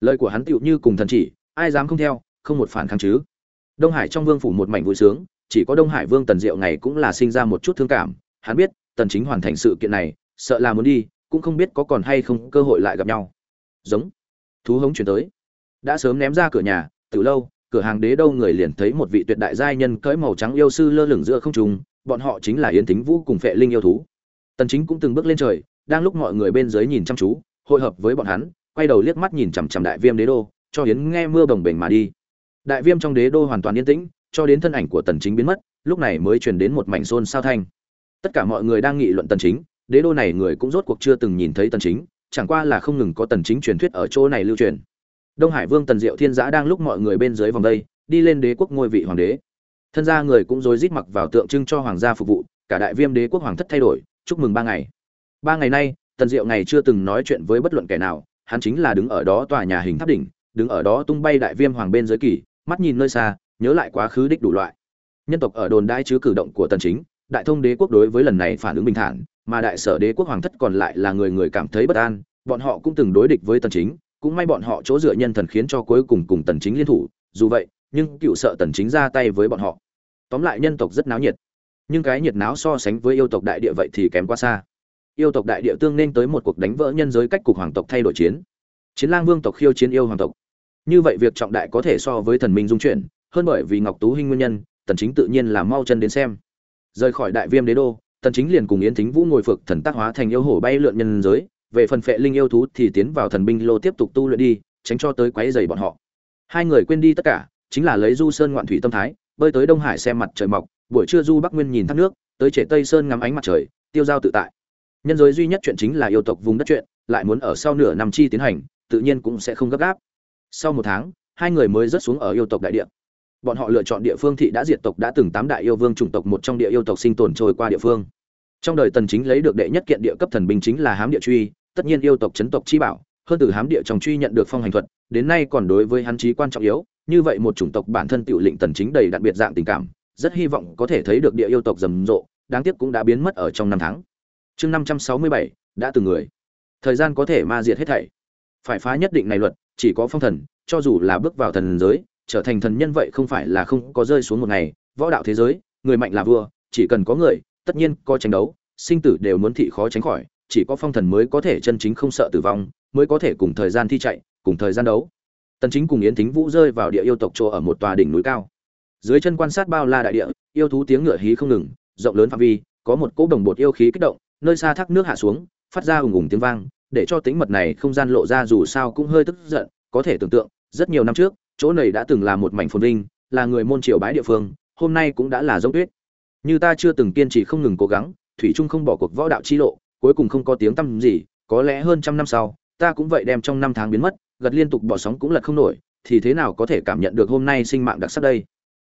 lời của hắn tựu như cùng thần chỉ, ai dám không theo, không một phản kháng chứ. Đông hải trong vương phủ một mảnh vui sướng, chỉ có đông hải vương tần diệu ngày cũng là sinh ra một chút thương cảm. Hắn biết, tần chính hoàn thành sự kiện này, sợ là muốn đi, cũng không biết có còn hay không cơ hội lại gặp nhau. Giống. Thú hống chuyển tới. Đã sớm ném ra cửa nhà, từ lâu, cửa hàng đế đâu người liền thấy một vị tuyệt đại giai nhân cỡi màu trắng yêu sư lơ lửng giữa không trung, bọn họ chính là yến thính vũ cùng phệ linh yêu thú. Tần chính cũng từng bước lên trời, đang lúc mọi người bên dưới nhìn chăm chú, hội hợp với bọn hắn quay đầu liếc mắt nhìn chằm chằm đại viêm đế đô, cho yến nghe mưa bồng bềnh mà đi. Đại viêm trong đế đô hoàn toàn yên tĩnh, cho đến thân ảnh của tần chính biến mất, lúc này mới truyền đến một mảnh xôn xao thanh. Tất cả mọi người đang nghị luận tần chính, đế đô này người cũng rốt cuộc chưa từng nhìn thấy tần chính, chẳng qua là không ngừng có tần chính truyền thuyết ở chỗ này lưu truyền. Đông hải vương tần diệu thiên giã đang lúc mọi người bên dưới vòng đây, đi lên đế quốc ngôi vị hoàng đế. Thân gia người cũng rối rít mặc vào tượng trưng cho hoàng gia phục vụ, cả đại viêm đế quốc hoàng thất thay đổi, chúc mừng ba ngày. Ba ngày nay, tần diệu ngày chưa từng nói chuyện với bất luận kẻ nào hắn chính là đứng ở đó tòa nhà hình tháp đỉnh, đứng ở đó tung bay đại viêm hoàng bên dưới kỳ, mắt nhìn nơi xa, nhớ lại quá khứ đích đủ loại. Nhân tộc ở đồn đai chứ cử động của tần chính, đại thông đế quốc đối với lần này phản ứng bình thản, mà đại sở đế quốc hoàng thất còn lại là người người cảm thấy bất an, bọn họ cũng từng đối địch với tần chính, cũng may bọn họ chỗ dựa nhân thần khiến cho cuối cùng cùng tần chính liên thủ, dù vậy, nhưng cựu sợ tần chính ra tay với bọn họ. Tóm lại nhân tộc rất náo nhiệt. Nhưng cái nhiệt náo so sánh với yêu tộc đại địa vậy thì kém quá xa. Yêu tộc đại địa tương nên tới một cuộc đánh vỡ nhân giới cách cục hoàng tộc thay đổi chiến chiến lang vương tộc khiêu chiến yêu hoàng tộc. Như vậy việc trọng đại có thể so với thần minh dung chuyển, hơn bởi vì ngọc tú hinh nguyên nhân, tần chính tự nhiên là mau chân đến xem. Rời khỏi đại viêm đế đô, tần chính liền cùng yến thính vũ ngồi phược thần tác hóa thành yêu hổ bay lượn nhân giới, về phần phệ linh yêu thú thì tiến vào thần binh lô tiếp tục tu luyện đi, tránh cho tới quấy rầy bọn họ. Hai người quên đi tất cả, chính là lấy du sơn ngoạn thủy tâm thái, bơi tới đông hải xem mặt trời mọc, buổi trưa du bắc nguyên nhìn thác nước, tới Trẻ tây sơn ngắm ánh mặt trời, tiêu giao tự tại. Nhân giới duy nhất chuyện chính là yêu tộc vùng đất chuyện, lại muốn ở sau nửa năm chi tiến hành tự nhiên cũng sẽ không gấp gáp. Sau một tháng hai người mới rớt xuống ở yêu tộc đại địa. Bọn họ lựa chọn địa phương thị đã diệt tộc đã từng tám đại yêu vương chủng tộc một trong địa yêu tộc sinh tồn trôi qua địa phương. Trong đời tần chính lấy được đệ nhất kiện địa cấp thần binh chính là hám địa truy tất nhiên yêu tộc chấn tộc chi bảo hơn từ hám địa trong truy nhận được phong hành thuật đến nay còn đối với hắn chí quan trọng yếu như vậy một chủng tộc bản thân tiểu lệnh tần chính đầy đặc biệt dạng tình cảm rất hy vọng có thể thấy được địa yêu tộc rầm rộ đáng tiếc cũng đã biến mất ở trong năm tháng. Chương 567, đã từng người. Thời gian có thể ma diệt hết thảy phải phá nhất định này luật, chỉ có phong thần, cho dù là bước vào thần giới, trở thành thần nhân vậy không phải là không có rơi xuống một ngày. Võ đạo thế giới, người mạnh là vua, chỉ cần có người, tất nhiên có tranh đấu, sinh tử đều muốn thị khó tránh khỏi, chỉ có phong thần mới có thể chân chính không sợ tử vong, mới có thể cùng thời gian thi chạy, cùng thời gian đấu. Tần chính cùng yến thính vũ rơi vào địa yêu tộc chỗ ở một tòa đỉnh núi cao. Dưới chân quan sát bao la đại địa, yêu thú tiếng ngựa hí không ngừng, rộng lớn phạm vi, có một cỗ đồng bột yêu khí kích động, nơi xa thác nước hạ xuống, phát ra ùng ùng tiếng vang để cho tính mật này không gian lộ ra dù sao cũng hơi tức giận, có thể tưởng tượng, rất nhiều năm trước, chỗ này đã từng là một mảnh phồn vinh, là người môn triều bái địa phương, hôm nay cũng đã là giống tuyết. Như ta chưa từng kiên trì không ngừng cố gắng, thủy trung không bỏ cuộc võ đạo chi lộ, cuối cùng không có tiếng tăm gì, có lẽ hơn trăm năm sau, ta cũng vậy đem trong năm tháng biến mất, gật liên tục bỏ sóng cũng lật không nổi, thì thế nào có thể cảm nhận được hôm nay sinh mạng đặc sắc đây?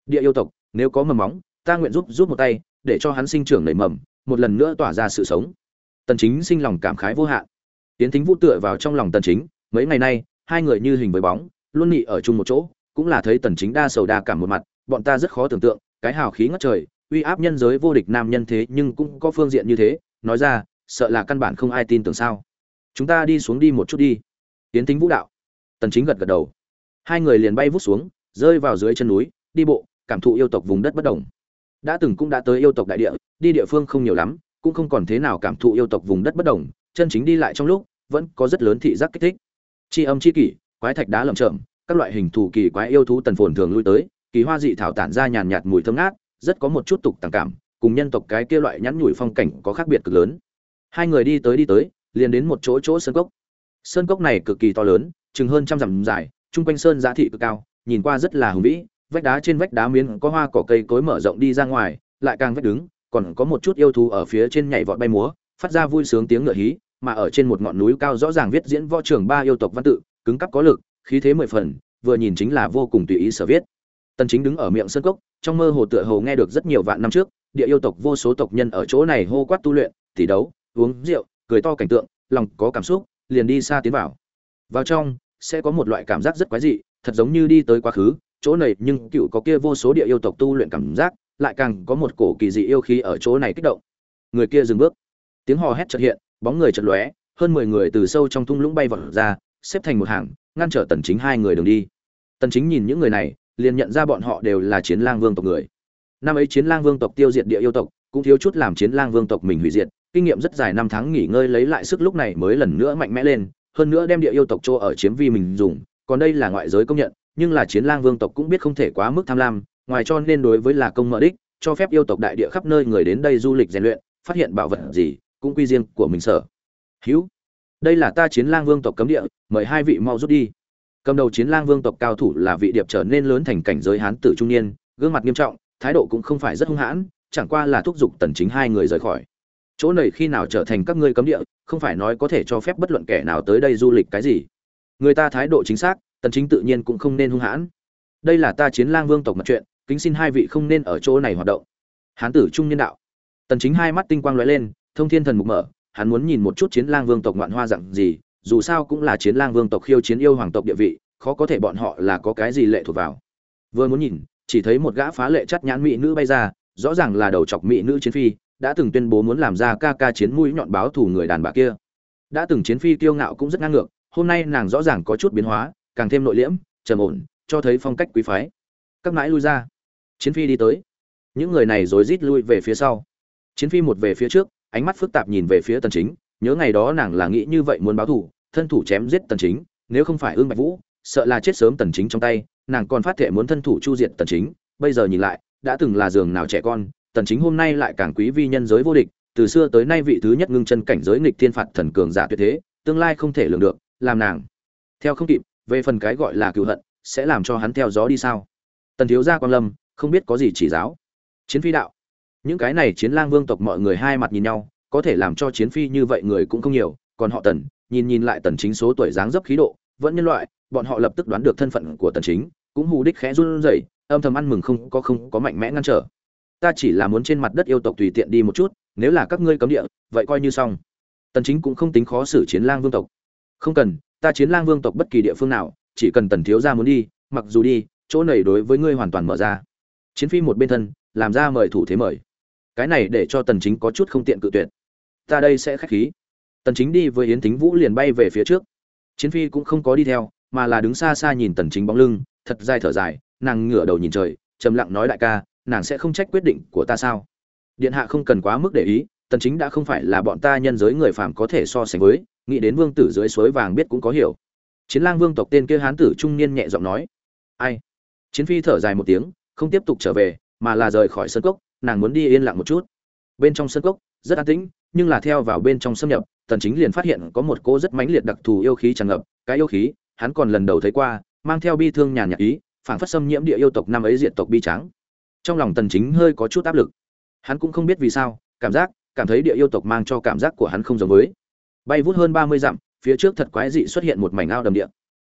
Địa yêu tộc, nếu có mầm móng, ta nguyện giúp giúp một tay, để cho hắn sinh trưởng nảy mầm, một lần nữa tỏa ra sự sống. Tần chính sinh lòng cảm khái vô hạn tiến thính vũ tựa vào trong lòng tần chính, mấy ngày nay, hai người như hình với bóng, luôn nị ở chung một chỗ, cũng là thấy tần chính đa sầu đa cảm một mặt, bọn ta rất khó tưởng tượng, cái hào khí ngất trời, uy áp nhân giới vô địch nam nhân thế nhưng cũng có phương diện như thế, nói ra, sợ là căn bản không ai tin tưởng sao. Chúng ta đi xuống đi một chút đi. Tiến Thính vũ đạo. Tần chính gật gật đầu. Hai người liền bay vút xuống, rơi vào dưới chân núi, đi bộ, cảm thụ yêu tộc vùng đất bất động đã từng cũng đã tới yêu tộc đại địa, đi địa phương không nhiều lắm, cũng không còn thế nào cảm thụ yêu tộc vùng đất bất động chân chính đi lại trong lúc, vẫn có rất lớn thị giác kích thích. Chi âm chi kỷ, quái thạch đá lởm chởm, các loại hình thù kỳ quái yêu thú tần phồn thường lui tới, kỳ hoa dị thảo tản ra nhàn nhạt mùi thơm ngát, rất có một chút tục tàng cảm, cùng nhân tộc cái kia loại nhắn nhủi phong cảnh có khác biệt cực lớn. Hai người đi tới đi tới, liền đến một chỗ chỗ sơn cốc. Sơn cốc này cực kỳ to lớn, chừng hơn trăm dặm dài, chung quanh sơn giá thị cực cao, nhìn qua rất là hùng vĩ, vách đá trên vách đá miến có hoa cỏ cây cối mở rộng đi ra ngoài, lại càng vách đứng, còn có một chút yêu thú ở phía trên nhảy vọt bay múa, phát ra vui sướng tiếng ngựa hí mà ở trên một ngọn núi cao rõ ràng viết diễn võ trưởng ba yêu tộc văn tự, cứng cắp có lực, khí thế mười phần, vừa nhìn chính là vô cùng tùy ý sở viết. Tần chính đứng ở miệng sơn cốc, trong mơ hồ tựa hồ nghe được rất nhiều vạn năm trước, địa yêu tộc vô số tộc nhân ở chỗ này hô quát tu luyện tỷ đấu, uống rượu, cười to cảnh tượng, lòng có cảm xúc, liền đi xa tiến vào. Vào trong, sẽ có một loại cảm giác rất quái dị, thật giống như đi tới quá khứ, chỗ này nhưng cựu có kia vô số địa yêu tộc tu luyện cảm giác, lại càng có một cổ kỳ dị yêu khí ở chỗ này kích động. Người kia dừng bước. Tiếng hò hét chợt hiện bóng người chật lóe, hơn mười người từ sâu trong thung lũng bay vọt ra, xếp thành một hàng, ngăn trở tần chính hai người đường đi. Tần chính nhìn những người này, liền nhận ra bọn họ đều là chiến lang vương tộc người. Năm ấy chiến lang vương tộc tiêu diệt địa yêu tộc, cũng thiếu chút làm chiến lang vương tộc mình hủy diệt, kinh nghiệm rất dài năm tháng nghỉ ngơi lấy lại sức lúc này mới lần nữa mạnh mẽ lên, hơn nữa đem địa yêu tộc chỗ ở chiếm vi mình dùng, còn đây là ngoại giới công nhận, nhưng là chiến lang vương tộc cũng biết không thể quá mức tham lam, ngoài cho nên đối với là công mở đích, cho phép yêu tộc đại địa khắp nơi người đến đây du lịch rèn luyện, phát hiện bảo vật gì cũng quy riêng của mình sở. Hữu, đây là ta chiến lang vương tộc cấm địa, mời hai vị mau rút đi. Cầm đầu chiến lang vương tộc cao thủ là vị điệp trở nên lớn thành cảnh giới hán tử trung niên, gương mặt nghiêm trọng, thái độ cũng không phải rất hung hãn, chẳng qua là thúc giục tần chính hai người rời khỏi. Chỗ này khi nào trở thành các ngươi cấm địa, không phải nói có thể cho phép bất luận kẻ nào tới đây du lịch cái gì. Người ta thái độ chính xác, tần chính tự nhiên cũng không nên hung hãn. Đây là ta chiến lang vương tộc mặt chuyện, kính xin hai vị không nên ở chỗ này hoạt động. Hán tử trung niên đạo. Tần chính hai mắt tinh quang lóe lên thông thiên thần mục mở, hắn muốn nhìn một chút chiến lang vương tộc ngoạn hoa dạng gì, dù sao cũng là chiến lang vương tộc khiêu chiến yêu hoàng tộc địa vị, khó có thể bọn họ là có cái gì lệ thuộc vào. Vừa muốn nhìn, chỉ thấy một gã phá lệ chất nhãn mỹ nữ bay ra, rõ ràng là đầu chọc mỹ nữ chiến phi, đã từng tuyên bố muốn làm ra ca ca chiến mũi nhọn báo thù người đàn bà kia. Đã từng chiến phi kiêu ngạo cũng rất ngang ngược, hôm nay nàng rõ ràng có chút biến hóa, càng thêm nội liễm, trầm ổn, cho thấy phong cách quý phái. Các mãi lui ra. Chiến phi đi tới. Những người này rối rít lui về phía sau. Chiến phi một về phía trước ánh mắt phức tạp nhìn về phía tần chính, nhớ ngày đó nàng là nghĩ như vậy muốn báo thù, thân thủ chém giết tần chính, nếu không phải ương bạch vũ, sợ là chết sớm tần chính trong tay, nàng còn phát thể muốn thân thủ chu diệt tần chính, bây giờ nhìn lại, đã từng là giường nào trẻ con, tần chính hôm nay lại càng quý vi nhân giới vô địch, từ xưa tới nay vị thứ nhất ngưng chân cảnh giới nghịch thiên phạt thần cường giả tuyệt thế, tương lai không thể lường được, làm nàng. Theo không kịp, về phần cái gọi là cựu hận, sẽ làm cho hắn theo gió đi sao? Tần thiếu gia quan lâm, không biết có gì chỉ giáo. Chiến phi đạo những cái này chiến lang vương tộc mọi người hai mặt nhìn nhau, có thể làm cho chiến phi như vậy người cũng không nhiều, còn họ tần, nhìn nhìn lại tần chính số tuổi dáng dấp khí độ, vẫn nhân loại, bọn họ lập tức đoán được thân phận của tần chính, cũng hù đích khẽ run rẩy, âm thầm ăn mừng không có không có mạnh mẽ ngăn trở. Ta chỉ là muốn trên mặt đất yêu tộc tùy tiện đi một chút, nếu là các ngươi cấm địa, vậy coi như xong. Tần chính cũng không tính khó xử chiến lang vương tộc. Không cần, ta chiến lang vương tộc bất kỳ địa phương nào, chỉ cần tần thiếu gia muốn đi, mặc dù đi, chỗ này đối với ngươi hoàn toàn mở ra. Chiến phi một bên thân, làm ra mời thủ thế mời cái này để cho tần chính có chút không tiện cự tuyệt. Ta đây sẽ khách khí. Tần chính đi với yến thính vũ liền bay về phía trước. Chiến phi cũng không có đi theo, mà là đứng xa xa nhìn tần chính bóng lưng, thật dài thở dài, nàng ngửa đầu nhìn trời, trầm lặng nói đại ca, nàng sẽ không trách quyết định của ta sao? Điện hạ không cần quá mức để ý, tần chính đã không phải là bọn ta nhân giới người phàm có thể so sánh với, nghĩ đến vương tử dưới suối vàng biết cũng có hiểu. Chiến lang vương tộc tên kia hán tử trung niên nhẹ giọng nói, ai? Chiến phi thở dài một tiếng, không tiếp tục trở về, mà là rời khỏi sân cốc nàng muốn đi yên lặng một chút. Bên trong sân cốc, rất an tĩnh, nhưng là theo vào bên trong xâm nhập, tần chính liền phát hiện có một cô rất mãnh liệt đặc thù yêu khí tràn ngập. Cái yêu khí, hắn còn lần đầu thấy qua, mang theo bi thương nhàn nhạt ý, phảng phất xâm nhiễm địa yêu tộc năm ấy diệt tộc bi trắng trong lòng tần chính hơi có chút áp lực. Hắn cũng không biết vì sao, cảm giác, cảm thấy địa yêu tộc mang cho cảm giác của hắn không giống với. Bay vút hơn 30 dặm, phía trước thật quái dị xuất hiện một mảnh ao đầm địa.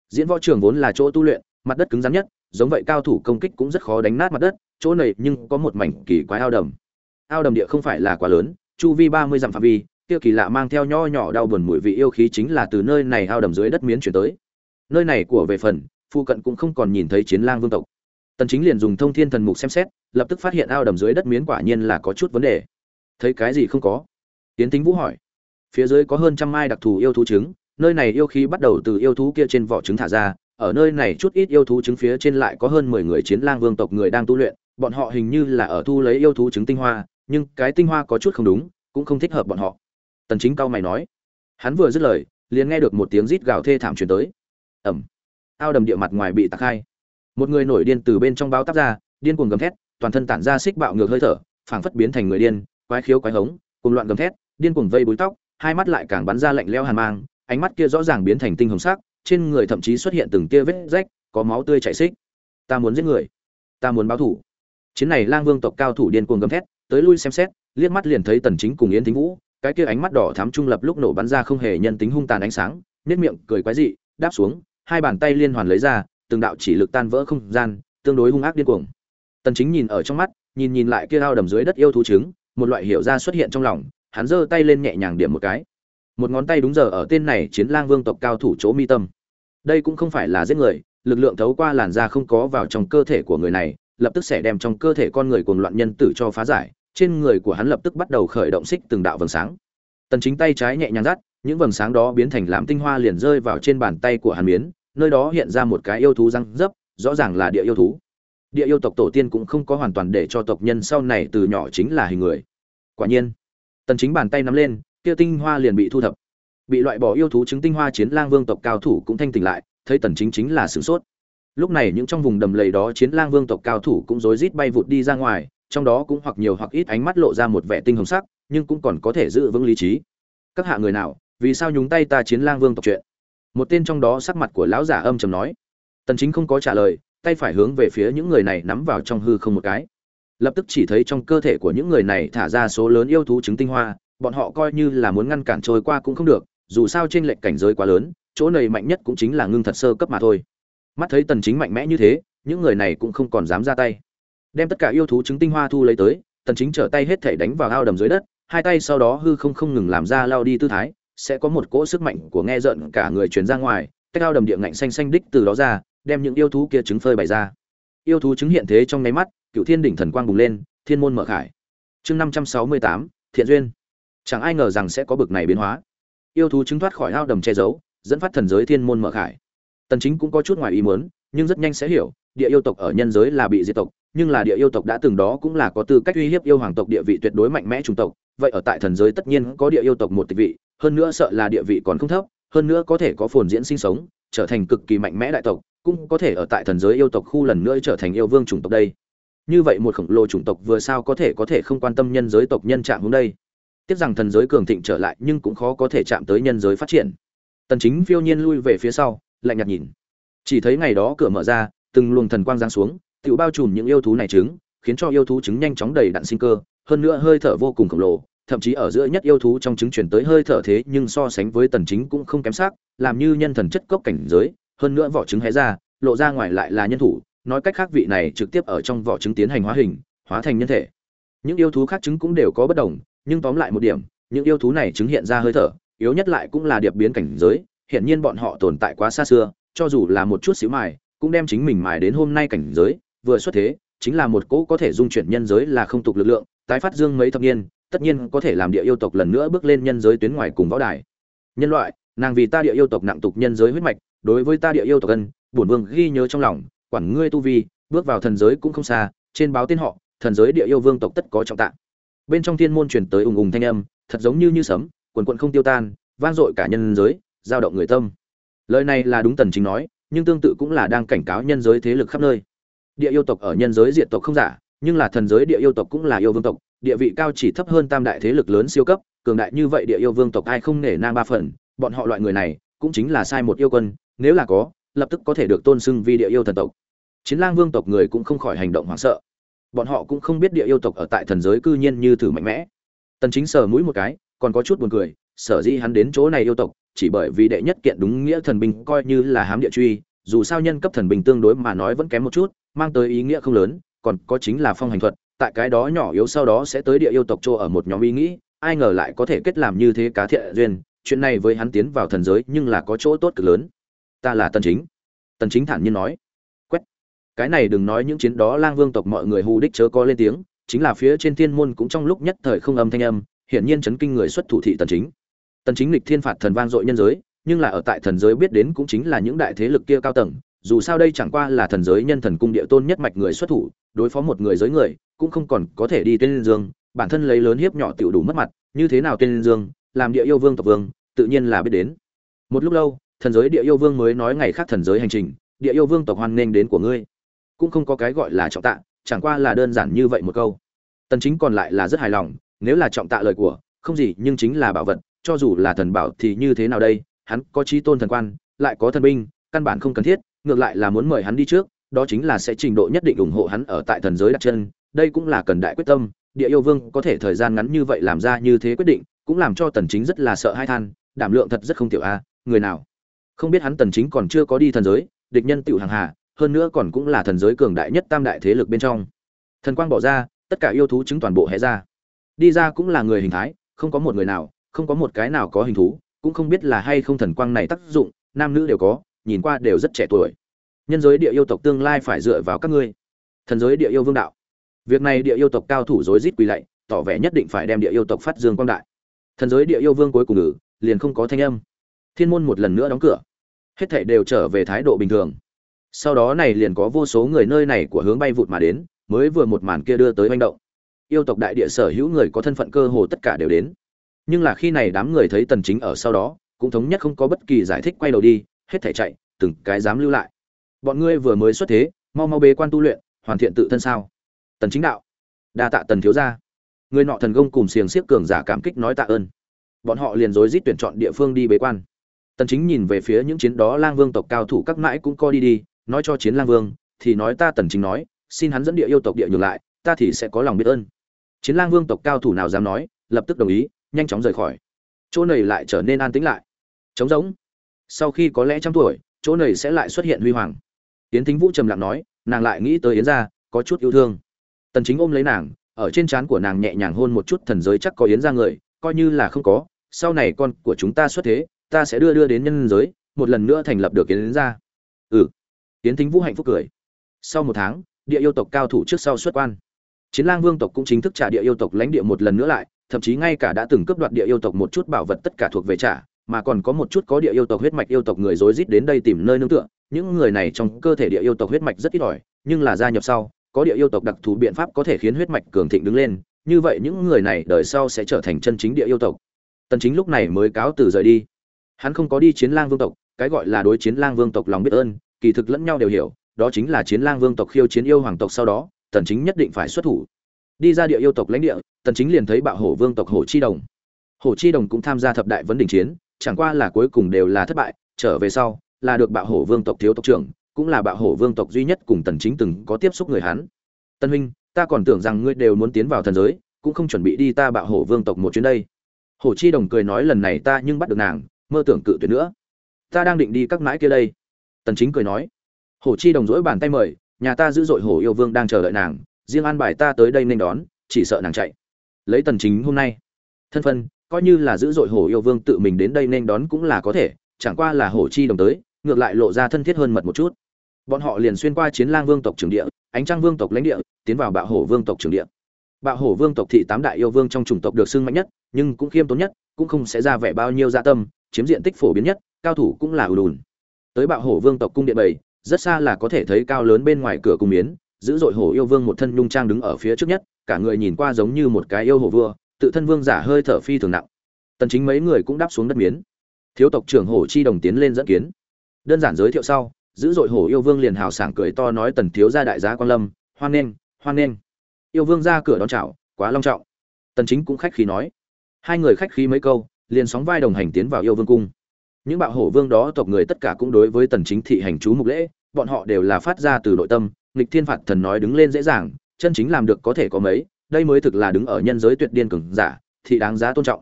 Diễn võ trường vốn là chỗ tu luyện, mặt đất cứng rắn nhất giống vậy cao thủ công kích cũng rất khó đánh nát mặt đất, chỗ này nhưng có một mảnh kỳ quái ao đầm. Ao đầm địa không phải là quá lớn, chu vi 30 dặm phạm vi, kia kỳ lạ mang theo nho nhỏ đau buồn mùi vị yêu khí chính là từ nơi này ao đầm dưới đất miến chuyển tới. Nơi này của về phần phụ cận cũng không còn nhìn thấy chiến lang vương tộc. Tần chính liền dùng thông thiên thần mục xem xét, lập tức phát hiện ao đầm dưới đất miến quả nhiên là có chút vấn đề. Thấy cái gì không có? Tiến tính vũ hỏi. Phía dưới có hơn trăm mai đặc thù yêu thú trứng, nơi này yêu khí bắt đầu từ yêu thú kia trên vỏ trứng thả ra ở nơi này chút ít yêu thú trứng phía trên lại có hơn 10 người chiến lang vương tộc người đang tu luyện, bọn họ hình như là ở thu lấy yêu thú trứng tinh hoa, nhưng cái tinh hoa có chút không đúng, cũng không thích hợp bọn họ. Tần chính cao mày nói. Hắn vừa dứt lời, liền nghe được một tiếng rít gào thê thảm truyền tới. Ầm ao đầm địa mặt ngoài bị tạc hai. Một người nổi điên từ bên trong báo tắp ra, điên cuồng gầm thét, toàn thân tản ra xích bạo ngược hơi thở, phảng phất biến thành người điên, quái khiếu quái hống, cùng loạn gầm thét, điên cuồng vây búi tóc, hai mắt lại càng bắn ra lạnh lẽo hàn mang, ánh mắt kia rõ ràng biến thành tinh hồng sắc trên người thậm chí xuất hiện từng tia vết rách, có máu tươi chảy xích ta muốn giết người. Ta muốn báo thủ. Chiến này lang vương tộc cao thủ điên cuồng gầm thét, tới lui xem xét, liếc mắt liền thấy tần chính cùng yến thính vũ, cái kia ánh mắt đỏ thắm trung lập lúc nổ bắn ra không hề nhân tính hung tàn ánh sáng nét miệng cười quái dị, đáp xuống, hai bàn tay liên hoàn lấy ra, từng đạo chỉ lực tan vỡ không gian, tương đối hung ác điên cuồng. Tần chính nhìn ở trong mắt, nhìn nhìn lại kia ao đầm dưới đất yêu thú trứng, một loại hiểu ra xuất hiện trong lòng, hắn giơ tay lên nhẹ nhàng điểm một cái một ngón tay đúng giờ ở tên này chiến lang vương tộc cao thủ chỗ mi tâm. Đây cũng không phải là giết người, lực lượng thấu qua làn da không có vào trong cơ thể của người này, lập tức sẽ đem trong cơ thể con người cuồng loạn nhân tử cho phá giải, trên người của hắn lập tức bắt đầu khởi động xích từng đạo vầng sáng. Tần chính tay trái nhẹ nhàng dắt, những vầng sáng đó biến thành làm tinh hoa liền rơi vào trên bàn tay của hắn miến, nơi đó hiện ra một cái yêu thú răng dấp, rõ ràng là địa yêu thú. Địa yêu tộc tổ tiên cũng không có hoàn toàn để cho tộc nhân sau này từ nhỏ chính là hình người. Quả nhiên, tần chính bàn tay nắm lên kia tinh hoa liền bị thu thập. Bị loại bỏ yêu thú chứng tinh hoa chiến lang vương tộc cao thủ cũng thanh tỉnh lại, thấy tần chính chính là sửng sốt. Lúc này những trong vùng đầm lầy đó chiến lang vương tộc cao thủ cũng rối rít bay vụt đi ra ngoài, trong đó cũng hoặc nhiều hoặc ít ánh mắt lộ ra một vẻ tinh hồng sắc, nhưng cũng còn có thể giữ vững lý trí. Các hạ người nào, vì sao nhúng tay ta chiến lang vương tộc chuyện? Một tên trong đó sắc mặt của lão giả âm trầm nói. Tần chính không có trả lời, tay phải hướng về phía những người này nắm vào trong hư không một cái. Lập tức chỉ thấy trong cơ thể của những người này thả ra số lớn yêu thú trứng tinh hoa bọn họ coi như là muốn ngăn cản trôi qua cũng không được dù sao trên lệnh cảnh giới quá lớn chỗ này mạnh nhất cũng chính là ngưng thật sơ cấp mà thôi. Mắt thấy tần chính mạnh mẽ như thế những người này cũng không còn dám ra tay. Đem tất cả yêu thú trứng tinh hoa thu lấy tới tần chính trở tay hết thể đánh vào ao đầm dưới đất hai tay sau đó hư không không ngừng làm ra lao đi tư thái sẽ có một cỗ sức mạnh của nghe giận cả người truyền ra ngoài cách ao đầm địa ngạnh xanh xanh đích từ đó ra đem những yêu thú kia trứng phơi bày ra. Yêu thú trứng hiện thế trong nháy mắt cựu thiên đỉnh thần quang bùng lên thiên môn mở khải. Chương 568, thiện duyên chẳng ai ngờ rằng sẽ có bực này biến hóa. Yêu thú chứng thoát khỏi ao đầm che giấu, dẫn phát thần giới thiên môn mở khải. Tần chính cũng có chút ngoài ý muốn, nhưng rất nhanh sẽ hiểu, địa yêu tộc ở nhân giới là bị diệt tộc, nhưng là địa yêu tộc đã từng đó cũng là có tư cách uy hiếp yêu hoàng tộc địa vị tuyệt đối mạnh mẽ chủng tộc. Vậy ở tại thần giới tất nhiên có địa yêu tộc một tịch vị, hơn nữa sợ là địa vị còn không thấp, hơn nữa có thể có phồn diễn sinh sống, trở thành cực kỳ mạnh mẽ đại tộc, cũng có thể ở tại thần giới yêu tộc khu lần nữa trở thành yêu vương chủng tộc đây. Như vậy một khổng lồ chủng tộc vừa sao có thể có thể không quan tâm nhân giới tộc nhân trạng hướng đây? Tiếc rằng thần giới cường thịnh trở lại nhưng cũng khó có thể chạm tới nhân giới phát triển. Tần chính phiêu nhiên lui về phía sau, lạnh nhạt nhìn. Chỉ thấy ngày đó cửa mở ra, từng luồng thần quang giáng xuống tự bao trùm những yêu thú này trứng, khiến cho yêu thú trứng nhanh chóng đầy đặn sinh cơ, hơn nữa hơi thở vô cùng khổng lồ, thậm chí ở giữa nhất yêu thú trong trứng chuyển tới hơi thở thế nhưng so sánh với tần chính cũng không kém sắc làm như nhân thần chất cốc cảnh giới, hơn nữa vỏ trứng hé ra, lộ ra ngoài lại là nhân thủ, nói cách khác vị này trực tiếp ở trong vỏ trứng tiến hành hóa hình, hóa thành nhân thể. Những yêu thú khác trứng cũng đều có bất đồng nhưng tóm lại một điểm, những yêu thú này chứng hiện ra hơi thở, yếu nhất lại cũng là điệp biến cảnh giới hiện nhiên bọn họ tồn tại quá xa xưa, cho dù là một chút xíu mài, cũng đem chính mình mài đến hôm nay cảnh giới, vừa xuất thế, chính là một cỗ có thể dung chuyển nhân giới là không tục lực lượng, tái phát dương mấy thập niên, tất nhiên có thể làm địa yêu tộc lần nữa bước lên nhân giới tuyến ngoài cùng võ đài. Nhân loại, nàng vì ta địa yêu tộc nặng tục nhân giới huyết mạch, đối với ta địa yêu tộc ân, bổn vương ghi nhớ trong lòng, quản ngươi tu vi, bước vào thần giới cũng không xa, trên báo tên họ, thần giới địa yêu vương tộc tất có trọng tạng bên trong thiên môn truyền tới ùng ùng thanh âm, thật giống như như sấm, quần quận không tiêu tan, vang dội cả nhân giới, giao động người tâm. Lời này là đúng tần chính nói, nhưng tương tự cũng là đang cảnh cáo nhân giới thế lực khắp nơi. Địa yêu tộc ở nhân giới diệt tộc không giả, nhưng là thần giới địa yêu tộc cũng là yêu vương tộc, địa vị cao chỉ thấp hơn tam đại thế lực lớn siêu cấp, cường đại như vậy địa yêu vương tộc ai không nể nang ba phần, bọn họ loại người này, cũng chính là sai một yêu quân, nếu là có, lập tức có thể được tôn xưng vì địa yêu thần tộc. Chiến lang vương tộc người cũng không khỏi hành động hoảng sợ bọn họ cũng không biết địa yêu tộc ở tại thần giới cư nhiên như thử mạnh mẽ. Tần chính sờ mũi một cái, còn có chút buồn cười, sở dĩ hắn đến chỗ này yêu tộc, chỉ bởi vì đệ nhất kiện đúng nghĩa thần binh coi như là hám địa truy, dù sao nhân cấp thần binh tương đối mà nói vẫn kém một chút, mang tới ý nghĩa không lớn, còn có chính là phong hành thuật, tại cái đó nhỏ yếu sau đó sẽ tới địa yêu tộc chỗ ở một nhóm ý nghĩ, ai ngờ lại có thể kết làm như thế cá thiện duyên, chuyện này với hắn tiến vào thần giới nhưng là có chỗ tốt cực lớn. Ta là tần chính. Tần chính thản nhiên nói cái này đừng nói những chiến đó, lang vương tộc mọi người hù đích chớ có lên tiếng, chính là phía trên thiên môn cũng trong lúc nhất thời không âm thanh âm, hiển nhiên chấn kinh người xuất thủ thị tần chính. Tần chính lịch thiên phạt thần vang dội nhân giới, nhưng là ở tại thần giới biết đến cũng chính là những đại thế lực kia cao tầng, dù sao đây chẳng qua là thần giới nhân thần cung địa tôn nhất mạch người xuất thủ, đối phó một người giới người, cũng không còn có thể đi tên dương, bản thân lấy lớn hiếp nhỏ tiểu đủ mất mặt, như thế nào tên dương, làm địa yêu vương tộc vương, tự nhiên là biết đến. Một lúc lâu, thần giới địa yêu vương mới nói ngày khác thần giới hành trình, địa yêu vương tộc hoan nghênh đến của ngươi cũng không có cái gọi là trọng tạ, chẳng qua là đơn giản như vậy một câu. Tần chính còn lại là rất hài lòng, nếu là trọng tạ lời của, không gì, nhưng chính là bảo vật, cho dù là thần bảo thì như thế nào đây, hắn có trí tôn thần quan, lại có thần binh, căn bản không cần thiết, ngược lại là muốn mời hắn đi trước, đó chính là sẽ trình độ nhất định ủng hộ hắn ở tại thần giới đặt chân, đây cũng là cần đại quyết tâm, địa yêu vương có thể thời gian ngắn như vậy làm ra như thế quyết định, cũng làm cho tần chính rất là sợ hai than, đảm lượng thật rất không tiểu a, người nào? Không biết hắn tần chính còn chưa có đi thần giới, địch nhân tiểu hàng hà hơn nữa còn cũng là thần giới cường đại nhất tam đại thế lực bên trong. Thần quang bỏ ra, tất cả yêu thú chứng toàn bộ hé ra. Đi ra cũng là người hình thái, không có một người nào, không có một cái nào có hình thú, cũng không biết là hay không thần quang này tác dụng, nam nữ đều có, nhìn qua đều rất trẻ tuổi. Nhân giới địa yêu tộc tương lai phải dựa vào các ngươi. Thần giới địa yêu vương đạo. Việc này địa yêu tộc cao thủ rối rít quỳ lạy, tỏ vẻ nhất định phải đem địa yêu tộc phát dương quang đại. Thần giới địa yêu vương cuối cùng ngữ liền không có thanh âm. Thiên môn một lần nữa đóng cửa. Hết thảy đều trở về thái độ bình thường sau đó này liền có vô số người nơi này của hướng bay vụt mà đến, mới vừa một màn kia đưa tới manh động. Yêu tộc đại địa sở hữu người có thân phận cơ hồ tất cả đều đến. Nhưng là khi này đám người thấy tần chính ở sau đó, cũng thống nhất không có bất kỳ giải thích quay đầu đi, hết thể chạy, từng cái dám lưu lại. Bọn ngươi vừa mới xuất thế, mau mau bế quan tu luyện, hoàn thiện tự thân sao? Tần chính đạo. Đa tạ tần thiếu gia. Người nọ thần công cùng xiềng xiếc cường giả cảm kích nói tạ ơn. Bọn họ liền rối rít tuyển chọn địa phương đi bế quan. Tần chính nhìn về phía những chiến đó lang vương tộc cao thủ các mãi cũng co đi đi nói cho chiến lang vương, thì nói ta tần chính nói, xin hắn dẫn địa yêu tộc địa nhường lại, ta thì sẽ có lòng biết ơn. Chiến lang vương tộc cao thủ nào dám nói, lập tức đồng ý, nhanh chóng rời khỏi. Chỗ này lại trở nên an tĩnh lại. Trống rỗng. Sau khi có lẽ trăm tuổi, chỗ này sẽ lại xuất hiện huy hoàng. Yến thính vũ trầm lặng nói, nàng lại nghĩ tới yến gia, có chút yêu thương. Tần chính ôm lấy nàng, ở trên trán của nàng nhẹ nhàng hôn một chút thần giới chắc có yến gia người, coi như là không có, sau này con của chúng ta xuất thế, ta sẽ đưa đưa đến nhân giới, một lần nữa thành lập được yến gia. Ừ yến thính vũ hạnh phúc cười. Sau một tháng, địa yêu tộc cao thủ trước sau xuất quan. Chiến lang vương tộc cũng chính thức trả địa yêu tộc lãnh địa một lần nữa lại, thậm chí ngay cả đã từng cướp đoạt địa yêu tộc một chút bảo vật tất cả thuộc về trả, mà còn có một chút có địa yêu tộc huyết mạch yêu tộc người rối rít đến đây tìm nơi nương tựa. Những người này trong cơ thể địa yêu tộc huyết mạch rất ít ỏi, nhưng là gia nhập sau, có địa yêu tộc đặc thù biện pháp có thể khiến huyết mạch cường thịnh đứng lên. Như vậy những người này đời sau sẽ trở thành chân chính địa yêu tộc. Tần chính lúc này mới cáo từ rời đi. Hắn không có đi chiến lang vương tộc, cái gọi là đối chiến lang vương tộc lòng biết ơn kỳ thực lẫn nhau đều hiểu, đó chính là chiến lang vương tộc khiêu chiến yêu hoàng tộc sau đó, tần chính nhất định phải xuất thủ. Đi ra địa yêu tộc lãnh địa, tần chính liền thấy bạo hổ vương tộc hổ chi đồng. Hổ chi đồng cũng tham gia thập đại vấn đỉnh chiến, chẳng qua là cuối cùng đều là thất bại, trở về sau, là được bạo hổ vương tộc thiếu tộc trưởng, cũng là bạo hổ vương tộc duy nhất cùng tần chính từng có tiếp xúc người hắn tân huynh, ta còn tưởng rằng ngươi đều muốn tiến vào thần giới, cũng không chuẩn bị đi ta bạo hổ vương tộc một chuyến đây. Hổ chi đồng cười nói lần này ta nhưng bắt được nàng, mơ tưởng cự tuyệt nữa. Ta đang định đi các mãi kia đây tần chính cười nói, hổ chi đồng dỗi bàn tay mời, nhà ta giữ dội hổ yêu vương đang chờ đợi nàng, riêng an bài ta tới đây nên đón, chỉ sợ nàng chạy. Lấy tần chính hôm nay thân phân coi như là giữ dội hổ yêu vương tự mình đến đây nên đón cũng là có thể, chẳng qua là hổ chi đồng tới, ngược lại lộ ra thân thiết hơn mật một chút. Bọn họ liền xuyên qua chiến lang vương tộc trường địa, ánh trăng vương tộc lãnh địa, tiến vào bạo hổ vương tộc trường địa. Bạo hổ vương tộc thị tám đại yêu vương trong chủng tộc được xưng mạnh nhất, nhưng cũng khiêm tốn nhất, cũng không sẽ ra vẻ bao nhiêu dạ tâm, chiếm diện tích phổ biến nhất, cao thủ cũng là ủ đùn tới bạo hổ vương tộc cung điện bảy rất xa là có thể thấy cao lớn bên ngoài cửa cung miến giữ dội hổ yêu vương một thân nhung trang đứng ở phía trước nhất, cả người nhìn qua giống như một cái yêu hổ vua, tự thân vương giả hơi thở phi thường nặng. Tần chính mấy người cũng đáp xuống đất miến. Thiếu tộc trưởng hổ chi đồng tiến lên dẫn kiến. Đơn giản giới thiệu sau giữ dội hổ yêu vương liền hào sảng cười to nói tần thiếu gia đại giá quan lâm, hoan nghênh hoan nghênh. Yêu vương ra cửa đón chào, quá long trọng. Tần chính cũng khách khí nói. Hai người khách khí mấy câu, liền sóng vai đồng hành tiến vào yêu vương cung những bạo hổ vương đó tộc người tất cả cũng đối với tần chính thị hành chú mục lễ, bọn họ đều là phát ra từ nội tâm, nghịch thiên phạt thần nói đứng lên dễ dàng, chân chính làm được có thể có mấy, đây mới thực là đứng ở nhân giới tuyệt điên cường giả thì đáng giá tôn trọng.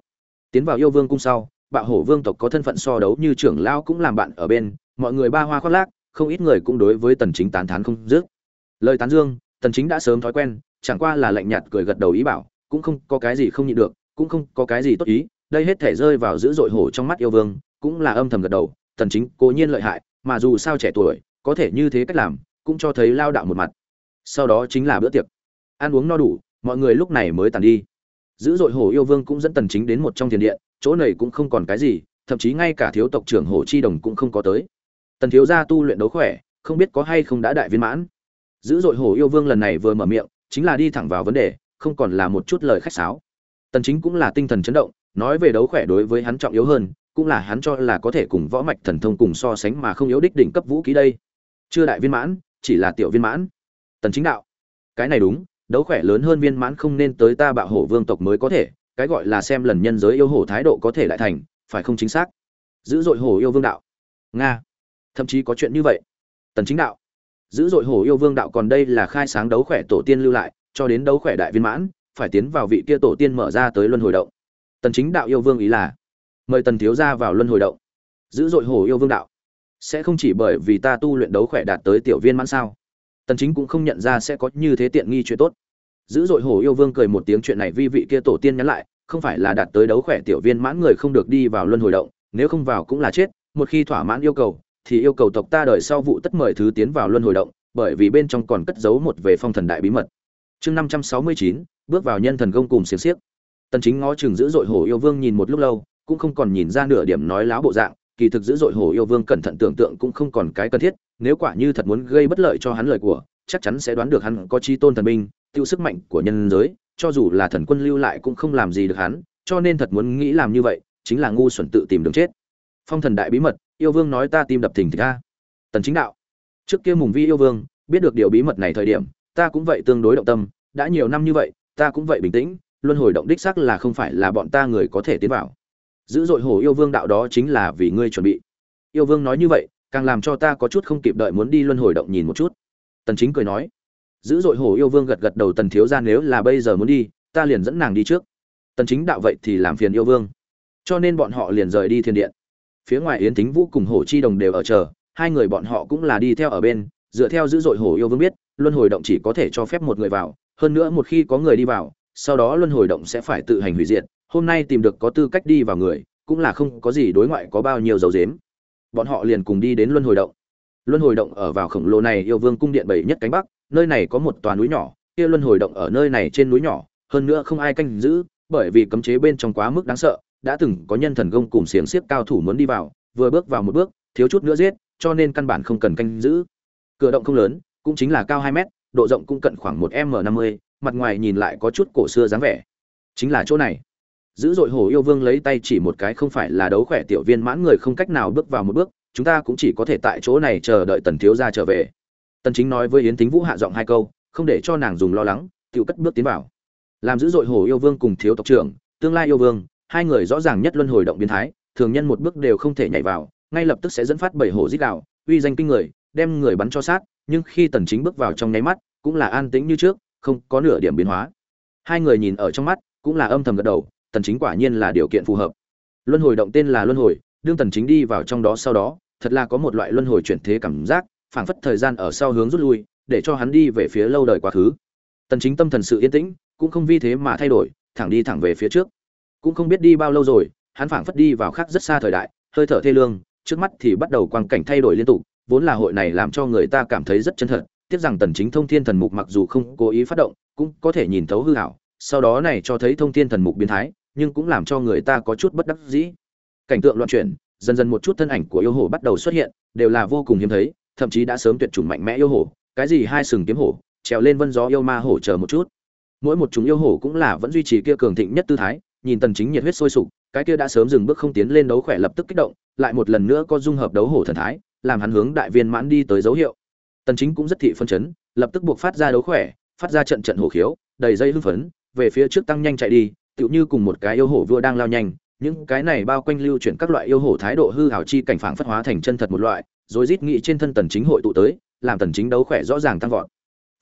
Tiến vào yêu vương cung sau, bạo hổ vương tộc có thân phận so đấu như trưởng lao cũng làm bạn ở bên, mọi người ba hoa khoác lác, không ít người cũng đối với tần chính tán thán không dứt. Lời tán dương, tần chính đã sớm thói quen, chẳng qua là lạnh nhạt cười gật đầu ý bảo, cũng không có cái gì không nhịn được, cũng không có cái gì tốt ý, đây hết thể rơi vào dữ dội hổ trong mắt yêu vương cũng là âm thầm gật đầu, tần chính cố nhiên lợi hại, mà dù sao trẻ tuổi, có thể như thế cách làm, cũng cho thấy lao đạo một mặt. Sau đó chính là bữa tiệc. Ăn uống no đủ, mọi người lúc này mới tàn đi. Dữ dội hổ yêu vương cũng dẫn tần chính đến một trong thiền điện, chỗ này cũng không còn cái gì, thậm chí ngay cả thiếu tộc trưởng hổ chi đồng cũng không có tới. Tần thiếu gia tu luyện đấu khỏe, không biết có hay không đã đại viên mãn. Dữ dội hổ yêu vương lần này vừa mở miệng, chính là đi thẳng vào vấn đề, không còn là một chút lời khách sáo. Tần chính cũng là tinh thần chấn động, nói về đấu khỏe đối với hắn trọng yếu hơn cũng là hắn cho là có thể cùng võ mạch thần thông cùng so sánh mà không yếu đích đỉnh cấp vũ khí đây. Chưa đại viên mãn, chỉ là tiểu viên mãn. Tần chính đạo, cái này đúng, đấu khỏe lớn hơn viên mãn không nên tới ta bạo hổ vương tộc mới có thể, cái gọi là xem lần nhân giới yêu hổ thái độ có thể lại thành, phải không chính xác? Dữ dội hổ yêu vương đạo. Nga, thậm chí có chuyện như vậy. Tần chính đạo dữ dội hổ yêu vương đạo còn đây là khai sáng đấu khỏe tổ tiên lưu lại, cho đến đấu khỏe đại viên mãn, phải tiến vào vị kia tổ tiên mở ra tới luân hồi động. Tần chính đạo yêu vương ý là mời tần thiếu gia vào luân hồi động. Dữ dội hồ yêu vương đạo. Sẽ không chỉ bởi vì ta tu luyện đấu khỏe đạt tới tiểu viên mãn sao? Tần chính cũng không nhận ra sẽ có như thế tiện nghi chuyện tốt. Dữ dội hồ yêu vương cười một tiếng chuyện này vi vị kia tổ tiên nhắn lại không phải là đạt tới đấu khỏe tiểu viên mãn người không được đi vào luân hồi động nếu không vào cũng là chết một khi thỏa mãn yêu cầu thì yêu cầu tộc ta đợi sau vụ tất mời thứ tiến vào luân hồi động bởi vì bên trong còn cất giấu một về phong thần đại bí mật. Chương 569, bước vào nhân thần công cùng xiềng xiếc. Tần chính ngó chừng dữ dội hổ yêu vương nhìn một lúc lâu cũng không còn nhìn ra nửa điểm nói láo bộ dạng, kỳ thực dữ dội hồ yêu vương cẩn thận tưởng tượng cũng không còn cái cần thiết, nếu quả như thật muốn gây bất lợi cho hắn lời của, chắc chắn sẽ đoán được hắn có chi tôn thần binh, tiêu sức mạnh của nhân giới, cho dù là thần quân lưu lại cũng không làm gì được hắn, cho nên thật muốn nghĩ làm như vậy, chính là ngu xuẩn tự tìm đường chết. Phong thần đại bí mật, yêu vương nói ta tim đập thình thịch a. Tần chính đạo. Trước kia mùng vi yêu vương, biết được điều bí mật này thời điểm, ta cũng vậy tương đối động tâm, đã nhiều năm như vậy, ta cũng vậy bình tĩnh, luân hồi động đích xác là không phải là bọn ta người có thể tiến vào dữ dội hổ yêu vương đạo đó chính là vì ngươi chuẩn bị. Yêu vương nói như vậy, càng làm cho ta có chút không kịp đợi muốn đi luân hồi động nhìn một chút. Tần chính cười nói dữ dội hổ yêu vương gật gật đầu tần thiếu gia nếu là bây giờ muốn đi, ta liền dẫn nàng đi trước. Tần chính đạo vậy thì làm phiền yêu vương. Cho nên bọn họ liền rời đi thiên điện. Phía ngoài yến thính vũ cùng hổ chi đồng đều ở chờ, hai người bọn họ cũng là đi theo ở bên, dựa theo dữ dội hổ yêu vương biết, luân hồi động chỉ có thể cho phép một người vào, hơn nữa một khi có người đi vào, sau đó luân hồi động sẽ phải tự hành hủy diệt hôm nay tìm được có tư cách đi vào người, cũng là không có gì đối ngoại có bao nhiêu dấu dếm. Bọn họ liền cùng đi đến luân hồi động. Luân hồi động ở vào khổng lồ này yêu vương cung điện bảy nhất cánh bắc, nơi này có một tòa núi nhỏ, kia luân hồi động ở nơi này trên núi nhỏ, hơn nữa không ai canh giữ, bởi vì cấm chế bên trong quá mức đáng sợ, đã từng có nhân thần gông cùng xiềng xiếc cao thủ muốn đi vào, vừa bước vào một bước, thiếu chút nữa giết, cho nên căn bản không cần canh giữ. Cửa động không lớn, cũng chính là cao hai mét, độ rộng cũng cận khoảng một m năm mươi, mặt ngoài nhìn lại có chút cổ xưa dáng vẻ. Chính là chỗ này dữ dội hổ yêu vương lấy tay chỉ một cái không phải là đấu khỏe tiểu viên mãn người không cách nào bước vào một bước, chúng ta cũng chỉ có thể tại chỗ này chờ đợi tần thiếu gia trở về. Tần chính nói với yến tính vũ hạ giọng hai câu, không để cho nàng dùng lo lắng tự cất bước tiến vào. Làm dữ dội hổ yêu vương cùng thiếu tộc trưởng, tương lai yêu vương, hai người rõ ràng nhất luân hồi động biến thái, thường nhân một bước đều không thể nhảy vào, ngay lập tức sẽ dẫn phát bảy hổ giết đạo uy danh kinh người, đem người bắn cho sát, nhưng khi tần chính bước vào trong nháy mắt, cũng là an tĩnh như trước, không có nửa điểm biến hóa. Hai người nhìn ở trong mắt, cũng là âm thầm gật đầu tần chính quả nhiên là điều kiện phù hợp. Luân hồi động tên là luân hồi, đương tần chính đi vào trong đó sau đó, thật là có một loại luân hồi chuyển thế cảm giác, phảng phất thời gian ở sau hướng rút lui, để cho hắn đi về phía lâu đời quá khứ. Tần chính tâm thần sự yên tĩnh, cũng không vì thế mà thay đổi, thẳng đi thẳng về phía trước. Cũng không biết đi bao lâu rồi, hắn phảng phất đi vào khác rất xa thời đại, hơi thở thê lương, trước mắt thì bắt đầu quang cảnh thay đổi liên tục, vốn là hội này làm cho người ta cảm thấy rất chân thật, tiếc rằng tần chính thông thiên thần mục mặc dù không cố ý phát động, cũng có thể nhìn thấu hư ảo, sau đó này cho thấy thông thiên thần mục biến thái nhưng cũng làm cho người ta có chút bất đắc dĩ. Cảnh tượng loạn chuyển, dần dần một chút thân ảnh của yêu hổ bắt đầu xuất hiện, đều là vô cùng hiếm thấy, thậm chí đã sớm tuyệt chủng mạnh mẽ yêu hổ cái gì hai sừng kiếm hổ, trèo lên vân gió yêu ma hổ chờ một chút. Mỗi một chúng yêu hổ cũng là vẫn duy trì kia cường thịnh nhất tư thái, nhìn tần chính nhiệt huyết sôi sục, cái kia đã sớm dừng bước không tiến lên đấu khỏe lập tức kích động, lại một lần nữa có dung hợp đấu hổ thần thái, làm hắn hướng đại viên mãn đi tới dấu hiệu. Tần chính cũng rất thị phân chấn, lập tức buộc phát ra đấu khỏe, phát ra trận trận hổ khiếu, đầy dây hưng phấn, về phía trước tăng nhanh chạy đi tựu như cùng một cái yêu hổ vua đang lao nhanh, những cái này bao quanh lưu chuyển các loại yêu hổ thái độ hư hảo chi cảnh phảng phất hóa thành chân thật một loại, rồi rít nghị trên thân tần chính hội tụ tới, làm tần chính đấu khỏe rõ ràng tăng vọt.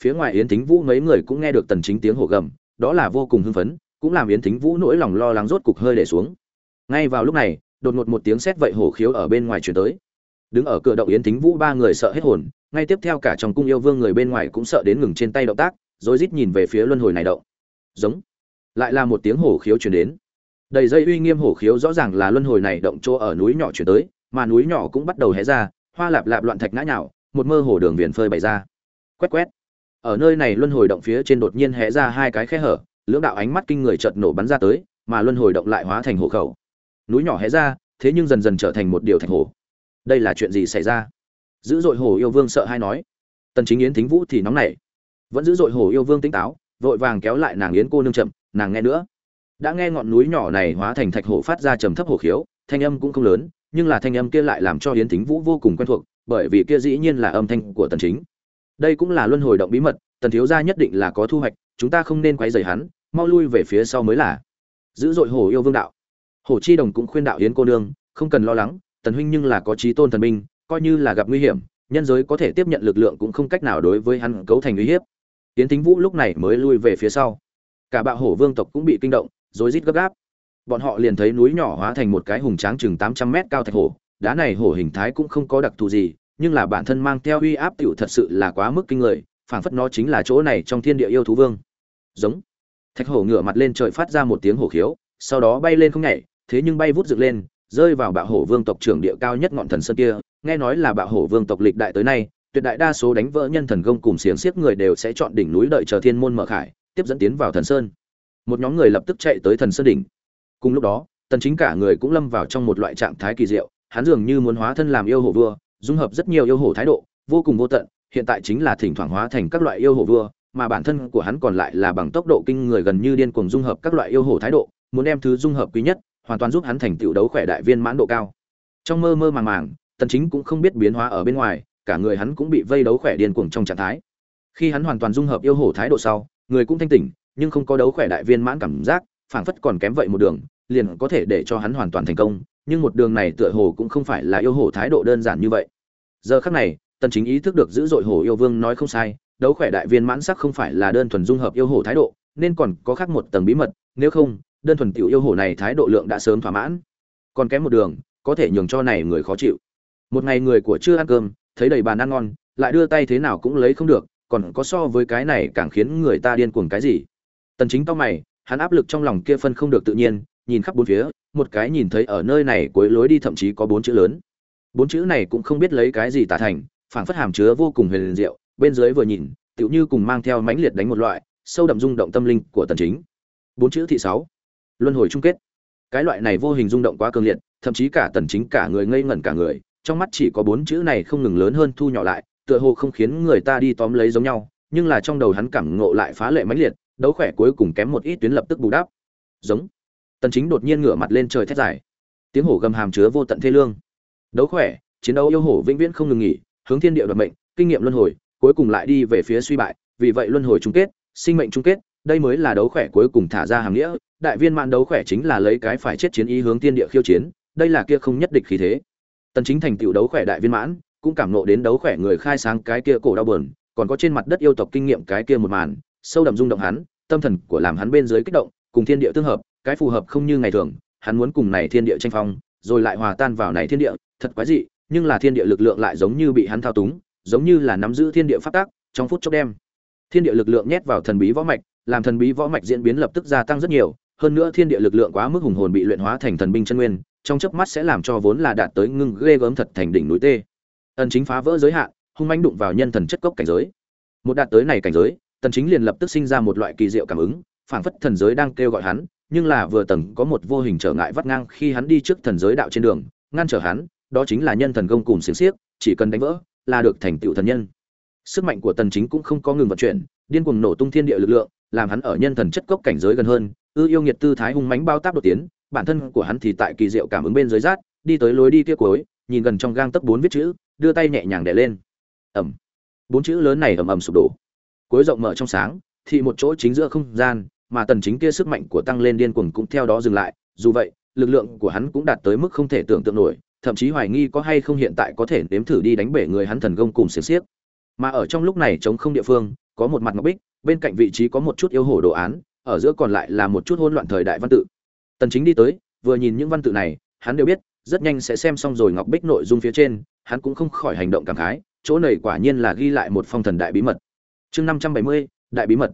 Phía ngoài yến thính vũ mấy người cũng nghe được tần chính tiếng hổ gầm, đó là vô cùng hưng phấn, cũng làm yến thính vũ nỗi lòng lo lắng rốt cục hơi để xuống. Ngay vào lúc này, đột ngột một tiếng sét vậy hổ khiếu ở bên ngoài truyền tới. Đứng ở cửa động yến thính vũ ba người sợ hết hồn, ngay tiếp theo cả trong cung yêu vương người bên ngoài cũng sợ đến ngừng trên tay động tác, rồi rít nhìn về phía luân hồi này động. Giống lại là một tiếng hổ khiếu truyền đến. Đầy dây uy nghiêm hổ khiếu rõ ràng là luân hồi này động chỗ ở núi nhỏ chuyển tới, mà núi nhỏ cũng bắt đầu hé ra, hoa lạp lạp loạn thạch ngã nhào, một mơ hồ đường viền phơi bày ra. Quét quét. Ở nơi này luân hồi động phía trên đột nhiên hé ra hai cái khe hở, lưỡng đạo ánh mắt kinh người chợt nổ bắn ra tới, mà luân hồi động lại hóa thành hộ khẩu. Núi nhỏ hé ra, thế nhưng dần dần trở thành một điều thạch hồ đây là chuyện gì xảy ra? Dữ dội hồ yêu vương sợ hay nói. Tần chính yến thính vũ thì nóng nảy. Vẫn dữ dội hồ yêu vương tỉnh táo, vội vàng kéo lại nàng yến cô nương chậm nàng nghe nữa. Đã nghe ngọn núi nhỏ này hóa thành thạch hổ phát ra trầm thấp hổ khiếu, thanh âm cũng không lớn, nhưng là thanh âm kia lại làm cho yến thính vũ vô cùng quen thuộc, bởi vì kia dĩ nhiên là âm thanh của tần chính. Đây cũng là luân hồi động bí mật, tần thiếu gia nhất định là có thu hoạch, chúng ta không nên quấy rầy hắn, mau lui về phía sau mới là. Giữ dội hổ yêu vương đạo. Hổ chi đồng cũng khuyên đạo yến cô nương, không cần lo lắng, tần huynh nhưng là có trí tôn thần minh coi như là gặp nguy hiểm, nhân giới có thể tiếp nhận lực lượng cũng không cách nào đối với hắn cấu thành uy hiếp. Yến thính vũ lúc này mới lui về phía sau cả bạo hổ vương tộc cũng bị kinh động rối rít gấp gáp. Bọn họ liền thấy núi nhỏ hóa thành một cái hùng tráng chừng tám trăm mét cao thạch hổ. Đá này hổ hình thái cũng không có đặc thù gì, nhưng là bản thân mang theo uy áp tiểu thật sự là quá mức kinh người, phảng phất nó chính là chỗ này trong thiên địa yêu thú vương. Giống. Thạch hổ ngửa mặt lên trời phát ra một tiếng hổ khiếu, sau đó bay lên không nhảy, thế nhưng bay vút dựng lên, rơi vào bạo hổ vương tộc trưởng địa cao nhất ngọn thần sơn kia. Nghe nói là bạo hổ vương tộc lịch đại tới nay, tuyệt đại đa số đánh vỡ nhân thần công cùng xiềng xiếc người đều sẽ chọn đỉnh núi đợi chờ thiên môn mở khải tiếp dẫn tiến vào thần sơn. Một nhóm người lập tức chạy tới thần sơn đỉnh. Cùng lúc đó tần chính cả người cũng lâm vào trong một loại trạng thái kỳ diệu, hắn dường như muốn hóa thân làm yêu hổ vua, dung hợp rất nhiều yêu hổ thái độ, vô cùng vô tận, hiện tại chính là thỉnh thoảng hóa thành các loại yêu hổ vua, mà bản thân của hắn còn lại là bằng tốc độ kinh người gần như điên cuồng dung hợp các loại yêu hổ thái độ, muốn đem thứ dung hợp quý nhất, hoàn toàn giúp hắn thành tựu đấu khỏe đại viên mãn độ cao. Trong mơ mơ màng màng tần chính cũng không biết biến hóa ở bên ngoài, cả người hắn cũng bị vây đấu khỏe điên cuồng trong trạng thái. Khi hắn hoàn toàn dung hợp yêu hổ thái độ sau người cũng thanh tỉnh, nhưng không có đấu khỏe đại viên mãn cảm giác, phảng phất còn kém vậy một đường, liền có thể để cho hắn hoàn toàn thành công, nhưng một đường này tựa hồ cũng không phải là yêu hổ thái độ đơn giản như vậy. Giờ khắc này, tần chính ý thức được giữ dội hổ yêu vương nói không sai, đấu khỏe đại viên mãn sắc không phải là đơn thuần dung hợp yêu hổ thái độ, nên còn có khác một tầng bí mật, nếu không, đơn thuần tiểu yêu hổ này thái độ lượng đã sớm thỏa mãn. Còn kém một đường, có thể nhường cho này người khó chịu. Một ngày người của chưa ăn cơm, thấy đầy bàn ăn ngon, lại đưa tay thế nào cũng lấy không được còn có so với cái này càng khiến người ta điên cuồng cái gì. Tần chính to mày, hắn áp lực trong lòng kia phân không được tự nhiên, nhìn khắp bốn phía, một cái nhìn thấy ở nơi này cuối lối đi thậm chí có bốn chữ lớn. Bốn chữ này cũng không biết lấy cái gì tả thành, phảng phất hàm chứa vô cùng huyền diệu, bên dưới vừa nhìn, tựu như cùng mang theo mãnh liệt đánh một loại, sâu đậm rung động tâm linh của tần chính. Bốn chữ thị sáu. Luân hồi chung kết. Cái loại này vô hình rung động quá cường liệt, thậm chí cả tần chính cả người ngây ngẩn cả người, trong mắt chỉ có bốn chữ này không ngừng lớn hơn thu nhỏ lại tựa hồ không khiến người ta đi tóm lấy giống nhau, nhưng là trong đầu hắn cảm ngộ lại phá lệ mãnh liệt, đấu khỏe cuối cùng kém một ít tuyến lập tức bù đắp. Giống. Tần chính đột nhiên ngửa mặt lên trời thét dài. Tiếng hổ gầm hàm chứa vô tận thê lương. Đấu khỏe, chiến đấu yêu hổ vĩnh viễn không ngừng nghỉ, hướng thiên địa đoạt mệnh, kinh nghiệm luân hồi, cuối cùng lại đi về phía suy bại, vì vậy luân hồi chung kết, sinh mệnh chung kết, đây mới là đấu khỏe cuối cùng thả ra hàng nghĩa, đại viên mãn đấu khỏe chính là lấy cái phải chết chiến ý hướng thiên địa khiêu chiến, đây là kia không nhất địch khí thế. Tần chính thành tựu đấu khỏe đại viên mãn cũng cảm nộ đến đấu khỏe người khai sáng cái kia cổ đau buồn, còn có trên mặt đất yêu tộc kinh nghiệm cái kia một màn, sâu đậm rung động hắn, tâm thần của làm hắn bên dưới kích động, cùng thiên địa tương hợp, cái phù hợp không như ngày thường, hắn muốn cùng này thiên địa tranh phong, rồi lại hòa tan vào này thiên địa, thật quái dị, nhưng là thiên địa lực lượng lại giống như bị hắn thao túng, giống như là nắm giữ thiên địa pháp tác trong phút chốc đem thiên địa lực lượng nhét vào thần bí võ mạch, làm thần bí võ mạch diễn biến lập tức gia tăng rất nhiều, hơn nữa thiên địa lực lượng quá mức hùng hồn bị luyện hóa thành thần binh chân nguyên, trong chớp mắt sẽ làm cho vốn là đạt tới ngưng ghê gớm thật thành đỉnh núi tê ân chính phá vỡ giới hạn, hung manh đụng vào nhân thần chất cốc cảnh giới. Một đạt tới này cảnh giới, tần chính liền lập tức sinh ra một loại kỳ diệu cảm ứng, phảng phất thần giới đang kêu gọi hắn, nhưng là vừa tầng có một vô hình trở ngại vắt ngang khi hắn đi trước thần giới đạo trên đường, ngăn trở hắn, đó chính là nhân thần công cùng xiềng xiếc, chỉ cần đánh vỡ là được thành tựu thần nhân. Sức mạnh của tần chính cũng không có ngừng vận chuyển, điên cuồng nổ tung thiên địa lực lượng, làm hắn ở nhân thần chất cốc cảnh giới gần hơn, ư yêu nghiệt tư thái hung mãnh bao táp đột tiến, bản thân của hắn thì tại kỳ diệu cảm ứng bên dưới rát, đi tới lối đi kia cuối, nhìn gần trong gang tấc bốn viết chữ đưa tay nhẹ nhàng đè lên. Ẩm bốn chữ lớn này ầm ầm sụp đổ. Cuối rộng mở trong sáng, thì một chỗ chính giữa không gian, mà tần chính kia sức mạnh của tăng lên điên cuồng cũng theo đó dừng lại. Dù vậy, lực lượng của hắn cũng đạt tới mức không thể tưởng tượng nổi, thậm chí hoài nghi có hay không hiện tại có thể nếm thử đi đánh bể người hắn thần công cùng xiềng xiếc. Mà ở trong lúc này chống không địa phương, có một mặt ngọc bích, bên cạnh vị trí có một chút yêu hổ đồ án, ở giữa còn lại là một chút hỗn loạn thời đại văn tự. Tần chính đi tới, vừa nhìn những văn tự này, hắn đều biết, rất nhanh sẽ xem xong rồi ngọc bích nội dung phía trên hắn cũng không khỏi hành động cảm khái chỗ này quả nhiên là ghi lại một phong thần đại bí mật. Chương 570, đại bí mật.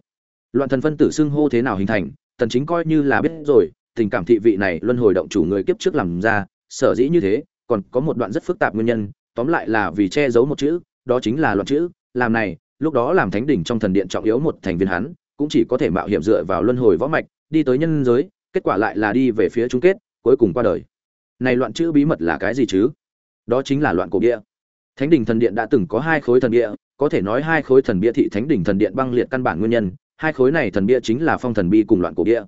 Loạn thần phân tử xưng hô thế nào hình thành tần chính coi như là biết rồi tình cảm thị vị này luân hồi động chủ người kiếp trước làm ra sở dĩ như thế còn có một đoạn rất phức tạp nguyên nhân tóm lại là vì che giấu một chữ đó chính là loạn chữ làm này lúc đó làm thánh đỉnh trong thần điện trọng yếu một thành viên hắn cũng chỉ có thể mạo hiểm dựa vào luân hồi võ mạch đi tới nhân giới kết quả lại là đi về phía chung kết cuối cùng qua đời. Này loạn chữ bí mật là cái gì chứ? Đó chính là loạn cổ bia. Thánh đình thần điện đã từng có hai khối thần bia, có thể nói hai khối thần bia thị thánh đình thần điện băng liệt căn bản nguyên nhân, hai khối này thần bia chính là phong thần bi cùng loạn cổ bia.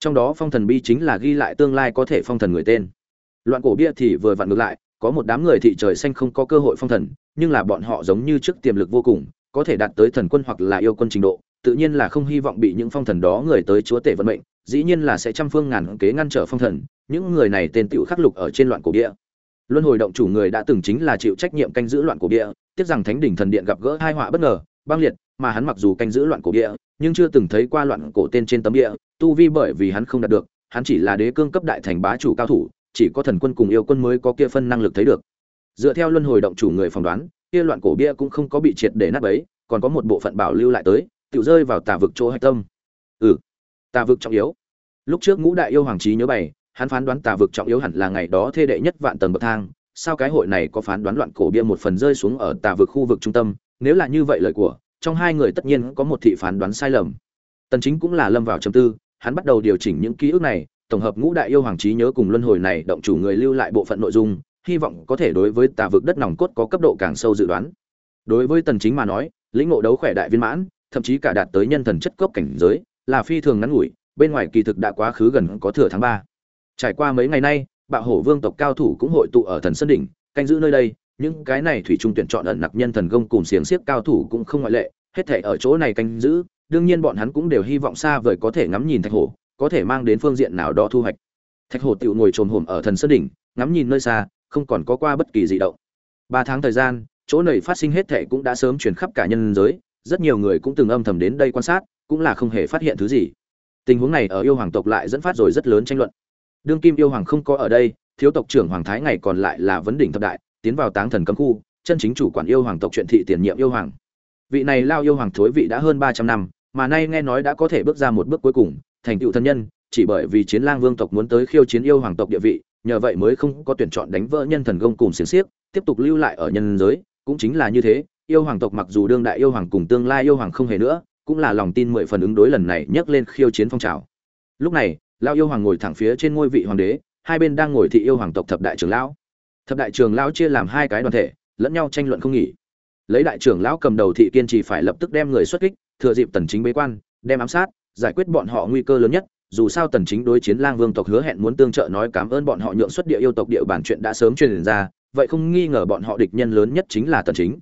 Trong đó phong thần bi chính là ghi lại tương lai có thể phong thần người tên. Loạn cổ bia thì vừa vặn ngược lại, có một đám người thị trời xanh không có cơ hội phong thần, nhưng là bọn họ giống như trước tiềm lực vô cùng, có thể đạt tới thần quân hoặc là yêu quân trình độ, tự nhiên là không hy vọng bị những phong thần đó người tới chúa tể vận mệnh, dĩ nhiên là sẽ trăm phương ngàn kế ngăn trở phong thần, những người này tên tựu khắc lục ở trên loạn cổ bia luân hồi động chủ người đã từng chính là chịu trách nhiệm canh giữ loạn cổ bia tiếc rằng thánh đỉnh thần điện gặp gỡ hai họa bất ngờ, băng liệt, mà hắn mặc dù canh giữ loạn cổ bia nhưng chưa từng thấy qua loạn cổ tên trên tấm địa. tu vi bởi vì hắn không đạt được, hắn chỉ là đế cương cấp đại thành bá chủ cao thủ, chỉ có thần quân cùng yêu quân mới có kia phân năng lực thấy được dựa theo luân hồi động chủ người phỏng đoán, kia loạn cổ bia cũng không có bị triệt để nát bấy, còn có một bộ phận bảo lưu lại tới, tự rơi vào tà vực chỗ hạch tâm ừ tà vực trọng yếu lúc trước ngũ đại yêu hoàng trí nhớ bày hắn phán đoán tà vực trọng yếu hẳn là ngày đó thê đệ nhất vạn tầng bậc thang, sao cái hội này có phán đoán loạn cổ bia một phần rơi xuống ở tà vực khu vực trung tâm? Nếu là như vậy lời của, trong hai người tất nhiên có một thị phán đoán sai lầm. Tần chính cũng là lâm vào trầm tư, hắn bắt đầu điều chỉnh những ký ức này, tổng hợp ngũ đại yêu hoàng trí nhớ cùng luân hồi này động chủ người lưu lại bộ phận nội dung, hy vọng có thể đối với tà vực đất nòng cốt có cấp độ càng sâu dự đoán. Đối với tần chính mà nói, lĩnh ngộ đấu khỏe đại viên mãn, thậm chí cả đạt tới nhân thần chất cấp cảnh giới, là phi thường ngắn ngủi, bên ngoài kỳ thực đã quá khứ gần có thừa tháng 3 trải qua mấy ngày nay, bạo hổ vương tộc cao thủ cũng hội tụ ở thần sơn đỉnh, canh giữ nơi đây, những cái này thủy trung tuyển chọn ẩn nặc nhân thần công cùng xiềng xiếc cao thủ cũng không ngoại lệ, hết thể ở chỗ này canh giữ, đương nhiên bọn hắn cũng đều hy vọng xa vời có thể ngắm nhìn thạch hổ, có thể mang đến phương diện nào đó thu hoạch. Thạch hổ tiểu ngồi trồm hổm ở thần sơn đỉnh, ngắm nhìn nơi xa, không còn có qua bất kỳ dị động. Ba tháng thời gian, chỗ này phát sinh hết thảy cũng đã sớm truyền khắp cả nhân giới, rất nhiều người cũng từng âm thầm đến đây quan sát, cũng là không hề phát hiện thứ gì. Tình huống này ở yêu hoàng tộc lại dẫn phát rồi rất lớn tranh luận đương kim yêu hoàng không có ở đây, thiếu tộc trưởng hoàng thái ngày còn lại là vấn đỉnh thập đại, tiến vào táng thần cấm khu, chân chính chủ quản yêu hoàng tộc chuyện thị tiền nhiệm yêu hoàng. Vị này lao yêu hoàng thối vị đã hơn ba trăm năm, mà nay nghe nói đã có thể bước ra một bước cuối cùng, thành tựu thân nhân, chỉ bởi vì chiến lang vương tộc muốn tới khiêu chiến yêu hoàng tộc địa vị, nhờ vậy mới không có tuyển chọn đánh vỡ nhân thần công cùng xiềng xiếc, tiếp tục lưu lại ở nhân giới. Cũng chính là như thế, yêu hoàng tộc mặc dù đương đại yêu hoàng cùng tương lai yêu hoàng không hề nữa, cũng là lòng tin mười phần ứng đối lần này nhấc lên khiêu chiến phong trào. Lúc này lao yêu hoàng ngồi thẳng phía trên ngôi vị hoàng đế, hai bên đang ngồi thị yêu hoàng tộc thập đại trưởng lão. Thập đại trưởng lão chia làm hai cái đoàn thể, lẫn nhau tranh luận không nghỉ. Lấy đại trưởng lão cầm đầu thị kiên trì phải lập tức đem người xuất kích, thừa dịp tần chính bế quan, đem ám sát, giải quyết bọn họ nguy cơ lớn nhất. Dù sao tần chính đối chiến lang vương tộc hứa hẹn muốn tương trợ nói cảm ơn bọn họ nhượng xuất địa yêu tộc địa bản chuyện đã sớm truyền ra, vậy không nghi ngờ bọn họ địch nhân lớn nhất chính là tần chính.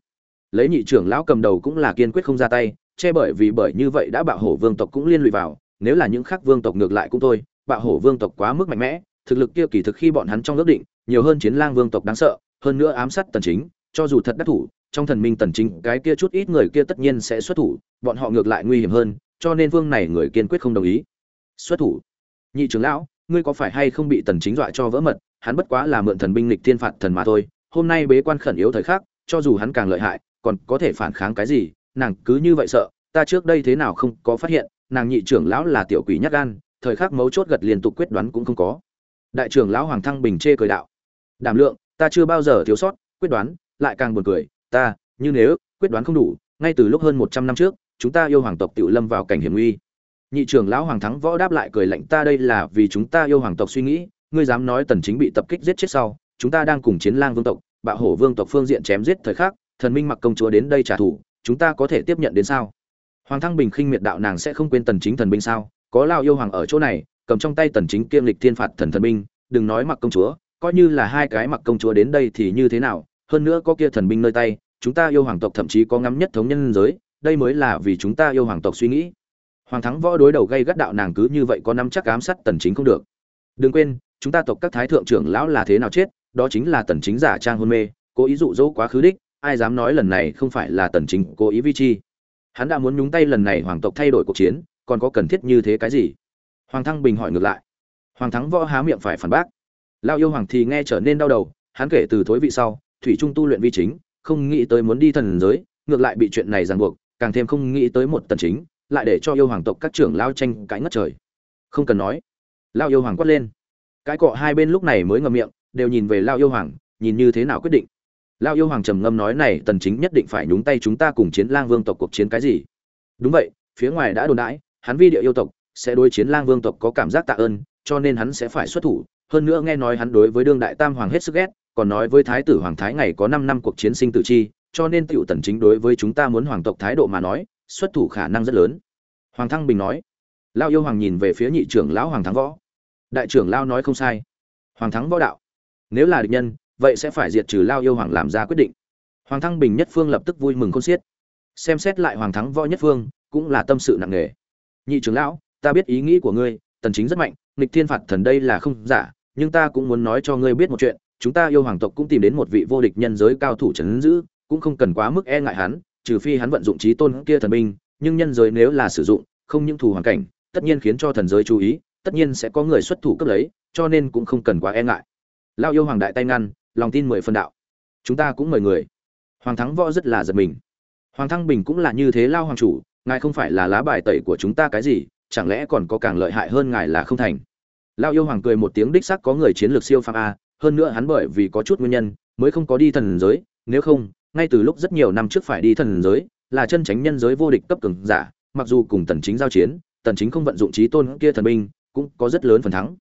Lấy nhị trưởng lão cầm đầu cũng là kiên quyết không ra tay, che bởi vì bởi như vậy đã bạo hổ vương tộc cũng liên lụy vào nếu là những khác vương tộc ngược lại cũng thôi, bạo hổ vương tộc quá mức mạnh mẽ, thực lực kia kỳ thực khi bọn hắn trong ước định, nhiều hơn chiến lang vương tộc đáng sợ, hơn nữa ám sát tần chính, cho dù thật đắc thủ, trong thần minh tần chính, cái kia chút ít người kia tất nhiên sẽ xuất thủ, bọn họ ngược lại nguy hiểm hơn, cho nên vương này người kiên quyết không đồng ý. Xuất thủ. Nhị trưởng lão, ngươi có phải hay không bị tần chính dọa cho vỡ mật, hắn bất quá là mượn thần binh lịch thiên phạt thần mà thôi, hôm nay bế quan khẩn yếu thời khắc, cho dù hắn càng lợi hại, còn có thể phản kháng cái gì, nàng cứ như vậy sợ, ta trước đây thế nào không có phát hiện nàng nhị trưởng lão là tiểu quỷ nhát gan, thời khắc mấu chốt gật liên tục quyết đoán cũng không có. Đại trưởng lão hoàng thăng bình chê cười đạo, đảm lượng, ta chưa bao giờ thiếu sót, quyết đoán, lại càng buồn cười, ta, như nếu, quyết đoán không đủ, ngay từ lúc hơn một trăm năm trước, chúng ta yêu hoàng tộc tiểu lâm vào cảnh hiểm nguy. Nhị trưởng lão hoàng thắng võ đáp lại cười lạnh, ta đây là vì chúng ta yêu hoàng tộc suy nghĩ, ngươi dám nói tần chính bị tập kích giết chết sau, chúng ta đang cùng chiến lang vương tộc, bạo hổ vương tộc phương diện chém giết thời khắc, thần minh mặc công chúa đến đây trả thù, chúng ta có thể tiếp nhận đến sao? Hoàng thăng bình khinh miệt đạo nàng sẽ không quên tần chính thần binh sao? Có lao yêu hoàng ở chỗ này, cầm trong tay tần chính kiêm lịch thiên phạt thần thần binh, đừng nói mặc công chúa, coi như là hai cái mặc công chúa đến đây thì như thế nào? Hơn nữa có kia thần binh nơi tay, chúng ta yêu hoàng tộc thậm chí có ngắm nhất thống nhân giới, đây mới là vì chúng ta yêu hoàng tộc suy nghĩ. Hoàng thắng võ đối đầu gây gắt đạo nàng cứ như vậy có năm chắc ám sát tần chính không được. Đừng quên, chúng ta tộc các thái thượng trưởng lão là thế nào chết, đó chính là tần chính giả trang hôn mê, cố ý dụ dỗ quá khứ đích, ai dám nói lần này không phải là tần chính cố ý vi chi hắn đã muốn nhúng tay lần này hoàng tộc thay đổi cuộc chiến, còn có cần thiết như thế cái gì? Hoàng thăng bình hỏi ngược lại. Hoàng thắng võ há miệng phải phản bác. Lao yêu hoàng thì nghe trở nên đau đầu, hắn kể từ thối vị sau, thủy trung tu luyện vi chính, không nghĩ tới muốn đi thần giới, ngược lại bị chuyện này ràng buộc, càng thêm không nghĩ tới một tần chính, lại để cho yêu hoàng tộc các trưởng lao tranh cãi ngất trời. Không cần nói. Lao yêu hoàng quát lên. Cái cọ hai bên lúc này mới ngậm miệng, đều nhìn về lao yêu hoàng, nhìn như thế nào quyết định? Lao yêu hoàng trầm ngâm nói này, tần chính nhất định phải nhúng tay chúng ta cùng chiến lang vương tộc cuộc chiến cái gì? Đúng vậy, phía ngoài đã đồn đãi, hắn vi địa yêu tộc, sẽ đối chiến lang vương tộc có cảm giác tạ ơn, cho nên hắn sẽ phải xuất thủ. Hơn nữa nghe nói hắn đối với đương đại tam hoàng hết sức ghét, còn nói với thái tử hoàng thái ngày có 5 năm cuộc chiến sinh tử chi, cho nên tiểu tần chính đối với chúng ta muốn hoàng tộc thái độ mà nói, xuất thủ khả năng rất lớn. Hoàng thăng bình nói. Lao yêu hoàng nhìn về phía nhị trưởng lão hoàng thắng võ. Đại trưởng lao nói không sai. Hoàng thắng võ đạo. Nếu là địch nhân vậy sẽ phải diệt trừ lao yêu hoàng làm ra quyết định. Hoàng thăng bình nhất phương lập tức vui mừng khôn xiết. Xem xét lại hoàng thắng võ nhất phương, cũng là tâm sự nặng nề. Nhị trưởng lão, ta biết ý nghĩ của ngươi, tần chính rất mạnh, nghịch thiên phạt thần đây là không giả, nhưng ta cũng muốn nói cho ngươi biết một chuyện, chúng ta yêu hoàng tộc cũng tìm đến một vị vô địch nhân giới cao thủ chấn giữ, cũng không cần quá mức e ngại hắn, trừ phi hắn vận dụng trí tôn kia thần binh, nhưng nhân giới nếu là sử dụng, không những thù hoàn cảnh, tất nhiên khiến cho thần giới chú ý, tất nhiên sẽ có người xuất thủ cấp lấy, cho nên cũng không cần quá e ngại. Lao yêu hoàng đại tay ngăn lòng tin mười phần đạo. Chúng ta cũng mời người. Hoàng thắng võ rất là giật mình. Hoàng thăng bình cũng là như thế lao hoàng chủ, ngài không phải là lá bài tẩy của chúng ta cái gì, chẳng lẽ còn có càng lợi hại hơn ngài là không thành? Lao yêu hoàng cười một tiếng đích sắc có người chiến lược siêu phàm a, hơn nữa hắn bởi vì có chút nguyên nhân, mới không có đi thần giới, nếu không, ngay từ lúc rất nhiều năm trước phải đi thần giới, là chân tránh nhân giới vô địch cấp cường giả, mặc dù cùng tần chính giao chiến, tần chính không vận dụng trí tôn kia thần binh, cũng có rất lớn phần thắng.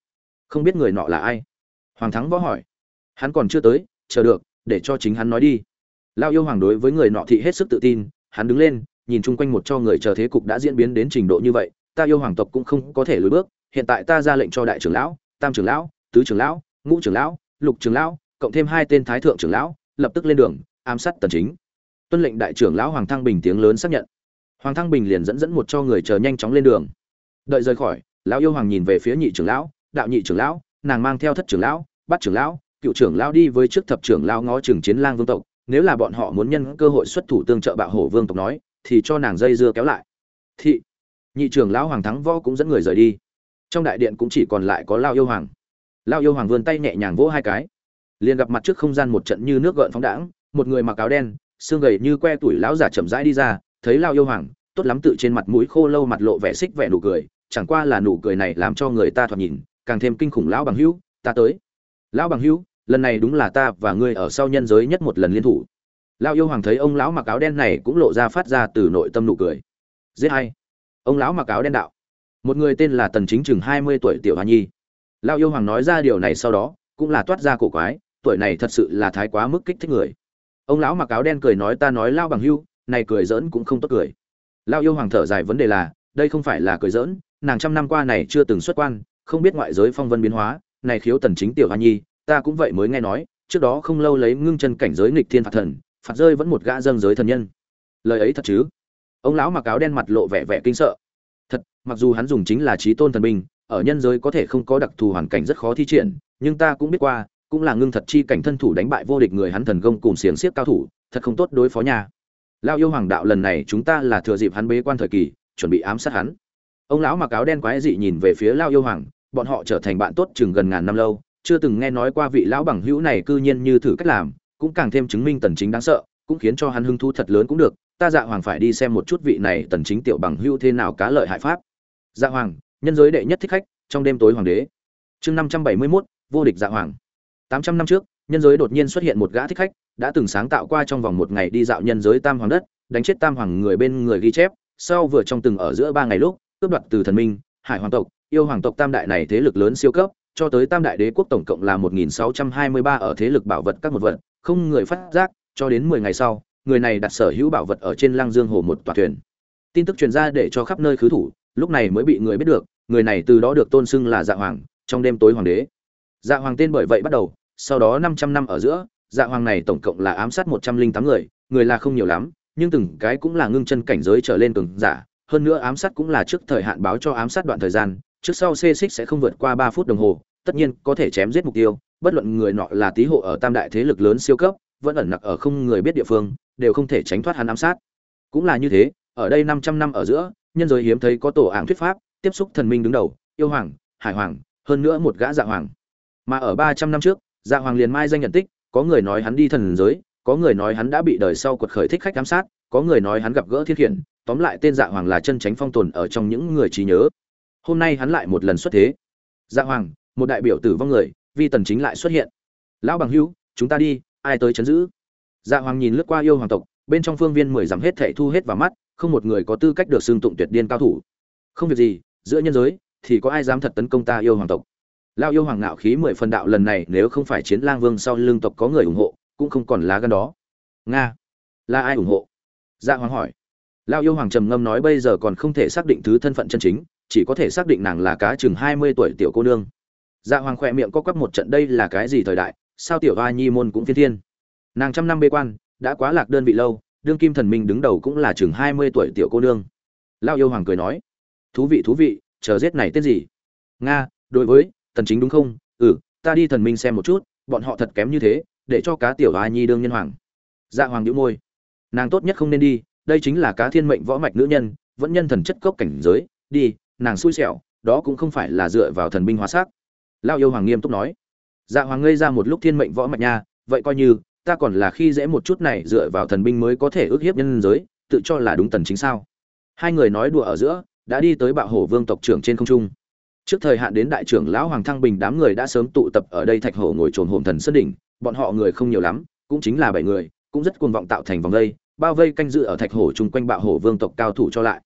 Không biết người nọ là ai? Hoàng thắng võ hỏi hắn còn chưa tới chờ được để cho chính hắn nói đi lao yêu hoàng đối với người nọ thị hết sức tự tin hắn đứng lên nhìn chung quanh một cho người chờ thế cục đã diễn biến đến trình độ như vậy ta yêu hoàng tộc cũng không có thể lùi bước hiện tại ta ra lệnh cho đại trưởng lão tam trưởng lão tứ trưởng lão ngũ trưởng lão lục trưởng lão cộng thêm hai tên thái thượng trưởng lão lập tức lên đường ám sát tần chính tuân lệnh đại trưởng lão hoàng thăng bình tiếng lớn xác nhận hoàng thăng bình liền dẫn dẫn một cho người chờ nhanh chóng lên đường đợi rời khỏi lão yêu hoàng nhìn về phía nhị trưởng lão đạo nhị trưởng lão nàng mang theo thất trưởng lão bát trưởng lão cựu trưởng lão đi với trước thập trưởng lão ngó trường chiến lang vương tộc, nếu là bọn họ muốn nhân cơ hội xuất thủ tương trợ bạo hổ vương tộc nói, thì cho nàng dây dưa kéo lại. Thị, nhị trưởng lão hoàng thắng võ cũng dẫn người rời đi. Trong đại điện cũng chỉ còn lại có lao yêu hoàng. Lao yêu hoàng vươn tay nhẹ nhàng vỗ hai cái. Liền gặp mặt trước không gian một trận như nước gợn phóng đãng, một người mặc áo đen, xương gầy như que tuổi lão giả chậm rãi đi ra, thấy lao yêu hoàng, tốt lắm tự trên mặt mũi khô lâu mặt lộ vẻ xích vẻ nụ cười, chẳng qua là nụ cười này làm cho người ta thoạt nhìn càng thêm kinh khủng lão bằng hữu, ta tới. Lão bằng hữu lần này đúng là ta và ngươi ở sau nhân giới nhất một lần liên thủ. Lão yêu hoàng thấy ông lão mặc áo đen này cũng lộ ra phát ra từ nội tâm nụ cười. Giết hay ông lão mặc áo đen đạo. Một người tên là tần chính chừng 20 tuổi, tiểu hoa nhi. Lão yêu hoàng nói ra điều này sau đó, cũng là toát ra cổ quái, tuổi này thật sự là thái quá mức kích thích người. Ông lão mặc áo đen cười nói, ta nói lao bằng hưu, này cười giỡn cũng không tốt cười. Lão yêu hoàng thở dài, vấn đề là, đây không phải là cười giỡn, nàng trăm năm qua này chưa từng xuất quan, không biết ngoại giới phong vân biến hóa, này khiếu tần chính tiểu hoa nhi ta cũng vậy mới nghe nói, trước đó không lâu lấy ngưng chân cảnh giới nghịch thiên phạt thần, phạt rơi vẫn một gã dâng giới thần nhân. Lời ấy thật chứ? Ông lão mặc áo đen mặt lộ vẻ vẻ kinh sợ. Thật, mặc dù hắn dùng chính là trí tôn thần binh, ở nhân giới có thể không có đặc thù hoàn cảnh rất khó thi triển, nhưng ta cũng biết qua, cũng là ngưng thật chi cảnh thân thủ đánh bại vô địch người hắn thần công cùng xiềng xiếc cao thủ, thật không tốt đối phó nhà. Lao yêu hoàng đạo lần này chúng ta là thừa dịp hắn bế quan thời kỳ, chuẩn bị ám sát hắn. Ông lão mặc áo đen quái dị nhìn về phía lao yêu hoàng, bọn họ trở thành bạn tốt chừng gần ngàn năm lâu chưa từng nghe nói qua vị lão bằng hữu này cư nhiên như thử cách làm cũng càng thêm chứng minh tần chính đáng sợ cũng khiến cho hắn hứng thú thật lớn cũng được. Ta dạ hoàng phải đi xem một chút vị này tần chính tiểu bằng hữu thế nào cá lợi hại pháp. Dạ hoàng nhân giới đệ nhất thích khách trong đêm tối hoàng đế. Chương 571, vô địch dạ hoàng. 800 năm trước nhân giới đột nhiên xuất hiện một gã thích khách đã từng sáng tạo qua trong vòng một ngày đi dạo nhân giới tam hoàng đất đánh chết tam hoàng người bên người ghi chép sau vừa trong từng ở giữa ba ngày lúc cướp đoạt từ thần minh hải hoàng tộc yêu hoàng tộc tam đại này thế lực lớn siêu cấp cho tới tam đại đế quốc tổng cộng là 1623 ở thế lực bảo vật các một vật, không người phát giác, cho đến 10 ngày sau, người này đặt sở hữu bảo vật ở trên lăng dương hồ một tòa thuyền. Tin tức truyền ra để cho khắp nơi khứ thủ, lúc này mới bị người biết được, người này từ đó được tôn xưng là dạ hoàng, trong đêm tối hoàng đế. Dạ hoàng tên bởi vậy bắt đầu, sau đó 500 năm ở giữa dạ hoàng này tổng cộng là ám sát 108 người người là không nhiều lắm, nhưng từng cái cũng là ngưng chân cảnh giới trở lên cường giả, hơn nữa ám sát cũng là trước thời hạn báo cho ám sát đoạn thời gian trước sau xê xích sẽ không vượt qua ba phút đồng hồ, tất nhiên có thể chém giết mục tiêu, bất luận người nọ là tí hộ ở tam đại thế lực lớn siêu cấp, vẫn ẩn nặc ở không người biết địa phương, đều không thể tránh thoát hắn ám sát. Cũng là như thế, ở đây 500 năm ở giữa, nhân giới hiếm thấy có tổ ảng thuyết pháp, tiếp xúc thần minh đứng đầu, yêu hoàng, hải hoàng, hơn nữa một gã dạ hoàng. Mà ở 300 năm trước dạ hoàng liền mai danh nhận tích, có người nói hắn đi thần giới, có người nói hắn đã bị đời sau quật khởi thích khách giám sát, có người nói hắn gặp gỡ thiên khiển, tóm lại tên dạ hoàng là chân tránh phong tồn ở trong những người trí nhớ hôm nay hắn lại một lần xuất thế. Dạ hoàng, một đại biểu tử vong người, vi tần chính lại xuất hiện. Lão bằng hữu, chúng ta đi, ai tới chấn giữ? Dạ hoàng nhìn lướt qua yêu hoàng tộc, bên trong phương viên mười dặm hết thảy thu hết vào mắt, không một người có tư cách được xưng tụng tuyệt điên cao thủ. Không việc gì, giữa nhân giới, thì có ai dám thật tấn công ta yêu hoàng tộc? Lao yêu hoàng ngạo khí mười phần đạo lần này nếu không phải chiến lang vương sau lương tộc có người ủng hộ, cũng không còn lá gan đó. Nga, là ai ủng hộ? Dạ hoàng hỏi. Lao yêu hoàng trầm ngâm nói bây giờ còn không thể xác định thứ thân phận chân chính chỉ có thể xác định nàng là cá chừng hai mươi tuổi tiểu cô nương. Dạ hoàng khỏe miệng có quắp một trận, đây là cái gì thời đại, sao tiểu hoa nhi môn cũng phiên thiên? Nàng trăm năm bê quan, đã quá lạc đơn vị lâu, đương kim thần minh đứng đầu cũng là chừng hai mươi tuổi tiểu cô nương. Lao yêu hoàng cười nói, thú vị thú vị, chờ giết này tên gì? Nga, đối với tần chính đúng không? Ừ ta đi thần minh xem một chút, bọn họ thật kém như thế, để cho cá tiểu hoa nhi đương nhân hoàng. Dạ hoàng nhíu môi, nàng tốt nhất không nên đi, đây chính là cá thiên mệnh võ mạch nữ nhân, vẫn nhân thần chất cốc cảnh giới, đi nàng xui xẻo, đó cũng không phải là dựa vào thần binh hóa sắc lao yêu hoàng nghiêm túc nói. Dạ hoàng ngây ra một lúc thiên mệnh võ mạch nha, vậy coi như, ta còn là khi dễ một chút này dựa vào thần binh mới có thể ước hiếp nhân giới, tự cho là đúng tần chính sao. Hai người nói đùa ở giữa, đã đi tới bạo hổ vương tộc trưởng trên không trung. Trước thời hạn đến đại trưởng lão hoàng thăng bình đám người đã sớm tụ tập ở đây thạch hổ ngồi trồn hồn thần sơn đỉnh, bọn họ người không nhiều lắm, cũng chính là bảy người, cũng rất cuồng vọng tạo thành vòng vây, bao vây canh giữ ở thạch hổ chung quanh bạo hổ vương tộc cao thủ cho lại.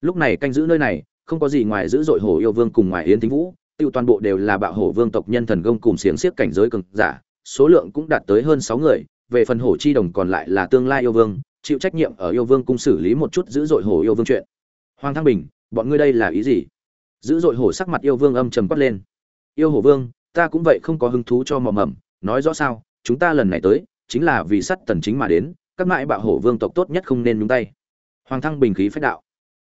Lúc này canh giữ nơi này không có gì ngoài giữ dội hổ yêu vương cùng ngoài yến thính vũ, tiêu toàn bộ đều là bạo hổ vương tộc nhân thần công cùng xiềng xiếc cảnh giới cường giả, số lượng cũng đạt tới hơn sáu người, về phần hổ chi đồng còn lại là tương lai yêu vương, chịu trách nhiệm ở yêu vương cung xử lý một chút giữ dội hổ yêu vương chuyện. Hoàng thăng bình, bọn ngươi đây là ý gì? Giữ dội hổ sắc mặt yêu vương âm trầm quát lên. Yêu hổ vương, ta cũng vậy không có hứng thú cho mò mầm nói rõ sao, chúng ta lần này tới, chính là vì sắt tần chính mà đến, các mãi bạo hổ vương tộc tốt nhất không nên nhúng tay. Hoàng thăng bình khí phách đạo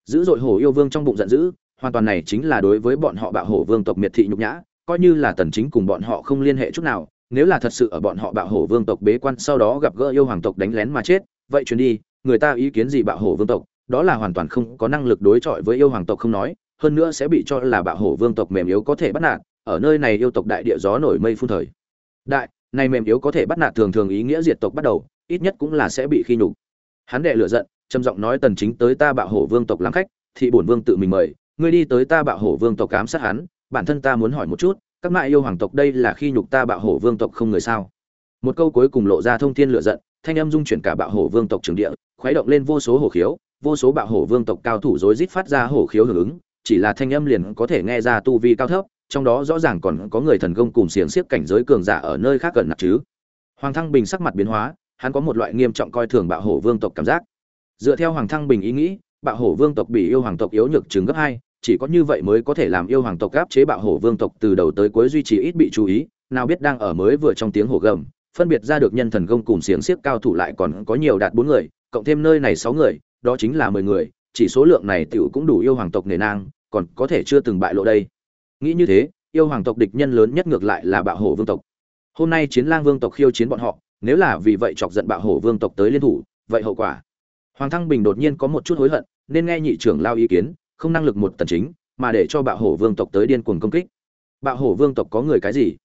dữ dội hổ yêu vương trong bụng giận dữ, hoàn toàn này chính là đối với bọn họ bạo hổ vương tộc miệt thị nhục nhã, coi như là tần chính cùng bọn họ không liên hệ chút nào, nếu là thật sự ở bọn họ bạo hổ vương tộc bế quan sau đó gặp gỡ yêu hoàng tộc đánh lén mà chết, vậy chuyến đi, người ta ý kiến gì bạo hổ vương tộc, đó là hoàn toàn không có năng lực đối chọi với yêu hoàng tộc không nói, hơn nữa sẽ bị cho là bạo hổ vương tộc mềm yếu có thể bắt nạt, ở nơi này yêu tộc đại địa gió nổi mây phun thời. Đại, này mềm yếu có thể bắt nạt thường thường ý nghĩa diệt tộc bắt đầu, ít nhất cũng là sẽ bị khi nhục. Hắn đệ lựa giận trầm giọng nói tần chính tới ta bạo hổ vương tộc làm khách, thị bổn vương tự mình mời, ngươi đi tới ta bạo hổ vương tộc ám sát hắn, bản thân ta muốn hỏi một chút, các mại yêu hoàng tộc đây là khi nhục ta bạo hổ vương tộc không người sao? Một câu cuối cùng lộ ra thông thiên lựa giận, thanh âm dung chuyển cả bạo hổ vương tộc trường địa, khuấy động lên vô số hổ khiếu, vô số bạo hổ vương tộc cao thủ rối rít phát ra hổ khiếu hưởng ứng, chỉ là thanh âm liền có thể nghe ra tu vi cao thấp, trong đó rõ ràng còn có người thần công cùng xiềng xiếc cảnh giới cường giả ở nơi khác gần nặng chứ. Hoàng thăng bình sắc mặt biến hóa, hắn có một loại nghiêm trọng coi thường bạo hổ vương tộc cảm giác dựa theo hoàng thăng bình ý nghĩ, bạo hổ vương tộc bị yêu hoàng tộc yếu nhược chừng gấp hai, chỉ có như vậy mới có thể làm yêu hoàng tộc gáp chế bạo hổ vương tộc từ đầu tới cuối duy trì ít bị chú ý, nào biết đang ở mới vừa trong tiếng hổ gầm, phân biệt ra được nhân thần công cùng xiềng xiếc cao thủ lại còn có nhiều đạt bốn người, cộng thêm nơi này sáu người, đó chính là mười người, chỉ số lượng này tiểu cũng đủ yêu hoàng tộc nề nang, còn có thể chưa từng bại lộ đây. Nghĩ như thế, yêu hoàng tộc địch nhân lớn nhất ngược lại là bạo hổ vương tộc. Hôm nay chiến lang vương tộc khiêu chiến bọn họ, nếu là vì vậy chọc giận bạo hổ vương tộc tới liên thủ, vậy hậu quả hoàng thăng bình đột nhiên có một chút hối hận, nên nghe nhị trưởng lao ý kiến, không năng lực một tần chính, mà để cho bạo hổ vương tộc tới điên cuồng công kích. Bạo hổ vương tộc có người cái gì?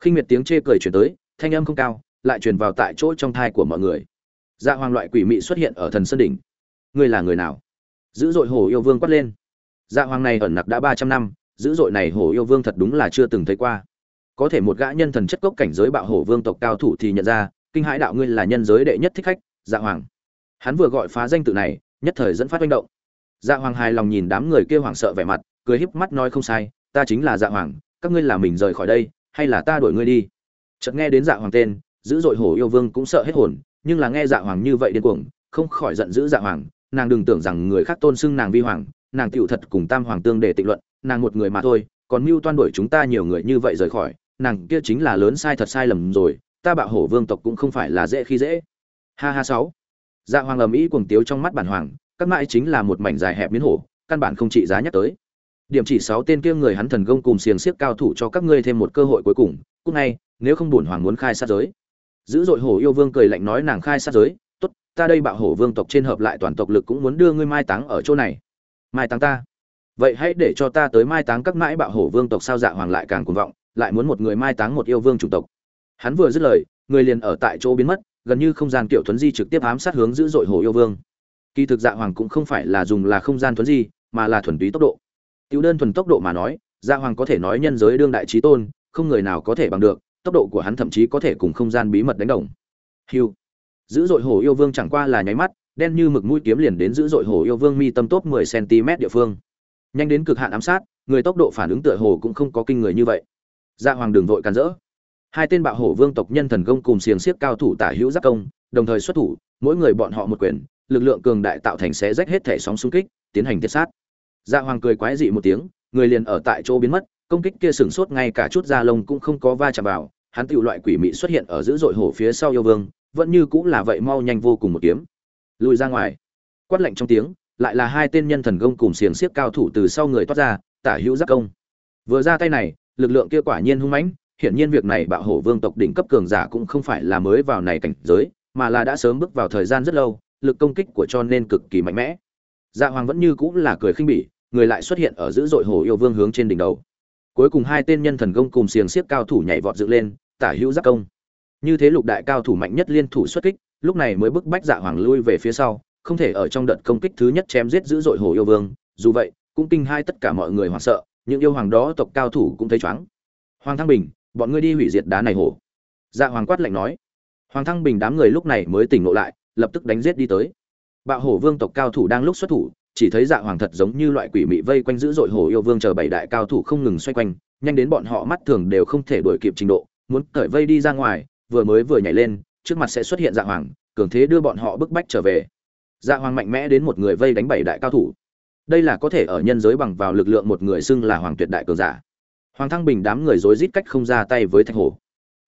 Khinh miệt tiếng chê cười truyền tới, thanh âm không cao, lại truyền vào tại chỗ trong thai của mọi người. Dạ hoàng loại quỷ mị xuất hiện ở thần sơn đỉnh. Ngươi là người nào? Dữ dội hổ yêu vương quát lên. Dạ hoàng này ẩn nặc đã ba trăm năm, dữ dội này hổ yêu vương thật đúng là chưa từng thấy qua. Có thể một gã nhân thần chất cốc cảnh giới bạo hổ vương tộc cao thủ thì nhận ra, kinh hãi đạo ngươi là nhân giới đệ nhất thích khách dạ hoàng hắn vừa gọi phá danh tự này, nhất thời dẫn phát manh động. Dạ hoàng hài lòng nhìn đám người kia hoảng sợ vẻ mặt, cười híp mắt nói không sai, ta chính là dạ hoàng, các ngươi là mình rời khỏi đây, hay là ta đuổi ngươi đi? Chợt nghe đến dạ hoàng tên, dữ dội hổ yêu vương cũng sợ hết hồn, nhưng là nghe dạ hoàng như vậy điên cuồng, không khỏi giận dữ dạ hoàng, nàng đừng tưởng rằng người khác tôn xưng nàng vi hoàng, nàng tựu thật cùng tam hoàng tương để tịnh luận, nàng một người mà thôi, còn mưu toan đuổi chúng ta nhiều người như vậy rời khỏi, nàng kia chính là lớn sai thật sai lầm rồi, ta bạo hổ vương tộc cũng không phải là dễ khi dễ. Ha ha sáu dạ hoàng ầm ĩ cuồng tiếu trong mắt bản hoàng, các mãi chính là một mảnh dài hẹp miến hổ, căn bản không trị giá nhắc tới. Điểm chỉ sáu tên kia người hắn thần công cùng xiềng xiếc cao thủ cho các ngươi thêm một cơ hội cuối cùng cúc ngay, nếu không buồn hoàng muốn khai sát giới. Dữ dội hổ yêu vương cười lạnh nói nàng khai sát giới, tốt, ta đây bạo hổ vương tộc trên hợp lại toàn tộc lực cũng muốn đưa ngươi mai táng ở chỗ này. Mai táng ta? Vậy hãy để cho ta tới mai táng các mãi bạo hổ vương tộc sao? Dạ hoàng lại càng cuồng vọng, lại muốn một người mai táng một yêu vương chủ tộc. Hắn vừa dứt lời, người liền ở tại chỗ biến mất gần như không gian tiểu thuấn di trực tiếp ám sát hướng dữ dội hồ yêu vương. Kỳ thực dạ hoàng cũng không phải là dùng là không gian thuấn di, mà là thuần túy tốc độ. Tiểu đơn thuần tốc độ mà nói dạ hoàng có thể nói nhân giới đương đại trí tôn, không người nào có thể bằng được, tốc độ của hắn thậm chí có thể cùng không gian bí mật đánh đồng. Hiu dữ dội hồ yêu vương chẳng qua là nháy mắt, đen như mực mũi kiếm liền đến dữ dội hồ yêu vương mi tâm tốt 10 cm địa phương. Nhanh đến cực hạn ám sát, người tốc độ phản ứng tựa hồ cũng không có kinh người như vậy. Dạ hoàng đường vội càn rỡ hai tên bạo hổ vương tộc nhân thần công cùng xiềng xiếc cao thủ tả hữu giác công, đồng thời xuất thủ, mỗi người bọn họ một quyền, lực lượng cường đại tạo thành xé rách hết thể sóng xung kích, tiến hành tiết sát. Dạ hoàng cười quái dị một tiếng, người liền ở tại chỗ biến mất, công kích kia sừng sốt ngay cả chút da lông cũng không có va chạm vào, hắn tự loại quỷ mị xuất hiện ở giữa dội hổ phía sau yêu vương, vẫn như cũng là vậy mau nhanh vô cùng một kiếm. Lùi ra ngoài. Quát lạnh trong tiếng, lại là hai tên nhân thần công cùng xiềng xiếc cao thủ từ sau người toát ra, tả hữu giác công. Vừa ra tay này, lực lượng kia quả nhiên hung mãnh hiển nhiên việc này bạo hổ vương tộc đỉnh cấp cường giả cũng không phải là mới vào này cảnh giới, mà là đã sớm bước vào thời gian rất lâu, lực công kích của cho nên cực kỳ mạnh mẽ. Dạ hoàng vẫn như cũng là cười khinh bỉ, người lại xuất hiện ở giữa dội hổ yêu vương hướng trên đỉnh đầu. Cuối cùng hai tên nhân thần công cùng xiềng xiếc cao thủ nhảy vọt dựng lên, tả hữu giác công. Như thế lục đại cao thủ mạnh nhất liên thủ xuất kích, lúc này mới bức bách dạ hoàng lui về phía sau, không thể ở trong đợt công kích thứ nhất chém giết dữ dội hổ yêu vương. Dù vậy, cũng kinh hai tất cả mọi người hoảng sợ, những yêu hoàng đó tộc cao thủ cũng thấy chóng hoàng thăng bình bọn ngươi đi hủy diệt đá này hổ. Dạ hoàng quát lạnh nói. Hoàng thăng bình đám người lúc này mới tỉnh ngộ lại, lập tức đánh giết đi tới. Bạo hổ vương tộc cao thủ đang lúc xuất thủ, chỉ thấy dạ hoàng thật giống như loại quỷ mị vây quanh dữ dội hổ yêu vương chờ bảy đại cao thủ không ngừng xoay quanh, nhanh đến bọn họ mắt thường đều không thể đuổi kịp trình độ, muốn cởi vây đi ra ngoài, vừa mới vừa nhảy lên, trước mặt sẽ xuất hiện dạ hoàng, cường thế đưa bọn họ bức bách trở về. Dạ hoàng mạnh mẽ đến một người vây đánh bảy đại cao thủ. Đây là có thể ở nhân giới bằng vào lực lượng một người xưng là hoàng tuyệt đại cường giả hoàng thăng bình đám người rối rít cách không ra tay với thạch hổ.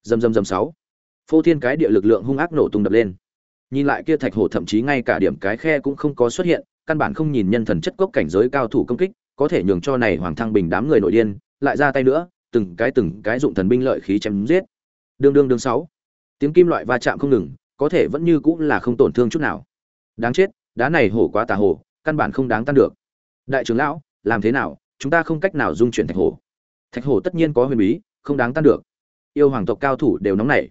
Dầm dầm dầm sáu. Phô thiên cái địa lực lượng hung ác nổ tung đập lên. Nhìn lại kia thạch hổ thậm chí ngay cả điểm cái khe cũng không có xuất hiện, căn bản không nhìn nhân thần chất cốc cảnh giới cao thủ công kích, có thể nhường cho này hoàng thăng bình đám người nội điên, lại ra tay nữa, từng cái từng cái dụng thần binh lợi khí chém giết. Đương đương đương sáu. Tiếng kim loại va chạm không ngừng, có thể vẫn như cũng là không tổn thương chút nào. Đáng chết, đá này hổ quá tà hổ, căn bản không đáng tan được. Đại trưởng lão, làm thế nào, chúng ta không cách nào dung chuyển thạch hổ thạch hổ tất nhiên có huyền bí, không đáng tan được. Yêu hoàng tộc cao thủ đều nóng nảy.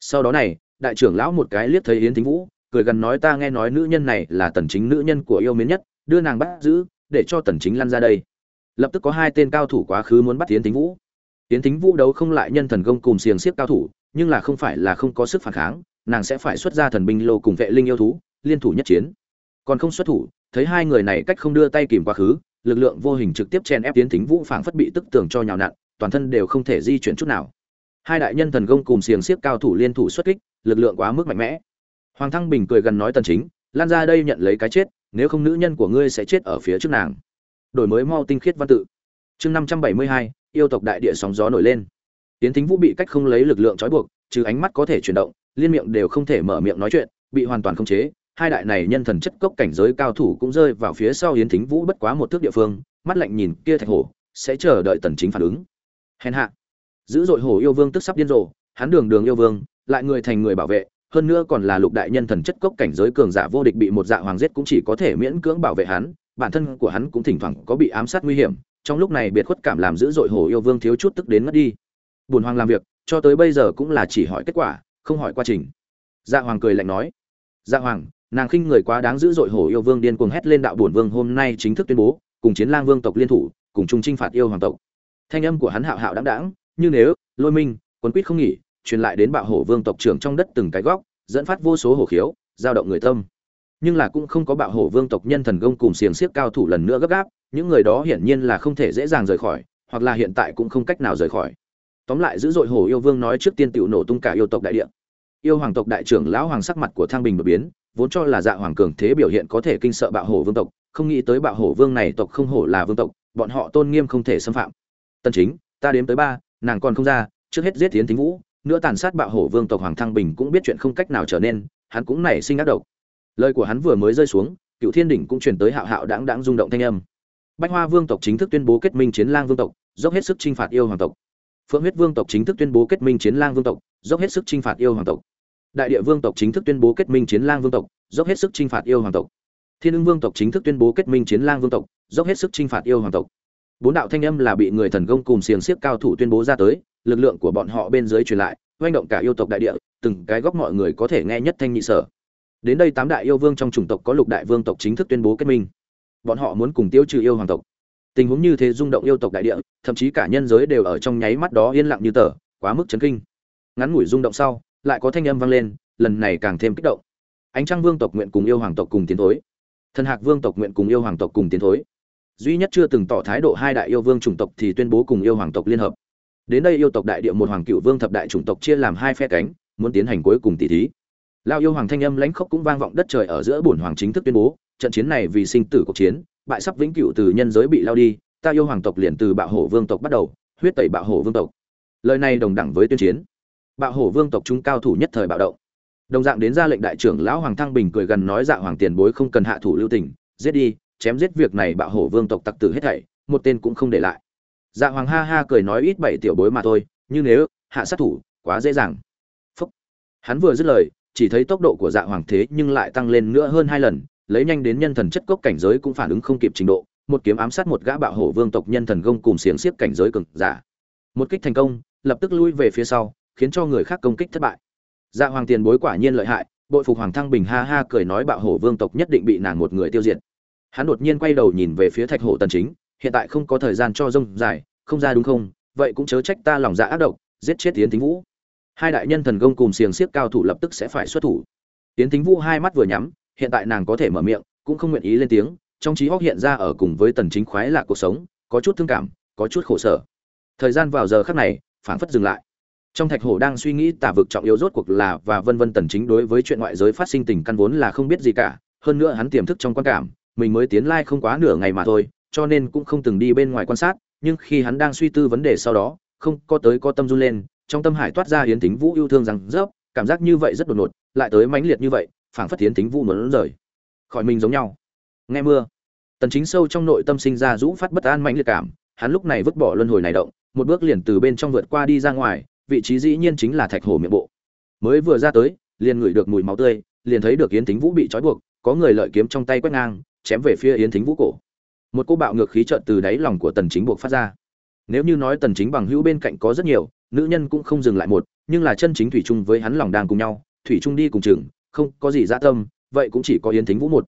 Sau đó này, đại trưởng lão một cái liếc thấy yến thính vũ, cười gần nói ta nghe nói nữ nhân này là tần chính nữ nhân của yêu mến nhất, đưa nàng bắt giữ, để cho tần chính lăn ra đây. Lập tức có hai tên cao thủ quá khứ muốn bắt yến thính vũ. Yến thính vũ đấu không lại nhân thần công cùng xiềng xiếp cao thủ, nhưng là không phải là không có sức phản kháng, nàng sẽ phải xuất ra thần binh lô cùng vệ linh yêu thú, liên thủ nhất chiến. Còn không xuất thủ, thấy hai người này cách không đưa tay kìm quá khứ lực lượng vô hình trực tiếp chen ép tiến thính vũ phảng phất bị tức tường cho nhào nặn toàn thân đều không thể di chuyển chút nào. Hai đại nhân thần công cùng xiềng xiếc cao thủ liên thủ xuất kích lực lượng quá mức mạnh mẽ. Hoàng thăng bình cười gần nói tần chính lan ra đây nhận lấy cái chết nếu không nữ nhân của ngươi sẽ chết ở phía trước nàng. Đổi mới mau tinh khiết văn tự. Chương 572, yêu tộc đại địa sóng gió nổi lên. Tiến thính vũ bị cách không lấy lực lượng trói buộc trừ ánh mắt có thể chuyển động liên miệng đều không thể mở miệng nói chuyện bị hoàn toàn khống chế hai đại này nhân thần chất cốc cảnh giới cao thủ cũng rơi vào phía sau yến thính vũ bất quá một thước địa phương, mắt lạnh nhìn kia thạch hổ, sẽ chờ đợi tần chính phản ứng. Hèn hạ. Giữ dội hổ yêu vương tức sắp điên rồ, hắn đường đường yêu vương, lại người thành người bảo vệ, hơn nữa còn là lục đại nhân thần chất cốc cảnh giới cường giả vô địch bị một dạ hoàng giết cũng chỉ có thể miễn cưỡng bảo vệ hắn, bản thân của hắn cũng thỉnh thoảng có bị ám sát nguy hiểm, trong lúc này biệt khuất cảm làm giữ dội hổ yêu vương thiếu chút tức đến mất đi. Buồn hoàng làm việc, cho tới bây giờ cũng là chỉ hỏi kết quả, không hỏi quá trình. Dạ hoàng cười lạnh nói. Dạ hoàng nàng khinh người quá đáng dữ dội hổ yêu vương điên cuồng hét lên đạo bổn vương hôm nay chính thức tuyên bố, cùng chiến lang vương tộc liên thủ, cùng chung chinh phạt yêu hoàng tộc. Thanh âm của hắn hạo hạo đáng đáng như nếu, lôi minh quân quýt không nghỉ, truyền lại đến bạo hổ vương tộc trưởng trong đất từng cái góc, dẫn phát vô số hổ khiếu, giao động người tâm. Nhưng là cũng không có bạo hổ vương tộc nhân thần công cùng xiềng xiếc cao thủ lần nữa gấp gáp, những người đó hiển nhiên là không thể dễ dàng rời khỏi, hoặc là hiện tại cũng không cách nào rời khỏi. Tóm lại dữ dội hổ yêu vương nói trước tiên tiểu nổ tung cả yêu tộc đại địa. Yêu hoàng tộc đại trưởng lão hoàng sắc mặt của thang bình đột biến vốn cho là dạ hoàng cường thế biểu hiện có thể kinh sợ bạo hổ vương tộc, không nghĩ tới bạo hổ vương này tộc không hổ là vương tộc, bọn họ tôn nghiêm không thể xâm phạm. Tân chính, ta đếm tới ba, nàng còn không ra, trước hết giết tiến thính vũ, nữa tàn sát bạo hổ vương tộc hoàng thăng bình cũng biết chuyện không cách nào trở nên, hắn cũng nảy sinh ác độc. Lời của hắn vừa mới rơi xuống, cựu thiên đỉnh cũng truyền tới hạo hạo đáng đáng rung động thanh âm. Bách hoa vương tộc chính thức tuyên bố kết minh chiến lang vương tộc, dốc hết sức chinh phạt yêu hoàng tộc. Phượng huyết vương tộc chính thức tuyên bố kết minh chiến lang vương tộc, dốc hết sức chinh phạt yêu hoàng tộc đại địa vương tộc chính thức tuyên bố kết minh chiến lang vương tộc, dốc hết sức chinh phạt yêu hoàng tộc. Thiên ưng vương tộc chính thức tuyên bố kết minh chiến lang vương tộc, dốc hết sức chinh phạt yêu hoàng tộc. Bốn đạo thanh âm là bị người thần công cùng xiềng xiếc cao thủ tuyên bố ra tới, lực lượng của bọn họ bên dưới truyền lại oanh động cả yêu tộc đại địa, từng cái góc mọi người có thể nghe nhất thanh nhị sở. Đến đây tám đại yêu vương trong chủng tộc có lục đại vương tộc chính thức tuyên bố kết minh. Bọn họ muốn cùng tiêu trừ yêu hoàng tộc. Tình huống như thế rung động yêu tộc đại địa, thậm chí cả nhân giới đều ở trong nháy mắt đó yên lặng như tờ, quá mức chấn kinh. Ngắn ngủi rung động sau lại có thanh âm vang lên, lần này càng thêm kích động. Ánh trăng vương tộc nguyện cùng yêu hoàng tộc cùng tiến thối. Thần hạc vương tộc nguyện cùng yêu hoàng tộc cùng tiến thối. Duy nhất chưa từng tỏ thái độ hai đại yêu vương chủng tộc thì tuyên bố cùng yêu hoàng tộc liên hợp. Đến đây yêu tộc đại địa một hoàng cựu vương thập đại chủng tộc chia làm hai phe cánh, muốn tiến hành cuối cùng tỷ thí. Lao yêu hoàng thanh âm lãnh khốc cũng vang vọng đất trời ở giữa bổn hoàng chính thức tuyên bố, trận chiến này vì sinh tử cuộc chiến, bại sắp vĩnh cửu từ nhân giới bị lao đi, ta yêu hoàng tộc liền từ bạo hổ vương tộc bắt đầu, huyết tẩy bạo hổ vương tộc. Lời này đồng đẳng với tuyên chiến bạo hổ vương tộc chúng cao thủ nhất thời bạo động. Đồng dạng đến ra lệnh đại trưởng lão hoàng thăng bình cười gần nói dạ hoàng tiền bối không cần hạ thủ lưu tình, giết đi, chém giết việc này bạo hổ vương tộc tặc tử hết thảy, một tên cũng không để lại. Dạ hoàng ha ha cười nói ít bảy tiểu bối mà thôi, nhưng nếu hạ sát thủ, quá dễ dàng. Phúc. Hắn vừa dứt lời, chỉ thấy tốc độ của dạ hoàng thế nhưng lại tăng lên nữa hơn hai lần, lấy nhanh đến nhân thần chất cốc cảnh giới cũng phản ứng không kịp trình độ, một kiếm ám sát một gã bạo hổ vương tộc nhân thần gông cùng xiềng xiếp cảnh giới cực giả. Một kích thành công, lập tức lui về phía sau khiến cho người khác công kích thất bại. Dạ hoàng tiền bối quả nhiên lợi hại, bội phục hoàng thăng bình ha ha cười nói bạo hổ vương tộc nhất định bị nàng một người tiêu diệt. Hắn đột nhiên quay đầu nhìn về phía thạch hổ tần chính, hiện tại không có thời gian cho rông dài, không ra đúng không, vậy cũng chớ trách ta lòng dạ ác độc, giết chết tiến thính vũ. Hai đại nhân thần công cùng xiềng xiếc cao thủ lập tức sẽ phải xuất thủ. Tiến thính vũ hai mắt vừa nhắm, hiện tại nàng có thể mở miệng, cũng không nguyện ý lên tiếng, trong trí hóc hiện ra ở cùng với tần chính khoái lạc cuộc sống, có chút thương cảm, có chút khổ sở. Thời gian vào giờ khắc này, phảng phất dừng lại trong thạch hổ đang suy nghĩ tả vực trọng yếu rốt cuộc là và vân vân tần chính đối với chuyện ngoại giới phát sinh tình căn vốn là không biết gì cả, hơn nữa hắn tiềm thức trong quan cảm, mình mới tiến lai không quá nửa ngày mà thôi, cho nên cũng không từng đi bên ngoài quan sát, nhưng khi hắn đang suy tư vấn đề sau đó, không có tới có tâm run lên, trong tâm hải toát ra yến tính vũ yêu thương rằng rớp cảm giác như vậy rất đột ngột, lại tới mãnh liệt như vậy, phảng phất yến tính vũ muốn rời khỏi mình giống nhau. Nghe mưa, tần chính sâu trong nội tâm sinh ra rũ phát bất an mãnh liệt cảm, hắn lúc này vứt bỏ luân hồi này động, một bước liền từ bên trong vượt qua đi ra ngoài vị trí dĩ nhiên chính là thạch hổ miệng bộ. Mới vừa ra tới, liền ngửi được mùi máu tươi, liền thấy được yến Thính vũ bị trói buộc, có người lợi kiếm trong tay quét ngang, chém về phía yến Thính vũ cổ. Một cô bạo ngược khí trợn từ đáy lòng của tần chính buộc phát ra. Nếu như nói tần chính bằng hữu bên cạnh có rất nhiều, nữ nhân cũng không dừng lại một, nhưng là chân chính thủy chung với hắn lòng đang cùng nhau, thủy chung đi cùng chừng, không có gì dạ tâm, vậy cũng chỉ có yến thính vũ một.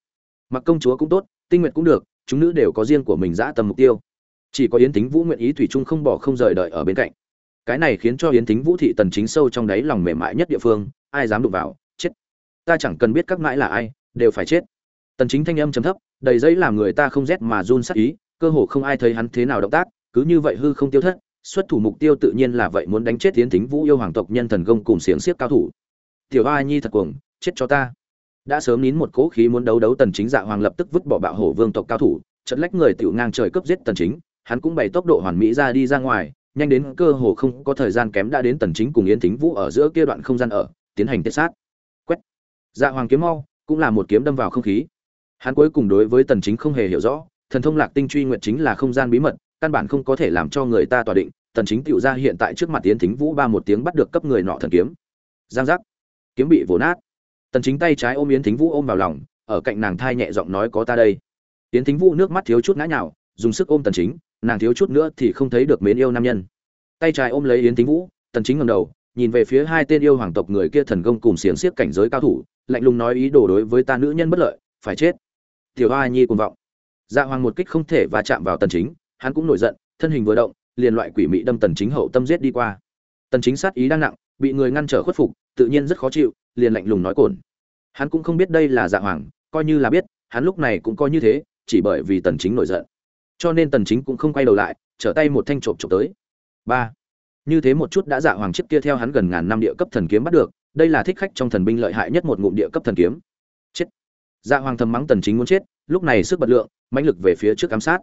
Mặc công chúa cũng tốt, tinh nguyện cũng được, chúng nữ đều có riêng của mình dã tâm mục tiêu. Chỉ có yến thính vũ nguyện ý thủy chung không bỏ không rời đợi ở bên cạnh cái này khiến cho yến thính vũ thị tần chính sâu trong đáy lòng mềm mại nhất địa phương, ai dám đụng vào, chết. Ta chẳng cần biết các mãi là ai, đều phải chết. Tần chính thanh âm trầm thấp, đầy giấy làm người ta không rét mà run sắc ý, cơ hồ không ai thấy hắn thế nào động tác, cứ như vậy hư không tiêu thất, xuất thủ mục tiêu tự nhiên là vậy muốn đánh chết yến thính vũ yêu hoàng tộc nhân thần công cùng xiềng xiếc cao thủ. Tiểu a nhi thật cuồng, chết cho ta. Đã sớm nín một cố khí muốn đấu đấu tần chính dạ hoàng lập tức vứt bỏ bạo hổ vương tộc cao thủ, chật lách người tiểu ngang trời cấp giết tần chính, hắn cũng bày tốc độ hoàn mỹ ra đi ra ngoài nhanh đến cơ hồ không có thời gian kém đã đến tần chính cùng yến thính vũ ở giữa kia đoạn không gian ở, tiến hành tiết sát. Quét. Dạ hoàng kiếm mau, cũng là một kiếm đâm vào không khí. Hắn cuối cùng đối với tần chính không hề hiểu rõ, thần thông lạc tinh truy nguyện chính là không gian bí mật, căn bản không có thể làm cho người ta tỏa định. Tần chính tiểu ra hiện tại trước mặt yến thính vũ ba một tiếng bắt được cấp người nọ thần kiếm. Giang giác. Kiếm bị vồ nát. Tần chính tay trái ôm yến thính vũ ôm vào lòng, ở cạnh nàng thai nhẹ giọng nói có ta đây. Yến thính vũ nước mắt thiếu chút ngã nhào, dùng sức ôm tần chính nàng thiếu chút nữa thì không thấy được mến yêu nam nhân. Tay trái ôm lấy yến thính vũ, tần chính ngẩng đầu, nhìn về phía hai tên yêu hoàng tộc người kia thần công cùng xiềng xiếc cảnh giới cao thủ, lạnh lùng nói ý đồ đối với ta nữ nhân bất lợi, phải chết. Tiểu hoa nhi cuồng vọng. Dạ hoàng một kích không thể và chạm vào tần chính, hắn cũng nổi giận, thân hình vừa động, liền loại quỷ mị đâm tần chính hậu tâm giết đi qua. Tần chính sát ý đang nặng, bị người ngăn trở khuất phục, tự nhiên rất khó chịu, liền lạnh lùng nói cồn hắn cũng không biết đây là dạ hoàng, coi như là biết, hắn lúc này cũng coi như thế, chỉ bởi vì tần chính nổi giận cho nên tần chính cũng không quay đầu lại, trở tay một thanh trộm trộm tới. Ba. Như thế một chút đã dạ hoàng chiếc kia theo hắn gần ngàn năm địa cấp thần kiếm bắt được, đây là thích khách trong thần binh lợi hại nhất một ngụm địa cấp thần kiếm. Chết. Dạ hoàng thầm mắng tần chính muốn chết, lúc này sức bật lượng, mãnh lực về phía trước ám sát.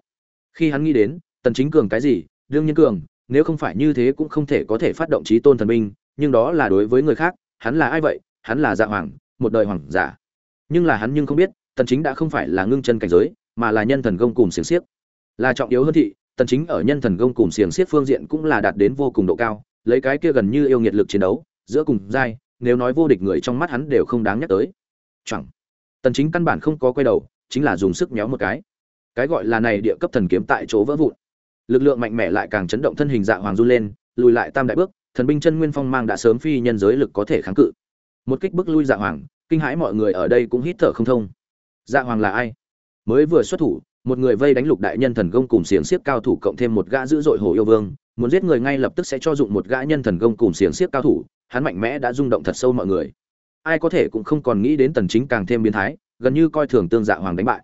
Khi hắn nghĩ đến, tần chính cường cái gì, đương nhiên cường, nếu không phải như thế cũng không thể có thể phát động trí tôn thần binh, nhưng đó là đối với người khác, hắn là ai vậy? Hắn là dạ hoàng, một đời hoàng giả. Nhưng là hắn nhưng không biết, tần chính đã không phải là ngưng chân cảnh giới, mà là nhân thần công cùng xiềng xiếc là trọng yếu hơn thị, tần chính ở nhân thần công cùng xiềng xiết phương diện cũng là đạt đến vô cùng độ cao, lấy cái kia gần như yêu nghiệt lực chiến đấu, giữa cùng giai, nếu nói vô địch người trong mắt hắn đều không đáng nhắc tới. Chẳng. Tần chính căn bản không có quay đầu, chính là dùng sức méo một cái. Cái gọi là này địa cấp thần kiếm tại chỗ vỡ vụn. Lực lượng mạnh mẽ lại càng chấn động thân hình dạ hoàng run lên, lùi lại tam đại bước, thần binh chân nguyên phong mang đã sớm phi nhân giới lực có thể kháng cự. Một kích bước lui dạ hoàng, kinh hãi mọi người ở đây cũng hít thở không thông. Dạ hoàng là ai? Mới vừa xuất thủ một người vây đánh lục đại nhân thần công cùng xiềng xiếc cao thủ cộng thêm một gã dữ dội hồ yêu vương, muốn giết người ngay lập tức sẽ cho dụng một gã nhân thần công cùng xiềng xiếc cao thủ, hắn mạnh mẽ đã rung động thật sâu mọi người. Ai có thể cũng không còn nghĩ đến tần chính càng thêm biến thái, gần như coi thường tương dạ hoàng đánh bại.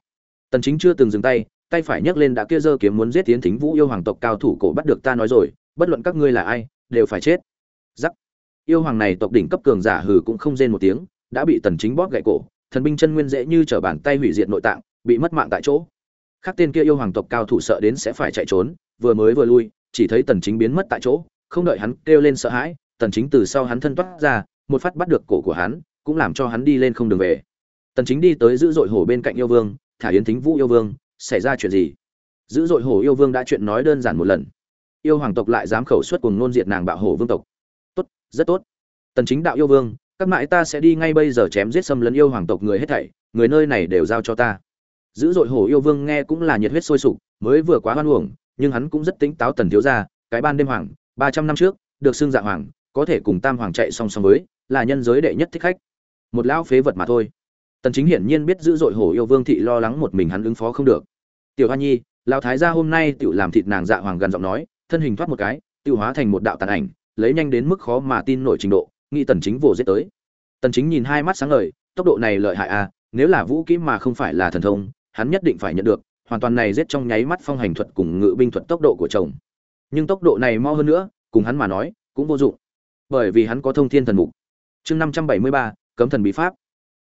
Tần chính chưa từng dừng tay tay phải nhấc lên đã kia giơ kiếm muốn giết tiến thính vũ yêu hoàng tộc cao thủ cổ bắt được ta nói rồi, bất luận các ngươi là ai, đều phải chết. Giắc. Yêu hoàng này tộc đỉnh cấp cường giả hừ cũng không rên một tiếng, đã bị tần chính bóp gãy cổ, thần binh chân nguyên dễ như trở bàn tay hủy diệt nội tạng, bị mất mạng tại chỗ khác tên kia yêu hoàng tộc cao thủ sợ đến sẽ phải chạy trốn, vừa mới vừa lui, chỉ thấy tần chính biến mất tại chỗ, không đợi hắn kêu lên sợ hãi, tần chính từ sau hắn thân toát ra, một phát bắt được cổ của hắn, cũng làm cho hắn đi lên không đường về. Tần chính đi tới giữ dội hổ bên cạnh yêu vương, thả yến thính vũ yêu vương, xảy ra chuyện gì? Giữ dội hổ yêu vương đã chuyện nói đơn giản một lần. Yêu hoàng tộc lại dám khẩu suất cùng nôn diệt nàng bạo hổ vương tộc. Tốt, rất tốt. Tần chính đạo yêu vương, các mãi ta sẽ đi ngay bây giờ chém giết xâm lấn yêu hoàng tộc người hết thảy, người nơi này đều giao cho ta dữ dội hổ yêu vương nghe cũng là nhiệt huyết sôi sục, mới vừa quá hoan uổng, nhưng hắn cũng rất tính táo tần thiếu gia, cái ban đêm hoàng 300 năm trước, được xưng dạ hoàng, có thể cùng tam hoàng chạy song song với, là nhân giới đệ nhất thích khách. Một lão phế vật mà thôi. Tần chính hiển nhiên biết dữ dội hổ yêu vương thị lo lắng một mình hắn ứng phó không được. Tiểu hoa nhi, lão thái gia hôm nay tiểu làm thịt nàng dạ hoàng gần giọng nói, thân hình thoát một cái tiểu hóa thành một đạo tàn ảnh, lấy nhanh đến mức khó mà tin nổi trình độ, nghĩ tần chính vồ giết tới. Tần chính nhìn hai mắt sáng ngời, tốc độ này lợi hại à nếu là vũ kỹ mà không phải là thần thông hắn nhất định phải nhận được, hoàn toàn này giết trong nháy mắt phong hành thuật cùng ngự binh thuật tốc độ của chồng. Nhưng tốc độ này mau hơn nữa, cùng hắn mà nói, cũng vô dụng. Bởi vì hắn có thông thiên thần mục. Chương năm trăm bảy mươi ba, cấm thần bí pháp.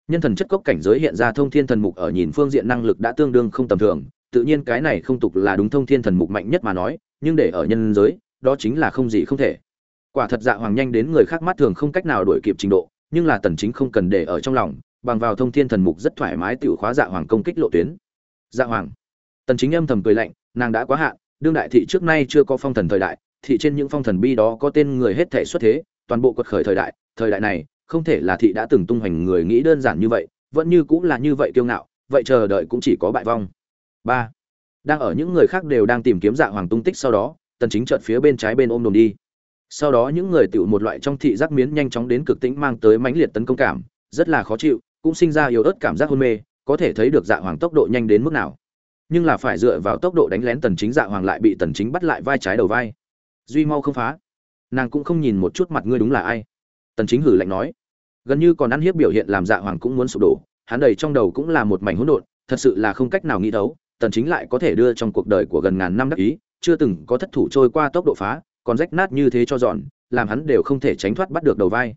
Nhân thần chất cốc cảnh giới hiện ra thông thiên thần mục ở nhìn phương diện năng lực đã tương đương không tầm thường, tự nhiên cái này không tục là đúng thông thiên thần mục mạnh nhất mà nói, nhưng để ở nhân giới, đó chính là không gì không thể. Quả thật dạ hoàng nhanh đến người khác mắt thường không cách nào đuổi kịp trình độ, nhưng là tần chính không cần để ở trong lòng, bằng vào thông thiên thần mục rất thoải mái tiểu khóa dạ hoàng công kích lộ tuyến dạ hoàng. Tần chính âm thầm cười lạnh, nàng đã quá hạn, đương đại thị trước nay chưa có phong thần thời đại, thị trên những phong thần bi đó có tên người hết thể xuất thế, toàn bộ quật khởi thời đại thời đại này, không thể là thị đã từng tung hoành người nghĩ đơn giản như vậy, vẫn như cũng là như vậy kiêu ngạo, vậy chờ đợi cũng chỉ có bại vong. Ba. Đang ở những người khác đều đang tìm kiếm dạ hoàng tung tích sau đó, tần chính chợt phía bên trái bên ôm đồn đi. Sau đó những người tiểu một loại trong thị giác miến nhanh chóng đến cực tĩnh mang tới mãnh liệt tấn công cảm, rất là khó chịu, cũng sinh ra yếu ớt cảm giác hôn mê có thể thấy được dạ hoàng tốc độ nhanh đến mức nào. Nhưng là phải dựa vào tốc độ đánh lén tần chính dạ hoàng lại bị tần chính bắt lại vai trái đầu vai. Duy mau không phá. Nàng cũng không nhìn một chút mặt ngươi đúng là ai. Tần chính hử lạnh nói. Gần như còn ăn hiếp biểu hiện làm dạ hoàng cũng muốn sụp đổ. Hắn đầy trong đầu cũng là một mảnh hỗn độn, thật sự là không cách nào nghĩ đấu. Tần chính lại có thể đưa trong cuộc đời của gần ngàn năm đắc ý, chưa từng có thất thủ trôi qua tốc độ phá, còn rách nát như thế cho dọn, làm hắn đều không thể tránh thoát bắt được đầu vai.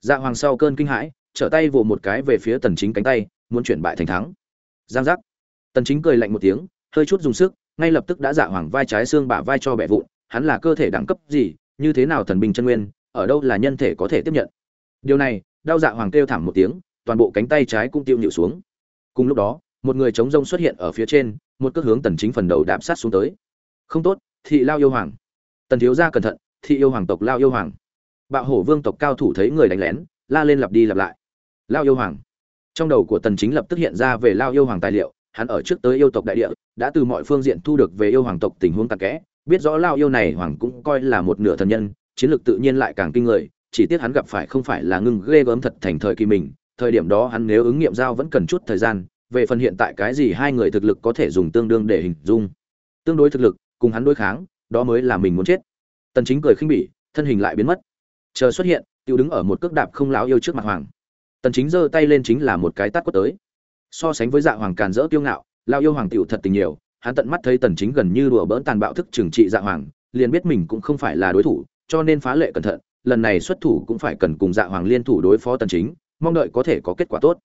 Dạ hoàng sau cơn kinh hãi, trở tay vồ một cái về phía tần chính cánh tay muốn chuyển bại thành thắng. Giang giác. Tần chính cười lạnh một tiếng, hơi chút dùng sức, ngay lập tức đã dạ hoàng vai trái xương bả vai cho bẻ vụn, hắn là cơ thể đẳng cấp gì, như thế nào thần bình chân nguyên, ở đâu là nhân thể có thể tiếp nhận. Điều này, đau dạ hoàng kêu thảm một tiếng, toàn bộ cánh tay trái cũng tiêu nhịu xuống. Cùng lúc đó, một người chống rông xuất hiện ở phía trên, một cước hướng tần chính phần đầu đạp sát xuống tới. Không tốt, thị lao yêu hoàng. Tần thiếu gia cẩn thận, thị yêu hoàng tộc lao yêu hoàng. Bạo hổ vương tộc cao thủ thấy người đánh lén, la lên lặp đi lặp lại. Lao yêu hoàng trong đầu của tần chính lập tức hiện ra về lao yêu hoàng tài liệu, hắn ở trước tới yêu tộc đại địa, đã từ mọi phương diện thu được về yêu hoàng tộc tình huống tạc kẽ. Biết rõ lao yêu này hoàng cũng coi là một nửa thần nhân, chiến lược tự nhiên lại càng kinh người, chỉ tiếc hắn gặp phải không phải là ngưng ghê gớm thật thành thời kỳ mình, thời điểm đó hắn nếu ứng nghiệm giao vẫn cần chút thời gian, về phần hiện tại cái gì hai người thực lực có thể dùng tương đương để hình dung. Tương đối thực lực, cùng hắn đối kháng, đó mới là mình muốn chết. Tần chính cười khinh bỉ, thân hình lại biến mất. Chờ xuất hiện tiêu đứng ở một cước đạp không láo yêu trước mặt hoàng tần chính giơ tay lên chính là một cái tát quất tới. So sánh với dạ hoàng càn rỡ kiêu ngạo lao yêu hoàng tiểu thật tình nhiều, hắn tận mắt thấy tần chính gần như đùa bỡn tàn bạo thức trừng trị dạ hoàng, liền biết mình cũng không phải là đối thủ, cho nên phá lệ cẩn thận, lần này xuất thủ cũng phải cần cùng dạ hoàng liên thủ đối phó tần chính, mong đợi có thể có kết quả tốt.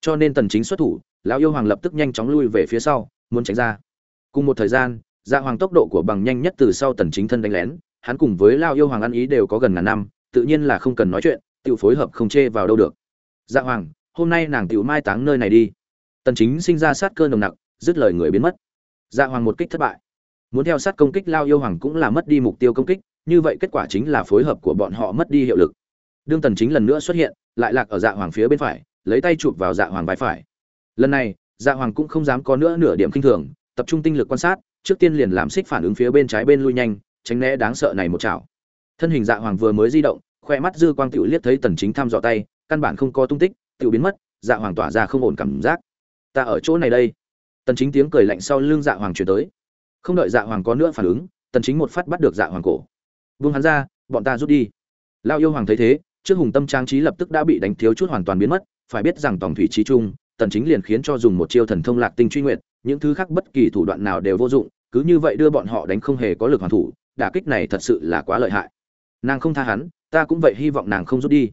Cho nên tần chính xuất thủ, lão yêu hoàng lập tức nhanh chóng lui về phía sau, muốn tránh ra. Cùng một thời gian dạ hoàng tốc độ của bằng nhanh nhất từ sau tần chính thân đánh lén, hắn cùng với lao yêu hoàng ăn ý đều có gần ngàn năm, tự nhiên là không cần nói chuyện, tiểu phối hợp không chê vào đâu được dạ hoàng, hôm nay nàng tiểu mai táng nơi này đi. Tần chính sinh ra sát cơ nồng nặc, dứt lời người biến mất. Dạ hoàng một kích thất bại. Muốn theo sát công kích lao yêu hoàng cũng là mất đi mục tiêu công kích, như vậy kết quả chính là phối hợp của bọn họ mất đi hiệu lực. Đương tần chính lần nữa xuất hiện, lại lạc ở dạ hoàng phía bên phải, lấy tay chụp vào dạ hoàng vai phải. Lần này dạ hoàng cũng không dám có nữa nửa điểm kinh thường, tập trung tinh lực quan sát, trước tiên liền làm xích phản ứng phía bên trái bên lui nhanh, tránh né đáng sợ này một chảo. Thân hình dạ hoàng vừa mới di động, khoe mắt dư quang tiểu liếc thấy tần chính thăm dò tay căn bản không có tung tích tự biến mất dạ hoàng tỏa ra không ổn cảm giác. Ta ở chỗ này đây. Tần chính tiếng cười lạnh sau lưng dạ hoàng truyền tới. Không đợi dạ hoàng có nữa phản ứng, tần chính một phát bắt được dạ hoàng cổ. Vung hắn ra, bọn ta rút đi. Lao yêu hoàng thấy thế, trước hùng tâm trang trí lập tức đã bị đánh thiếu chút hoàn toàn biến mất, phải biết rằng tổng thủy trí trung, tần chính liền khiến cho dùng một chiêu thần thông lạc tinh truy nguyện những thứ khác bất kỳ thủ đoạn nào đều vô dụng, cứ như vậy đưa bọn họ đánh không hề có lực hoàn thủ, đả kích này thật sự là quá lợi hại. Nàng không tha hắn, ta cũng vậy hy vọng nàng không rút đi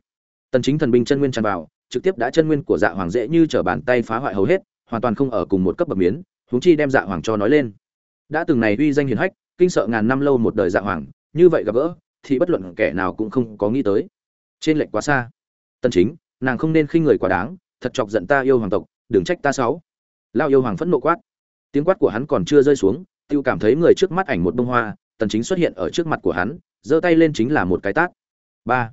tần chính thần binh chân nguyên tràn vào, trực tiếp đã chân nguyên của dạ hoàng dễ như trở bàn tay phá hoại hầu hết, hoàn toàn không ở cùng một cấp bậc miến, huống chi đem dạ hoàng cho nói lên. Đã từng này uy danh hiển hách, kinh sợ ngàn năm lâu một đời dạ hoàng, như vậy gặp gỡ, thì bất luận kẻ nào cũng không có nghĩ tới. Trên lệnh quá xa. Tần chính, nàng không nên khinh người quá đáng, thật chọc giận ta yêu hoàng tộc, đừng trách ta sáu lao yêu hoàng phẫn nộ quát. Tiếng quát của hắn còn chưa rơi xuống, tiêu cảm thấy người trước mắt ảnh một bông hoa, tần chính xuất hiện ở trước mặt của hắn, giơ tay lên chính là một cái tát. Ba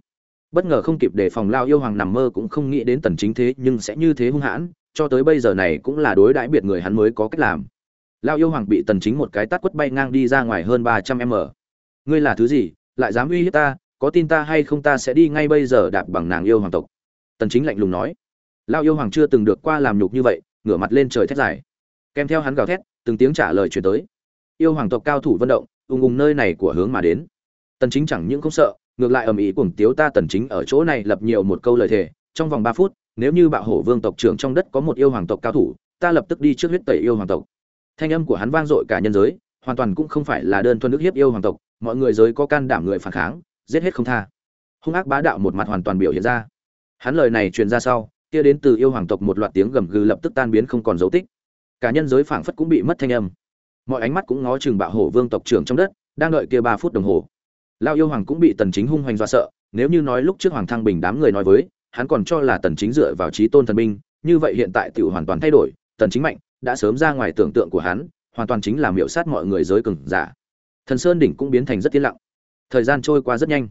bất ngờ không kịp để phòng lao yêu hoàng nằm mơ cũng không nghĩ đến tần chính thế, nhưng sẽ như thế hung hãn, cho tới bây giờ này cũng là đối đãi biệt người hắn mới có cách làm. Lao yêu hoàng bị tần chính một cái tát quất bay ngang đi ra ngoài hơn 300 m. Ngươi là thứ gì? Lại dám uy hiếp ta? Có tin ta hay không ta sẽ đi ngay bây giờ đạp bằng nàng yêu hoàng tộc. Tần chính lạnh lùng nói. Lao yêu hoàng chưa từng được qua làm nhục như vậy, ngửa mặt lên trời thét dài. Kèm theo hắn gào thét, từng tiếng trả lời truyền tới. Yêu hoàng tộc cao thủ vận động ung ung nơi này của hướng mà đến. Tần chính chẳng những không sợ ngược lại ầm ĩ cuồng tiếu ta tần chính ở chỗ này lập nhiều một câu lời thề, trong vòng 3 phút, nếu như bạo hổ vương tộc trưởng trong đất có một yêu hoàng tộc cao thủ, ta lập tức đi trước huyết tẩy yêu hoàng tộc. Thanh âm của hắn vang dội cả nhân giới, hoàn toàn cũng không phải là đơn thuần nước hiếp yêu hoàng tộc, mọi người giới có can đảm người phản kháng, giết hết không tha. Hung ác bá đạo một mặt hoàn toàn biểu hiện ra. Hắn lời này truyền ra sau, kia đến từ yêu hoàng tộc một loạt tiếng gầm gừ lập tức tan biến không còn dấu tích. Cả nhân giới phảng phất cũng bị mất thanh âm. Mọi ánh mắt cũng ngó chừng bạo hổ vương tộc trưởng trong đất, đang đợi kia ba phút đồng hồ lao yêu hoàng cũng bị tần chính hung hoành do sợ, nếu như nói lúc trước hoàng thăng bình đám người nói với, hắn còn cho là tần chính dựa vào trí tôn thần binh, như vậy hiện tại tiểu hoàn toàn thay đổi, tần chính mạnh, đã sớm ra ngoài tưởng tượng của hắn, hoàn toàn chính là miểu sát mọi người giới cường giả. Thần sơn đỉnh cũng biến thành rất yên lặng. Thời gian trôi qua rất nhanh.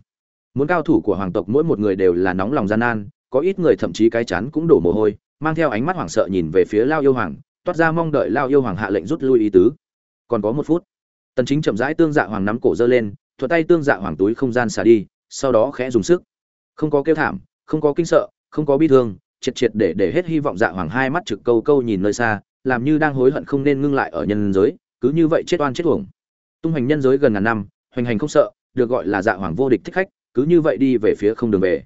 Muốn cao thủ của hoàng tộc mỗi một người đều là nóng lòng gian nan, có ít người thậm chí cái chán cũng đổ mồ hôi, mang theo ánh mắt hoảng sợ nhìn về phía lao yêu hoàng, toát ra mong đợi lao yêu hoàng hạ lệnh rút lui ý tứ. Còn có một phút, tần chính chậm rãi tương dạ hoàng nắm cổ dơ lên thuận tay tương dạ hoàng túi không gian xả đi, sau đó khẽ dùng sức. Không có kêu thảm, không có kinh sợ, không có bi thương, triệt triệt để để hết hy vọng dạ hoàng hai mắt trực câu câu nhìn nơi xa, làm như đang hối hận không nên ngưng lại ở nhân giới, cứ như vậy chết oan chết uổng. Tung hành nhân giới gần ngàn năm, hoành hành không sợ, được gọi là dạ hoàng vô địch thích khách, cứ như vậy đi về phía không đường về.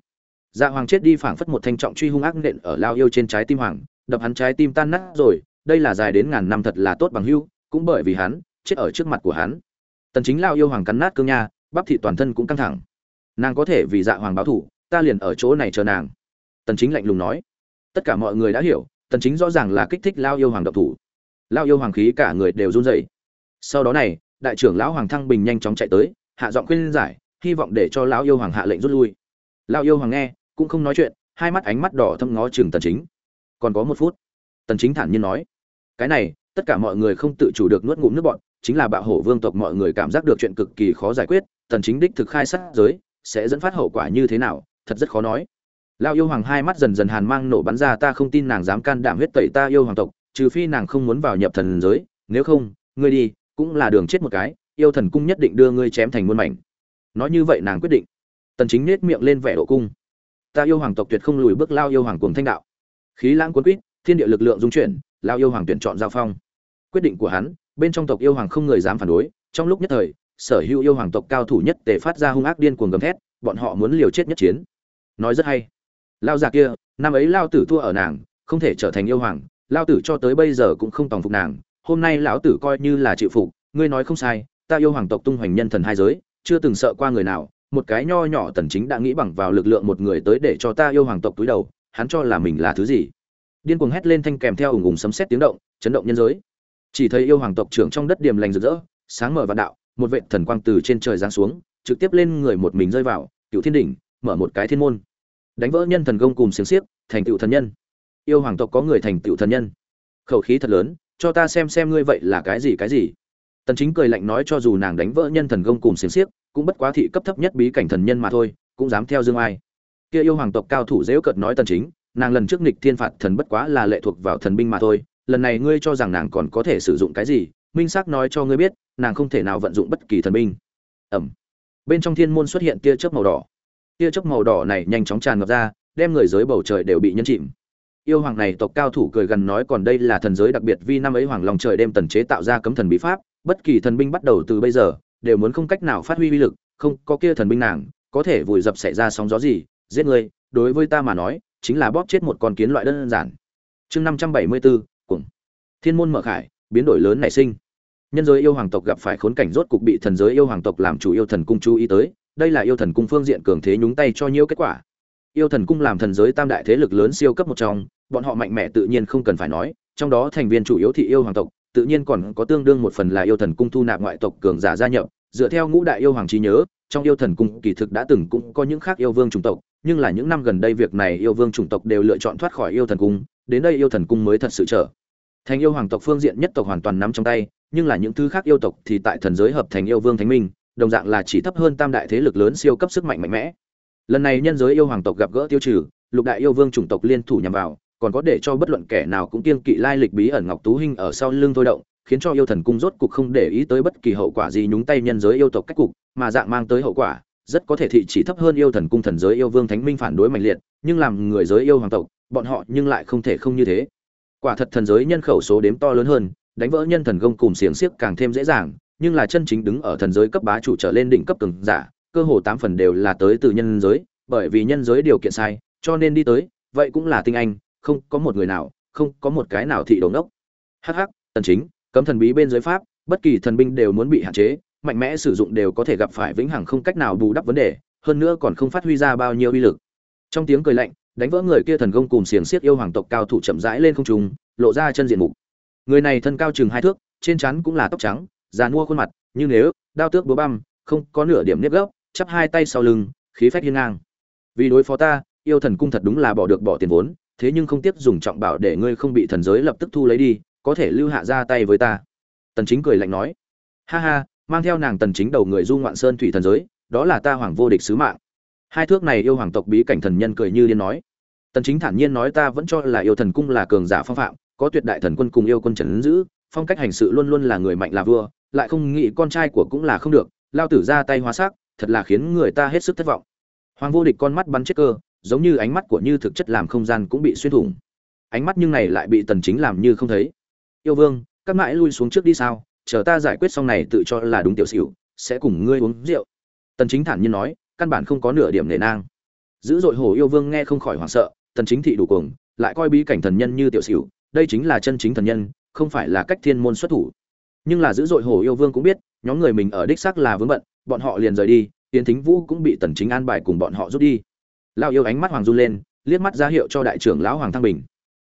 Dạ hoàng chết đi phảng phất một thanh trọng truy hung ác nện ở lao yêu trên trái tim hoàng, đập hắn trái tim tan nát rồi, đây là dài đến ngàn năm thật là tốt bằng hưu, cũng bởi vì hắn, chết ở trước mặt của hắn tần chính lao yêu hoàng cắn nát cương nha, bắp thị toàn thân cũng căng thẳng. Nàng có thể vì dạ hoàng báo thù ta liền ở chỗ này chờ nàng. Tần chính lạnh lùng nói. Tất cả mọi người đã hiểu, tần chính rõ ràng là kích thích lao yêu hoàng độc thủ. Lao yêu hoàng khí cả người đều run rẩy. Sau đó này, đại trưởng lão hoàng thăng bình nhanh chóng chạy tới, hạ giọng khuyên giải, hy vọng để cho lão yêu hoàng hạ lệnh rút lui. Lao yêu hoàng nghe, cũng không nói chuyện, hai mắt ánh mắt đỏ thâm ngó chừng tần chính. Còn có một phút, tần chính thản nhiên nói. Cái này tất cả mọi người không tự chủ được nuốt ngụm nước bọt chính là bạo hổ vương tộc mọi người cảm giác được chuyện cực kỳ khó giải quyết, tần chính đích thực khai sát giới, sẽ dẫn phát hậu quả như thế nào, thật rất khó nói. Lão yêu hoàng hai mắt dần dần hàn mang nổ bắn ra, ta không tin nàng dám can đảm huyết tẩy ta yêu hoàng tộc, trừ phi nàng không muốn vào nhập thần giới, nếu không, ngươi đi, cũng là đường chết một cái, yêu thần cung nhất định đưa ngươi chém thành muôn mảnh. Nói như vậy nàng quyết định. Tần chính nết miệng lên vẻ độ cung. Ta yêu hoàng tộc tuyệt không lùi bước lao yêu hoàng cuồng thanh đạo. Khí lãng cuốn quýt, thiên địa lực lượng dung chuyển lao yêu hoàng tuyển chọn giao phong quyết định của hắn, bên trong tộc yêu hoàng không người dám phản đối, trong lúc nhất thời, sở hữu yêu hoàng tộc cao thủ nhất tề phát ra hung ác điên cuồng gầm thét, bọn họ muốn liều chết nhất chiến. Nói rất hay. Lao già kia, năm ấy lao tử thua ở nàng, không thể trở thành yêu hoàng, lao tử cho tới bây giờ cũng không tòng phục nàng, hôm nay lão tử coi như là chịu phục, ngươi nói không sai, ta yêu hoàng tộc tung hoành nhân thần hai giới, chưa từng sợ qua người nào, một cái nho nhỏ tần chính đã nghĩ bằng vào lực lượng một người tới để cho ta yêu hoàng tộc túi đầu, hắn cho là mình là thứ gì? Điên cuồng hét lên thanh kèm theo ủng ủng sấm sét tiếng động, chấn động nhân giới chỉ thấy yêu hoàng tộc trưởng trong đất điểm lành rực rỡ, sáng mở vạn đạo, một vệ thần quang từ trên trời giáng xuống, trực tiếp lên người một mình rơi vào, cựu thiên đỉnh, mở một cái thiên môn. Đánh vỡ nhân thần công cùng xiềng xiếc, thành tựu thần nhân. Yêu hoàng tộc có người thành tựu thần nhân. Khẩu khí thật lớn, cho ta xem xem ngươi vậy là cái gì cái gì. Tần chính cười lạnh nói cho dù nàng đánh vỡ nhân thần công cùng xiềng xiếc, cũng bất quá thị cấp thấp nhất bí cảnh thần nhân mà thôi, cũng dám theo dương ai. Kia yêu hoàng tộc cao thủ dễ cợt nói tần chính, nàng lần trước nghịch thiên phạt thần bất quá là lệ thuộc vào thần binh mà thôi lần này ngươi cho rằng nàng còn có thể sử dụng cái gì, minh xác nói cho ngươi biết, nàng không thể nào vận dụng bất kỳ thần binh. Ẩm. Bên trong thiên môn xuất hiện tia chớp màu đỏ. Tia chớp màu đỏ này nhanh chóng tràn ngập ra, đem người dưới bầu trời đều bị nhân chìm. Yêu hoàng này tộc cao thủ cười gần nói còn đây là thần giới đặc biệt vì năm ấy hoàng lòng trời đem tần chế tạo ra cấm thần bí pháp, bất kỳ thần binh bắt đầu từ bây giờ, đều muốn không cách nào phát huy uy lực, không có kia thần binh nàng, có thể vùi dập xảy ra sóng gió gì, giết người đối với ta mà nói, chính là bóp chết một con kiến loại đơn giản. Chương năm trăm bảy mươi bốn cùng thiên môn mở khải, biến đổi lớn nảy sinh. Nhân giới yêu hoàng tộc gặp phải khốn cảnh rốt cục bị thần giới yêu hoàng tộc làm chủ yêu thần cung chú ý tới, đây là yêu thần cung phương diện cường thế nhúng tay cho nhiều kết quả. Yêu thần cung làm thần giới tam đại thế lực lớn siêu cấp một trong, bọn họ mạnh mẽ tự nhiên không cần phải nói, trong đó thành viên chủ yếu thị yêu hoàng tộc, tự nhiên còn có tương đương một phần là yêu thần cung thu nạp ngoại tộc cường giả gia nhập, dựa theo ngũ đại yêu hoàng trí nhớ, trong yêu thần cung kỳ thực đã từng cũng có những khác yêu vương chủng tộc, nhưng là những năm gần đây việc này yêu vương chủng tộc đều lựa chọn thoát khỏi yêu thần cung, đến đây yêu thần cung mới thật sự trở thành yêu hoàng tộc phương diện nhất tộc hoàn toàn nắm trong tay, nhưng là những thứ khác yêu tộc thì tại thần giới hợp thành yêu vương thánh minh, đồng dạng là chỉ thấp hơn tam đại thế lực lớn siêu cấp sức mạnh mạnh mẽ. Lần này nhân giới yêu hoàng tộc gặp gỡ tiêu trừ, lục đại yêu vương chủng tộc liên thủ nhằm vào, còn có để cho bất luận kẻ nào cũng kiêng kỵ lai lịch bí ẩn ngọc tú hinh ở sau lưng thôi động, khiến cho yêu thần cung rốt cục không để ý tới bất kỳ hậu quả gì nhúng tay nhân giới yêu tộc cách cục, mà dạng mang tới hậu quả, rất có thể thị chỉ thấp hơn yêu thần cung thần giới yêu vương thánh minh phản đối mạnh liệt, nhưng làm người giới yêu hoàng tộc, bọn họ nhưng lại không thể không như thế quả thật thần giới nhân khẩu số đếm to lớn hơn, đánh vỡ nhân thần gông cùng xiềng xiếc càng thêm dễ dàng, nhưng là chân chính đứng ở thần giới cấp bá chủ trở lên đỉnh cấp cường giả, cơ hồ tám phần đều là tới từ nhân giới, bởi vì nhân giới điều kiện sai, cho nên đi tới, vậy cũng là tinh anh, không có một người nào, không có một cái nào thị đồ nốc. hắc hắc, tần chính, cấm thần bí bên dưới pháp, bất kỳ thần binh đều muốn bị hạn chế, mạnh mẽ sử dụng đều có thể gặp phải vĩnh hằng không cách nào bù đắp vấn đề, hơn nữa còn không phát huy ra bao nhiêu uy lực trong tiếng cười lạnh đánh vỡ người kia thần công cùng xiềng xiết yêu hoàng tộc cao thủ chậm rãi lên không trung, lộ ra chân diện mục. Người này thân cao chừng hai thước, trên trán cũng là tóc trắng, già mua khuôn mặt, như nếu đao tước búa băm, không có nửa điểm nếp gốc chắp hai tay sau lưng, khí phách hiên ngang. Vì đối phó ta, yêu thần cung thật đúng là bỏ được bỏ tiền vốn, thế nhưng không tiếc dùng trọng bảo để ngươi không bị thần giới lập tức thu lấy đi, có thể lưu hạ ra tay với ta. Tần chính cười lạnh nói. Ha ha, mang theo nàng tần chính đầu người du ngoạn sơn thủy thần giới, đó là ta hoàng vô địch sứ mạng hai thước này yêu hoàng tộc bí cảnh thần nhân cười như điên nói. Tần chính thản nhiên nói ta vẫn cho là yêu thần cung là cường giả phong phạm, có tuyệt đại thần quân cùng yêu quân trần giữ, phong cách hành sự luôn luôn là người mạnh là vua, lại không nghĩ con trai của cũng là không được, lao tử ra tay hóa sắc, thật là khiến người ta hết sức thất vọng. Hoàng vô địch con mắt bắn chết cơ, giống như ánh mắt của như thực chất làm không gian cũng bị xuyên thủng. Ánh mắt nhưng này lại bị tần chính làm như không thấy. Yêu vương, các mãi lui xuống trước đi sao, chờ ta giải quyết xong này tự cho là đúng tiểu xỉu, sẽ cùng ngươi uống rượu. Tần chính thản nhiên nói căn bản không có nửa điểm nể nang. Dữ dội hổ yêu vương nghe không khỏi hoảng sợ tần chính thị đủ cuồng, lại coi bí cảnh thần nhân như tiểu xỉu, đây chính là chân chính thần nhân, không phải là cách thiên môn xuất thủ. Nhưng là dữ dội hổ yêu vương cũng biết, nhóm người mình ở đích xác là vướng bận, bọn họ liền rời đi tiến thính vũ cũng bị tần chính an bài cùng bọn họ rút đi. Lao yêu ánh mắt hoàng run lên, liếc mắt ra hiệu cho đại trưởng lão hoàng thăng bình.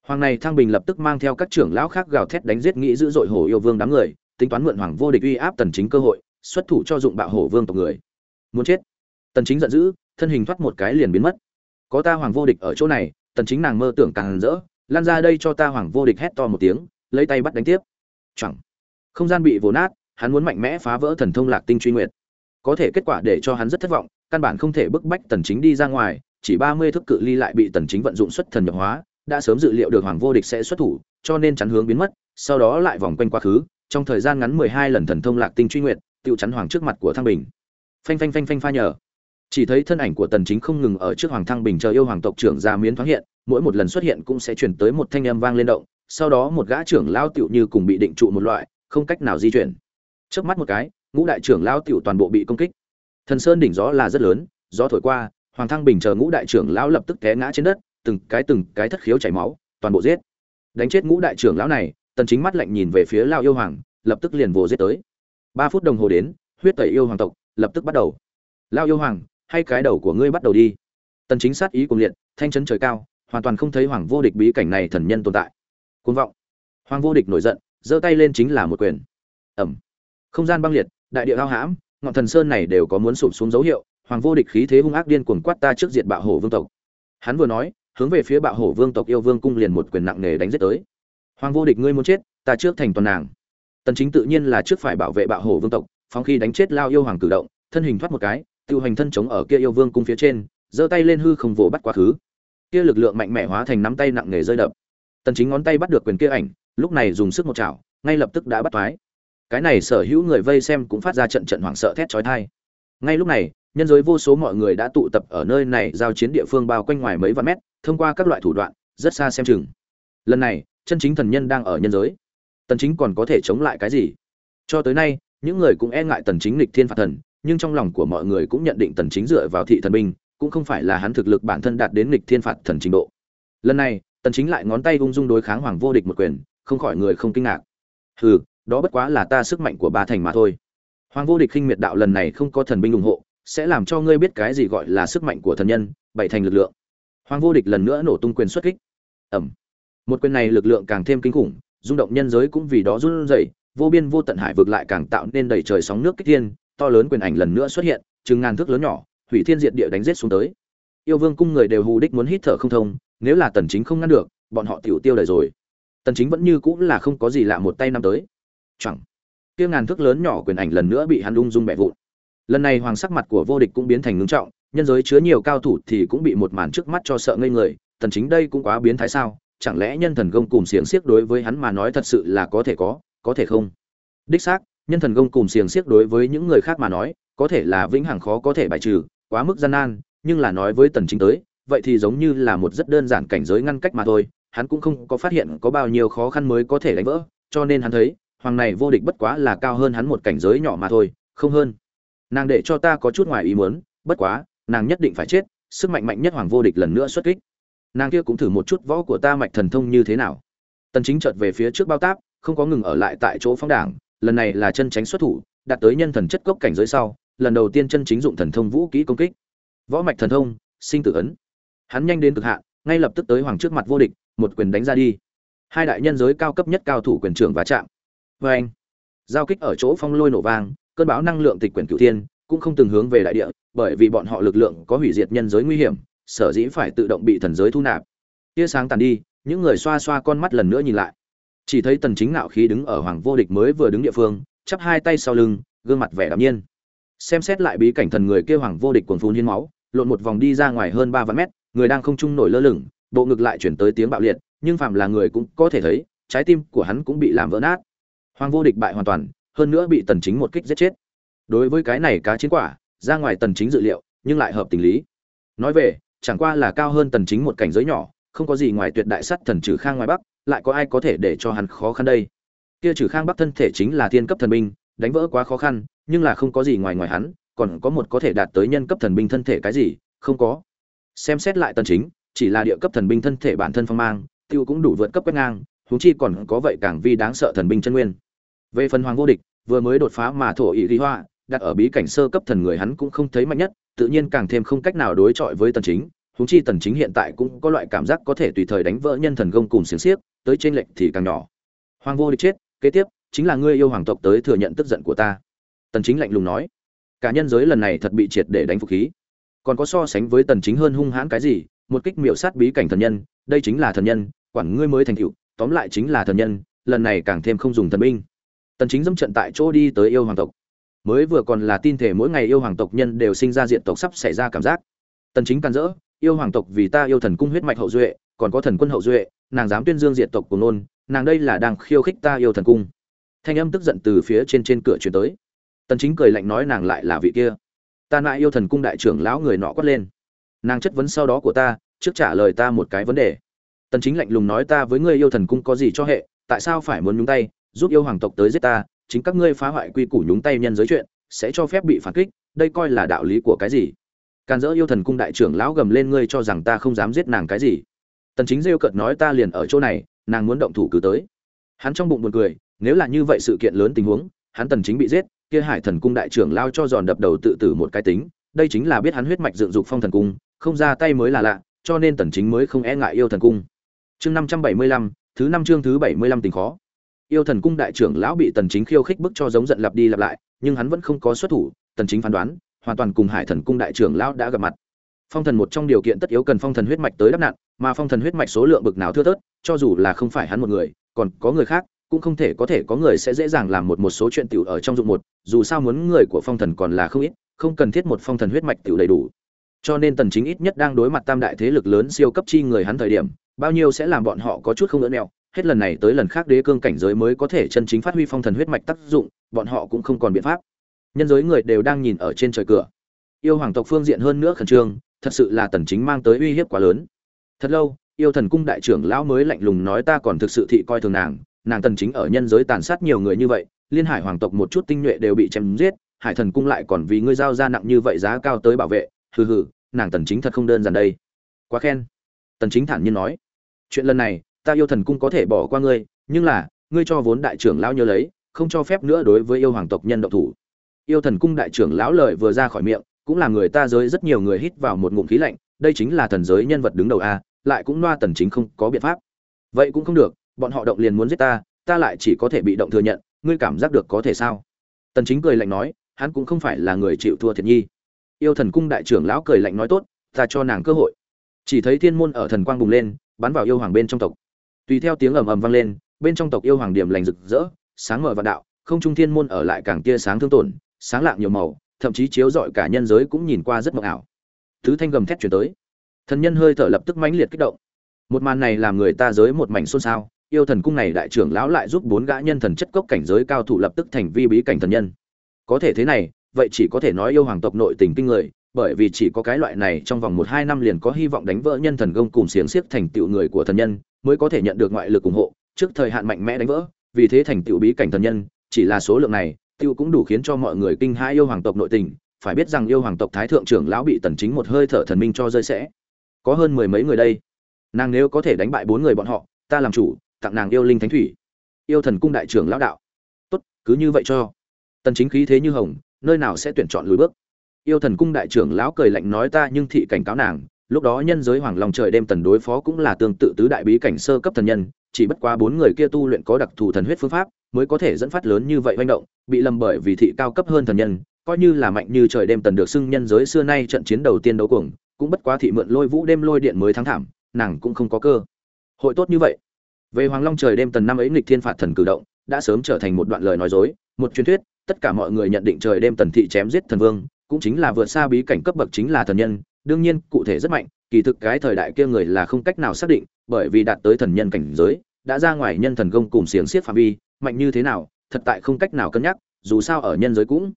Hoàng này thăng bình lập tức mang theo các trưởng lão khác gào thét đánh giết nghĩ dữ dội hổ yêu vương đám người, tính toán mượn hoàng vô địch uy áp tần chính cơ hội, xuất thủ cho dụng bạo hổ vương tộc người. Muốn chết tần chính giận dữ, thân hình thoát một cái liền biến mất. Có ta hoàng vô địch ở chỗ này, tần chính nàng mơ tưởng càng rỡ, lan ra đây cho ta hoàng vô địch hét to một tiếng, lấy tay bắt đánh tiếp. Chẳng không gian bị vồ nát, hắn muốn mạnh mẽ phá vỡ thần thông lạc tinh truy nguyệt. Có thể kết quả để cho hắn rất thất vọng, căn bản không thể bức bách tần chính đi ra ngoài, chỉ 30 thước cự ly lại bị tần chính vận dụng xuất thần nhập hóa, đã sớm dự liệu được hoàng vô địch sẽ xuất thủ, cho nên chắn hướng biến mất, sau đó lại vòng quanh quá khứ, trong thời gian ngắn 12 lần thần thông lạc tinh truy nguyệt, tiêu chắn hoàng trước mặt của thăng bình. Phanh phanh phanh phanh pha nhờ chỉ thấy thân ảnh của tần chính không ngừng ở trước hoàng thăng bình chờ yêu hoàng tộc trưởng ra miến thoáng hiện, mỗi một lần xuất hiện cũng sẽ truyền tới một thanh âm vang lên động, sau đó một gã trưởng lao tiểu như cùng bị định trụ một loại, không cách nào di chuyển. Trước mắt một cái, ngũ đại trưởng lao tiểu toàn bộ bị công kích. Thần sơn đỉnh gió là rất lớn, gió thổi qua, hoàng thăng bình chờ ngũ đại trưởng lão lập tức té ngã trên đất, từng cái từng cái thất khiếu chảy máu, toàn bộ giết. Đánh chết ngũ đại trưởng lão này, tần chính mắt lạnh nhìn về phía lao yêu hoàng, lập tức liền vồ giết tới. Ba phút đồng hồ đến, huyết tẩy yêu hoàng tộc lập tức bắt đầu. Lao yêu hoàng hay cái đầu của ngươi bắt đầu đi. Tần chính sát ý cùng liệt, thanh chấn trời cao, hoàn toàn không thấy hoàng vô địch bí cảnh này thần nhân tồn tại. Cuồng vọng. Hoàng vô địch nổi giận, giơ tay lên chính là một quyền. Ẩm không gian băng liệt, đại địa ao hãm, ngọn thần sơn này đều có muốn sụp xuống dấu hiệu, hoàng vô địch khí thế hung ác điên cuồng quát ta trước diện bạo hổ vương tộc. Hắn vừa nói, hướng về phía bạo hổ vương tộc yêu vương cung liền một quyền nặng nề đánh giết tới. Hoàng vô địch ngươi muốn chết, ta trước thành toàn nàng. Tần chính tự nhiên là trước phải bảo vệ bạo hổ vương tộc phong khi đánh chết lao yêu hoàng cử động, thân hình thoát một cái tiêu hành thân chống ở kia yêu vương cung phía trên, giơ tay lên hư không vồ bắt quá khứ. Kia lực lượng mạnh mẽ hóa thành nắm tay nặng nề rơi đập. Tần chính ngón tay bắt được quyền kia ảnh, lúc này dùng sức một chảo, ngay lập tức đã bắt thoái. Cái này sở hữu người vây xem cũng phát ra trận trận hoảng sợ thét chói tai. Ngay lúc này, nhân giới vô số mọi người đã tụ tập ở nơi này giao chiến địa phương bao quanh ngoài mấy vạn mét, thông qua các loại thủ đoạn, rất xa xem chừng. Lần này, chân chính thần nhân đang ở nhân giới. Tần chính còn có thể chống lại cái gì? Cho tới nay, những người cũng e ngại tần chính lịch thiên phạt thần nhưng trong lòng của mọi người cũng nhận định tần chính dựa vào thị thần binh, cũng không phải là hắn thực lực bản thân đạt đến nghịch thiên phạt thần trình độ. Lần này, tần chính lại ngón tay ung dung đối kháng hoàng vô địch một quyền, không khỏi người không kinh ngạc. Hừ, đó bất quá là ta sức mạnh của ba thành mà thôi. Hoàng vô địch khinh miệt đạo lần này không có thần binh ủng hộ, sẽ làm cho ngươi biết cái gì gọi là sức mạnh của thần nhân, bảy thành lực lượng. Hoàng vô địch lần nữa nổ tung quyền xuất kích. Ẩm một quyền này lực lượng càng thêm kinh khủng, rung động nhân giới cũng vì đó run rẩy, vô biên vô tận hải vực lại càng tạo nên đầy trời sóng nước kích thiên to lớn quyền ảnh lần nữa xuất hiện, chừng ngàn thước lớn nhỏ, hủy thiên diệt địa đánh giết xuống tới. Yêu vương cung người đều hù đích muốn hít thở không thông, nếu là tần chính không ngăn được, bọn họ tiểu tiêu đời rồi. Tần chính vẫn như cũng là không có gì lạ một tay năm tới. Chẳng. Kia ngàn thước lớn nhỏ quyền ảnh lần nữa bị hắn ung dung bẻ vụn. Lần này hoàng sắc mặt của vô địch cũng biến thành ngưng trọng, nhân giới chứa nhiều cao thủ thì cũng bị một màn trước mắt cho sợ ngây người, tần chính đây cũng quá biến thái sao, chẳng lẽ nhân thần công cùng xiềng xiếc đối với hắn mà nói thật sự là có thể có có thể không? Đích xác nhân thần công cùng xiềng xiếc đối với những người khác mà nói, có thể là vĩnh hằng khó có thể bài trừ, quá mức gian nan, nhưng là nói với tần chính tới, vậy thì giống như là một rất đơn giản cảnh giới ngăn cách mà thôi, hắn cũng không có phát hiện có bao nhiêu khó khăn mới có thể đánh vỡ, cho nên hắn thấy, hoàng này vô địch bất quá là cao hơn hắn một cảnh giới nhỏ mà thôi, không hơn. Nàng để cho ta có chút ngoài ý muốn, bất quá, nàng nhất định phải chết, sức mạnh mạnh nhất hoàng vô địch lần nữa xuất kích. Nàng kia cũng thử một chút võ của ta mạch thần thông như thế nào. Tần chính chợt về phía trước bao táp, không có ngừng ở lại tại chỗ phóng đảng lần này là chân tránh xuất thủ, đạt tới nhân thần chất cốc cảnh giới sau, lần đầu tiên chân chính dụng thần thông vũ kỹ công kích. Võ mạch thần thông, sinh tử ấn. Hắn nhanh đến cực hạn, ngay lập tức tới hoàng trước mặt vô địch, một quyền đánh ra đi. Hai đại nhân giới cao cấp nhất cao thủ quyền trưởng và chạm. Vê anh, giao kích ở chỗ phong lôi nổ vang, cơn bão năng lượng tịch quyển cửu thiên, cũng không từng hướng về đại địa, bởi vì bọn họ lực lượng có hủy diệt nhân giới nguy hiểm, sở dĩ phải tự động bị thần giới thu nạp. Tia sáng tàn đi, những người xoa xoa con mắt lần nữa nhìn lại chỉ thấy tần chính nạo khí đứng ở hoàng vô địch mới vừa đứng địa phương, chắp hai tay sau lưng, gương mặt vẻ đạm nhiên. Xem xét lại bí cảnh thần người kia hoàng vô địch cuồng phun hiến máu, lộn một vòng đi ra ngoài hơn ba vạn mét, người đang không trung nổi lơ lửng, bộ ngực lại chuyển tới tiếng bạo liệt, nhưng phạm là người cũng có thể thấy, trái tim của hắn cũng bị làm vỡ nát. Hoàng vô địch bại hoàn toàn, hơn nữa bị tần chính một kích giết chết. Đối với cái này cá chiến quả, ra ngoài tần chính dự liệu, nhưng lại hợp tình lý. Nói về, chẳng qua là cao hơn tần chính một cảnh giới nhỏ, không có gì ngoài tuyệt đại sắt thần trừ khang ngoài bắc lại có ai có thể để cho hắn khó khăn đây? Kia trừ khang bắc thân thể chính là thiên cấp thần binh, đánh vỡ quá khó khăn, nhưng là không có gì ngoài ngoài hắn, còn có một có thể đạt tới nhân cấp thần binh thân thể cái gì? Không có. Xem xét lại tần chính, chỉ là địa cấp thần binh thân thể bản thân phong mang, tiêu cũng đủ vượt cấp quét ngang, huống chi còn có vậy càng vi đáng sợ thần binh chân nguyên. Về phần hoàng vô địch, vừa mới đột phá mà thổ ý lý hoa, đặt ở bí cảnh sơ cấp thần người hắn cũng không thấy mạnh nhất, tự nhiên càng thêm không cách nào đối chọi với tần chính, huống chi tần chính hiện tại cũng có loại cảm giác có thể tùy thời đánh vỡ nhân thần công cùng xiềng xiếc tới trên lệnh thì càng nhỏ. Hoàng vô địch chết, kế tiếp, chính là ngươi yêu hoàng tộc tới thừa nhận tức giận của ta. Tần chính lạnh lùng nói, cả nhân giới lần này thật bị triệt để đánh phục khí. Còn có so sánh với tần chính hơn hung hãn cái gì, một kích miệu sát bí cảnh thần nhân, đây chính là thần nhân, quản ngươi mới thành tựu, tóm lại chính là thần nhân, lần này càng thêm không dùng thần binh. Tần chính dâm trận tại chỗ đi tới yêu hoàng tộc. Mới vừa còn là tin thể mỗi ngày yêu hoàng tộc nhân đều sinh ra diện tộc sắp xảy ra cảm giác. Tần chính can dỡ yêu hoàng tộc vì ta yêu thần cung huyết mạch hậu duệ còn có thần quân hậu duệ, nàng dám tuyên dương diện tộc của nôn, nàng đây là đang khiêu khích ta yêu thần cung. Thanh âm tức giận từ phía trên trên cửa truyền tới. Tần chính cười lạnh nói nàng lại là vị kia. Ta lại yêu thần cung đại trưởng lão người nọ quát lên. Nàng chất vấn sau đó của ta, trước trả lời ta một cái vấn đề. Tần chính lạnh lùng nói ta với ngươi yêu thần cung có gì cho hệ, tại sao phải muốn nhúng tay, giúp yêu hoàng tộc tới giết ta, chính các ngươi phá hoại quy củ nhúng tay nhân giới chuyện, sẽ cho phép bị phản kích, đây coi là đạo lý của cái gì? Càn dỡ yêu thần cung đại trưởng lão gầm lên ngươi cho rằng ta không dám giết nàng cái gì? Tần Chính rêu cợt nói ta liền ở chỗ này, nàng muốn động thủ cứ tới. Hắn trong bụng buồn cười, nếu là như vậy sự kiện lớn tình huống, hắn Tần Chính bị giết, kia Hải Thần cung đại trưởng lao cho giòn đập đầu tự tử một cái tính, đây chính là biết hắn huyết mạch dựng dục phong thần cung, không ra tay mới là lạ, cho nên Tần Chính mới không e ngại yêu thần cung. Chương 575, thứ năm chương thứ 75 tình khó. Yêu thần cung đại trưởng lão bị Tần Chính khiêu khích bức cho giống giận lặp đi lặp lại, nhưng hắn vẫn không có xuất thủ, Tần Chính phán đoán, hoàn toàn cùng hải thần cung đại trưởng lão đã gặp mặt phong thần một trong điều kiện tất yếu cần phong thần huyết mạch tới đắp nạn, mà phong thần huyết mạch số lượng bực nào thưa thớt, cho dù là không phải hắn một người, còn có người khác, cũng không thể có thể có người sẽ dễ dàng làm một một số chuyện tiểu ở trong dụng một, dù sao muốn người của phong thần còn là không ít, không cần thiết một phong thần huyết mạch tiểu đầy đủ. Cho nên tần chính ít nhất đang đối mặt tam đại thế lực lớn siêu cấp chi người hắn thời điểm, bao nhiêu sẽ làm bọn họ có chút không lỡ nẹo, hết lần này tới lần khác đế cương cảnh giới mới có thể chân chính phát huy phong thần huyết mạch tác dụng, bọn họ cũng không còn biện pháp. Nhân giới người đều đang nhìn ở trên trời cửa. Yêu hoàng tộc phương diện hơn nữa khẩn trương thật sự là tần chính mang tới uy hiếp quá lớn. Thật lâu, yêu thần cung đại trưởng lão mới lạnh lùng nói ta còn thực sự thị coi thường nàng nàng tần chính ở nhân giới tàn sát nhiều người như vậy, liên hải hoàng tộc một chút tinh nhuệ đều bị chém giết, hải thần cung lại còn vì ngươi giao ra nặng như vậy giá cao tới bảo vệ, hừ hừ, nàng tần chính thật không đơn giản đây. Quá khen. Tần chính thản nhiên nói. Chuyện lần này, ta yêu thần cung có thể bỏ qua ngươi, nhưng là, ngươi cho vốn đại trưởng lão nhớ lấy, không cho phép nữa đối với yêu hoàng tộc nhân động thủ. Yêu thần cung đại trưởng lão lời vừa ra khỏi miệng cũng là người ta giới rất nhiều người hít vào một ngụm khí lạnh, đây chính là thần giới nhân vật đứng đầu a, lại cũng loa tần chính không có biện pháp. Vậy cũng không được, bọn họ động liền muốn giết ta ta lại chỉ có thể bị động thừa nhận, ngươi cảm giác được có thể sao? Tần chính cười lạnh nói, hắn cũng không phải là người chịu thua thiệt nhi. Yêu thần cung đại trưởng lão cười lạnh nói tốt, ta cho nàng cơ hội. Chỉ thấy thiên môn ở thần quang bùng lên, bắn vào yêu hoàng bên trong tộc. Tùy theo tiếng ầm ầm vang lên, bên trong tộc yêu hoàng điểm lành rực rỡ, sáng mở vạn đạo, không trung thiên môn ở lại càng tia sáng thương tổn, sáng lạng nhiều màu thậm chí chiếu rọi cả nhân giới cũng nhìn qua rất mộng ảo. Thứ thanh gầm thét chuyển tới. Thần nhân hơi thở lập tức mãnh liệt kích động. Một màn này làm người ta giới một mảnh xôn xao, yêu thần cung này đại trưởng lão lại giúp bốn gã nhân thần chất cốc cảnh giới cao thủ lập tức thành vi bí cảnh thần nhân. Có thể thế này, vậy chỉ có thể nói yêu hoàng tộc nội tình kinh người, bởi vì chỉ có cái loại này trong vòng một hai năm liền có hy vọng đánh vỡ nhân thần công cùng xiềng xiếc thành tựu người của thần nhân, mới có thể nhận được ngoại lực ủng hộ, trước thời hạn mạnh mẽ đánh vỡ, vì thế thành tựu bí cảnh thần nhân, chỉ là số lượng này tiêu cũng đủ khiến cho mọi người kinh hãi yêu hoàng tộc nội tình, phải biết rằng yêu hoàng tộc thái thượng trưởng lão bị tần chính một hơi thở thần minh cho rơi sẽ. Có hơn mười mấy người đây. Nàng nếu có thể đánh bại bốn người bọn họ, ta làm chủ, tặng nàng yêu linh thánh thủy. Yêu thần cung đại trưởng lão đạo. Tốt, cứ như vậy cho. tần chính khí thế như hồng nơi nào sẽ tuyển chọn lùi bước yêu thần cung đại trưởng lão cười lạnh nói ta nhưng thị cảnh cáo nàng lúc đó nhân giới hoàng long trời đêm tần đối phó cũng là tương tự tứ đại bí cảnh sơ cấp thần nhân chỉ bất quá bốn người kia tu luyện có đặc thù thần huyết phương pháp mới có thể dẫn phát lớn như vậy manh động, bị lầm bởi vì thị cao cấp hơn thần nhân, coi như là mạnh như trời đêm tần được xưng nhân giới xưa nay trận chiến đầu tiên đấu cuồng cũng bất quá thị mượn lôi vũ đêm lôi điện mới thắng thảm, nàng cũng không có cơ. Hội tốt như vậy. Về hoàng long trời đêm tần năm ấy nghịch thiên phạt thần cử động, đã sớm trở thành một đoạn lời nói dối, một truyền thuyết, tất cả mọi người nhận định trời đêm tần thị chém giết thần vương, cũng chính là vượt xa bí cảnh cấp bậc chính là thần nhân, đương nhiên, cụ thể rất mạnh, kỳ thực cái thời đại kia người là không cách nào xác định, bởi vì đạt tới thần nhân cảnh giới, đã ra ngoài nhân thần công cùng xiềng xiết phạm vi mạnh như thế nào, thật tại không cách nào cân nhắc, dù sao ở nhân giới cũng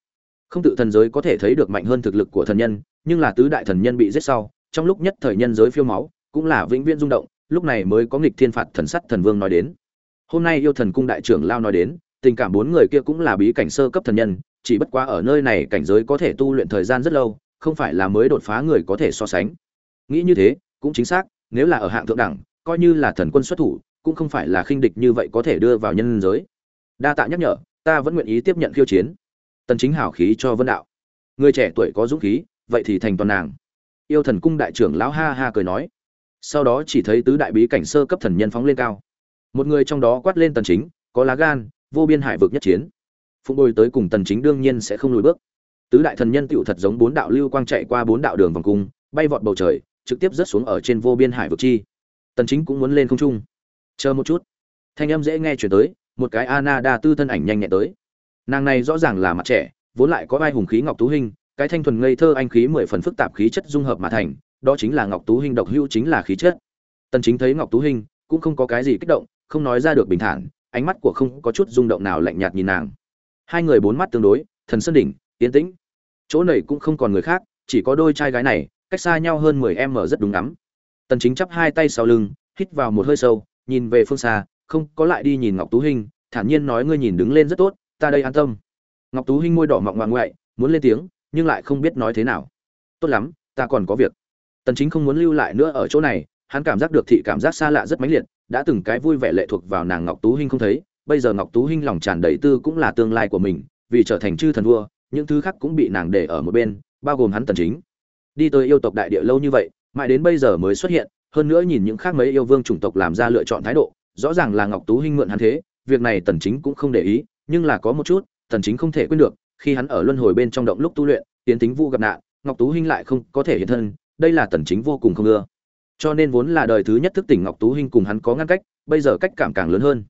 không tự thần giới có thể thấy được mạnh hơn thực lực của thần nhân, nhưng là tứ đại thần nhân bị giết sau, trong lúc nhất thời nhân giới phiêu máu, cũng là vĩnh viễn rung động, lúc này mới có nghịch thiên phạt thần sắt thần vương nói đến. Hôm nay yêu thần cung đại trưởng lao nói đến, tình cảm bốn người kia cũng là bí cảnh sơ cấp thần nhân, chỉ bất quá ở nơi này cảnh giới có thể tu luyện thời gian rất lâu, không phải là mới đột phá người có thể so sánh. Nghĩ như thế, cũng chính xác, nếu là ở hạng thượng đẳng, coi như là thần quân xuất thủ cũng không phải là khinh địch như vậy có thể đưa vào nhân giới. Đa tạ nhắc nhở, ta vẫn nguyện ý tiếp nhận khiêu chiến. Tần chính hảo khí cho vân đạo. Người trẻ tuổi có dũng khí, vậy thì thành toàn nàng. Yêu thần cung đại trưởng lão ha ha cười nói. Sau đó chỉ thấy tứ đại bí cảnh sơ cấp thần nhân phóng lên cao. Một người trong đó quát lên tần chính, có lá gan, vô biên hải vực nhất chiến. Phụng bồi tới cùng tần chính đương nhiên sẽ không lùi bước. Tứ đại thần nhân tựu thật giống bốn đạo lưu quang chạy qua bốn đạo đường vòng cung, bay vọt bầu trời, trực tiếp rớt xuống ở trên vô biên hải vực chi. Tần chính cũng muốn lên không trung chờ một chút. Thanh âm dễ nghe chuyển tới, một cái ana đa tư thân ảnh nhanh nhẹn tới. Nàng này rõ ràng là mặt trẻ, vốn lại có vai hùng khí ngọc tú hình cái thanh thuần ngây thơ anh khí mười phần phức tạp khí chất dung hợp mà thành, đó chính là ngọc tú hình độc hữu chính là khí chất. Tần chính thấy ngọc tú hình cũng không có cái gì kích động, không nói ra được bình thản, ánh mắt của không có chút rung động nào lạnh nhạt nhìn nàng. Hai người bốn mắt tương đối, thần sơn đỉnh, yên tĩnh. Chỗ này cũng không còn người khác, chỉ có đôi trai gái này, cách xa nhau hơn 10 em mở rất đúng lắm tần chính chắp hai tay sau lưng, hít vào một hơi sâu nhìn về phương xa, không có lại đi nhìn ngọc tú hinh, thản nhiên nói ngươi nhìn đứng lên rất tốt, ta đây an tâm. Ngọc tú hinh môi đỏ mọng ngoạn ngoại, muốn lên tiếng, nhưng lại không biết nói thế nào. Tốt lắm, ta còn có việc. Tần chính không muốn lưu lại nữa ở chỗ này, hắn cảm giác được thị cảm giác xa lạ rất mãnh liệt, đã từng cái vui vẻ lệ thuộc vào nàng ngọc tú hinh không thấy, bây giờ ngọc tú hinh lòng tràn đầy tư cũng là tương lai của mình, vì trở thành chư thần vua, những thứ khác cũng bị nàng để ở một bên, bao gồm hắn tần chính. Đi tới yêu tộc đại địa lâu như vậy, mãi đến bây giờ mới xuất hiện hơn nữa nhìn những khác mấy yêu vương chủng tộc làm ra lựa chọn thái độ, rõ ràng là ngọc tú hinh mượn hắn thế, việc này tần chính cũng không để ý, nhưng là có một chút, tần chính không thể quên được, khi hắn ở luân hồi bên trong động lúc tu luyện, tiến tính vu gặp nạn, ngọc tú hinh lại không có thể hiện thân, đây là tần chính vô cùng không ưa. Cho nên vốn là đời thứ nhất thức tỉnh ngọc tú hinh cùng hắn có ngăn cách, bây giờ cách cảm càng lớn hơn.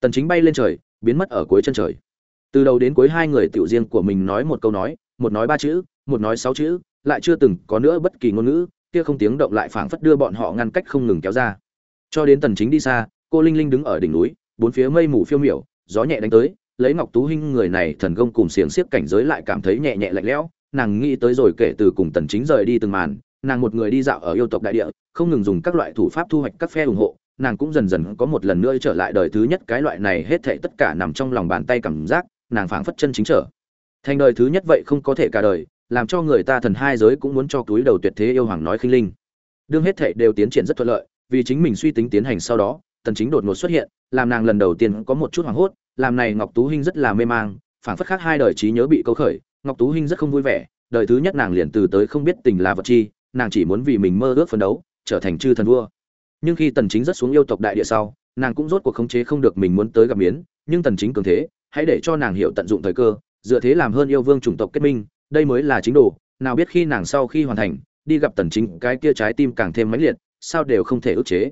Tần chính bay lên trời, biến mất ở cuối chân trời. Từ đầu đến cuối hai người tiểu riêng của mình nói một câu nói, một nói ba chữ, một nói sáu chữ, lại chưa từng có nữa bất kỳ ngôn ngữ kia không tiếng động lại phảng phất đưa bọn họ ngăn cách không ngừng kéo ra. Cho đến tần chính đi xa, cô linh linh đứng ở đỉnh núi, bốn phía mây mù phiêu miểu, gió nhẹ đánh tới, lấy ngọc tú hinh người này thần công cùng xiềng xiếp cảnh giới lại cảm thấy nhẹ nhẹ lạnh lẽo. Nàng nghĩ tới rồi kể từ cùng tần chính rời đi từng màn, nàng một người đi dạo ở yêu tộc đại địa, không ngừng dùng các loại thủ pháp thu hoạch các phe ủng hộ, nàng cũng dần dần có một lần nữa trở lại đời thứ nhất, cái loại này hết thảy tất cả nằm trong lòng bàn tay cảm giác, nàng phảng phất chân chính trở. Thành đời thứ nhất vậy không có thể cả đời làm cho người ta thần hai giới cũng muốn cho túi đầu tuyệt thế yêu hoàng nói khinh linh. Đương hết thảy đều tiến triển rất thuận lợi, vì chính mình suy tính tiến hành sau đó tần chính đột ngột xuất hiện, làm nàng lần đầu tiên có một chút hoảng hốt, làm này ngọc tú hinh rất là mê mang phản phất khác hai đời trí nhớ bị câu khởi, ngọc tú hinh rất không vui vẻ, đời thứ nhất nàng liền từ tới không biết tình là vật chi, nàng chỉ muốn vì mình mơ ước phấn đấu, trở thành chư thần vua. Nhưng khi tần chính rất xuống yêu tộc đại địa sau, nàng cũng rốt cuộc khống chế không được mình muốn tới gặp miến, nhưng tần chính cường thế, hãy để cho nàng hiểu tận dụng thời cơ, dựa thế làm hơn yêu vương chủng tộc kết minh đây mới là chính đồ, nào biết khi nàng sau khi hoàn thành, đi gặp tần chính, cái kia trái tim càng thêm mãnh liệt, sao đều không thể ức chế.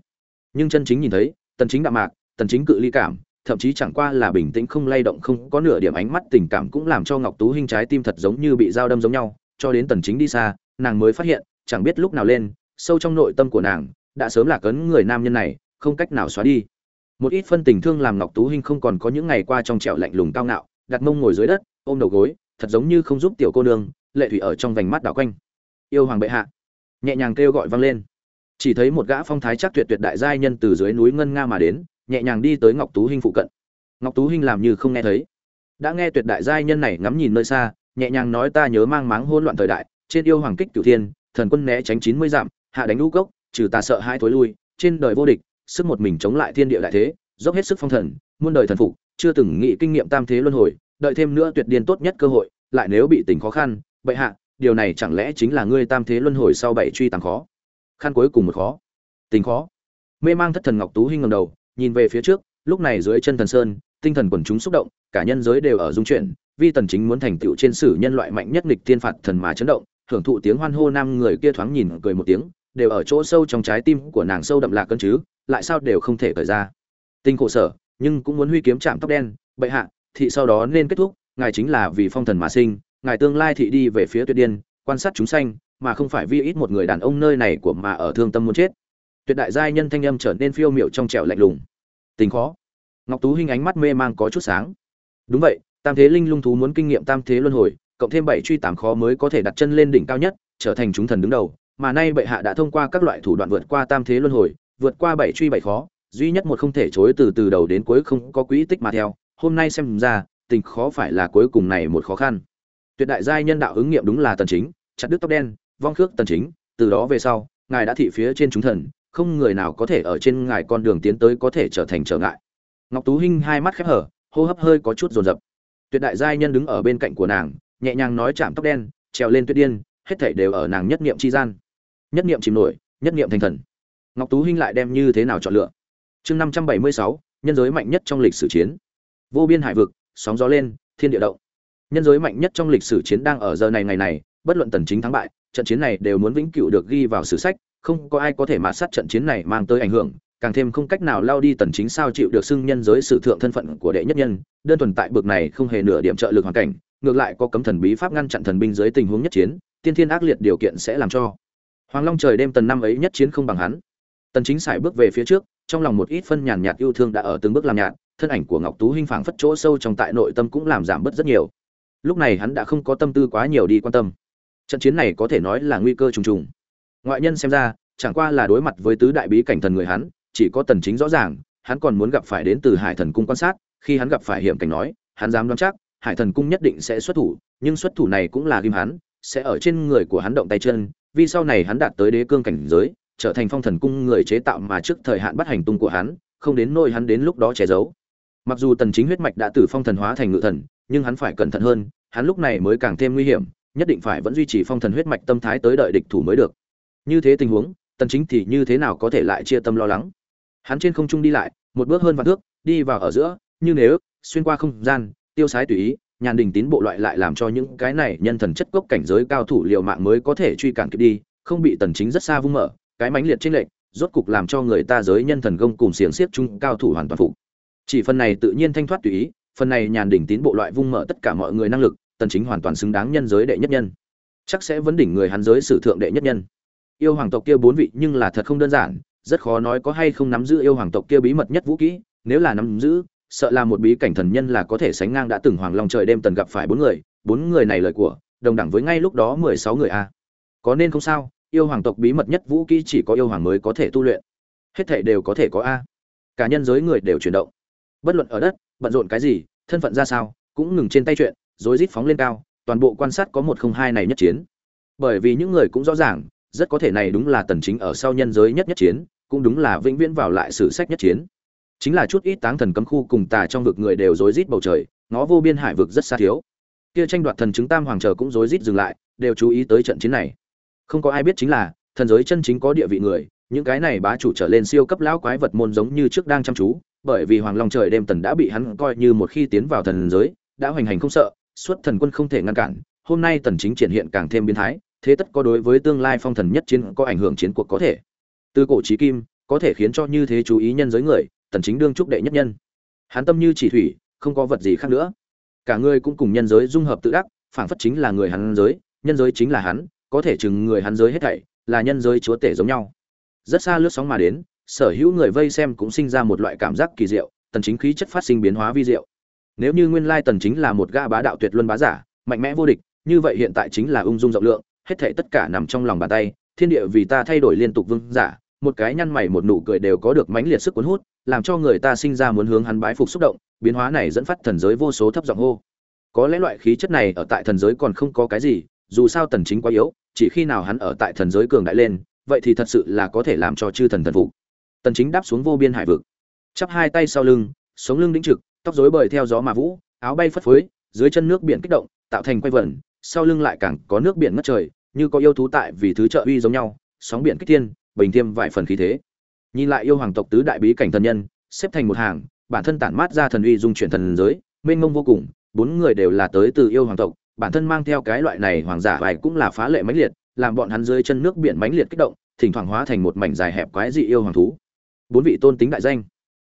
Nhưng chân chính nhìn thấy, tần chính đạm mạc, tần chính cự ly cảm, thậm chí chẳng qua là bình tĩnh không lay động, không có nửa điểm ánh mắt tình cảm cũng làm cho ngọc tú hinh trái tim thật giống như bị dao đâm giống nhau. Cho đến tần chính đi xa, nàng mới phát hiện, chẳng biết lúc nào lên, sâu trong nội tâm của nàng, đã sớm là cấn người nam nhân này, không cách nào xóa đi. Một ít phân tình thương làm ngọc tú hinh không còn có những ngày qua trong trẻo lạnh lùng cao ngạo, đặt mông ngồi dưới đất, ôm đầu gối thật giống như không giúp tiểu cô nương, lệ thủy ở trong vành mắt đảo quanh. Yêu hoàng bệ hạ, nhẹ nhàng kêu gọi vang lên. Chỉ thấy một gã phong thái chắc tuyệt tuyệt đại giai nhân từ dưới núi ngân nga mà đến, nhẹ nhàng đi tới ngọc tú hinh phụ cận. Ngọc tú hinh làm như không nghe thấy. Đã nghe tuyệt đại giai nhân này ngắm nhìn nơi xa, nhẹ nhàng nói ta nhớ mang máng hỗn loạn thời đại, trên yêu hoàng kích cửu thiên, thần quân né tránh chín mươi dặm, hạ đánh lũ cốc, trừ ta sợ hai thối lui, trên đời vô địch, sức một mình chống lại thiên địa đại thế, dốc hết sức phong thần, muôn đời thần phục, chưa từng nghĩ kinh nghiệm tam thế luân hồi đợi thêm nữa tuyệt điên tốt nhất cơ hội, lại nếu bị tình khó khăn, bệ hạ, điều này chẳng lẽ chính là ngươi tam thế luân hồi sau bảy truy tàng khó? Khăn cuối cùng một khó. Tình khó. Mê mang thất thần ngọc tú hinh ngẩng đầu, nhìn về phía trước, lúc này dưới chân thần sơn, tinh thần quần chúng xúc động, cả nhân giới đều ở dung chuyển, vi tần chính muốn thành tựu trên sử nhân loại mạnh nhất nghịch tiên phạt thần mà chấn động hưởng thụ tiếng hoan hô nam người kia thoáng nhìn cười một tiếng, đều ở chỗ sâu trong trái tim của nàng sâu đậm lạc cơn chứ, lại sao đều không thể cởi ra. Tinh khổ sở, nhưng cũng muốn huy kiếm chạm tóc đen, bệ hạ thị sau đó nên kết thúc, ngài chính là vì phong thần mà sinh, ngài tương lai thị đi về phía tuyệt điên, quan sát chúng sanh, mà không phải vi ít một người đàn ông nơi này của mà ở thương tâm muốn chết. Tuyệt đại giai nhân thanh âm trở nên phiêu miệu trong trẻo lạnh lùng. Tình khó. Ngọc tú hinh ánh mắt mê mang có chút sáng. Đúng vậy, tam thế linh lung thú muốn kinh nghiệm tam thế luân hồi, cộng thêm bảy truy tám khó mới có thể đặt chân lên đỉnh cao nhất, trở thành chúng thần đứng đầu, mà nay bệ hạ đã thông qua các loại thủ đoạn vượt qua tam thế luân hồi, vượt qua bảy truy bảy khó, duy nhất một không thể chối từ từ đầu đến cuối không có quỹ tích mà theo hôm nay xem ra, tình khó phải là cuối cùng này một khó khăn. Tuyệt đại giai nhân đạo ứng nghiệm đúng là tần chính, chặt đứt tóc đen, vong khước tần chính, từ đó về sau, ngài đã thị phía trên chúng thần, không người nào có thể ở trên ngài con đường tiến tới có thể trở thành trở ngại. Ngọc tú hinh hai mắt khép hở, hô hấp hơi có chút rồn rập tuyệt đại giai nhân đứng ở bên cạnh của nàng, nhẹ nhàng nói chạm tóc đen, trèo lên tuyết điên, hết thảy đều ở nàng nhất niệm chi gian. Nhất niệm chìm nổi, nhất niệm thành thần. Ngọc tú hinh lại đem như thế nào chọn lựa? Chương năm trăm bảy mươi sáu, nhân giới mạnh nhất trong lịch sử chiến vô biên hải vực, sóng gió lên, thiên địa động. Nhân giới mạnh nhất trong lịch sử chiến đang ở giờ này ngày này, bất luận tần chính thắng bại, trận chiến này đều muốn vĩnh cửu được ghi vào sử sách, không có ai có thể mà sát trận chiến này mang tới ảnh hưởng, càng thêm không cách nào lao đi tần chính sao chịu được xưng nhân giới sử thượng thân phận của đệ nhất nhân, đơn thuần tại bực này không hề nửa điểm trợ lực hoàn cảnh, ngược lại có cấm thần bí pháp ngăn chặn thần binh dưới tình huống nhất chiến, tiên thiên ác liệt điều kiện sẽ làm cho. Hoàng long trời đêm tần năm ấy nhất chiến không bằng hắn tần chính sải bước về phía trước, trong lòng một ít phân nhàn nhạt yêu thương đã ở từng bước làm nhạt, thân ảnh của ngọc tú hinh phảng phất chỗ sâu trong tại nội tâm cũng làm giảm bớt rất nhiều. Lúc này hắn đã không có tâm tư quá nhiều đi quan tâm. Trận chiến này có thể nói là nguy cơ trùng trùng. Ngoại nhân xem ra, chẳng qua là đối mặt với tứ đại bí cảnh thần người hắn, chỉ có tần chính rõ ràng, hắn còn muốn gặp phải đến từ hải thần cung quan sát, khi hắn gặp phải hiểm cảnh nói, hắn dám đoán chắc, hải thần cung nhất định sẽ xuất thủ, nhưng xuất thủ này cũng là ghim hắn, sẽ ở trên người của hắn động tay chân, vì sau này hắn đạt tới đế cương cảnh giới trở thành phong thần cung người chế tạo mà trước thời hạn bắt hành tung của hắn, không đến nỗi hắn đến lúc đó che giấu. Mặc dù tần chính huyết mạch đã từ phong thần hóa thành ngự thần, nhưng hắn phải cẩn thận hơn, hắn lúc này mới càng thêm nguy hiểm, nhất định phải vẫn duy trì phong thần huyết mạch tâm thái tới đợi địch thủ mới được. Như thế tình huống, tần chính thì như thế nào có thể lại chia tâm lo lắng? Hắn trên không trung đi lại, một bước hơn vạn thước, đi vào ở giữa, như nếu xuyên qua không gian, tiêu sái tùy ý, nhàn đình tín bộ loại lại làm cho những cái này nhân thần chất gốc cảnh giới cao thủ liều mạng mới có thể truy cản kịp đi, không bị tần chính rất xa vung mở cái mãnh liệt trên lệnh rốt cục làm cho người ta giới nhân thần công cùng xiềng xiết chung cao thủ hoàn toàn phục. Chỉ phần này tự nhiên thanh thoát tùy ý, phần này nhàn đỉnh tín bộ loại vung mở tất cả mọi người năng lực, tần chính hoàn toàn xứng đáng nhân giới đệ nhất nhân. Chắc sẽ vấn đỉnh người hắn giới sử thượng đệ nhất nhân. Yêu hoàng tộc kia bốn vị nhưng là thật không đơn giản, rất khó nói có hay không nắm giữ yêu hoàng tộc kia bí mật nhất vũ kỹ, nếu là nắm giữ, sợ là một bí cảnh thần nhân là có thể sánh ngang đã từng hoàng long trời đêm tần gặp phải bốn người bốn người này lời của, đồng đẳng với ngay lúc đó mười sáu người a. Có nên không sao? Yêu hoàng tộc bí mật nhất vũ kỹ chỉ có yêu hoàng mới có thể tu luyện. Hết thảy đều có thể có a. Cả nhân giới người đều chuyển động. Bất luận ở đất, bận rộn cái gì, thân phận ra sao, cũng ngừng trên tay chuyện, rối rít phóng lên cao, toàn bộ quan sát có một không hai này nhất chiến. Bởi vì những người cũng rõ ràng, rất có thể này đúng là tần chính ở sau nhân giới nhất nhất chiến, cũng đúng là vĩnh viễn vào lại sử sách nhất chiến. Chính là chút ít táng thần cấm khu cùng tà trong vực người đều rối rít bầu trời, ngó vô biên hải vực rất xa thiếu. Kia tranh đoạt thần chứng tam hoàng chờ cũng rối rít dừng lại, đều chú ý tới trận chiến này không có ai biết chính là, thần giới chân chính có địa vị người, những cái này bá chủ trở lên siêu cấp lão quái vật môn giống như trước đang chăm chú, bởi vì hoàng long trời đêm tần đã bị hắn coi như một khi tiến vào thần giới, đã hoành hành không sợ xuất thần quân không thể ngăn cản, hôm nay tần chính triển hiện càng thêm biến thái, thế tất có đối với tương lai phong thần nhất chiến có ảnh hưởng chiến cuộc có thể. Từ cổ chí kim, có thể khiến cho như thế chú ý nhân giới người, tần chính đương trúc đệ nhất nhân. Hắn tâm như chỉ thủy, không có vật gì khác nữa. Cả người cũng cùng nhân giới dung hợp tự đắc, phảng phất chính là người hắn giới, nhân giới chính là hắn có thể chừng người hắn giới hết thảy, là nhân giới chúa tể giống nhau. Rất xa lướt sóng mà đến, sở hữu người vây xem cũng sinh ra một loại cảm giác kỳ diệu, tần chính khí chất phát sinh biến hóa vi diệu. Nếu như nguyên lai tần chính là một gã bá đạo tuyệt luân bá giả, mạnh mẽ vô địch, như vậy hiện tại chính là ung dung rộng lượng, hết thảy tất cả nằm trong lòng bàn tay, thiên địa vì ta thay đổi liên tục vương giả, một cái nhăn mày một nụ cười đều có được mãnh liệt sức cuốn hút, làm cho người ta sinh ra muốn hướng hắn bái phục xúc động, biến hóa này dẫn phát thần giới vô số thấp giọng hô. Có lẽ loại khí chất này ở tại thần giới còn không có cái gì, dù sao tần chính quá yếu chỉ khi nào hắn ở tại thần giới cường đại lên, vậy thì thật sự là có thể làm cho chư thần thần phục. Tần chính đáp xuống vô biên hải vực. Chắp hai tay sau lưng, sống lưng đĩnh trực, tóc rối bời theo gió mà vũ, áo bay phất phới, dưới chân nước biển kích động, tạo thành quay vần, sau lưng lại càng có nước biển ngất trời, như có yêu thú tại vì thứ trợ uy giống nhau, sóng biển kích thiên, bình thiêm vài phần khí thế. Nhìn lại yêu hoàng tộc tứ đại bí cảnh thần nhân, xếp thành một hàng, bản thân tản mát ra thần uy dung chuyển thần giới, mênh mông vô cùng, bốn người đều là tới từ yêu hoàng tộc bản thân mang theo cái loại này hoàng giả vài cũng là phá lệ mãnh liệt, làm bọn hắn dưới chân nước biển mãnh liệt kích động, thỉnh thoảng hóa thành một mảnh dài hẹp quái dị yêu hoàng thú. Bốn vị tôn tính đại danh.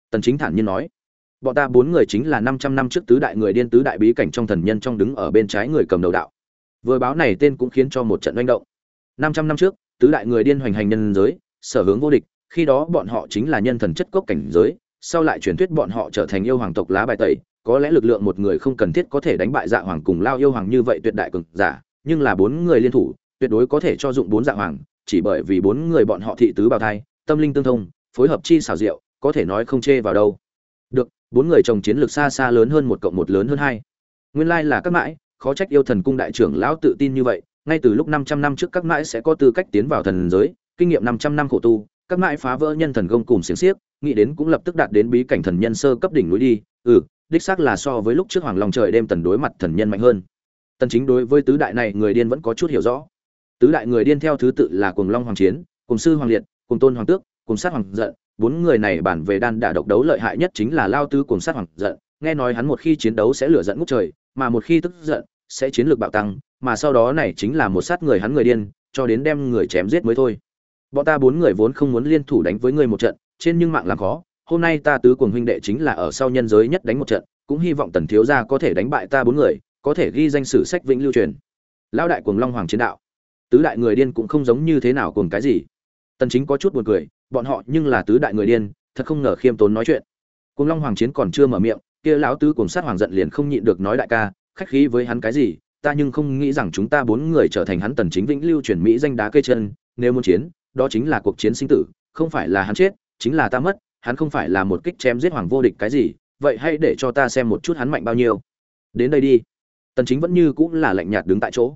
Tần chính thản nhiên nói, bọn ta bốn người chính là 500 năm trước tứ đại người điên tứ đại bí cảnh trong thần nhân trong đứng ở bên trái người cầm đầu đạo. Vừa báo này tên cũng khiến cho một trận manh động. 500 năm trước, tứ đại người điên hoành hành nhân giới, sở hướng vô địch, khi đó bọn họ chính là nhân thần chất cốc cảnh giới, sau lại truyền thuyết bọn họ trở thành yêu hoàng tộc lá bài tẩy có lẽ lực lượng một người không cần thiết có thể đánh bại dạ hoàng cùng lao yêu hoàng như vậy tuyệt đại cường giả, nhưng là bốn người liên thủ, tuyệt đối có thể cho dụng bốn dạ hoàng, chỉ bởi vì bốn người bọn họ thị tứ bào thai, tâm linh tương thông, phối hợp chi xảo diệu, có thể nói không chê vào đâu. Được, bốn người chồng chiến lược xa xa lớn hơn một cộng một lớn hơn hai. Nguyên lai là các mãi, khó trách yêu thần cung đại trưởng lão tự tin như vậy, ngay từ lúc 500 năm trước các mãi sẽ có tư cách tiến vào thần giới, kinh nghiệm 500 năm khổ tu, các mãi phá vỡ nhân thần gông cùng xiềng xiếc, nghĩ đến cũng lập tức đạt đến bí cảnh thần nhân sơ cấp đỉnh núi đi ừ đích xác là so với lúc trước hoàng long trời đêm tần đối mặt thần nhân mạnh hơn. Tần chính đối với tứ đại này người điên vẫn có chút hiểu rõ. Tứ đại người điên theo thứ tự là cuồng long hoàng chiến cùng sư hoàng liệt cùng tôn hoàng tước cùng sát hoàng giận. Bốn người này bản về đan đả độc đấu lợi hại nhất chính là lao tứ cùng sát hoàng giận. Nghe nói hắn một khi chiến đấu sẽ lửa giận ngút trời, mà một khi tức giận, sẽ chiến lược bạo tăng, mà sau đó này chính là một sát người hắn người điên, cho đến đem người chém giết mới thôi. Bọn ta bốn người vốn không muốn liên thủ đánh với người một trận, trên nhưng mạng làm khó hôm nay ta tứ cuồng huynh đệ chính là ở sau nhân giới nhất đánh một trận, cũng hy vọng tần thiếu gia có thể đánh bại ta bốn người, có thể ghi danh sử sách vĩnh lưu truyền. Lão đại cuồng long hoàng chiến đạo. Tứ đại người điên cũng không giống như thế nào cùng cái gì. Tần chính có chút buồn cười, bọn họ nhưng là tứ đại người điên, thật không ngờ khiêm tốn nói chuyện. Cuồng long hoàng chiến còn chưa mở miệng, kia lão tứ cuồng sát hoàng giận liền không nhịn được nói đại ca, khách khí với hắn cái gì, ta nhưng không nghĩ rằng chúng ta bốn người trở thành hắn tần chính vĩnh lưu truyền mỹ danh đá cây chân, nếu muốn chiến, đó chính là cuộc chiến sinh tử, không phải là hắn chết, chính là ta mất hắn không phải là một kích chém giết hoàng vô địch cái gì, vậy hãy để cho ta xem một chút hắn mạnh bao nhiêu. Đến đây đi. Tần chính vẫn như cũng là lạnh nhạt đứng tại chỗ.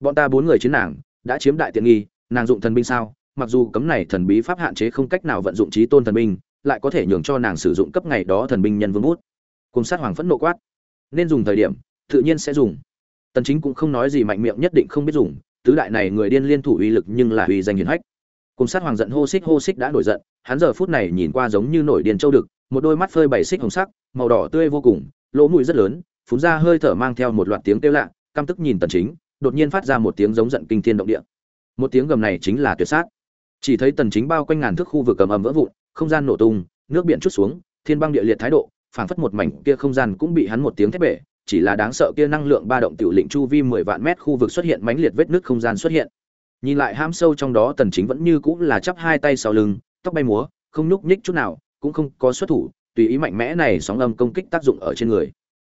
Bọn ta bốn người chiến nàng, đã chiếm đại tiện nghi, nàng dụng thần binh sao? Mặc dù cấm này thần bí pháp hạn chế không cách nào vận dụng trí tôn thần binh, lại có thể nhường cho nàng sử dụng cấp ngày đó thần binh nhân vương bút. Cùng sát hoàng phẫn nộ quát. Nên dùng thời điểm, tự nhiên sẽ dùng. Tần chính cũng không nói gì mạnh miệng nhất định không biết dùng, tứ đại này người điên liên thủ uy lực nhưng là uy danh hiển hách cùng sát hoàng giận hô xích hô xích đã nổi giận, hắn giờ phút này nhìn qua giống như nổi điền châu đực, một đôi mắt phơi bảy xích hồng sắc, màu đỏ tươi vô cùng, lỗ mũi rất lớn, phun ra hơi thở mang theo một loạt tiếng kêu lạ, căm tức nhìn tần chính, đột nhiên phát ra một tiếng giống giận kinh thiên động địa. Một tiếng gầm này chính là tuyệt sát. Chỉ thấy tần chính bao quanh ngàn thước khu vực cầm ầm vỡ vụn, không gian nổ tung, nước biển chút xuống, thiên băng địa liệt thái độ, phảng phất một mảnh kia không gian cũng bị hắn một tiếng thét bể, chỉ là đáng sợ kia năng lượng ba động tiểu lĩnh chu vi 10 vạn mét khu vực xuất hiện mãnh liệt vết nứt không gian xuất hiện nhìn lại ham sâu trong đó tần chính vẫn như cũng là chắp hai tay sau lưng, tóc bay múa, không nhúc nhích chút nào, cũng không có xuất thủ, tùy ý mạnh mẽ này sóng âm công kích tác dụng ở trên người.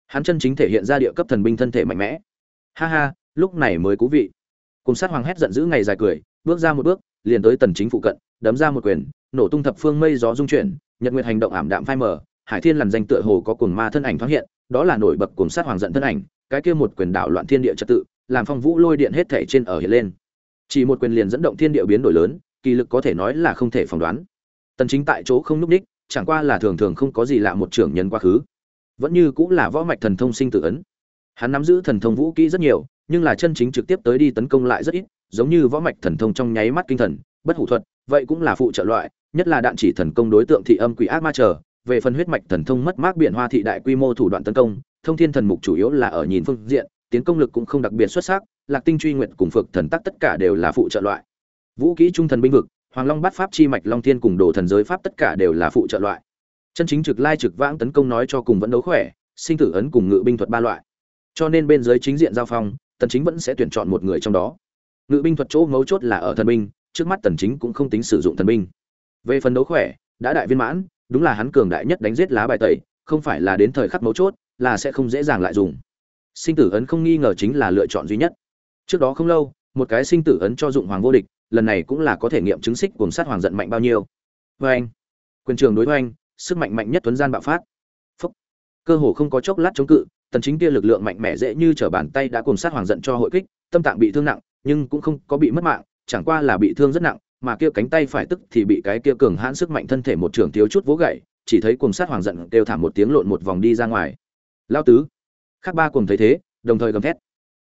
Hắn chân chính thể hiện ra địa cấp thần binh thân thể mạnh mẽ. Ha ha, lúc này mới cú vị. Cùng sát hoàng hét giận dữ ngày dài cười, bước ra một bước, liền tới tần chính phụ cận, đấm ra một quyền, nổ tung thập phương mây gió dung chuyển, nhật nguyệt hành động ảm đạm phai mờ, hải thiên lằn danh tựa hồ có cuồng ma thân ảnh thoáng hiện, đó là nổi bật cùng sát hoàng giận thân ảnh, cái kia một quyền đảo loạn thiên địa trật tự, làm phong vũ lôi điện hết thể trên ở hiện lên chỉ một quyền liền dẫn động thiên địa biến đổi lớn, kỳ lực có thể nói là không thể phỏng đoán. Tần chính tại chỗ không núp đích chẳng qua là thường thường không có gì lạ một trưởng nhân quá khứ. Vẫn như cũng là võ mạch thần thông sinh tử ấn. Hắn nắm giữ thần thông vũ kỹ rất nhiều, nhưng là chân chính trực tiếp tới đi tấn công lại rất ít, giống như võ mạch thần thông trong nháy mắt kinh thần, bất hủ thuật, vậy cũng là phụ trợ loại, nhất là đạn chỉ thần công đối tượng thị âm quỷ ác ma trở về phần huyết mạch thần thông mất mát biển hoa thị đại quy mô thủ đoạn tấn công, thông thiên thần mục chủ yếu là ở nhìn phương diện, tiến công lực cũng không đặc biệt xuất sắc lạc tinh truy nguyện cùng phược thần tắc tất cả đều là phụ trợ loại. Vũ kỹ trung thần binh vực, hoàng long bát pháp chi mạch long thiên cùng đồ thần giới pháp tất cả đều là phụ trợ loại. Chân chính trực lai trực vãng tấn công nói cho cùng vẫn đấu khỏe, sinh tử ấn cùng ngự binh thuật ba loại. Cho nên bên dưới chính diện giao phong, tần chính vẫn sẽ tuyển chọn một người trong đó. Ngự binh thuật chỗ ngấu chốt là ở thần binh, trước mắt tần chính cũng không tính sử dụng thần binh. Về phần đấu khỏe, đã đại viên mãn, đúng là hắn cường đại nhất đánh giết lá bài tẩy, không phải là đến thời khắc mấu chốt, là sẽ không dễ dàng lại dùng. Sinh tử ấn không nghi ngờ chính là lựa chọn duy nhất trước đó không lâu, một cái sinh tử ấn cho dụng hoàng vô địch, lần này cũng là có thể nghiệm chứng xích cùng sát hoàng giận mạnh bao nhiêu. Vê anh, quyền trường đối với anh, sức mạnh mạnh nhất tuấn gian bạo phát. Phúc. cơ hồ không có chốc lát chống cự, tần chính kia lực lượng mạnh mẽ dễ như trở bàn tay đã cùng sát hoàng giận cho hội kích, tâm tạng bị thương nặng, nhưng cũng không có bị mất mạng, chẳng qua là bị thương rất nặng, mà kia cánh tay phải tức thì bị cái kia cường hãn sức mạnh thân thể một trường thiếu chút vỗ gậy, chỉ thấy cùng sát hoàng giận kêu thảm một tiếng lộn một vòng đi ra ngoài. Lao tứ. Khác ba cùng thấy thế, đồng thời gầm thét.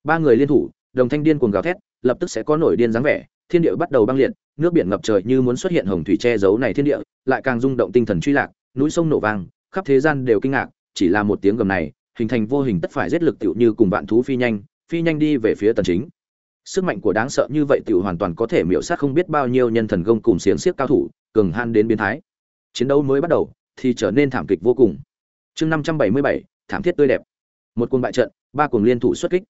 Ba người liên thủ đồng thanh điên cuồng gào thét lập tức sẽ có nổi điên dáng vẻ thiên địa bắt đầu băng liệt nước biển ngập trời như muốn xuất hiện hồng thủy che giấu này thiên địa lại càng rung động tinh thần truy lạc núi sông nổ vang khắp thế gian đều kinh ngạc chỉ là một tiếng gầm này hình thành vô hình tất phải giết lực tiểu như cùng vạn thú phi nhanh phi nhanh đi về phía tần chính. Sức mạnh của đáng sợ như vậy tiểu hoàn toàn có thể miểu sát không biết bao nhiêu nhân thần công cùng xiển xiếc cao thủ cường han đến biến thái. Chiến đấu mới bắt đầu thì trở nên thảm kịch vô cùng. Chương 577, thảm thiết tươi đẹp. Một cuồng bại trận ba cuồng liên thủ xuất kích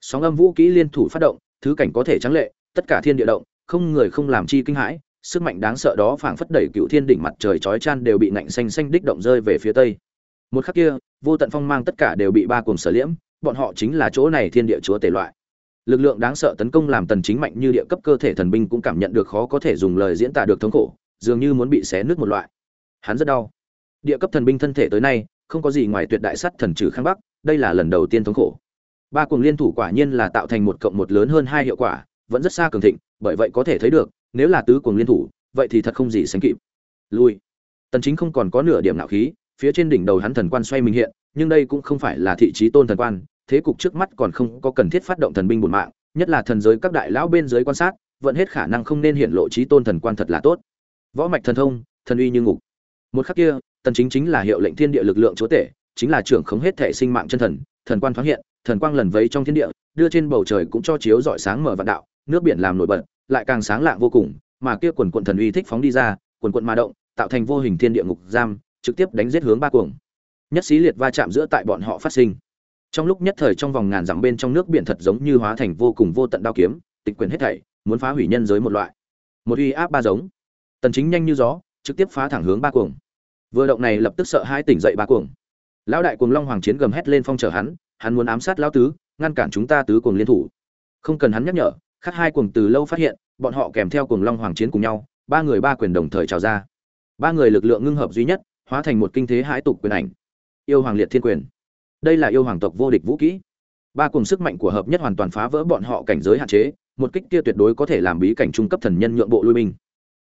sóng âm vũ kỹ liên thủ phát động, thứ cảnh có thể trắng lệ, tất cả thiên địa động, không người không làm chi kinh hãi, sức mạnh đáng sợ đó phảng phất đẩy cựu thiên đỉnh mặt trời chói chan đều bị nạnh xanh xanh đích động rơi về phía tây. Một khắc kia, vô tận phong mang tất cả đều bị ba cùng sở liễm, bọn họ chính là chỗ này thiên địa chúa tể loại. Lực lượng đáng sợ tấn công làm tần chính mạnh như địa cấp cơ thể thần binh cũng cảm nhận được khó có thể dùng lời diễn tả được thống khổ, dường như muốn bị xé nứt một loại. Hắn rất đau. Địa cấp thần binh thân thể tới nay, không có gì ngoài tuyệt đại sắt thần trừ khang bắc, đây là lần đầu tiên thống khổ ba cuồng liên thủ quả nhiên là tạo thành một cộng một lớn hơn hai hiệu quả, vẫn rất xa cường thịnh, bởi vậy có thể thấy được, nếu là tứ cuồng liên thủ, vậy thì thật không gì sánh kịp. Lui. Tần chính không còn có nửa điểm nạo khí, phía trên đỉnh đầu hắn thần quan xoay mình hiện, nhưng đây cũng không phải là thị trí tôn thần quan, thế cục trước mắt còn không có cần thiết phát động thần binh bổn mạng, nhất là thần giới các đại lão bên dưới quan sát, vẫn hết khả năng không nên hiện lộ trí tôn thần quan thật là tốt. Võ mạch thần thông, thần uy như ngục. Một khắc kia, tần chính chính là hiệu lệnh thiên địa lực lượng chúa tể, chính là trưởng khống hết thể sinh mạng chân thần thần quan thoáng hiện, thần quang lần vấy trong thiên địa, đưa trên bầu trời cũng cho chiếu rọi sáng mở vạn đạo, nước biển làm nổi bật, lại càng sáng lạng vô cùng, mà kia quần quận thần uy thích phóng đi ra, quần quận ma động, tạo thành vô hình thiên địa ngục giam, trực tiếp đánh giết hướng ba cuồng. Nhất xí liệt va chạm giữa tại bọn họ phát sinh. Trong lúc nhất thời trong vòng ngàn dặm bên trong nước biển thật giống như hóa thành vô cùng vô tận đao kiếm, tịch quyền hết thảy, muốn phá hủy nhân giới một loại. Một uy áp ba giống. Tần chính nhanh như gió, trực tiếp phá thẳng hướng ba cuồng. Vừa động này lập tức sợ hai tỉnh dậy ba cuồng lão đại cuồng long hoàng chiến gầm hét lên phong trở hắn hắn muốn ám sát lão tứ, ngăn cản chúng ta tứ cuồng liên thủ. Không cần hắn nhắc nhở, khắc hai cuồng từ lâu phát hiện, bọn họ kèm theo cuồng long hoàng chiến cùng nhau, ba người ba quyền đồng thời trào ra. Ba người lực lượng ngưng hợp duy nhất, hóa thành một kinh thế hãi tục quyền ảnh. Yêu hoàng liệt thiên quyền. Đây là yêu hoàng tộc vô địch vũ kỹ. Ba cùng sức mạnh của hợp nhất hoàn toàn phá vỡ bọn họ cảnh giới hạn chế, một kích kia tuyệt đối có thể làm bí cảnh trung cấp thần nhân nhượng bộ lui binh.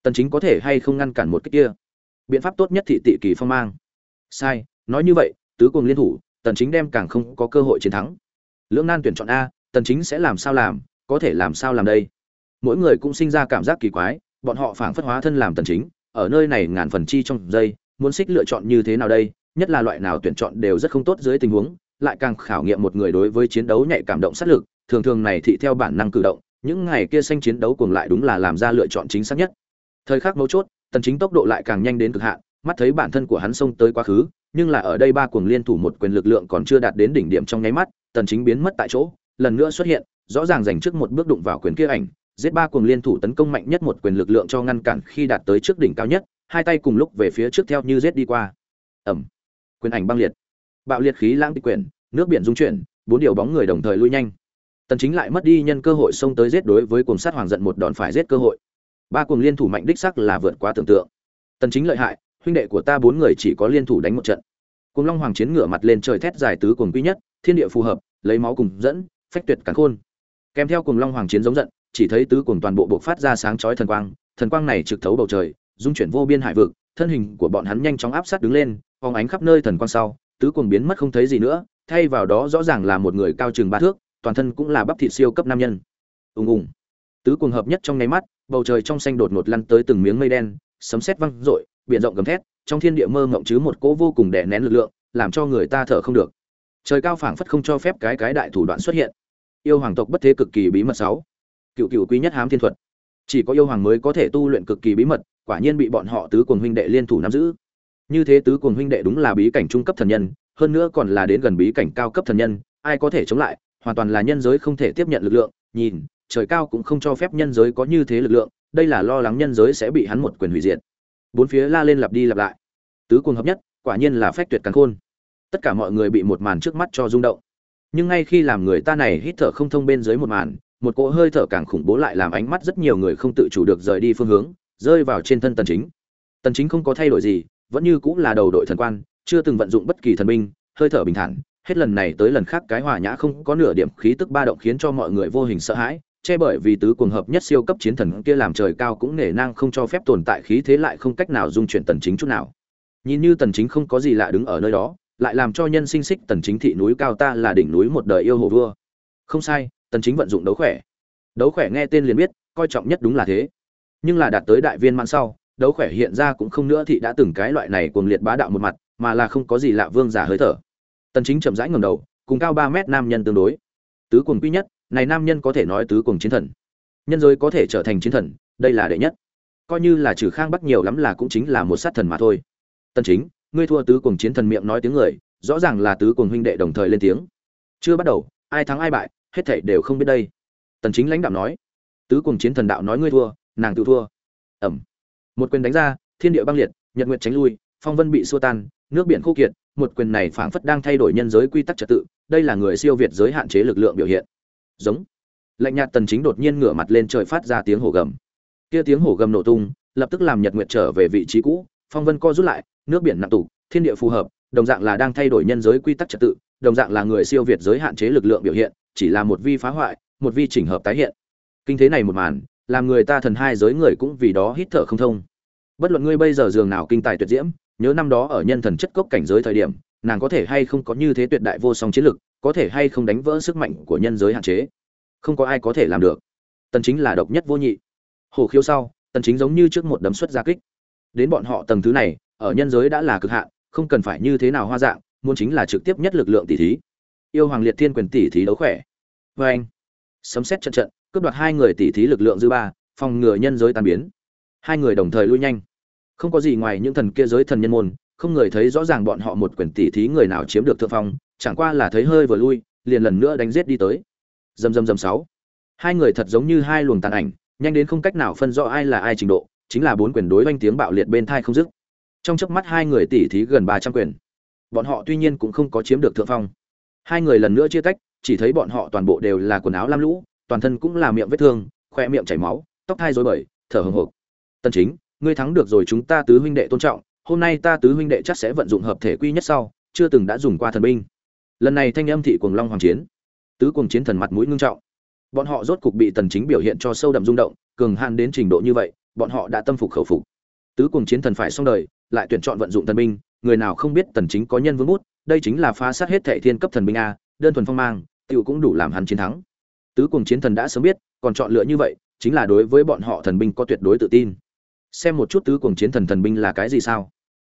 Tần chính có thể hay không ngăn cản một kích kia? Biện pháp tốt nhất thị tị kỳ phong mang. Sai, nói như vậy tứ cùng liên thủ, tần chính đem càng không có cơ hội chiến thắng. Lưỡng nan tuyển chọn a, tần chính sẽ làm sao làm, có thể làm sao làm đây? Mỗi người cũng sinh ra cảm giác kỳ quái, bọn họ phảng phất hóa thân làm tần chính, ở nơi này ngàn phần chi trong giây, muốn xích lựa chọn như thế nào đây? Nhất là loại nào tuyển chọn đều rất không tốt dưới tình huống, lại càng khảo nghiệm một người đối với chiến đấu nhạy cảm động sát lực, thường thường này thị theo bản năng cử động, những ngày kia xanh chiến đấu cuồng lại đúng là làm ra lựa chọn chính xác nhất. Thời khắc mấu chốt, tần chính tốc độ lại càng nhanh đến cực hạn, mắt thấy bản thân của hắn xông tới quá khứ nhưng là ở đây ba cuồng liên thủ một quyền lực lượng còn chưa đạt đến đỉnh điểm trong nháy mắt, tần chính biến mất tại chỗ, lần nữa xuất hiện, rõ ràng giành trước một bước đụng vào quyền kia ảnh, giết ba cuồng liên thủ tấn công mạnh nhất một quyền lực lượng cho ngăn cản khi đạt tới trước đỉnh cao nhất, hai tay cùng lúc về phía trước theo như giết đi qua. Ầm. Quyền ảnh băng liệt. Bạo liệt khí lãng tịch quyển nước biển dung chuyển, bốn điều bóng người đồng thời lui nhanh. Tần chính lại mất đi nhân cơ hội xông tới giết đối với cuồng sát hoàng giận một đòn phải giết cơ hội. Ba cuồng liên thủ mạnh đích sắc là vượt quá tưởng tượng. Tần chính lợi hại huynh đệ của ta bốn người chỉ có liên thủ đánh một trận. Cùng long hoàng chiến ngửa mặt lên trời thét dài tứ cuồng quý nhất, thiên địa phù hợp, lấy máu cùng dẫn, phách tuyệt cắn khôn. Kèm theo cùng long hoàng chiến giống giận, chỉ thấy tứ cuồng toàn bộ bộc phát ra sáng chói thần quang thần quang này trực thấu bầu trời, dung chuyển vô biên hải vực, thân hình của bọn hắn nhanh chóng áp sát đứng lên, phóng ánh khắp nơi thần quang sau, tứ cuồng biến mất không thấy gì nữa, thay vào đó rõ ràng là một người cao chừng ba thước, toàn thân cũng là bắp thịt siêu cấp nam nhân. Ùng ùng. Tứ cuồng hợp nhất trong nháy mắt, bầu trời trong xanh đột ngột lăn tới từng miếng mây đen, sấm sét văng rội biển rộng gầm thét, trong thiên địa mơ ngộng chứ một cỗ vô cùng đè nén lực lượng, làm cho người ta thở không được. Trời cao phảng phất không cho phép cái cái đại thủ đoạn xuất hiện. Yêu hoàng tộc bất thế cực kỳ bí mật sáu. Cựu cựu quý nhất hám thiên thuật. Chỉ có yêu hoàng mới có thể tu luyện cực kỳ bí mật, quả nhiên bị bọn họ tứ cuồng huynh đệ liên thủ nắm giữ. Như thế tứ cuồng huynh đệ đúng là bí cảnh trung cấp thần nhân, hơn nữa còn là đến gần bí cảnh cao cấp thần nhân, ai có thể chống lại, hoàn toàn là nhân giới không thể tiếp nhận lực lượng, nhìn, trời cao cũng không cho phép nhân giới có như thế lực lượng, đây là lo lắng nhân giới sẽ bị hắn một quyền hủy diệt bốn phía la lên lặp đi lặp lại. Tứ cuồng hợp nhất, quả nhiên là phách tuyệt cắn khôn. Tất cả mọi người bị một màn trước mắt cho rung động. Nhưng ngay khi làm người ta này hít thở không thông bên dưới một màn, một cỗ hơi thở càng khủng bố lại làm ánh mắt rất nhiều người không tự chủ được rời đi phương hướng, rơi vào trên thân tần chính. Tần chính không có thay đổi gì, vẫn như cũng là đầu đội thần quan, chưa từng vận dụng bất kỳ thần binh, hơi thở bình thản, hết lần này tới lần khác cái hòa nhã không có nửa điểm khí tức ba động khiến cho mọi người vô hình sợ hãi che bởi vì tứ cuồng hợp nhất siêu cấp chiến thần kia làm trời cao cũng nể nang không cho phép tồn tại khí thế lại không cách nào dung chuyển tần chính chút nào. Nhìn như tần chính không có gì lạ đứng ở nơi đó, lại làm cho nhân sinh xích tần chính thị núi cao ta là đỉnh núi một đời yêu hồ vua. Không sai, tần chính vận dụng đấu khỏe. Đấu khỏe nghe tên liền biết, coi trọng nhất đúng là thế. Nhưng là đạt tới đại viên mãn sau, đấu khỏe hiện ra cũng không nữa thị đã từng cái loại này cuồng liệt bá đạo một mặt, mà là không có gì lạ vương giả hơi thở. Tần chính chậm rãi ngẩng đầu, cùng cao 3 mét nam nhân tương đối. Tứ cuồng quy nhất này nam nhân có thể nói tứ cùng chiến thần. Nhân giới có thể trở thành chiến thần, đây là đệ nhất. Coi như là trừ khang bắc nhiều lắm là cũng chính là một sát thần mà thôi. Tân chính, ngươi thua tứ cùng chiến thần miệng nói tiếng người, rõ ràng là tứ cùng huynh đệ đồng thời lên tiếng. Chưa bắt đầu, ai thắng ai bại, hết thảy đều không biết đây. Tần chính lãnh đạo nói. Tứ cùng chiến thần đạo nói ngươi thua, nàng tự thua. Ẩm. Một quyền đánh ra, thiên địa băng liệt, nhật nguyệt tránh lui, phong vân bị xua tan, nước biển khô kiệt, một quyền này phảng phất đang thay đổi nhân giới quy tắc trật tự, đây là người siêu việt giới hạn chế lực lượng biểu hiện giống. Lạnh nhạt tần chính đột nhiên ngửa mặt lên trời phát ra tiếng hổ gầm. Kia tiếng hổ gầm nổ tung, lập tức làm nhật nguyệt trở về vị trí cũ, phong vân co rút lại, nước biển nặng tụ, thiên địa phù hợp, đồng dạng là đang thay đổi nhân giới quy tắc trật tự, đồng dạng là người siêu việt giới hạn chế lực lượng biểu hiện, chỉ là một vi phá hoại, một vi chỉnh hợp tái hiện. Kinh thế này một màn, làm người ta thần hai giới người cũng vì đó hít thở không thông. Bất luận ngươi bây giờ giường nào kinh tài tuyệt diễm, nhớ năm đó ở nhân thần chất cốc cảnh giới thời điểm, nàng có thể hay không có như thế tuyệt đại vô song chiến lực có thể hay không đánh vỡ sức mạnh của nhân giới hạn chế? Không có ai có thể làm được. Tần chính là độc nhất vô nhị. Hồ khiếu sau, tần chính giống như trước một đấm xuất ra kích. Đến bọn họ tầng thứ này, ở nhân giới đã là cực hạn, không cần phải như thế nào hoa dạng, muốn chính là trực tiếp nhất lực lượng tỷ thí. Yêu hoàng liệt thiên quyền tỷ thí đấu khỏe. Với anh, sấm xét trận trận, cướp đoạt hai người tỷ thí lực lượng dư ba, phòng ngừa nhân giới tan biến. Hai người đồng thời lui nhanh. Không có gì ngoài những thần kia giới thần nhân môn không người thấy rõ ràng bọn họ một quyền tỷ thí người nào chiếm được thượng phong, chẳng qua là thấy hơi vừa lui, liền lần nữa đánh giết đi tới. Dầm dầm dầm sáu. Hai người thật giống như hai luồng tàn ảnh, nhanh đến không cách nào phân rõ ai là ai trình độ, chính là bốn quyền đối oanh tiếng bạo liệt bên thai không dứt. Trong chớp mắt hai người tỷ thí gần ba trăm quyền. Bọn họ tuy nhiên cũng không có chiếm được thượng phong. Hai người lần nữa chia tách, chỉ thấy bọn họ toàn bộ đều là quần áo lam lũ, toàn thân cũng là miệng vết thương, khoe miệng chảy máu, tóc thai rối bời, thở hồng hộc. Tân chính, ngươi thắng được rồi chúng ta tứ huynh đệ tôn trọng hôm nay ta tứ huynh đệ chắc sẽ vận dụng hợp thể quy nhất sau, chưa từng đã dùng qua thần binh. Lần này thanh âm thị cuồng long hoàng chiến. Tứ cuồng chiến thần mặt mũi ngưng trọng. Bọn họ rốt cục bị tần chính biểu hiện cho sâu đậm rung động, cường hàn đến trình độ như vậy, bọn họ đã tâm phục khẩu phục. Tứ cuồng chiến thần phải xong đời, lại tuyển chọn vận dụng thần binh, người nào không biết tần chính có nhân vương bút, đây chính là phá sát hết thệ thiên cấp thần binh a, đơn thuần phong mang, tiểu cũng đủ làm hắn chiến thắng. Tứ cuồng chiến thần đã sớm biết, còn chọn lựa như vậy, chính là đối với bọn họ thần binh có tuyệt đối tự tin xem một chút tứ cuồng chiến thần thần binh là cái gì sao?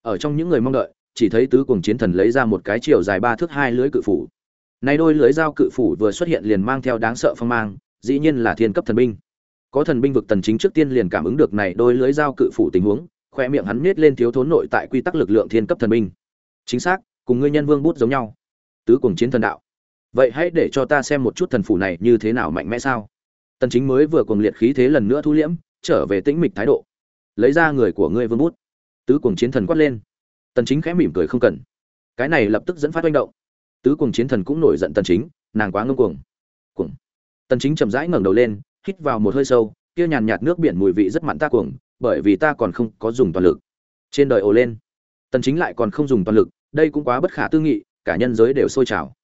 Ở trong những người mong đợi, chỉ thấy tứ cuồng chiến thần lấy ra một cái chiều dài ba thước hai lưới cự phủ. Nay đôi lưới dao cự phủ vừa xuất hiện liền mang theo đáng sợ phong mang, dĩ nhiên là thiên cấp thần binh. Có thần binh vực tần chính trước tiên liền cảm ứng được này đôi lưới dao cự phủ tình huống, khoe miệng hắn nết lên thiếu thốn nội tại quy tắc lực lượng thiên cấp thần binh. Chính xác, cùng ngươi nhân vương bút giống nhau. Tứ cuồng chiến thần đạo. Vậy hãy để cho ta xem một chút thần phủ này như thế nào mạnh mẽ sao? Tần chính mới vừa cuồng liệt khí thế lần nữa thu liễm, trở về tĩnh mịch thái độ lấy ra người của ngươi vương bút. Tứ cuồng chiến thần quát lên. Tần chính khẽ mỉm cười không cần. Cái này lập tức dẫn phát oanh động. Tứ cuồng chiến thần cũng nổi giận tần chính, nàng quá ngông cuồng. Cuồng. Tần chính chậm rãi ngẩng đầu lên, hít vào một hơi sâu, kia nhàn nhạt nước biển mùi vị rất mặn ta cuồng, bởi vì ta còn không có dùng toàn lực. Trên đời ồ lên. Tần chính lại còn không dùng toàn lực, đây cũng quá bất khả tư nghị, cả nhân giới đều sôi trào.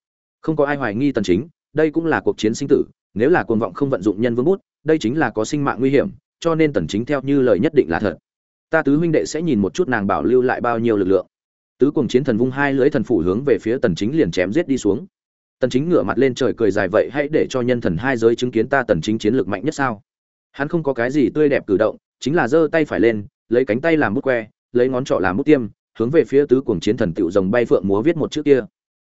Không có ai hoài nghi tần chính, đây cũng là cuộc chiến sinh tử, nếu là cuồng vọng không vận dụng nhân vương bút, đây chính là có sinh mạng nguy hiểm cho nên tần chính theo như lời nhất định là thật. Ta tứ huynh đệ sẽ nhìn một chút nàng bảo lưu lại bao nhiêu lực lượng. Tứ cùng chiến thần vung hai lưỡi thần phủ hướng về phía tần chính liền chém giết đi xuống. Tần chính ngửa mặt lên trời cười dài vậy, hãy để cho nhân thần hai giới chứng kiến ta tần chính chiến lược mạnh nhất sao? Hắn không có cái gì tươi đẹp cử động, chính là giơ tay phải lên, lấy cánh tay làm bút que, lấy ngón trỏ làm bút tiêm, hướng về phía tứ cuồng chiến thần tiểu rồng bay phượng múa viết một chữ kia.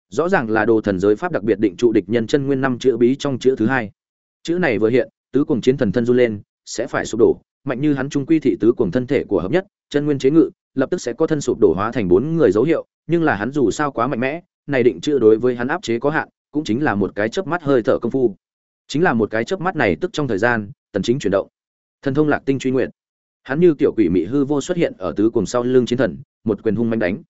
Rõ ràng là đồ thần giới pháp đặc biệt định trụ địch nhân chân nguyên năm chữ bí trong chữ thứ hai. Chữ này vừa hiện, tứ cuồng chiến thần thân du lên sẽ phải sụp đổ, mạnh như hắn trung quy thị tứ cuồng thân thể của hợp nhất, chân nguyên chế ngự, lập tức sẽ có thân sụp đổ hóa thành bốn người dấu hiệu, nhưng là hắn dù sao quá mạnh mẽ, này định chưa đối với hắn áp chế có hạn, cũng chính là một cái chớp mắt hơi thở công phu. Chính là một cái chớp mắt này tức trong thời gian, tần chính chuyển động. Thần thông lạc tinh truy nguyện hắn như tiểu quỷ mị hư vô xuất hiện ở tứ cuồng sau lưng chiến thần, một quyền hung manh đánh.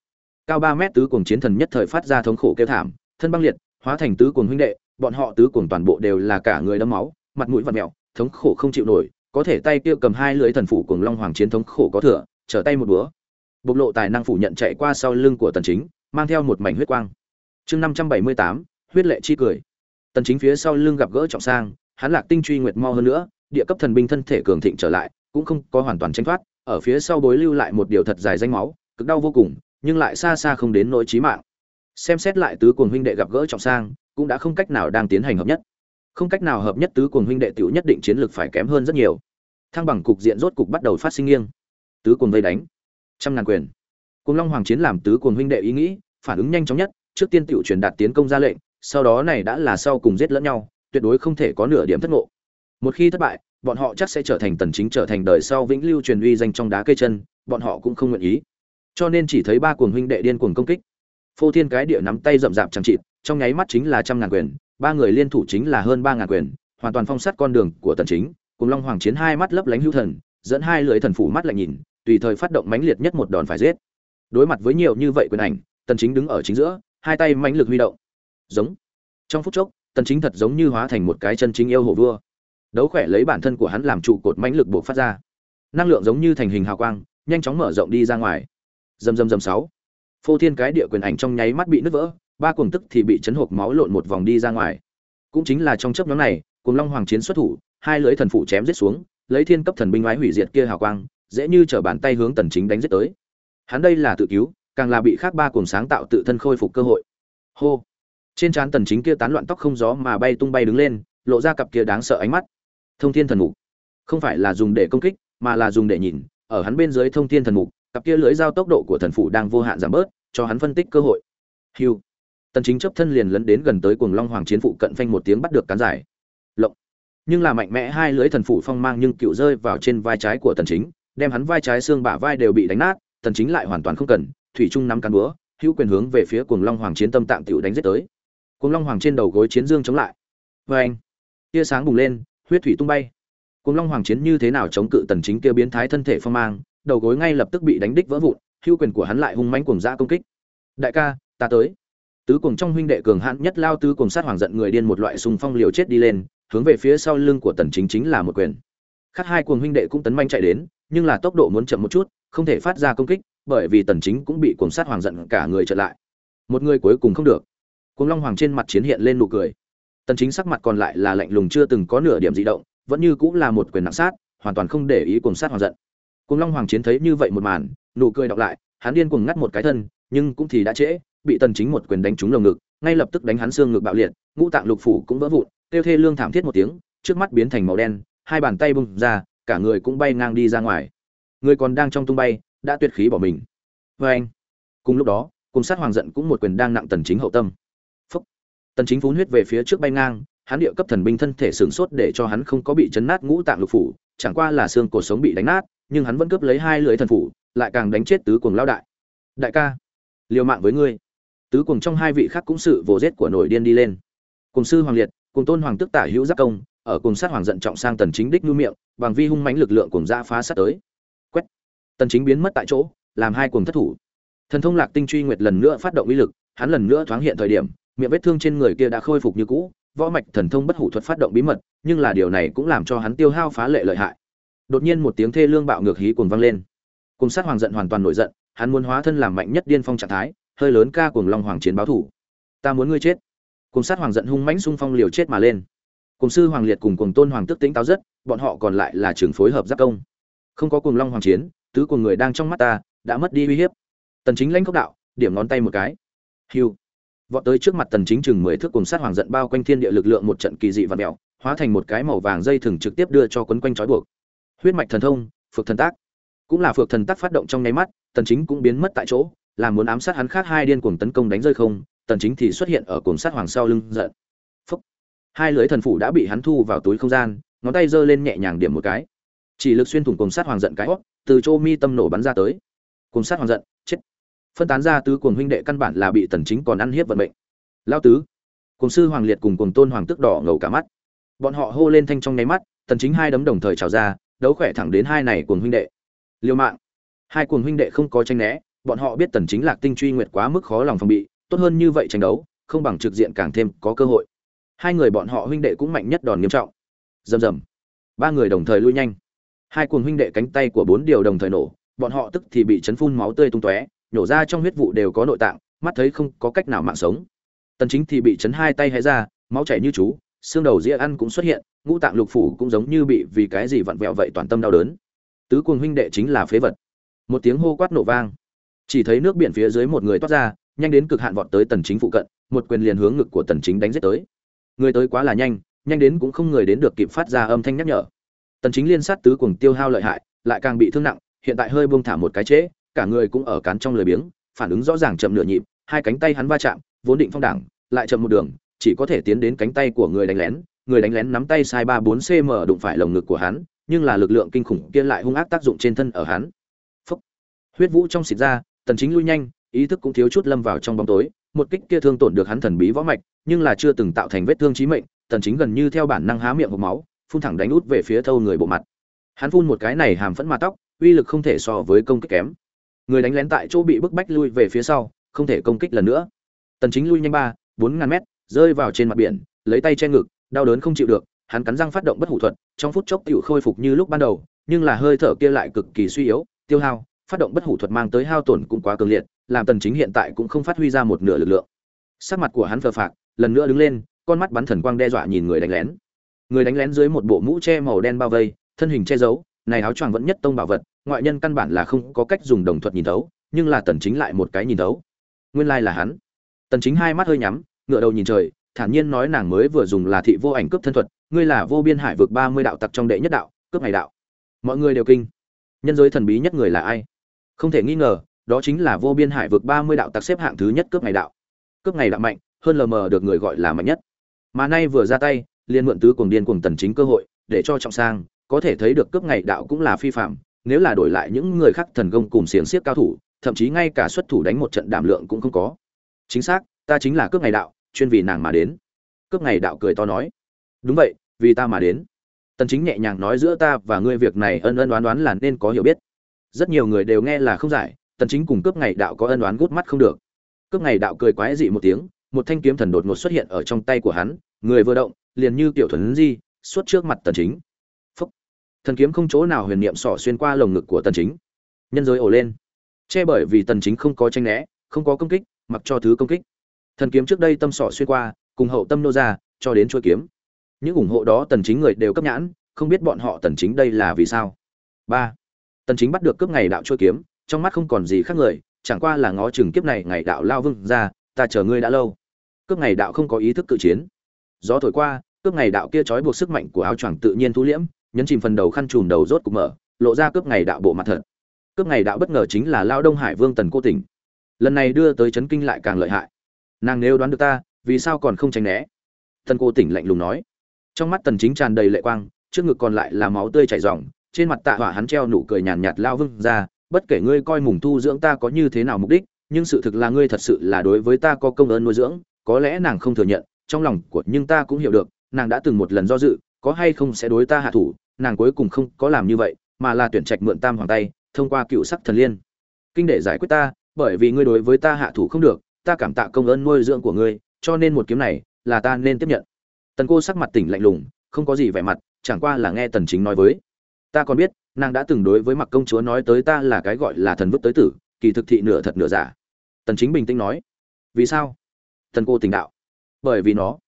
Cao 3 mét tứ cuồng chiến thần nhất thời phát ra thống khổ kêu thảm, thân băng liệt, hóa thành tứ cuồng huynh đệ, bọn họ tứ cuồng toàn bộ đều là cả người đẫm máu, mặt mũi vặn mèo, thống khổ không chịu nổi có thể tay kia cầm hai lưỡi thần phủ cùng long hoàng chiến thống khổ có thừa trở tay một búa. Bộc lộ tài năng phủ nhận chạy qua sau lưng của tần chính mang theo một mảnh huyết quang. Chương 578, huyết lệ chi cười. Tần chính phía sau lưng gặp gỡ trọng sang hắn lạc tinh truy nguyệt mo hơn nữa địa cấp thần binh thân thể cường thịnh trở lại cũng không có hoàn toàn tranh thoát ở phía sau bối lưu lại một điều thật dài danh máu cực đau vô cùng nhưng lại xa xa không đến nỗi chí mạng. Xem xét lại tứ cuồng huynh đệ gặp gỡ trọng sang cũng đã không cách nào đang tiến hành hợp nhất không cách nào hợp nhất tứ cuồng huynh đệ tiểu nhất định chiến lược phải kém hơn rất nhiều. Thăng bằng cục diện rốt cục bắt đầu phát sinh nghiêng. Tứ cuồng vây đánh. Trăm ngàn quyền. Cuồng long hoàng chiến làm tứ cuồng huynh đệ ý nghĩ, phản ứng nhanh chóng nhất, trước tiên tiểu truyền đạt tiến công ra lệnh, sau đó này đã là sau cùng giết lẫn nhau, tuyệt đối không thể có nửa điểm thất ngộ. Một khi thất bại, bọn họ chắc sẽ trở thành tần chính trở thành đời sau vĩnh lưu truyền uy danh trong đá cây chân, bọn họ cũng không nguyện ý. Cho nên chỉ thấy ba cuồng huynh đệ điên cuồng công kích. Phô thiên cái địa nắm tay rậm rạp chẳng chịt, trong nháy mắt chính là trăm ngàn quyền ba người liên thủ chính là hơn ba ngàn quyền, hoàn toàn phong sát con đường của tần chính, cùng long hoàng chiến hai mắt lấp lánh hữu thần, dẫn hai lưỡi thần phủ mắt lại nhìn, tùy thời phát động mãnh liệt nhất một đòn phải giết. Đối mặt với nhiều như vậy quyền ảnh, tần chính đứng ở chính giữa, hai tay mãnh lực huy động. Giống. Trong phút chốc, tần chính thật giống như hóa thành một cái chân chính yêu hổ vua. Đấu khỏe lấy bản thân của hắn làm trụ cột mãnh lực buộc phát ra. Năng lượng giống như thành hình hào quang, nhanh chóng mở rộng đi ra ngoài. Dầm dầm dầm sáu. Phô thiên cái địa quyền ảnh trong nháy mắt bị nứt vỡ ba cuồng tức thì bị chấn hộp máu lộn một vòng đi ra ngoài. Cũng chính là trong chớp nhóm này cùng long hoàng chiến xuất thủ, hai lưỡi thần phụ chém giết xuống, lấy thiên cấp thần binh ái hủy diệt kia hào quang, dễ như trở bàn tay hướng tần chính đánh giết tới. Hắn đây là tự cứu, càng là bị khác ba cuồng sáng tạo tự thân khôi phục cơ hội. Hô! Trên trán tần chính kia tán loạn tóc không gió mà bay tung bay đứng lên, lộ ra cặp kia đáng sợ ánh mắt. Thông thiên thần mục. Không phải là dùng để công kích, mà là dùng để nhìn. Ở hắn bên dưới thông thiên thần mục, cặp kia lưỡi dao tốc độ của thần phụ đang vô hạn giảm bớt, cho hắn phân tích cơ hội. Hưu tần chính chấp thân liền lấn đến gần tới cuồng long hoàng chiến phụ cận phanh một tiếng bắt được cán giải. Lộng. Nhưng là mạnh mẽ hai lưỡi thần phụ phong mang nhưng cựu rơi vào trên vai trái của tần chính, đem hắn vai trái xương bả vai đều bị đánh nát, tần chính lại hoàn toàn không cần, thủy trung nắm cán búa, hữu quyền hướng về phía cuồng long hoàng chiến tâm tạm tiểu đánh giết tới. Cuồng long hoàng trên đầu gối chiến dương chống lại. Với anh, tia sáng bùng lên, huyết thủy tung bay. Cuồng long hoàng chiến như thế nào chống cự tần chính kia biến thái thân thể phong mang, đầu gối ngay lập tức bị đánh đích vỡ vụn, hữu quyền của hắn lại hung mãnh cuồng dã công kích. Đại ca, ta tới tứ cuồng trong huynh đệ cường hãn nhất lao tứ cuồng sát hoàng giận người điên một loại xung phong liều chết đi lên, hướng về phía sau lưng của tần chính chính là một quyền. Khác hai cuồng huynh đệ cũng tấn manh chạy đến, nhưng là tốc độ muốn chậm một chút, không thể phát ra công kích, bởi vì tần chính cũng bị cuồng sát hoàng giận cả người trở lại. Một người cuối cùng không được. Cuồng long hoàng trên mặt chiến hiện lên nụ cười. Tần chính sắc mặt còn lại là lạnh lùng chưa từng có nửa điểm dị động, vẫn như cũng là một quyền nặng sát, hoàn toàn không để ý cuồng sát hoàng giận. Cuồng long hoàng chiến thấy như vậy một màn, nụ cười đọc lại, hắn điên cuồng ngắt một cái thân, nhưng cũng thì đã trễ bị tần chính một quyền đánh trúng lồng ngực, ngay lập tức đánh hắn xương ngực bạo liệt, ngũ tạng lục phủ cũng vỡ vụn, tiêu thê lương thảm thiết một tiếng, trước mắt biến thành màu đen, hai bàn tay bung ra, cả người cũng bay ngang đi ra ngoài. Người còn đang trong tung bay, đã tuyệt khí bỏ mình. Với anh, cùng lúc đó, cùng sát hoàng giận cũng một quyền đang nặng tần chính hậu tâm. Phúc. tần chính phun huyết về phía trước bay ngang, hắn địa cấp thần binh thân thể sửng sốt để cho hắn không có bị chấn nát ngũ tạng lục phủ, chẳng qua là xương cổ sống bị đánh nát, nhưng hắn vẫn cướp lấy hai lưỡi thần phủ, lại càng đánh chết tứ cuồng lao đại. Đại ca, liều mạng với ngươi tứ cùng trong hai vị khác cũng sự vồ rết của nổi điên đi lên. Cùng sư hoàng liệt cùng tôn hoàng tức tả hữu giác công, ở cùng sát hoàng giận trọng sang tần chính đích nhu miệng, bằng vi hung mãnh lực lượng cùng ra phá sát tới. Quét. Tần chính biến mất tại chỗ, làm hai cùng thất thủ. Thần thông lạc tinh truy nguyệt lần nữa phát động uy lực, hắn lần nữa thoáng hiện thời điểm, miệng vết thương trên người kia đã khôi phục như cũ, võ mạch thần thông bất hủ thuật phát động bí mật, nhưng là điều này cũng làm cho hắn tiêu hao phá lệ lợi hại. Đột nhiên một tiếng thê lương bạo ngược hí cuồng vang lên. Cùng sát hoàng giận hoàn toàn nổi giận, hắn muốn hóa thân làm mạnh nhất điên phong trạng thái hơi lớn ca cuồng long hoàng chiến báo thủ. Ta muốn ngươi chết. Cùng sát hoàng giận hung mãnh xung phong liều chết mà lên. Cùng sư hoàng liệt cùng cùng tôn hoàng tức tính táo rất, bọn họ còn lại là trường phối hợp giáp công. Không có cùng long hoàng chiến, tứ của người đang trong mắt ta đã mất đi uy hiếp. Tần chính lãnh cốc đạo, điểm ngón tay một cái. Hưu vọt tới trước mặt tần chính chừng mười thước cùng sát hoàng giận bao quanh thiên địa lực lượng một trận kỳ dị và mèo hóa thành một cái màu vàng dây thừng trực tiếp đưa cho quấn quanh trói buộc. Huyết mạch thần thông, phược thần tác. Cũng là phược thần tác phát động trong nháy mắt, tần chính cũng biến mất tại chỗ làm muốn ám sát hắn khác hai điên cuồng tấn công đánh rơi không, tần chính thì xuất hiện ở cuồng sát hoàng sau lưng giận. Phúc. hai lưới thần phủ đã bị hắn thu vào túi không gian, ngón tay giơ lên nhẹ nhàng điểm một cái. Chỉ lực xuyên thủng cuồng sát hoàng giận cái hót từ chỗ mi tâm nổ bắn ra tới. Cuồng sát hoàng giận, chết. Phân tán ra tứ cuồng huynh đệ căn bản là bị tần chính còn ăn hiếp vận mệnh. Lão tứ. Cuồng sư hoàng liệt cùng cuồng tôn hoàng tức đỏ ngầu cả mắt. Bọn họ hô lên thanh trong nấy mắt, tần chính hai đấm đồng thời trào ra, đấu khỏe thẳng đến hai này cuồng huynh đệ. Liều mạng. Hai cuồng huynh đệ không có tranh né bọn họ biết tần chính lạc tinh truy nguyệt quá mức khó lòng phòng bị, tốt hơn như vậy tranh đấu, không bằng trực diện càng thêm có cơ hội. Hai người bọn họ huynh đệ cũng mạnh nhất đòn nghiêm trọng. Rầm rầm. Ba người đồng thời lui nhanh. Hai cuồng huynh đệ cánh tay của bốn điều đồng thời nổ, bọn họ tức thì bị chấn phun máu tươi tung tóe, nổ ra trong huyết vụ đều có nội tạng, mắt thấy không có cách nào mạng sống. Tần chính thì bị chấn hai tay hé ra, máu chảy như chú, xương đầu dĩa ăn cũng xuất hiện, ngũ tạng lục phủ cũng giống như bị vì cái gì vặn vẹo vậy toàn tâm đau đớn. Tứ cuồng huynh đệ chính là phế vật. Một tiếng hô quát nổ vang chỉ thấy nước biển phía dưới một người toát ra nhanh đến cực hạn vọt tới tần chính phụ cận một quyền liền hướng ngực của tần chính đánh giết tới. Người tới quá là nhanh nhanh đến cũng không người đến được kịp phát ra âm thanh nhắc nhở. Tần chính liên sát tứ cuồng tiêu hao lợi hại lại càng bị thương nặng hiện tại hơi buông thả một cái chế, cả người cũng ở cán trong lười biếng phản ứng rõ ràng chậm nửa nhịp hai cánh tay hắn va chạm vốn định phong đảng lại chậm một đường chỉ có thể tiến đến cánh tay của người đánh lén người đánh lén nắm tay sai ba bốn cm đụng phải lồng ngực của hắn nhưng là lực lượng kinh khủng kia lại hung ác tác dụng trên thân ở hắn. Phúc. huyết vũ trong xịt ra tần chính lui nhanh, ý thức cũng thiếu chút lâm vào trong bóng tối. Một kích kia thương tổn được hắn thần bí võ mạch, nhưng là chưa từng tạo thành vết thương chí mệnh. Tần chính gần như theo bản năng há miệng hộc máu, phun thẳng đánh út về phía thâu người bộ mặt. Hắn phun một cái này hàm phẫn mà tóc, uy lực không thể so với công kích kém. Người đánh lén tại chỗ bị bức bách lui về phía sau, không thể công kích lần nữa. Tần chính lui nhanh ba, bốn ngàn mét, rơi vào trên mặt biển, lấy tay che ngực, đau đớn không chịu được, hắn cắn răng phát động bất hủ thuật, trong phút chốc tiểu khôi phục như lúc ban đầu, nhưng là hơi thở kia lại cực kỳ suy yếu, tiêu hao phát động bất hủ thuật mang tới hao tổn cũng quá cường liệt, làm tần chính hiện tại cũng không phát huy ra một nửa lực lượng. Sắc mặt của hắn phờ phạc, lần nữa đứng lên, con mắt bắn thần quang đe dọa nhìn người đánh lén. Người đánh lén dưới một bộ mũ che màu đen bao vây, thân hình che giấu, này áo choàng vẫn nhất tông bảo vật, ngoại nhân căn bản là không có cách dùng đồng thuật nhìn thấu, nhưng là tần chính lại một cái nhìn thấu. Nguyên lai là hắn. Tần chính hai mắt hơi nhắm ngựa đầu nhìn trời, thản nhiên nói nàng mới vừa dùng là thị vô ảnh cướp thân thuật, ngươi là vô biên hải vực 30 đạo tặc trong đệ nhất đạo, cướp này đạo. Mọi người đều kinh. Nhân giới thần bí nhất người là ai? Không thể nghi ngờ, đó chính là vô biên hải vực 30 đạo tặc xếp hạng thứ nhất cướp ngày đạo. Cướp ngày đạo mạnh, hơn lờ mờ được người gọi là mạnh nhất. Mà nay vừa ra tay liên mượn tứ cuồng điên cuồng tần chính cơ hội, để cho trọng sang, có thể thấy được cướp ngày đạo cũng là phi phạm, nếu là đổi lại những người khác thần công cùng xiềng xiếc cao thủ, thậm chí ngay cả xuất thủ đánh một trận đảm lượng cũng không có. Chính xác, ta chính là cướp ngày đạo, chuyên vì nàng mà đến. Cướp ngày đạo cười to nói. Đúng vậy, vì ta mà đến. Tần chính nhẹ nhàng nói giữa ta và ngươi việc này ân ân đoán đoán là nên có hiểu biết rất nhiều người đều nghe là không giải, tần chính cùng cướp ngày đạo có ân oán gút mắt không được. Cướp ngày đạo cười quái dị một tiếng, một thanh kiếm thần đột ngột xuất hiện ở trong tay của hắn, người vừa động, liền như tiểu thuần di, xuất trước mặt tần chính. Phúc. thần kiếm không chỗ nào huyền niệm sỏ xuyên qua lồng ngực của tần chính. Nhân giới ổ lên. Che bởi vì tần chính không có tranh né, không có công kích, mặc cho thứ công kích. Thần kiếm trước đây tâm sỏ xuyên qua, cùng hậu tâm nô ra, cho đến chuôi kiếm. Những ủng hộ đó tần chính người đều cấp nhãn, không biết bọn họ tần chính đây là vì sao. Ba! Tần chính bắt được cướp ngày đạo chuôi kiếm, trong mắt không còn gì khác người, chẳng qua là ngó chừng kiếp này ngày đạo lao vương ra, ta chờ ngươi đã lâu. Cướp ngày đạo không có ý thức cự chiến. Gió thổi qua, cướp ngày đạo kia trói buộc sức mạnh của áo choàng tự nhiên thu liễm, nhấn chìm phần đầu khăn trùm đầu rốt cục mở, lộ ra cướp ngày đạo bộ mặt thật. Cướp ngày đạo bất ngờ chính là lao đông hải vương tần cô tỉnh. Lần này đưa tới chấn kinh lại càng lợi hại. Nàng nếu đoán được ta, vì sao còn không tránh né? Tần cô tỉnh lạnh lùng nói. Trong mắt tần chính tràn đầy lệ quang, trước ngực còn lại là máu tươi chảy ròng trên mặt tạ hỏa hắn treo nụ cười nhàn nhạt lao vương ra, bất kể ngươi coi mùng thu dưỡng ta có như thế nào mục đích, nhưng sự thực là ngươi thật sự là đối với ta có công ơn nuôi dưỡng, có lẽ nàng không thừa nhận, trong lòng của nhưng ta cũng hiểu được, nàng đã từng một lần do dự, có hay không sẽ đối ta hạ thủ, nàng cuối cùng không có làm như vậy, mà là tuyển trạch mượn tam hoàng tay, thông qua cựu sắc thần liên. Kinh để giải quyết ta, bởi vì ngươi đối với ta hạ thủ không được, ta cảm tạ công ơn nuôi dưỡng của ngươi, cho nên một kiếm này là ta nên tiếp nhận. Tần cô sắc mặt tỉnh lạnh lùng, không có gì vẻ mặt, chẳng qua là nghe tần chính nói với ta còn biết, nàng đã từng đối với mặc công chúa nói tới ta là cái gọi là thần vứt tới tử, kỳ thực thị nửa thật nửa giả. Tần chính bình tĩnh nói. Vì sao? Tần cô tình đạo. Bởi vì nó.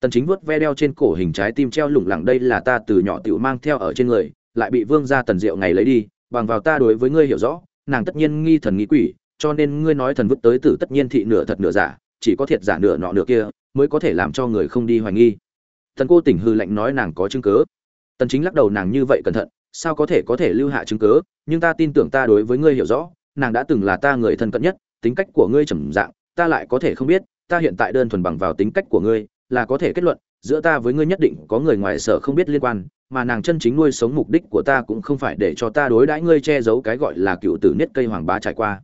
Tần chính vuốt ve đeo trên cổ hình trái tim treo lủng lẳng đây là ta từ nhỏ tiểu mang theo ở trên người, lại bị vương gia tần diệu ngày lấy đi, bằng vào ta đối với ngươi hiểu rõ, nàng tất nhiên nghi thần nghi quỷ, cho nên ngươi nói thần vứt tới tử tất nhiên thị nửa thật nửa giả, chỉ có thiệt giả nửa nọ nửa kia, mới có thể làm cho người không đi hoài nghi. Tần cô tỉnh hư lạnh nói nàng có chứng cứ. Tần chính lắc đầu nàng như vậy cẩn thận sao có thể có thể lưu hạ chứng cứ nhưng ta tin tưởng ta đối với ngươi hiểu rõ, nàng đã từng là ta người thân cận nhất, tính cách của ngươi trầm dạng, ta lại có thể không biết, ta hiện tại đơn thuần bằng vào tính cách của ngươi, là có thể kết luận, giữa ta với ngươi nhất định có người ngoài sở không biết liên quan, mà nàng chân chính nuôi sống mục đích của ta cũng không phải để cho ta đối đãi ngươi che giấu cái gọi là cựu tử niết cây hoàng bá trải qua.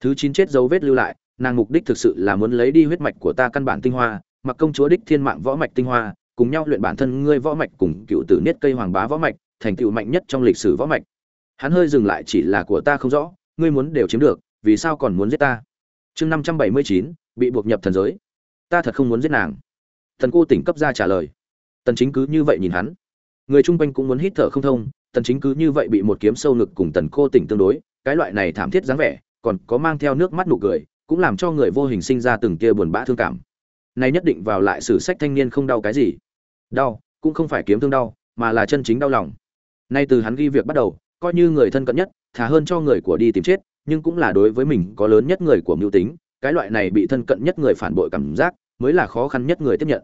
Thứ chín chết dấu vết lưu lại, nàng mục đích thực sự là muốn lấy đi huyết mạch của ta căn bản tinh hoa, mặc công chúa đích thiên mạng võ mạch tinh hoa, cùng nhau luyện bản thân ngươi võ mạch cùng cựu tử niết cây hoàng bá võ mạch thành tựu mạnh nhất trong lịch sử võ mạch. Hắn hơi dừng lại chỉ là của ta không rõ, ngươi muốn đều chiếm được, vì sao còn muốn giết ta? Chương năm trăm bảy mươi chín, bị buộc nhập thần giới. Ta thật không muốn giết nàng. Thần cô tỉnh cấp ra trả lời. Tần chính cứ như vậy nhìn hắn. Người chung quanh cũng muốn hít thở không thông, tần chính cứ như vậy bị một kiếm sâu ngực cùng tần cô tỉnh tương đối, cái loại này thảm thiết dáng vẻ, còn có mang theo nước mắt nụ cười, cũng làm cho người vô hình sinh ra từng kia buồn bã thương cảm. Này nhất định vào lại sử sách thanh niên không đau cái gì. Đau, cũng không phải kiếm thương đau, mà là chân chính đau lòng nay từ hắn ghi việc bắt đầu, coi như người thân cận nhất, thà hơn cho người của đi tìm chết, nhưng cũng là đối với mình có lớn nhất người của mưu tính, cái loại này bị thân cận nhất người phản bội cảm giác, mới là khó khăn nhất người tiếp nhận.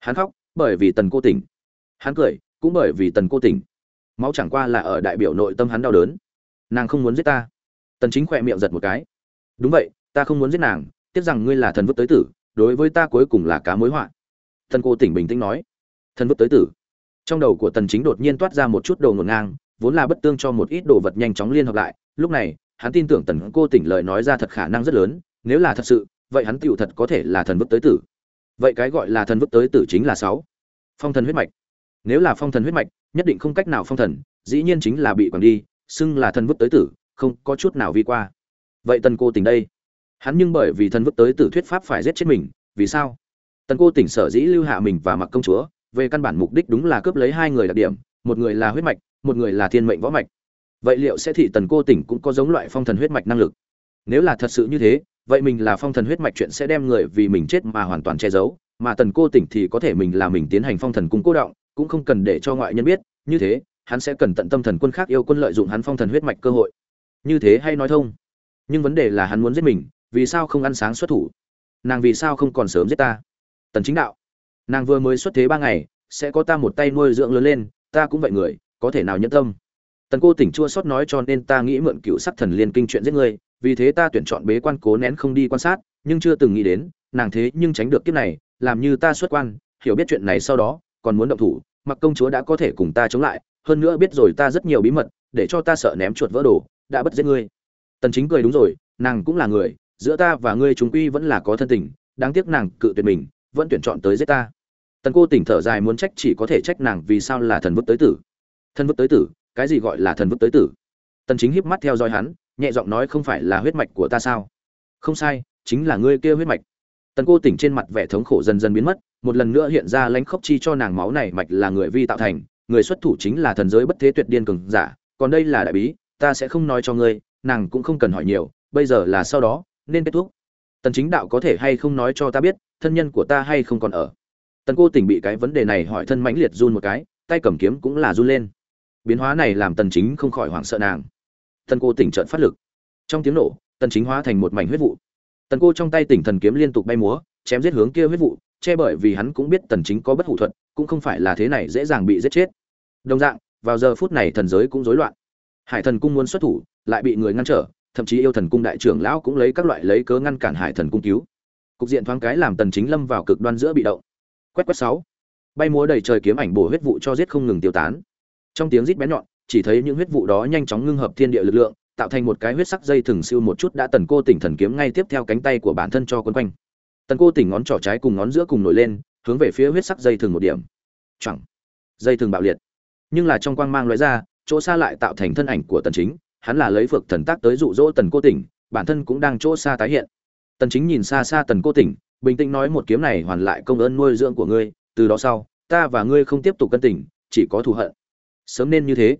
Hắn khóc, bởi vì tần cô tỉnh. Hắn cười, cũng bởi vì tần cô tỉnh. Máu chẳng qua là ở đại biểu nội tâm hắn đau đớn. Nàng không muốn giết ta. Tần chính khỏe miệng giật một cái. Đúng vậy, ta không muốn giết nàng, tiếc rằng ngươi là thần vứt tới tử, đối với ta cuối cùng là cá mối họa. Tần cô tỉnh bình tĩnh nói. Thần vứt tới tử trong đầu của tần chính đột nhiên toát ra một chút đồ ngổn ngang, vốn là bất tương cho một ít đồ vật nhanh chóng liên hợp lại. Lúc này, hắn tin tưởng tần cô tỉnh lời nói ra thật khả năng rất lớn, nếu là thật sự, vậy hắn tựu thật có thể là thần vứt tới tử. Vậy cái gọi là thần vứt tới tử chính là sáu. Phong thần huyết mạch. Nếu là phong thần huyết mạch, nhất định không cách nào phong thần, dĩ nhiên chính là bị quẳng đi, xưng là thần vứt tới tử, không có chút nào vi qua. Vậy tần cô tỉnh đây? Hắn nhưng bởi vì thần vứt tới tử thuyết pháp phải giết chết mình, vì sao? Tần cô tỉnh sở dĩ lưu hạ mình và mặc công chúa về căn bản mục đích đúng là cướp lấy hai người đặc điểm, một người là huyết mạch, một người là thiên mệnh võ mạch. Vậy liệu sẽ thị tần cô tỉnh cũng có giống loại phong thần huyết mạch năng lực? Nếu là thật sự như thế, vậy mình là phong thần huyết mạch chuyện sẽ đem người vì mình chết mà hoàn toàn che giấu, mà tần cô tỉnh thì có thể mình là mình tiến hành phong thần cung cố động, cũng không cần để cho ngoại nhân biết, như thế, hắn sẽ cần tận tâm thần quân khác yêu quân lợi dụng hắn phong thần huyết mạch cơ hội. Như thế hay nói thông? Nhưng vấn đề là hắn muốn giết mình, vì sao không ăn sáng xuất thủ? Nàng vì sao không còn sớm giết ta? Tần chính đạo nàng vừa mới xuất thế ba ngày sẽ có ta một tay nuôi dưỡng lớn lên ta cũng vậy người có thể nào nhẫn tâm? Tần cô tỉnh chua sót nói cho nên ta nghĩ mượn cựu sắc thần liên kinh chuyện giết người, vì thế ta tuyển chọn bế quan cố nén không đi quan sát nhưng chưa từng nghĩ đến nàng thế nhưng tránh được kiếp này làm như ta xuất quan hiểu biết chuyện này sau đó còn muốn động thủ mặc công chúa đã có thể cùng ta chống lại hơn nữa biết rồi ta rất nhiều bí mật để cho ta sợ ném chuột vỡ đồ đã bất giết ngươi. Tần chính cười đúng rồi nàng cũng là người giữa ta và ngươi chúng quy vẫn là có thân tình đáng tiếc nàng cự tuyệt mình vẫn tuyển chọn tới giết ta tần cô tỉnh thở dài muốn trách chỉ có thể trách nàng vì sao là thần vứt tới tử. Thần vứt tới tử? Cái gì gọi là thần vứt tới tử? Tần chính híp mắt theo dõi hắn, nhẹ giọng nói không phải là huyết mạch của ta sao? Không sai, chính là ngươi kia huyết mạch. Tần cô tỉnh trên mặt vẻ thống khổ dần dần biến mất, một lần nữa hiện ra lãnh khốc chi cho nàng máu này mạch là người vi tạo thành, người xuất thủ chính là thần giới bất thế tuyệt điên cường giả. Còn đây là đại bí, ta sẽ không nói cho ngươi, nàng cũng không cần hỏi nhiều, bây giờ là sau đó, nên kết thúc. Tần chính đạo có thể hay không nói cho ta biết, thân nhân của ta hay không còn ở? Tần cô tỉnh bị cái vấn đề này hỏi thân mãnh liệt run một cái, tay cầm kiếm cũng là run lên. Biến hóa này làm tần chính không khỏi hoảng sợ nàng. Tần cô tỉnh trợn phát lực. Trong tiếng nổ, tần chính hóa thành một mảnh huyết vụ. Tần cô trong tay tỉnh thần kiếm liên tục bay múa, chém giết hướng kia huyết vụ, che bởi vì hắn cũng biết tần chính có bất hủ thuật, cũng không phải là thế này dễ dàng bị giết chết. Đồng dạng, vào giờ phút này thần giới cũng rối loạn. Hải thần cung muốn xuất thủ, lại bị người ngăn trở, thậm chí yêu thần cung đại trưởng lão cũng lấy các loại lấy cớ ngăn cản hải thần cung cứu. Cục diện thoáng cái làm tần chính lâm vào cực đoan giữa bị động quét quét sáu. Bay múa đầy trời kiếm ảnh bổ huyết vụ cho giết không ngừng tiêu tán. Trong tiếng rít bén nhọn, chỉ thấy những huyết vụ đó nhanh chóng ngưng hợp thiên địa lực lượng, tạo thành một cái huyết sắc dây thừng siêu một chút đã tần cô tỉnh thần kiếm ngay tiếp theo cánh tay của bản thân cho quấn quanh. Tần cô tỉnh ngón trỏ trái cùng ngón giữa cùng nổi lên, hướng về phía huyết sắc dây thừng một điểm. Chẳng dây thừng bạo liệt. Nhưng là trong quang mang loại ra, chỗ xa lại tạo thành thân ảnh của tần chính, hắn là lấy phược thần tác tới dụ dỗ tần cô tỉnh, bản thân cũng đang chỗ xa tái hiện. Tần chính nhìn xa xa tần cô tỉnh bình tĩnh nói một kiếm này hoàn lại công ơn nuôi dưỡng của ngươi, từ đó sau, ta và ngươi không tiếp tục cân tình, chỉ có thù hận. Sớm nên như thế.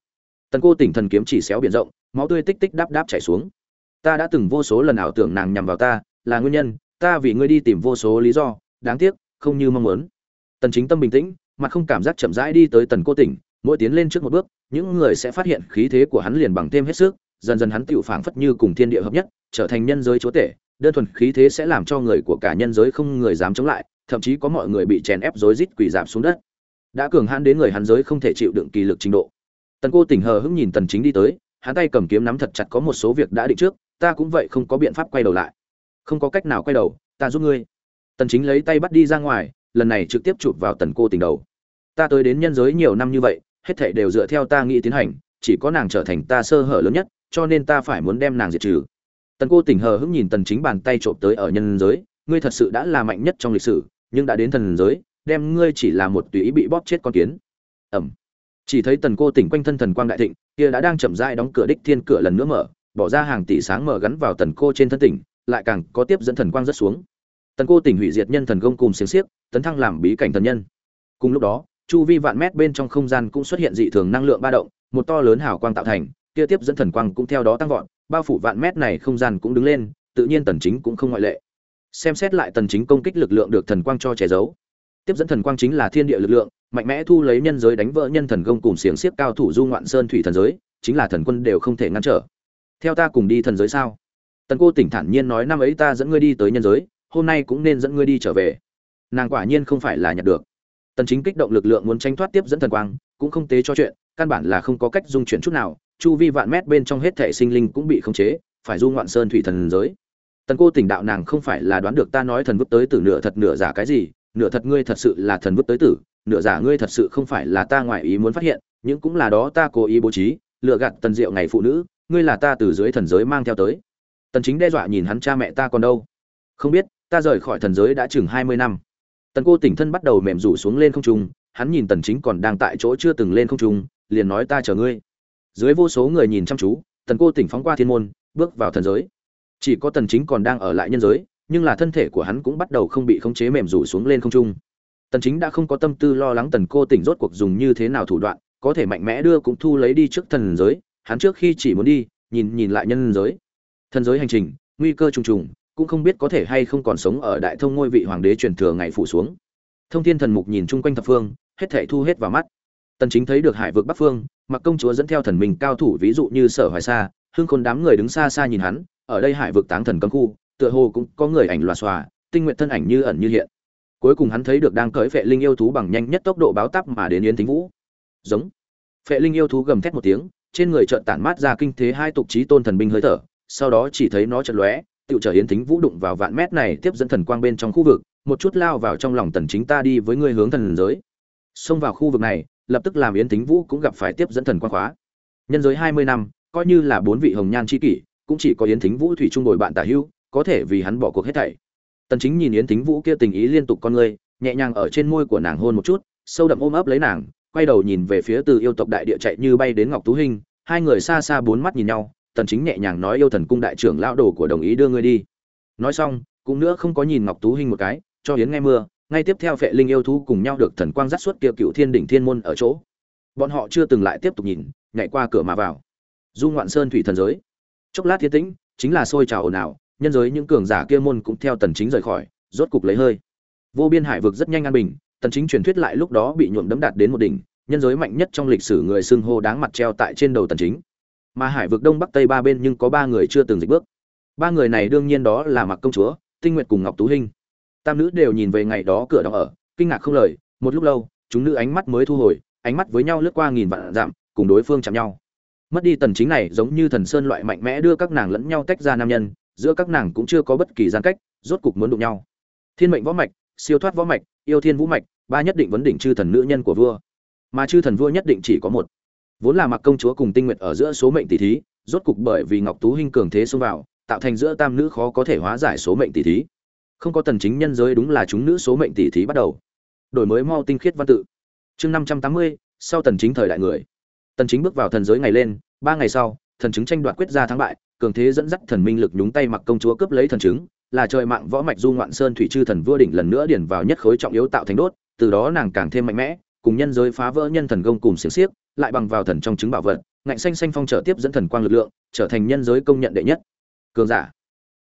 Tần cô tỉnh thần kiếm chỉ xéo biển rộng, máu tươi tích tích đáp đáp chảy xuống. Ta đã từng vô số lần ảo tưởng nàng nhằm vào ta, là nguyên nhân, ta vì ngươi đi tìm vô số lý do, đáng tiếc, không như mong muốn. Tần chính tâm bình tĩnh, mặt không cảm giác chậm rãi đi tới tần cô tỉnh, mỗi tiến lên trước một bước, những người sẽ phát hiện khí thế của hắn liền bằng thêm hết sức, dần dần hắn tựu phảng phất như cùng thiên địa hợp nhất, trở thành nhân giới chúa tể đơn thuần khí thế sẽ làm cho người của cả nhân giới không người dám chống lại, thậm chí có mọi người bị chèn ép rối rít quỳ giảm xuống đất. Đã cường hãn đến người hắn giới không thể chịu đựng kỳ lực trình độ. Tần cô tỉnh hờ hững nhìn tần chính đi tới, hắn tay cầm kiếm nắm thật chặt có một số việc đã định trước, ta cũng vậy không có biện pháp quay đầu lại. Không có cách nào quay đầu, ta giúp ngươi. Tần chính lấy tay bắt đi ra ngoài, lần này trực tiếp chụp vào tần cô tỉnh đầu. Ta tới đến nhân giới nhiều năm như vậy, hết thảy đều dựa theo ta nghĩ tiến hành, chỉ có nàng trở thành ta sơ hở lớn nhất, cho nên ta phải muốn đem nàng diệt trừ tần cô tỉnh hờ hững nhìn tần chính bàn tay trộm tới ở nhân giới, ngươi thật sự đã là mạnh nhất trong lịch sử, nhưng đã đến thần giới, đem ngươi chỉ là một tùy ý bị bóp chết con kiến. Ẩm. Chỉ thấy tần cô tỉnh quanh thân thần quang đại thịnh, kia đã đang chậm rãi đóng cửa đích thiên cửa lần nữa mở, bỏ ra hàng tỷ sáng mở gắn vào tần cô trên thân tỉnh, lại càng có tiếp dẫn thần quang rất xuống. Tần cô tỉnh hủy diệt nhân thần công cùng xiềng xiếc, tấn thăng làm bí cảnh thần nhân. Cùng lúc đó, chu vi vạn mét bên trong không gian cũng xuất hiện dị thường năng lượng ba động, một to lớn hào quang tạo thành, kia tiếp dẫn thần quang cũng theo đó tăng vọt bao phủ vạn mét này không gian cũng đứng lên, tự nhiên tần chính cũng không ngoại lệ. Xem xét lại tần chính công kích lực lượng được thần quang cho che giấu. Tiếp dẫn thần quang chính là thiên địa lực lượng, mạnh mẽ thu lấy nhân giới đánh vỡ nhân thần công cùng xiềng xiếp cao thủ du ngoạn sơn thủy thần giới, chính là thần quân đều không thể ngăn trở. Theo ta cùng đi thần giới sao? Tần cô tỉnh thản nhiên nói năm ấy ta dẫn ngươi đi tới nhân giới, hôm nay cũng nên dẫn ngươi đi trở về. Nàng quả nhiên không phải là nhặt được. Tần chính kích động lực lượng muốn tranh thoát tiếp dẫn thần quang, cũng không tế cho chuyện, căn bản là không có cách dung chuyển chút nào chu vi vạn mét bên trong hết thể sinh linh cũng bị khống chế, phải du ngoạn sơn thủy thần giới. Tần cô tỉnh đạo nàng không phải là đoán được ta nói thần vứt tới từ nửa thật nửa giả cái gì, nửa thật ngươi thật sự là thần vứt tới tử, nửa giả ngươi thật sự không phải là ta ngoại ý muốn phát hiện nhưng cũng là đó ta cố ý bố trí lựa gạt tần diệu ngày phụ nữ, ngươi là ta từ dưới thần giới mang theo tới. Tần chính đe dọa nhìn hắn cha mẹ ta còn đâu. Không biết, ta rời khỏi thần giới đã chừng 20 năm. Tần cô tỉnh thân bắt đầu mềm rủ xuống lên không trung, hắn nhìn tần chính còn đang tại chỗ chưa từng lên không trung, liền nói ta chờ ngươi dưới vô số người nhìn chăm chú, tần cô tỉnh phóng qua thiên môn, bước vào thần giới. Chỉ có tần chính còn đang ở lại nhân giới, nhưng là thân thể của hắn cũng bắt đầu không bị khống chế mềm rủ xuống lên không trung. Tần chính đã không có tâm tư lo lắng tần cô tỉnh rốt cuộc dùng như thế nào thủ đoạn, có thể mạnh mẽ đưa cũng thu lấy đi trước thần giới, hắn trước khi chỉ muốn đi, nhìn nhìn lại nhân giới. Thần giới hành trình, nguy cơ trùng trùng, cũng không biết có thể hay không còn sống ở đại thông ngôi vị hoàng đế truyền thừa ngày phủ xuống. Thông thiên thần mục nhìn chung quanh thập phương, hết thảy thu hết vào mắt tần chính thấy được hải vực bắc phương, mặc công chúa dẫn theo thần mình cao thủ, ví dụ như sở hoài sa, hương khôn đám người đứng xa xa nhìn hắn, ở đây hải vực táng thần cấm khu, tựa hồ cũng có người ảnh loà xòa, tinh nguyện thân ảnh như ẩn như hiện. Cuối cùng hắn thấy được đang cởi phệ linh yêu thú bằng nhanh nhất tốc độ báo tắp mà đến yến thính vũ. Giống. Phệ linh yêu thú gầm thét một tiếng, trên người trợn tản mát ra kinh thế hai tục trí tôn thần binh hơi thở, sau đó chỉ thấy nó chợt lóe, tựu trở yến thính vũ đụng vào vạn mét này tiếp dẫn thần quang bên trong khu vực, một chút lao vào trong lòng tần chính ta đi với người hướng thần giới. Xông vào khu vực này lập tức làm yến thính vũ cũng gặp phải tiếp dẫn thần quan khóa. Nhân giới 20 năm, coi như là bốn vị hồng nhan chi kỷ, cũng chỉ có yến thính vũ thủy trung bồi bạn tả hưu có thể vì hắn bỏ cuộc hết thảy. Tần chính nhìn yến thính vũ kia tình ý liên tục con người, nhẹ nhàng ở trên môi của nàng hôn một chút, sâu đậm ôm ấp lấy nàng, quay đầu nhìn về phía từ yêu tộc đại địa chạy như bay đến ngọc tú hình hai người xa xa bốn mắt nhìn nhau, tần chính nhẹ nhàng nói yêu thần cung đại trưởng lão đồ của đồng ý đưa ngươi đi. Nói xong, cũng nữa không có nhìn ngọc tú hình một cái, cho yến nghe mưa ngay tiếp theo phệ linh yêu thú cùng nhau được thần quang dắt suốt kia cựu thiên đỉnh thiên môn ở chỗ. Bọn họ chưa từng lại tiếp tục nhìn, nhảy qua cửa mà vào. Du ngoạn sơn thủy thần giới. Chốc lát thiên tĩnh, chính là sôi trào ồn ào, nhân giới những cường giả kia môn cũng theo tần chính rời khỏi, rốt cục lấy hơi. Vô biên hải vực rất nhanh an bình, tần chính truyền thuyết lại lúc đó bị nhuộm đấm đạt đến một đỉnh, nhân giới mạnh nhất trong lịch sử người xưng hô đáng mặt treo tại trên đầu tần chính. Mà hải vực đông bắc tây ba bên nhưng có ba người chưa từng dịch bước. Ba người này đương nhiên đó là mặc công chúa, tinh nguyệt cùng ngọc tú hinh tam nữ đều nhìn về ngày đó cửa đóng ở, kinh ngạc không lời, một lúc lâu, chúng nữ ánh mắt mới thu hồi, ánh mắt với nhau lướt qua nghìn vạn dặm, cùng đối phương chạm nhau. Mất đi tần chính này giống như thần sơn loại mạnh mẽ đưa các nàng lẫn nhau tách ra nam nhân, giữa các nàng cũng chưa có bất kỳ gian cách, rốt cục muốn đụng nhau. Thiên mệnh võ mạch, siêu thoát võ mạch, yêu thiên vũ mạch, ba nhất định vấn đỉnh chư thần nữ nhân của vua. Mà chư thần vua nhất định chỉ có một. Vốn là mặc công chúa cùng tinh nguyệt ở giữa số mệnh tỷ thí, rốt cục bởi vì ngọc tú hinh cường thế xông vào, tạo thành giữa tam nữ khó có thể hóa giải số mệnh tỷ thí không có tần chính nhân giới đúng là chúng nữ số mệnh tỷ thí bắt đầu. Đổi mới mau tinh khiết văn tự. Chương 580, sau tần chính thời đại người. Tần chính bước vào thần giới ngày lên ba ngày sau thần chứng tranh đoạt quyết ra thắng bại cường thế dẫn dắt thần minh lực nhúng tay mặc công chúa cướp lấy thần chứng là trời mạng võ mạch du ngoạn sơn thủy chư thần vua đỉnh lần nữa điển vào nhất khối trọng yếu tạo thành đốt từ đó nàng càng thêm mạnh mẽ cùng nhân giới phá vỡ nhân thần công cùng xiềng xiếc lại bằng vào thần trong chứng bảo vật ngạnh xanh xanh phong trở tiếp dẫn thần quang lực lượng trở thành nhân giới công nhận đệ nhất. Cường giả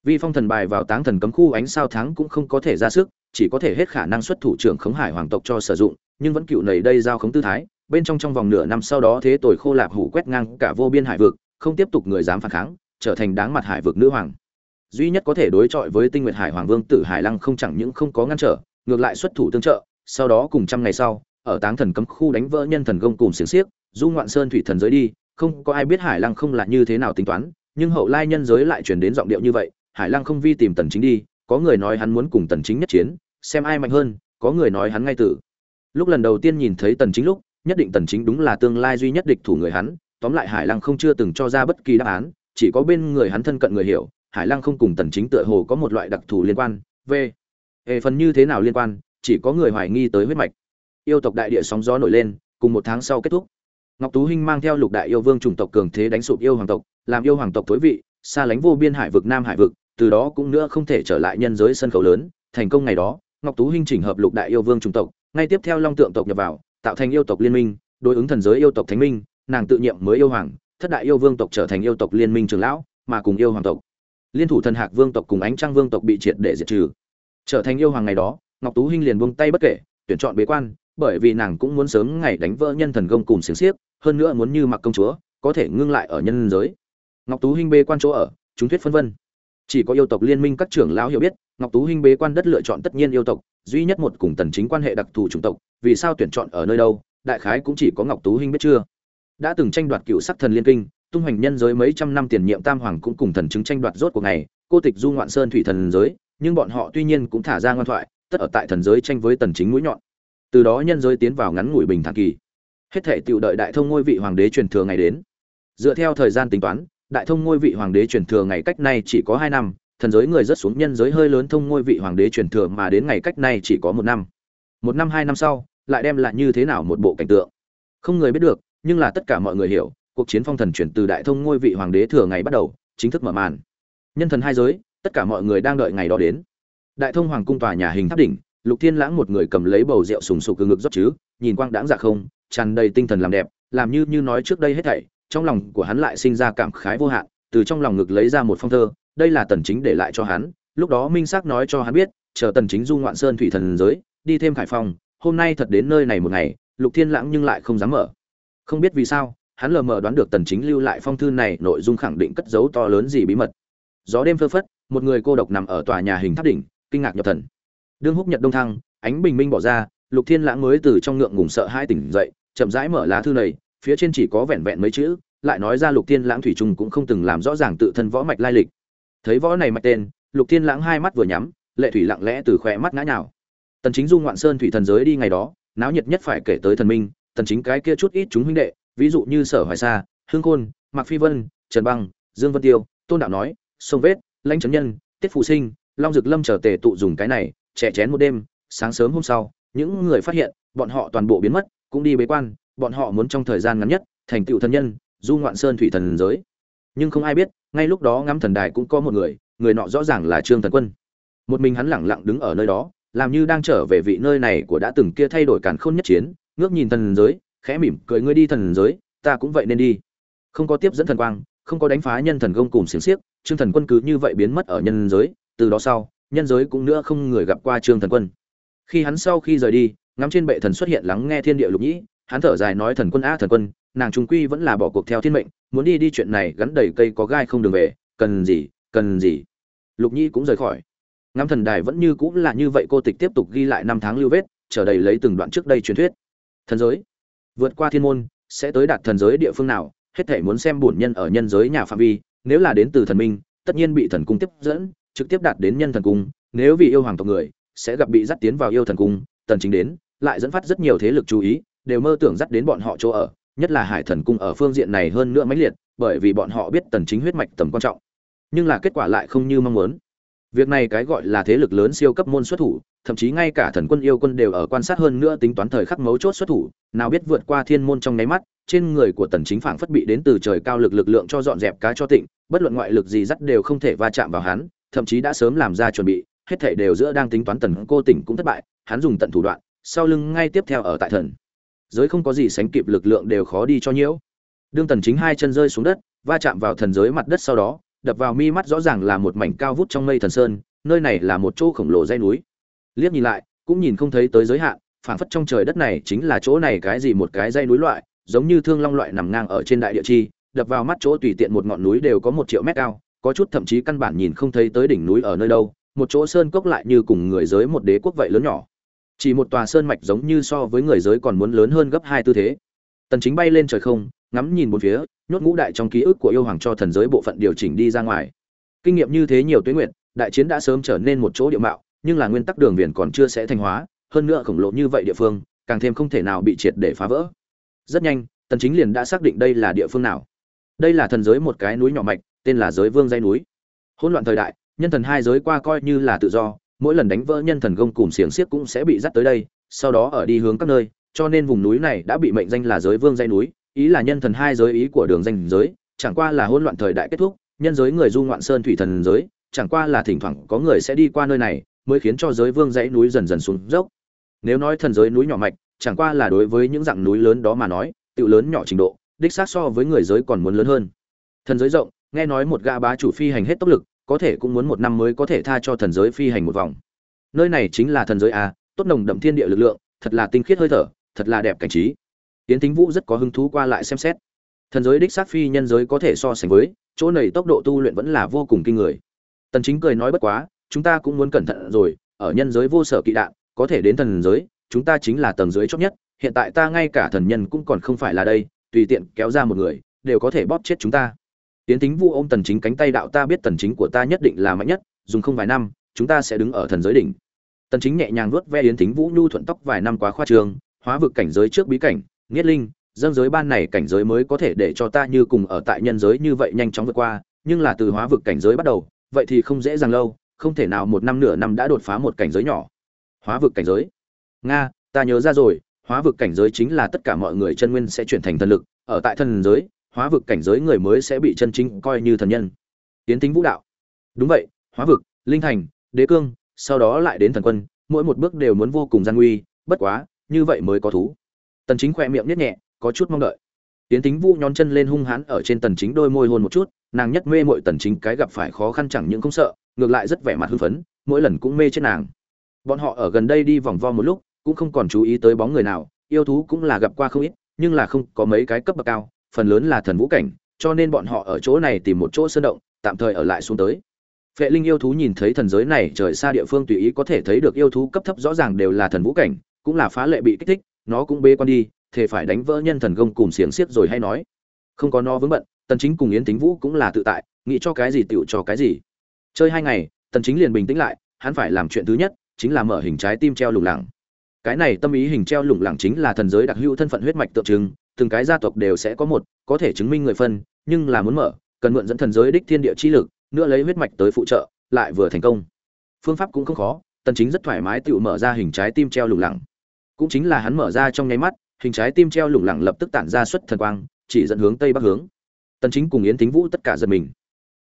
vi phong thần bài vào táng thần cấm khu ánh sao thắng cũng không có thể ra sức, chỉ có thể hết khả năng xuất thủ trưởng khống hải hoàng tộc cho sử dụng, nhưng vẫn cựu nầy đây giao khống tư thái, bên trong trong vòng nửa năm sau đó thế tội khô lạp hủ quét ngang cả vô biên hải vực, không tiếp tục người dám phản kháng, trở thành đáng mặt hải vực nữ hoàng. Duy nhất có thể đối chọi với tinh nguyệt hải hoàng vương tử hải lăng không chẳng những không có ngăn trở, ngược lại xuất thủ tương trợ, sau đó cùng trăm ngày sau, ở táng thần cấm khu đánh vỡ nhân thần gông cùng xiềng xiếc, du ngoạn sơn thủy thần giới đi, không có ai biết hải lăng không là như thế nào tính toán, nhưng hậu lai nhân giới lại truyền đến giọng điệu như vậy hải lăng không vi tìm tần chính đi có người nói hắn muốn cùng tần chính nhất chiến xem ai mạnh hơn có người nói hắn ngay tử lúc lần đầu tiên nhìn thấy tần chính lúc nhất định tần chính đúng là tương lai duy nhất địch thủ người hắn tóm lại hải lăng không chưa từng cho ra bất kỳ đáp án chỉ có bên người hắn thân cận người hiểu hải lăng không cùng tần chính tựa hồ có một loại đặc thù liên quan Về, hệ phần như thế nào liên quan chỉ có người hoài nghi tới huyết mạch. Yêu tộc đại địa sóng gió nổi lên cùng một tháng sau kết thúc. Ngọc tú hinh mang theo lục đại yêu vương chủng tộc cường thế đánh sụp yêu hoàng tộc làm yêu hoàng tộc tối vị xa lánh vô biên hải vực nam hải vực từ đó cũng nữa không thể trở lại nhân giới sân khấu lớn, thành công ngày đó, ngọc tú hinh chỉnh hợp lục đại yêu vương trung tộc, ngay tiếp theo long tượng tộc nhập vào, tạo thành yêu tộc liên minh, đối ứng thần giới yêu tộc thánh minh, nàng tự nhiệm mới yêu hoàng, thất đại yêu vương tộc trở thành yêu tộc liên minh trường lão, mà cùng yêu hoàng tộc. Liên thủ thần hạc vương tộc cùng ánh trăng vương tộc bị triệt để diệt trừ. Trở thành yêu hoàng ngày đó, ngọc tú hinh liền buông tay bất kể, tuyển chọn bế quan, bởi vì nàng cũng muốn sớm ngày đánh vỡ nhân thần công cùng xiềng xiếc, hơn nữa muốn như mặc công chúa, có thể ngưng lại ở nhân giới. Ngọc tú hinh bê quan chỗ ở, chúng thuyết phân vân chỉ có yêu tộc liên minh các trưởng lão hiểu biết, ngọc tú hinh bế quan đất lựa chọn tất nhiên yêu tộc, duy nhất một cùng tần chính quan hệ đặc thù chủng tộc, vì sao tuyển chọn ở nơi đâu, đại khái cũng chỉ có ngọc tú hinh biết chưa. Đã từng tranh đoạt cựu sắc thần liên kinh, tung hoành nhân giới mấy trăm năm tiền nhiệm tam hoàng cũng cùng thần chứng tranh đoạt rốt cuộc ngày, cô tịch du ngoạn sơn thủy thần giới, nhưng bọn họ tuy nhiên cũng thả ra ngoan thoại, tất ở tại thần giới tranh với tần chính mũi nhọn. Từ đó nhân giới tiến vào ngắn ngủi bình thản kỳ. Hết thể tiểu đợi đại thông ngôi vị hoàng đế truyền thừa ngày đến. Dựa theo thời gian tính toán đại thông ngôi vị hoàng đế truyền thừa ngày cách nay chỉ có hai năm, thần giới người rất xuống nhân giới hơi lớn thông ngôi vị hoàng đế truyền thừa mà đến ngày cách nay chỉ có một năm. Một năm, hai năm sau, lại đem lại như thế nào một bộ cảnh tượng. Không người biết được, nhưng là tất cả mọi người hiểu, cuộc chiến phong thần chuyển từ đại thông ngôi vị hoàng đế thừa ngày bắt đầu, chính thức mở màn. Nhân thần hai giới, tất cả mọi người đang đợi ngày đó đến. Đại thông hoàng cung tòa nhà hình tháp đỉnh, lục thiên lãng một người cầm lấy bầu rượu sùng sục từ ngực rót chứ, nhìn quang đãng dạ không, tràn đầy tinh thần làm đẹp, làm như như nói trước đây hết thảy trong lòng của hắn lại sinh ra cảm khái vô hạn, từ trong lòng ngực lấy ra một phong thơ, đây là tần chính để lại cho hắn, lúc đó minh sắc nói cho hắn biết, chờ tần chính du ngoạn sơn thủy thần giới, đi thêm khải phong hôm nay thật đến nơi này một ngày, lục thiên lãng nhưng lại không dám mở. Không biết vì sao, hắn lờ mờ đoán được tần chính lưu lại phong thư này nội dung khẳng định cất giấu to lớn gì bí mật. Gió đêm phơ phất, một người cô độc nằm ở tòa nhà hình tháp đỉnh, kinh ngạc nhập thần. Đương húc nhật đông thăng, ánh bình minh bỏ ra, lục thiên lãng mới từ trong ngượng ngùng sợ hai tỉnh dậy, chậm rãi mở lá thư này phía trên chỉ có vẹn vẹn mấy chữ, lại nói ra lục thiên lãng thủy trung cũng không từng làm rõ ràng tự thân võ mạch lai lịch. Thấy võ này mạch tên, lục thiên lãng hai mắt vừa nhắm, lệ thủy lặng lẽ từ khỏe mắt ngã nhào. Tần chính du ngoạn sơn thủy thần giới đi ngày đó, náo nhiệt nhất phải kể tới thần minh, tần chính cái kia chút ít chúng huynh đệ, ví dụ như sở hoài sa, hương khôn, mạc phi vân, trần băng, dương vân tiêu, tôn đạo nói, sông vết, lãnh trấn nhân, tiết phụ sinh, long dực lâm trở tề tụ dùng cái này, trẻ chén một đêm, sáng sớm hôm sau, những người phát hiện, bọn họ toàn bộ biến mất, cũng đi bế quan bọn họ muốn trong thời gian ngắn nhất thành tựu thần nhân, du ngoạn sơn thủy thần giới. Nhưng không ai biết, ngay lúc đó ngắm thần đài cũng có một người người nọ rõ ràng là trương thần quân. Một mình hắn lẳng lặng đứng ở nơi đó, làm như đang trở về vị nơi này của đã từng kia thay đổi càn khôn nhất chiến, ngước nhìn thần giới, khẽ mỉm cười, ngươi đi thần giới, ta cũng vậy nên đi. Không có tiếp dẫn thần quang, không có đánh phá nhân thần công cùng xiềng xiếc, trương thần quân cứ như vậy biến mất ở nhân giới, từ đó sau, nhân giới cũng nữa không người gặp qua trương thần quân. Khi hắn sau khi rời đi, ngắm trên bệ thần xuất hiện lắng nghe thiên địa lục nhĩ hắn thở dài nói thần quân a thần quân, nàng trung quy vẫn là bỏ cuộc theo thiên mệnh, muốn đi đi chuyện này gắn đầy cây có gai không đường về, cần gì cần gì. Lục nhi cũng rời khỏi. Ngắm thần đài vẫn như cũng là như vậy, cô tịch tiếp tục ghi lại năm tháng lưu vết trở đầy lấy từng đoạn trước đây truyền thuyết. Thần giới. Vượt qua thiên môn, sẽ tới đạt thần giới địa phương nào, hết thể muốn xem bổn nhân ở nhân giới nhà phạm vi, nếu là đến từ thần minh, tất nhiên bị thần cung tiếp dẫn, trực tiếp đạt đến nhân thần cung, nếu vì yêu hoàng tộc người, sẽ gặp bị dắt tiến vào yêu thần cung, tần chính đến, lại dẫn phát rất nhiều thế lực chú ý đều mơ tưởng dắt đến bọn họ chỗ ở, nhất là hải thần cung ở phương diện này hơn nữa mãnh liệt, bởi vì bọn họ biết tần chính huyết mạch tầm quan trọng. Nhưng là kết quả lại không như mong muốn. Việc này cái gọi là thế lực lớn siêu cấp môn xuất thủ, thậm chí ngay cả thần quân yêu quân đều ở quan sát hơn nữa tính toán thời khắc mấu chốt xuất thủ, nào biết vượt qua thiên môn trong nháy mắt, trên người của tần chính phảng phất bị đến từ trời cao lực lực lượng cho dọn dẹp cá cho tịnh, bất luận ngoại lực gì dắt đều không thể va chạm vào hắn, thậm chí đã sớm làm ra chuẩn bị, hết thảy đều giữa đang tính toán tần cô tỉnh cũng thất bại, hắn dùng tận thủ đoạn, sau lưng ngay tiếp theo ở tại thần giới không có gì sánh kịp lực lượng đều khó đi cho nhiễu. Đương tần chính hai chân rơi xuống đất, va chạm vào thần giới mặt đất sau đó, đập vào mi mắt rõ ràng là một mảnh cao vút trong mây thần sơn, nơi này là một chỗ khổng lồ dãy núi. Liếc nhìn lại, cũng nhìn không thấy tới giới hạn, phảng phất trong trời đất này chính là chỗ này cái gì một cái dãy núi loại, giống như thương long loại nằm ngang ở trên đại địa chi, đập vào mắt chỗ tùy tiện một ngọn núi đều có một triệu mét cao, có chút thậm chí căn bản nhìn không thấy tới đỉnh núi ở nơi đâu, một chỗ sơn cốc lại như cùng người giới một đế quốc vậy lớn nhỏ chỉ một tòa sơn mạch giống như so với người giới còn muốn lớn hơn gấp hai tư thế. Tần chính bay lên trời không, ngắm nhìn một phía, nhốt ngũ đại trong ký ức của yêu hoàng cho thần giới bộ phận điều chỉnh đi ra ngoài. Kinh nghiệm như thế nhiều tuyến nguyện, đại chiến đã sớm trở nên một chỗ địa mạo, nhưng là nguyên tắc đường viền còn chưa sẽ thành hóa, hơn nữa khổng lồ như vậy địa phương, càng thêm không thể nào bị triệt để phá vỡ. Rất nhanh, tần chính liền đã xác định đây là địa phương nào. Đây là thần giới một cái núi nhỏ mạch, tên là giới vương dây núi. Hỗn loạn thời đại, nhân thần hai giới qua coi như là tự do mỗi lần đánh vỡ nhân thần gông cùng xiềng xiếc cũng sẽ bị dắt tới đây, sau đó ở đi hướng các nơi, cho nên vùng núi này đã bị mệnh danh là giới vương dây núi, ý là nhân thần hai giới ý của đường danh giới, chẳng qua là hỗn loạn thời đại kết thúc, nhân giới người du ngoạn sơn thủy thần giới, chẳng qua là thỉnh thoảng có người sẽ đi qua nơi này, mới khiến cho giới vương dãy núi dần dần xuống dốc. Nếu nói thần giới núi nhỏ mạch, chẳng qua là đối với những dạng núi lớn đó mà nói, tự lớn nhỏ trình độ, đích xác so với người giới còn muốn lớn hơn. Thần giới rộng, nghe nói một gã bá chủ phi hành hết tốc lực có thể cũng muốn một năm mới có thể tha cho thần giới phi hành một vòng. Nơi này chính là thần giới a tốt nồng đậm thiên địa lực lượng, thật là tinh khiết hơi thở, thật là đẹp cảnh trí. Tiến thính vũ rất có hứng thú qua lại xem xét. Thần giới đích xác phi nhân giới có thể so sánh với, chỗ này tốc độ tu luyện vẫn là vô cùng kinh người. Tần chính cười nói bất quá, chúng ta cũng muốn cẩn thận rồi, ở nhân giới vô sở kỵ đạn, có thể đến thần giới, chúng ta chính là tầng dưới chót nhất, hiện tại ta ngay cả thần nhân cũng còn không phải là đây, tùy tiện kéo ra một người, đều có thể bóp chết chúng ta tiến tính vu ôm tần chính cánh tay đạo, ta biết tần chính của ta nhất định là mạnh nhất, dùng không vài năm, chúng ta sẽ đứng ở thần giới đỉnh. Tần chính nhẹ nhàng vuốt ve yến tính vũ nhu thuận tóc vài năm quá khoa trương, hóa vực cảnh giới trước bí cảnh, nghiết linh, dâng giới ban này cảnh giới mới có thể để cho ta như cùng ở tại nhân giới như vậy nhanh chóng vượt qua, nhưng là từ hóa vực cảnh giới bắt đầu, vậy thì không dễ dàng lâu, không thể nào một năm nửa năm đã đột phá một cảnh giới nhỏ. Hóa vực cảnh giới. Nga, ta nhớ ra rồi, hóa vực cảnh giới chính là tất cả mọi người chân nguyên sẽ chuyển thành thần lực, ở tại thần giới hóa vực cảnh giới người mới sẽ bị chân chính coi như thần nhân. Tiến tính vũ đạo. Đúng vậy, hóa vực, linh thành, đế cương, sau đó lại đến thần quân, mỗi một bước đều muốn vô cùng gian nguy, bất quá, như vậy mới có thú. Tần chính khỏe miệng nhếch nhẹ, có chút mong đợi. Tiến tính vũ nhón chân lên hung hãn ở trên tần chính đôi môi hôn một chút, nàng nhất mê mọi tần chính cái gặp phải khó khăn chẳng những không sợ, ngược lại rất vẻ mặt hưng phấn, mỗi lần cũng mê chết nàng. Bọn họ ở gần đây đi vòng vo một lúc, cũng không còn chú ý tới bóng người nào, yêu thú cũng là gặp qua không ít, nhưng là không có mấy cái cấp bậc cao phần lớn là thần vũ cảnh, cho nên bọn họ ở chỗ này tìm một chỗ sơn động, tạm thời ở lại xuống tới. Phệ linh yêu thú nhìn thấy thần giới này trời xa địa phương tùy ý có thể thấy được yêu thú cấp thấp rõ ràng đều là thần vũ cảnh, cũng là phá lệ bị kích thích, nó cũng bê quan đi thể phải đánh vỡ nhân thần gông cùng xiềng xiếc rồi hay nói. Không có nó vướng bận, tần chính cùng yến tính vũ cũng là tự tại, nghĩ cho cái gì tiểu cho cái gì. Chơi hai ngày, tần chính liền bình tĩnh lại, hắn phải làm chuyện thứ nhất, chính là mở hình trái tim treo lủng lẳng. Cái này tâm ý hình treo lủng lẳng chính là thần giới đặc hữu thân phận huyết mạch tượng trưng từng cái gia tộc đều sẽ có một có thể chứng minh người phân nhưng là muốn mở cần mượn dẫn thần giới đích thiên địa chi lực nữa lấy huyết mạch tới phụ trợ lại vừa thành công. Phương pháp cũng không khó tần chính rất thoải mái tự mở ra hình trái tim treo lủng lẳng. Cũng chính là hắn mở ra trong nháy mắt hình trái tim treo lủng lẳng lập tức tản ra xuất thần quang chỉ dẫn hướng tây bắc hướng. Tần chính cùng yến thính vũ tất cả giật mình.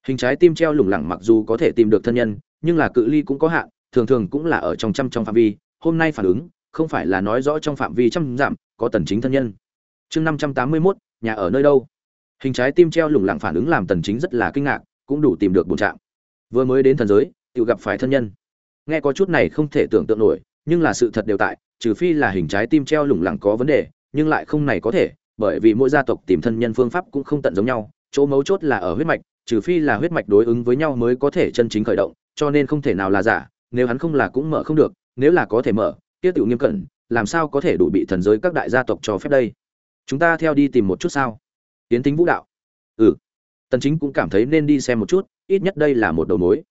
Hình trái tim treo lủng lẳng mặc dù có thể tìm được thân nhân nhưng là cự ly cũng có hạn thường thường cũng là ở trong trăm trong phạm vi hôm nay phản ứng không phải là nói rõ trong phạm vi trăm giảm, có tần chính thân nhân chương 581, nhà ở nơi đâu? Hình trái tim treo lủng lẳng phản ứng làm tần chính rất là kinh ngạc cũng đủ tìm được bổn trạng vừa mới đến thần giới tự gặp phải thân nhân. Nghe có chút này không thể tưởng tượng nổi nhưng là sự thật đều tại trừ phi là hình trái tim treo lủng lẳng có vấn đề nhưng lại không này có thể bởi vì mỗi gia tộc tìm thân nhân phương pháp cũng không tận giống nhau chỗ mấu chốt là ở huyết mạch trừ phi là huyết mạch đối ứng với nhau mới có thể chân chính khởi động cho nên không thể nào là giả nếu hắn không là cũng mở không được nếu là có thể mở kia tiểu nghiêm cẩn làm sao có thể đủ bị thần giới các đại gia tộc cho phép đây? Chúng ta theo đi tìm một chút sao? Tiến tính vũ đạo. Ừ. Tần chính cũng cảm thấy nên đi xem một chút, ít nhất đây là một đầu mối.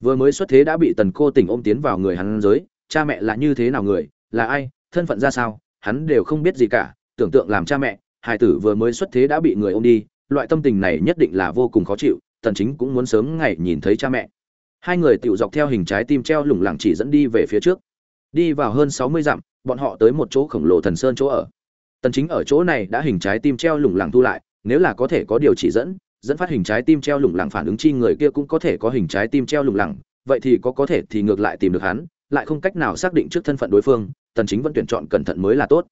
Vừa mới xuất thế đã bị tần cô tình ôm tiến vào người hắn giới, cha mẹ là như thế nào người, là ai, thân phận ra sao, hắn đều không biết gì cả, tưởng tượng làm cha mẹ hải tử vừa mới xuất thế đã bị người ôm đi, loại tâm tình này nhất định là vô cùng khó chịu, tần chính cũng muốn sớm ngày nhìn thấy cha mẹ. Hai người tiểu dọc theo hình trái tim treo lủng lẳng chỉ dẫn đi về phía trước. Đi vào hơn 60 dặm, bọn họ tới một chỗ khổng lồ thần sơn chỗ ở tần chính ở chỗ này đã hình trái tim treo lủng lẳng thu lại, nếu là có thể có điều chỉ dẫn dẫn phát hình trái tim treo lủng lẳng phản ứng chi người kia cũng có thể có hình trái tim treo lủng lẳng, vậy thì có có thể thì ngược lại tìm được hắn, lại không cách nào xác định trước thân phận đối phương, tần chính vẫn tuyển chọn cẩn thận mới là tốt.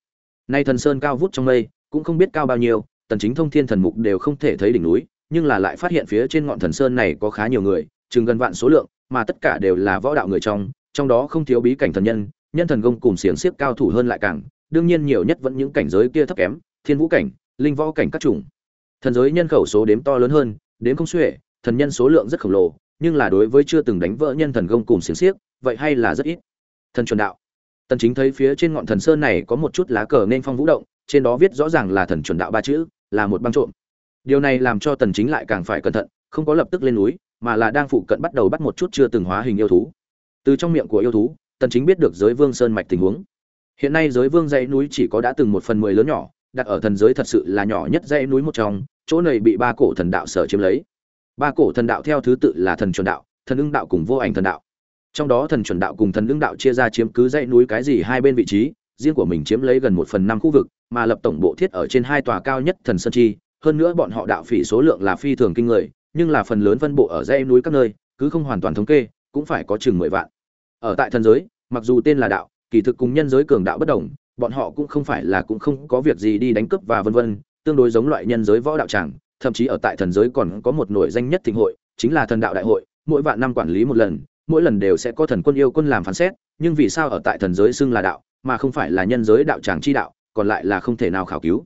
Nay thần sơn cao vút trong mây, cũng không biết cao bao nhiêu, tần chính thông thiên thần mục đều không thể thấy đỉnh núi, nhưng là lại phát hiện phía trên ngọn thần sơn này có khá nhiều người, chừng gần vạn số lượng, mà tất cả đều là võ đạo người trong trong đó không thiếu bí cảnh thần nhân nhân thần công cùng xiềng xiếc cao thủ hơn lại càng đương nhiên nhiều nhất vẫn những cảnh giới kia thấp kém, thiên vũ cảnh, linh võ cảnh các chủng. Thần giới nhân khẩu số đếm to lớn hơn, đếm không xuể, thần nhân số lượng rất khổng lồ, nhưng là đối với chưa từng đánh vỡ nhân thần công cùng xiển xiếc, vậy hay là rất ít. Thần chuẩn đạo. Tần chính thấy phía trên ngọn thần sơn này có một chút lá cờ nên phong vũ động, trên đó viết rõ ràng là thần chuẩn đạo ba chữ, là một băng trộm. Điều này làm cho tần chính lại càng phải cẩn thận, không có lập tức lên núi, mà là đang phụ cận bắt đầu bắt một chút chưa từng hóa hình yêu thú. Từ trong miệng của yêu thú, tần chính biết được giới vương sơn mạch tình huống hiện nay giới vương dãy núi chỉ có đã từng một phần mười lớn nhỏ, đặt ở thần giới thật sự là nhỏ nhất dãy núi một trong, chỗ này bị ba cổ thần đạo sở chiếm lấy. Ba cổ thần đạo theo thứ tự là thần chuẩn đạo, thần ưng đạo cùng vô ảnh thần đạo. Trong đó thần chuẩn đạo cùng thần ưng đạo chia ra chiếm cứ dãy núi cái gì hai bên vị trí, riêng của mình chiếm lấy gần một phần năm khu vực, mà lập tổng bộ thiết ở trên hai tòa cao nhất thần sơn chi, hơn nữa bọn họ đạo phỉ số lượng là phi thường kinh người, nhưng là phần lớn phân bộ ở dãy núi các nơi, cứ không hoàn toàn thống kê, cũng phải có chừng mười vạn. Ở tại thần giới, mặc dù tên là đạo kỳ thực cùng nhân giới cường đạo bất đồng, bọn họ cũng không phải là cũng không có việc gì đi đánh cướp và vân vân, tương đối giống loại nhân giới võ đạo tràng, thậm chí ở tại thần giới còn có một nổi danh nhất thịnh hội, chính là thần đạo đại hội, mỗi vạn năm quản lý một lần, mỗi lần đều sẽ có thần quân yêu quân làm phán xét, nhưng vì sao ở tại thần giới xưng là đạo, mà không phải là nhân giới đạo tràng chi đạo, còn lại là không thể nào khảo cứu.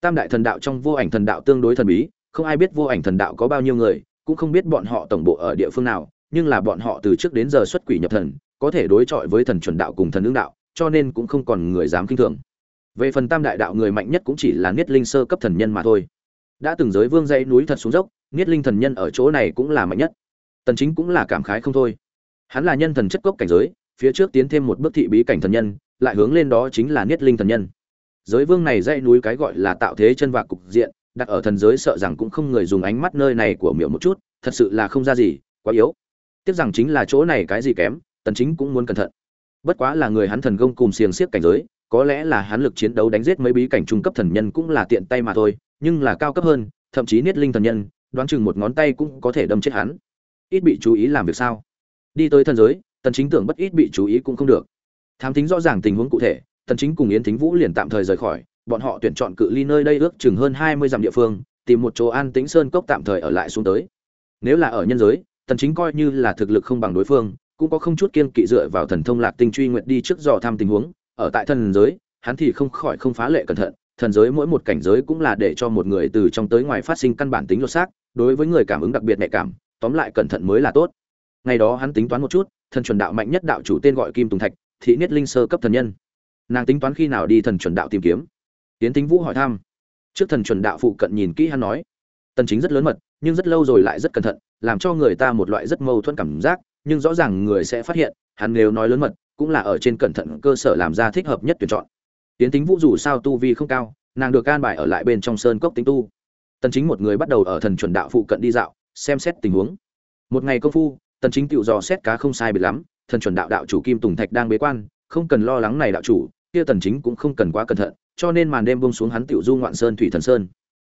Tam đại thần đạo trong vô ảnh thần đạo tương đối thần bí, không ai biết vô ảnh thần đạo có bao nhiêu người, cũng không biết bọn họ tổng bộ ở địa phương nào nhưng là bọn họ từ trước đến giờ xuất quỷ nhập thần, có thể đối chọi với thần chuẩn đạo cùng thần ứng đạo, cho nên cũng không còn người dám kinh thường. Về phần tam đại đạo người mạnh nhất cũng chỉ là niết linh sơ cấp thần nhân mà thôi. Đã từng giới vương dãy núi thật xuống dốc, niết linh thần nhân ở chỗ này cũng là mạnh nhất. Tần chính cũng là cảm khái không thôi. Hắn là nhân thần chất cốc cảnh giới, phía trước tiến thêm một bước thị bí cảnh thần nhân, lại hướng lên đó chính là niết linh thần nhân. Giới vương này dãy núi cái gọi là tạo thế chân vạc cục diện, đặt ở thần giới sợ rằng cũng không người dùng ánh mắt nơi này của miệng một chút, thật sự là không ra gì, quá yếu tiếc rằng chính là chỗ này cái gì kém, tần chính cũng muốn cẩn thận. Bất quá là người hắn thần công cùng xiềng xiếc cảnh giới, có lẽ là hắn lực chiến đấu đánh giết mấy bí cảnh trung cấp thần nhân cũng là tiện tay mà thôi, nhưng là cao cấp hơn, thậm chí niết linh thần nhân, đoán chừng một ngón tay cũng có thể đâm chết hắn. Ít bị chú ý làm việc sao? Đi tới thần giới, tần chính tưởng bất ít bị chú ý cũng không được. Thám tính rõ ràng tình huống cụ thể, tần chính cùng yến thính vũ liền tạm thời rời khỏi, bọn họ tuyển chọn cự ly nơi đây ước chừng hơn 20 dặm địa phương, tìm một chỗ an tĩnh sơn cốc tạm thời ở lại xuống tới. Nếu là ở nhân giới tần chính coi như là thực lực không bằng đối phương, cũng có không chút kiên kỵ dựa vào thần thông lạc tinh truy nguyện đi trước dò thăm tình huống. Ở tại thần giới, hắn thì không khỏi không phá lệ cẩn thận. Thần giới mỗi một cảnh giới cũng là để cho một người từ trong tới ngoài phát sinh căn bản tính lột xác, đối với người cảm ứng đặc biệt nhạy cảm, tóm lại cẩn thận mới là tốt. Ngày đó hắn tính toán một chút, thần chuẩn đạo mạnh nhất đạo chủ tên gọi kim tùng thạch, thị niết linh sơ cấp thần nhân. Nàng tính toán khi nào đi thần chuẩn đạo tìm kiếm? Tiến tính vũ hỏi thăm. Trước thần chuẩn đạo phụ cận nhìn kỹ hắn nói. Tần chính rất lớn mật, nhưng rất lâu rồi lại rất cẩn thận làm cho người ta một loại rất mâu thuẫn cảm giác, nhưng rõ ràng người sẽ phát hiện, hắn nếu nói lớn mật, cũng là ở trên cẩn thận cơ sở làm ra thích hợp nhất tuyển chọn. Tiến tính vũ dù sao tu vi không cao, nàng được can bài ở lại bên trong sơn cốc tính tu. Tần chính một người bắt đầu ở thần chuẩn đạo phụ cận đi dạo, xem xét tình huống. Một ngày công phu, tần chính tiểu dò xét cá không sai biệt lắm, thần chuẩn đạo đạo chủ kim tùng thạch đang bế quan, không cần lo lắng này đạo chủ, kia tần chính cũng không cần quá cẩn thận, cho nên màn đêm buông xuống hắn tiểu du ngoạn sơn thủy thần sơn.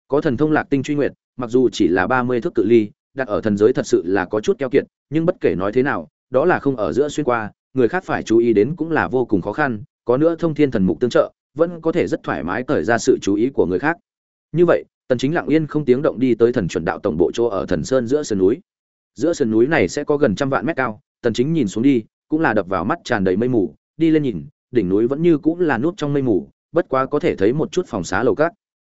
Có thần thông lạc tinh truy nguyệt, mặc dù chỉ là 30 thước cự ly đặt ở thần giới thật sự là có chút keo kiệt, nhưng bất kể nói thế nào, đó là không ở giữa xuyên qua, người khác phải chú ý đến cũng là vô cùng khó khăn, có nữa thông thiên thần mục tương trợ, vẫn có thể rất thoải mái cởi ra sự chú ý của người khác. Như vậy, tần chính lặng yên không tiếng động đi tới thần chuẩn đạo tổng bộ chỗ ở thần sơn giữa sườn núi. Giữa sườn núi này sẽ có gần trăm vạn mét cao, tần chính nhìn xuống đi, cũng là đập vào mắt tràn đầy mây mù, đi lên nhìn, đỉnh núi vẫn như cũng là nút trong mây mù, bất quá có thể thấy một chút phòng xá lầu cát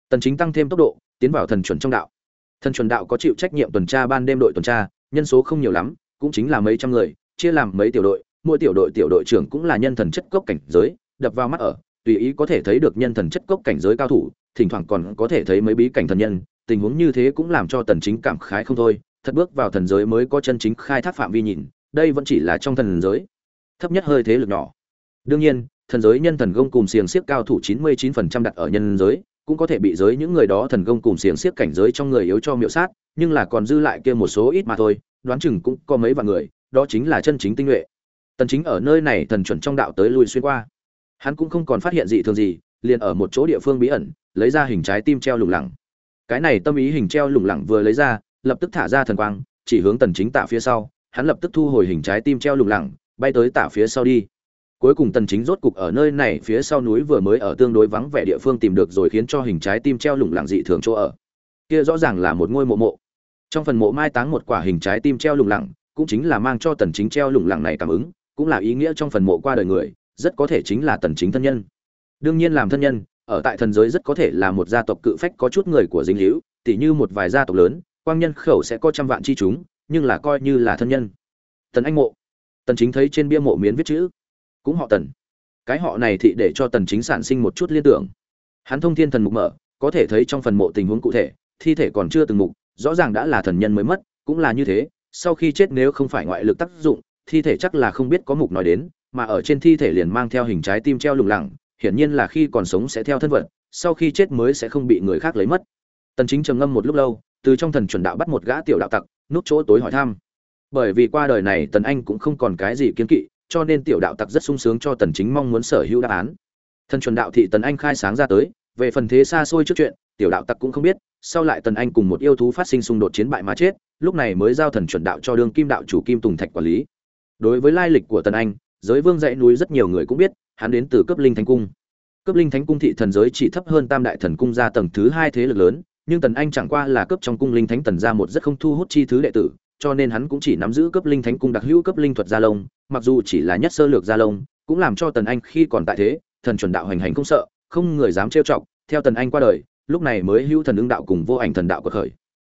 tần chính tăng thêm tốc độ, tiến vào thần chuẩn trong đạo thần chuẩn đạo có chịu trách nhiệm tuần tra ban đêm đội tuần tra, nhân số không nhiều lắm, cũng chính là mấy trăm người, chia làm mấy tiểu đội, mỗi tiểu đội tiểu đội trưởng cũng là nhân thần chất cốc cảnh giới, đập vào mắt ở, tùy ý có thể thấy được nhân thần chất cốc cảnh giới cao thủ, thỉnh thoảng còn có thể thấy mấy bí cảnh thần nhân, tình huống như thế cũng làm cho tần chính cảm khái không thôi, thật bước vào thần giới mới có chân chính khai thác phạm vi nhìn, đây vẫn chỉ là trong thần giới, thấp nhất hơi thế lực nhỏ. Đương nhiên, thần giới nhân thần gông cùng xiềng xiếc cao thủ 99% đặt ở nhân giới cũng có thể bị giới những người đó thần công cùng xiềng xiếc cảnh giới trong người yếu cho miệu sát, nhưng là còn dư lại kia một số ít mà thôi, đoán chừng cũng có mấy vạn người, đó chính là chân chính tinh nhuệ. Tần chính ở nơi này thần chuẩn trong đạo tới lui xuyên qua. Hắn cũng không còn phát hiện gì thường gì, liền ở một chỗ địa phương bí ẩn, lấy ra hình trái tim treo lủng lẳng. Cái này tâm ý hình treo lủng lẳng vừa lấy ra, lập tức thả ra thần quang, chỉ hướng tần chính tạ phía sau, hắn lập tức thu hồi hình trái tim treo lủng lẳng, bay tới tạ phía sau đi cuối cùng tần chính rốt cục ở nơi này phía sau núi vừa mới ở tương đối vắng vẻ địa phương tìm được rồi khiến cho hình trái tim treo lủng lẳng dị thường chỗ ở. Kia rõ ràng là một ngôi mộ mộ. Trong phần mộ mai táng một quả hình trái tim treo lủng lẳng, cũng chính là mang cho tần chính treo lủng lẳng này cảm ứng, cũng là ý nghĩa trong phần mộ qua đời người, rất có thể chính là tần chính thân nhân. Đương nhiên làm thân nhân, ở tại thần giới rất có thể là một gia tộc cự phách có chút người của dính liễu tỷ như một vài gia tộc lớn, quang nhân khẩu sẽ có trăm vạn chi chúng, nhưng là coi như là thân nhân. Tần anh mộ. Tần chính thấy trên bia mộ miến viết chữ cũng họ tần. Cái họ này thì để cho tần chính sản sinh một chút liên tưởng. Hắn thông thiên thần mục mở có thể thấy trong phần mộ tình huống cụ thể thi thể còn chưa từng mục rõ ràng đã là thần nhân mới mất cũng là như thế sau khi chết nếu không phải ngoại lực tác dụng thi thể chắc là không biết có mục nói đến mà ở trên thi thể liền mang theo hình trái tim treo lủng lẳng hiển nhiên là khi còn sống sẽ theo thân vật, sau khi chết mới sẽ không bị người khác lấy mất. Tần chính trầm ngâm một lúc lâu từ trong thần chuẩn đạo bắt một gã tiểu đạo tặc núp chỗ tối hỏi thăm. Bởi vì qua đời này tần anh cũng không còn cái gì kiến kỵ cho nên tiểu đạo tặc rất sung sướng cho tần chính mong muốn sở hữu đáp án. Thần chuẩn đạo thị tần anh khai sáng ra tới, về phần thế xa xôi trước chuyện, tiểu đạo tặc cũng không biết, sau lại tần anh cùng một yêu thú phát sinh xung đột chiến bại mà chết, lúc này mới giao thần chuẩn đạo cho đương kim đạo chủ kim tùng thạch quản lý. Đối với lai lịch của tần anh, giới vương dãy núi rất nhiều người cũng biết, hắn đến từ cấp linh thánh cung. Cấp linh thánh cung thị thần giới chỉ thấp hơn tam đại thần cung ra tầng thứ hai thế lực lớn, nhưng tần anh chẳng qua là cấp trong cung linh thánh tần ra một rất không thu hút chi thứ đệ tử cho nên hắn cũng chỉ nắm giữ cấp linh thánh cung đặc hữu cấp linh thuật gia lông mặc dù chỉ là nhất sơ lược gia lông cũng làm cho tần anh khi còn tại thế, thần chuẩn đạo hành hành không sợ, không người dám trêu chọc, theo tần anh qua đời, lúc này mới hữu thần ứng đạo cùng vô ảnh thần đạo của khởi.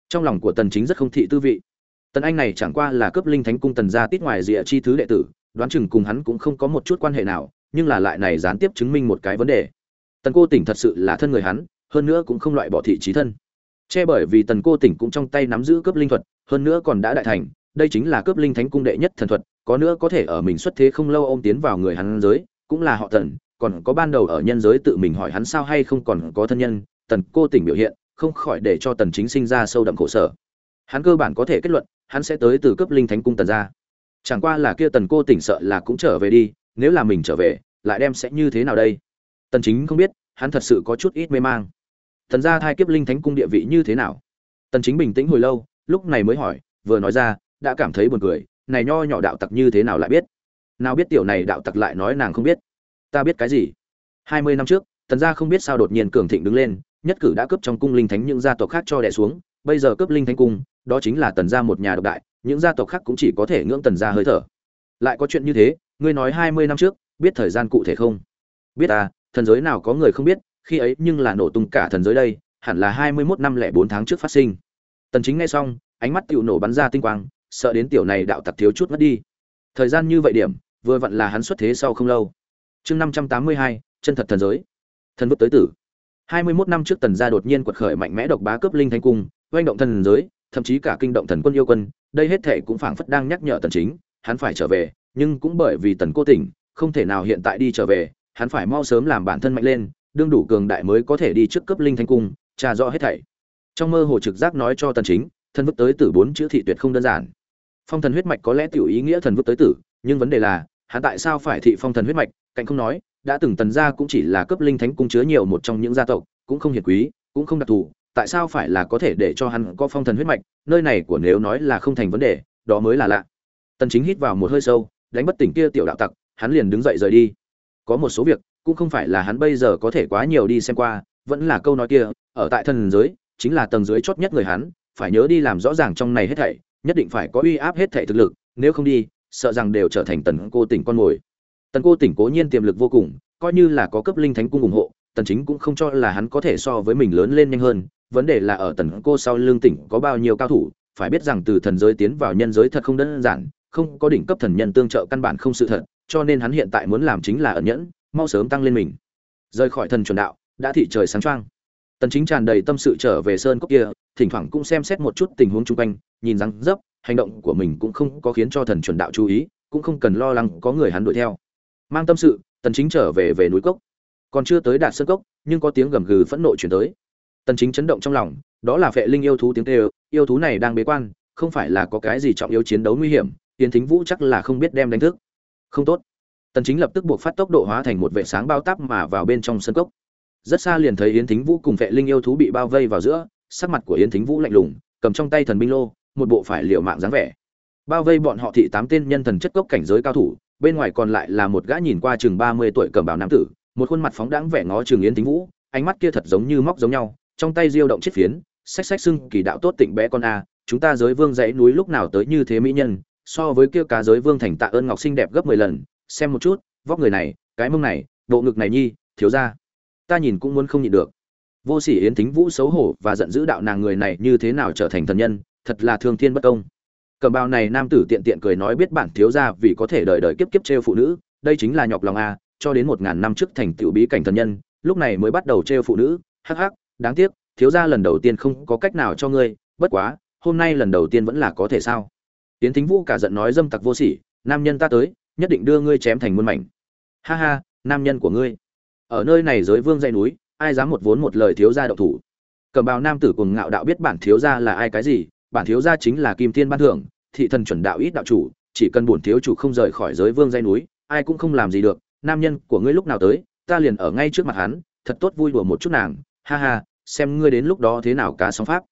Trong lòng của tần chính rất không thị tư vị. Tần anh này chẳng qua là cấp linh thánh cung tần gia tít ngoài rìa chi thứ đệ tử, đoán chừng cùng hắn cũng không có một chút quan hệ nào, nhưng là lại này gián tiếp chứng minh một cái vấn đề. Tần cô tỉnh thật sự là thân người hắn, hơn nữa cũng không loại bỏ thị trí thân che bởi vì tần cô tỉnh cũng trong tay nắm giữ cướp linh thuật, hơn nữa còn đã đại thành, đây chính là cướp linh thánh cung đệ nhất thần thuật, có nữa có thể ở mình xuất thế không lâu ôm tiến vào người hắn giới, cũng là họ tần, còn có ban đầu ở nhân giới tự mình hỏi hắn sao hay không còn có thân nhân, tần cô tỉnh biểu hiện, không khỏi để cho tần chính sinh ra sâu đậm khổ sở. Hắn cơ bản có thể kết luận, hắn sẽ tới từ cướp linh thánh cung tần gia. Chẳng qua là kia tần cô tỉnh sợ là cũng trở về đi, nếu là mình trở về, lại đem sẽ như thế nào đây? Tần chính không biết, hắn thật sự có chút ít mê mang tần gia thai kiếp linh thánh cung địa vị như thế nào? Tần chính bình tĩnh hồi lâu, lúc này mới hỏi, vừa nói ra, đã cảm thấy buồn cười, này nho nhỏ đạo tặc như thế nào lại biết? Nào biết tiểu này đạo tặc lại nói nàng không biết? Ta biết cái gì? 20 năm trước tần gia không biết sao đột nhiên cường thịnh đứng lên, nhất cử đã cướp trong cung linh thánh những gia tộc khác cho đè xuống, bây giờ cướp linh thánh cung, đó chính là tần gia một nhà độc đại, những gia tộc khác cũng chỉ có thể ngưỡng tần gia hơi thở. Lại có chuyện như thế, ngươi nói 20 năm trước, biết thời gian cụ thể không? Biết à thần giới nào có người không biết khi ấy nhưng là nổ tung cả thần giới đây hẳn là 21 năm lẻ 4 tháng trước phát sinh. Tần chính nghe xong ánh mắt tiểu nổ bắn ra tinh quang sợ đến tiểu này đạo tặc thiếu chút mất đi. Thời gian như vậy điểm vừa vặn là hắn xuất thế sau không lâu. Chương 582, chân thật thần giới. Thần vứt tới tử. 21 năm trước tần gia đột nhiên quật khởi mạnh mẽ độc bá cướp linh thánh cung oanh động thần giới thậm chí cả kinh động thần quân yêu quân đây hết thể cũng phảng phất đang nhắc nhở tần chính hắn phải trở về nhưng cũng bởi vì tần cô tỉnh không thể nào hiện tại đi trở về hắn phải mau sớm làm bản thân mạnh lên đương đủ cường đại mới có thể đi trước cấp linh thánh cung trà rõ hết thảy. Trong mơ hồ trực giác nói cho tần chính, thần vứt tới tử bốn chữ thị tuyệt không đơn giản. Phong thần huyết mạch có lẽ tiểu ý nghĩa thần vứt tới tử, nhưng vấn đề là, hắn tại sao phải thị phong thần huyết mạch? Cạnh không nói, đã từng tần gia cũng chỉ là cấp linh thánh cung chứa nhiều một trong những gia tộc, cũng không hiển quý, cũng không đặc thù, tại sao phải là có thể để cho hắn có phong thần huyết mạch? Nơi này của nếu nói là không thành vấn đề, đó mới là lạ. Tần chính hít vào một hơi sâu, đánh bất tỉnh kia tiểu đạo tặc, hắn liền đứng dậy rời đi. Có một số việc cũng không phải là hắn bây giờ có thể quá nhiều đi xem qua, vẫn là câu nói kia, ở tại thần giới, chính là tầng dưới chót nhất người hắn, phải nhớ đi làm rõ ràng trong này hết thảy, nhất định phải có uy áp hết thảy thực lực, nếu không đi, sợ rằng đều trở thành tần cô tỉnh con mồi. Tần cô tỉnh cố nhiên tiềm lực vô cùng, coi như là có cấp linh thánh cung ủng hộ, tần chính cũng không cho là hắn có thể so với mình lớn lên nhanh hơn. Vấn đề là ở tần cô sau lương tỉnh có bao nhiêu cao thủ, phải biết rằng từ thần giới tiến vào nhân giới thật không đơn giản, không có đỉnh cấp thần nhân tương trợ căn bản không sự thật, cho nên hắn hiện tại muốn làm chính là ẩn nhẫn mau sớm tăng lên mình. Rời khỏi thần chuẩn đạo, đã thị trời sáng choang. Tần chính tràn đầy tâm sự trở về sơn cốc kia, thỉnh thoảng cũng xem xét một chút tình huống chung quanh, nhìn rằng dấp, hành động của mình cũng không có khiến cho thần chuẩn đạo chú ý, cũng không cần lo lắng có người hắn đuổi theo. Mang tâm sự, tần chính trở về về núi cốc. Còn chưa tới đạt sơn cốc, nhưng có tiếng gầm gừ phẫn nộ truyền tới. Tần chính chấn động trong lòng, đó là phệ linh yêu thú tiếng kêu, yêu thú này đang bế quan, không phải là có cái gì trọng yếu chiến đấu nguy hiểm tiến thính vũ chắc là không biết đem đánh thức. Không tốt tần chính lập tức buộc phát tốc độ hóa thành một vệ sáng bao táp mà vào bên trong sân cốc. Rất xa liền thấy yến thính vũ cùng vệ linh yêu thú bị bao vây vào giữa, sắc mặt của yến thính vũ lạnh lùng, cầm trong tay thần binh lô, một bộ phải liều mạng dáng vẻ. Bao vây bọn họ thị tám tên nhân thần chất cốc cảnh giới cao thủ, bên ngoài còn lại là một gã nhìn qua chừng 30 tuổi cầm bào nam tử, một khuôn mặt phóng đãng vẻ ngó trường yến thính vũ, ánh mắt kia thật giống như móc giống nhau, trong tay diêu động chiếc phiến sách sách xưng kỳ đạo tốt tịnh bé con a, chúng ta giới vương dãy núi lúc nào tới như thế mỹ nhân, so với kia cá giới vương thành tạ ơn ngọc xinh đẹp gấp 10 lần xem một chút, vóc người này, cái mông này, bộ ngực này nhi, thiếu ra. Ta nhìn cũng muốn không nhịn được. Vô sỉ yến thính vũ xấu hổ và giận dữ đạo nàng người này như thế nào trở thành thần nhân, thật là thương thiên bất công. Cầm bào này nam tử tiện tiện cười nói biết bản thiếu ra vì có thể đời đời kiếp kiếp trêu phụ nữ, đây chính là nhọc lòng a, cho đến một ngàn năm trước thành tiểu bí cảnh thần nhân, lúc này mới bắt đầu trêu phụ nữ. Hắc hắc, đáng tiếc, thiếu ra lần đầu tiên không có cách nào cho ngươi, bất quá, hôm nay lần đầu tiên vẫn là có thể sao? Yến thính vũ cả giận nói dâm tặc vô sỉ, nam nhân ta tới nhất định đưa ngươi chém thành muôn mảnh. Ha ha, nam nhân của ngươi. Ở nơi này giới vương dây núi, ai dám một vốn một lời thiếu gia độc thủ? Cầm bào nam tử cùng ngạo đạo biết bản thiếu gia là ai cái gì, bản thiếu gia chính là kim thiên ban thưởng, thị thần chuẩn đạo ít đạo chủ, chỉ cần bổn thiếu chủ không rời khỏi giới vương dây núi, ai cũng không làm gì được. Nam nhân của ngươi lúc nào tới, ta liền ở ngay trước mặt hắn, thật tốt vui đùa một chút nàng. Ha ha, xem ngươi đến lúc đó thế nào cá sóng pháp.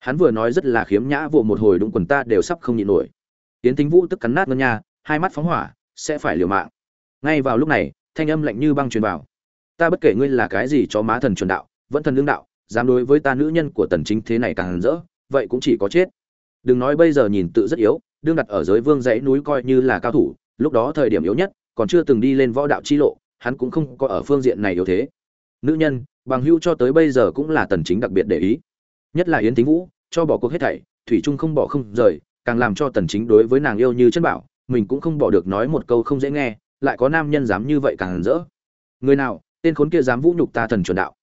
Hắn vừa nói rất là khiếm nhã, vụ một hồi đụng quần ta đều sắp không nhịn nổi. Tiến tính vũ tức cắn nát ngân nha, hai mắt phóng hỏa sẽ phải liều mạng. Ngay vào lúc này, thanh âm lạnh như băng truyền vào. Ta bất kể ngươi là cái gì cho má thần chuẩn đạo, vẫn thần lương đạo, dám đối với ta nữ nhân của tần chính thế này càng rỡ, vậy cũng chỉ có chết. Đừng nói bây giờ nhìn tự rất yếu, đương đặt ở giới vương dãy núi coi như là cao thủ, lúc đó thời điểm yếu nhất, còn chưa từng đi lên võ đạo chi lộ, hắn cũng không có ở phương diện này yếu thế. Nữ nhân, bằng hưu cho tới bây giờ cũng là tần chính đặc biệt để ý. Nhất là yến thính vũ, cho bỏ cuộc hết thảy, thủy trung không bỏ không rời, càng làm cho tần chính đối với nàng yêu như chân bảo mình cũng không bỏ được nói một câu không dễ nghe, lại có nam nhân dám như vậy càng rỡ. Người nào, tên khốn kia dám vũ nhục ta thần chuẩn đạo.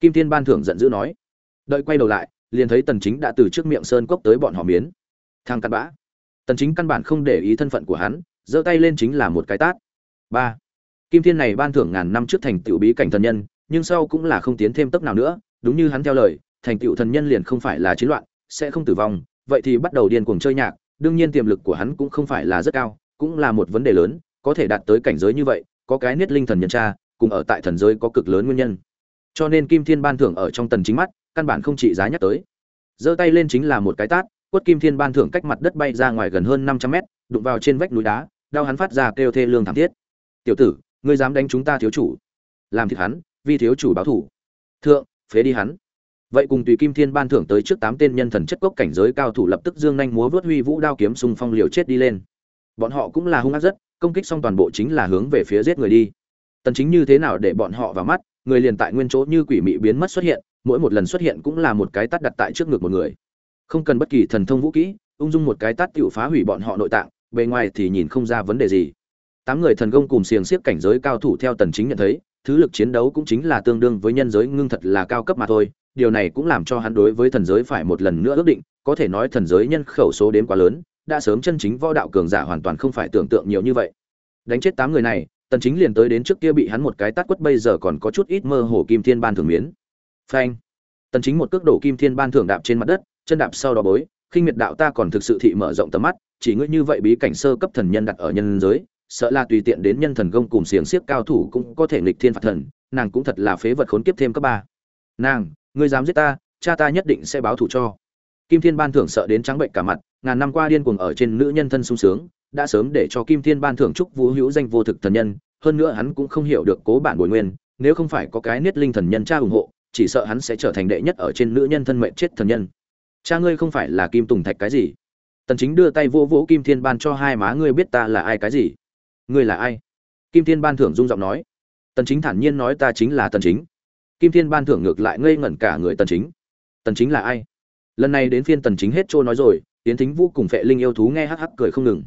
Kim thiên ban thưởng giận dữ nói. Đợi quay đầu lại, liền thấy tần chính đã từ trước miệng sơn cốc tới bọn họ miến. Thang cặn bã. Tần chính căn bản không để ý thân phận của hắn, giơ tay lên chính là một cái tát. Ba. Kim thiên này ban thưởng ngàn năm trước thành tiểu bí cảnh thần nhân, nhưng sau cũng là không tiến thêm tốc nào nữa, đúng như hắn theo lời, thành tiểu thần nhân liền không phải là chiến loạn, sẽ không tử vong, vậy thì bắt đầu điên cuồng chơi nhạc đương nhiên tiềm lực của hắn cũng không phải là rất cao cũng là một vấn đề lớn có thể đạt tới cảnh giới như vậy có cái niết linh thần nhân tra, cùng ở tại thần giới có cực lớn nguyên nhân. Cho nên kim thiên ban thưởng ở trong tần chính mắt căn bản không trị giá nhắc tới. Giơ tay lên chính là một cái tát quất kim thiên ban thưởng cách mặt đất bay ra ngoài gần hơn 500 mét đụng vào trên vách núi đá đau hắn phát ra kêu thê lương thảm thiết. Tiểu tử ngươi dám đánh chúng ta thiếu chủ? Làm thịt hắn vì thiếu chủ báo thủ. Thượng phế đi hắn vậy cùng tùy kim thiên ban thưởng tới trước tám tên nhân thần chất cốc cảnh giới cao thủ lập tức dương nhanh múa vớt huy vũ đao kiếm xung phong liều chết đi lên. Bọn họ cũng là hung ác rất, công kích xong toàn bộ chính là hướng về phía giết người đi. Tần chính như thế nào để bọn họ vào mắt, người liền tại nguyên chỗ như quỷ mị biến mất xuất hiện, mỗi một lần xuất hiện cũng là một cái tát đặt tại trước ngực một người. Không cần bất kỳ thần thông vũ kỹ, ung dung một cái tát tiểu phá hủy bọn họ nội tạng, bề ngoài thì nhìn không ra vấn đề gì. Tám người thần công cùng xiềng xiếc cảnh giới cao thủ theo tần chính nhận thấy thứ lực chiến đấu cũng chính là tương đương với nhân giới, ngưng thật là cao cấp mà thôi. Điều này cũng làm cho hắn đối với thần giới phải một lần nữa ước định. Có thể nói thần giới nhân khẩu số đến quá lớn, đã sớm chân chính võ đạo cường giả hoàn toàn không phải tưởng tượng nhiều như vậy. Đánh chết tám người này, tần chính liền tới đến trước kia bị hắn một cái tát quất, bây giờ còn có chút ít mơ hồ kim thiên ban thường miến. Phanh. Tần chính một cước đổ kim thiên ban thường đạp trên mặt đất, chân đạp sau đó bối. Khinh miệt đạo ta còn thực sự thị mở rộng tầm mắt, chỉ ngươi như vậy bí cảnh sơ cấp thần nhân đặt ở nhân giới sợ là tùy tiện đến nhân thần công cùng xiềng xiếc cao thủ cũng có thể nghịch thiên phạt thần, nàng cũng thật là phế vật khốn kiếp thêm cấp ba. Nàng, ngươi dám giết ta, cha ta nhất định sẽ báo thù cho. Kim thiên ban thưởng sợ đến trắng bệnh cả mặt, ngàn năm qua điên cuồng ở trên nữ nhân thân sung sướng, đã sớm để cho kim thiên ban thưởng chúc vũ hữu danh vô thực thần nhân, hơn nữa hắn cũng không hiểu được cố bản bồi nguyên, nếu không phải có cái niết linh thần nhân cha ủng hộ, chỉ sợ hắn sẽ trở thành đệ nhất ở trên nữ nhân thân mệnh chết thần nhân. Cha ngươi không phải là kim tùng thạch cái gì? Tần chính đưa tay vô vỗ kim thiên ban cho hai má, ngươi biết ta là ai cái gì? Ngươi là ai? Kim thiên ban thưởng rung giọng nói. Tần chính thản nhiên nói ta chính là tần chính. Kim thiên ban thưởng ngược lại ngây ngẩn cả người tần chính. Tần chính là ai? Lần này đến phiên tần chính hết trôi nói rồi tiến thính vũ cùng phệ linh yêu thú nghe hắc hắc cười không ngừng.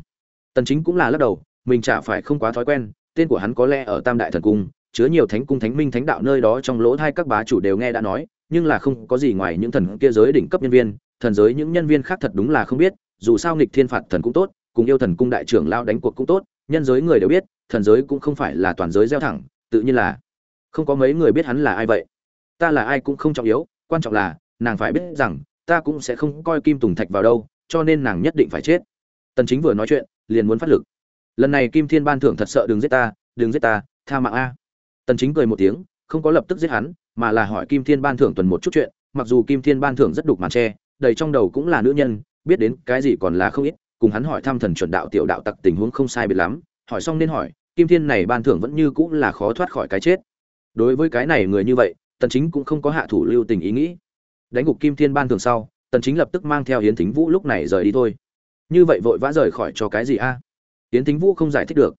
Tần chính cũng là lắc đầu, mình chả phải không quá thói quen, tên của hắn có lẽ ở tam đại thần cung, chứa nhiều thánh cung thánh minh thánh đạo nơi đó trong lỗ thai các bá chủ đều nghe đã nói, nhưng là không có gì ngoài những thần kia giới đỉnh cấp nhân viên, thần giới những nhân viên khác thật đúng là không biết, dù sao nghịch thiên phạt thần cũng tốt, cùng yêu thần cung đại trưởng lao đánh cuộc cũng tốt nhân giới người đều biết, thần giới cũng không phải là toàn giới gieo thẳng, tự nhiên là không có mấy người biết hắn là ai vậy. Ta là ai cũng không trọng yếu, quan trọng là nàng phải biết rằng, ta cũng sẽ không coi kim tùng thạch vào đâu, cho nên nàng nhất định phải chết. Tần chính vừa nói chuyện, liền muốn phát lực. Lần này kim thiên ban thưởng thật sợ đừng giết ta, đừng giết ta, tha mạng a. Tần chính cười một tiếng, không có lập tức giết hắn, mà là hỏi kim thiên ban thưởng tuần một chút chuyện, mặc dù kim thiên ban thưởng rất đục màn che, đầy trong đầu cũng là nữ nhân, biết đến cái gì còn là không ít cùng hắn hỏi thăm thần chuẩn đạo tiểu đạo tặc tình huống không sai biệt lắm, hỏi xong nên hỏi, kim thiên này ban thưởng vẫn như cũng là khó thoát khỏi cái chết. Đối với cái này người như vậy, tần chính cũng không có hạ thủ lưu tình ý nghĩ. Đánh gục kim thiên ban thưởng sau, tần chính lập tức mang theo hiến thính vũ lúc này rời đi thôi. Như vậy vội vã rời khỏi cho cái gì a? À? hiến thính vũ không giải thích được.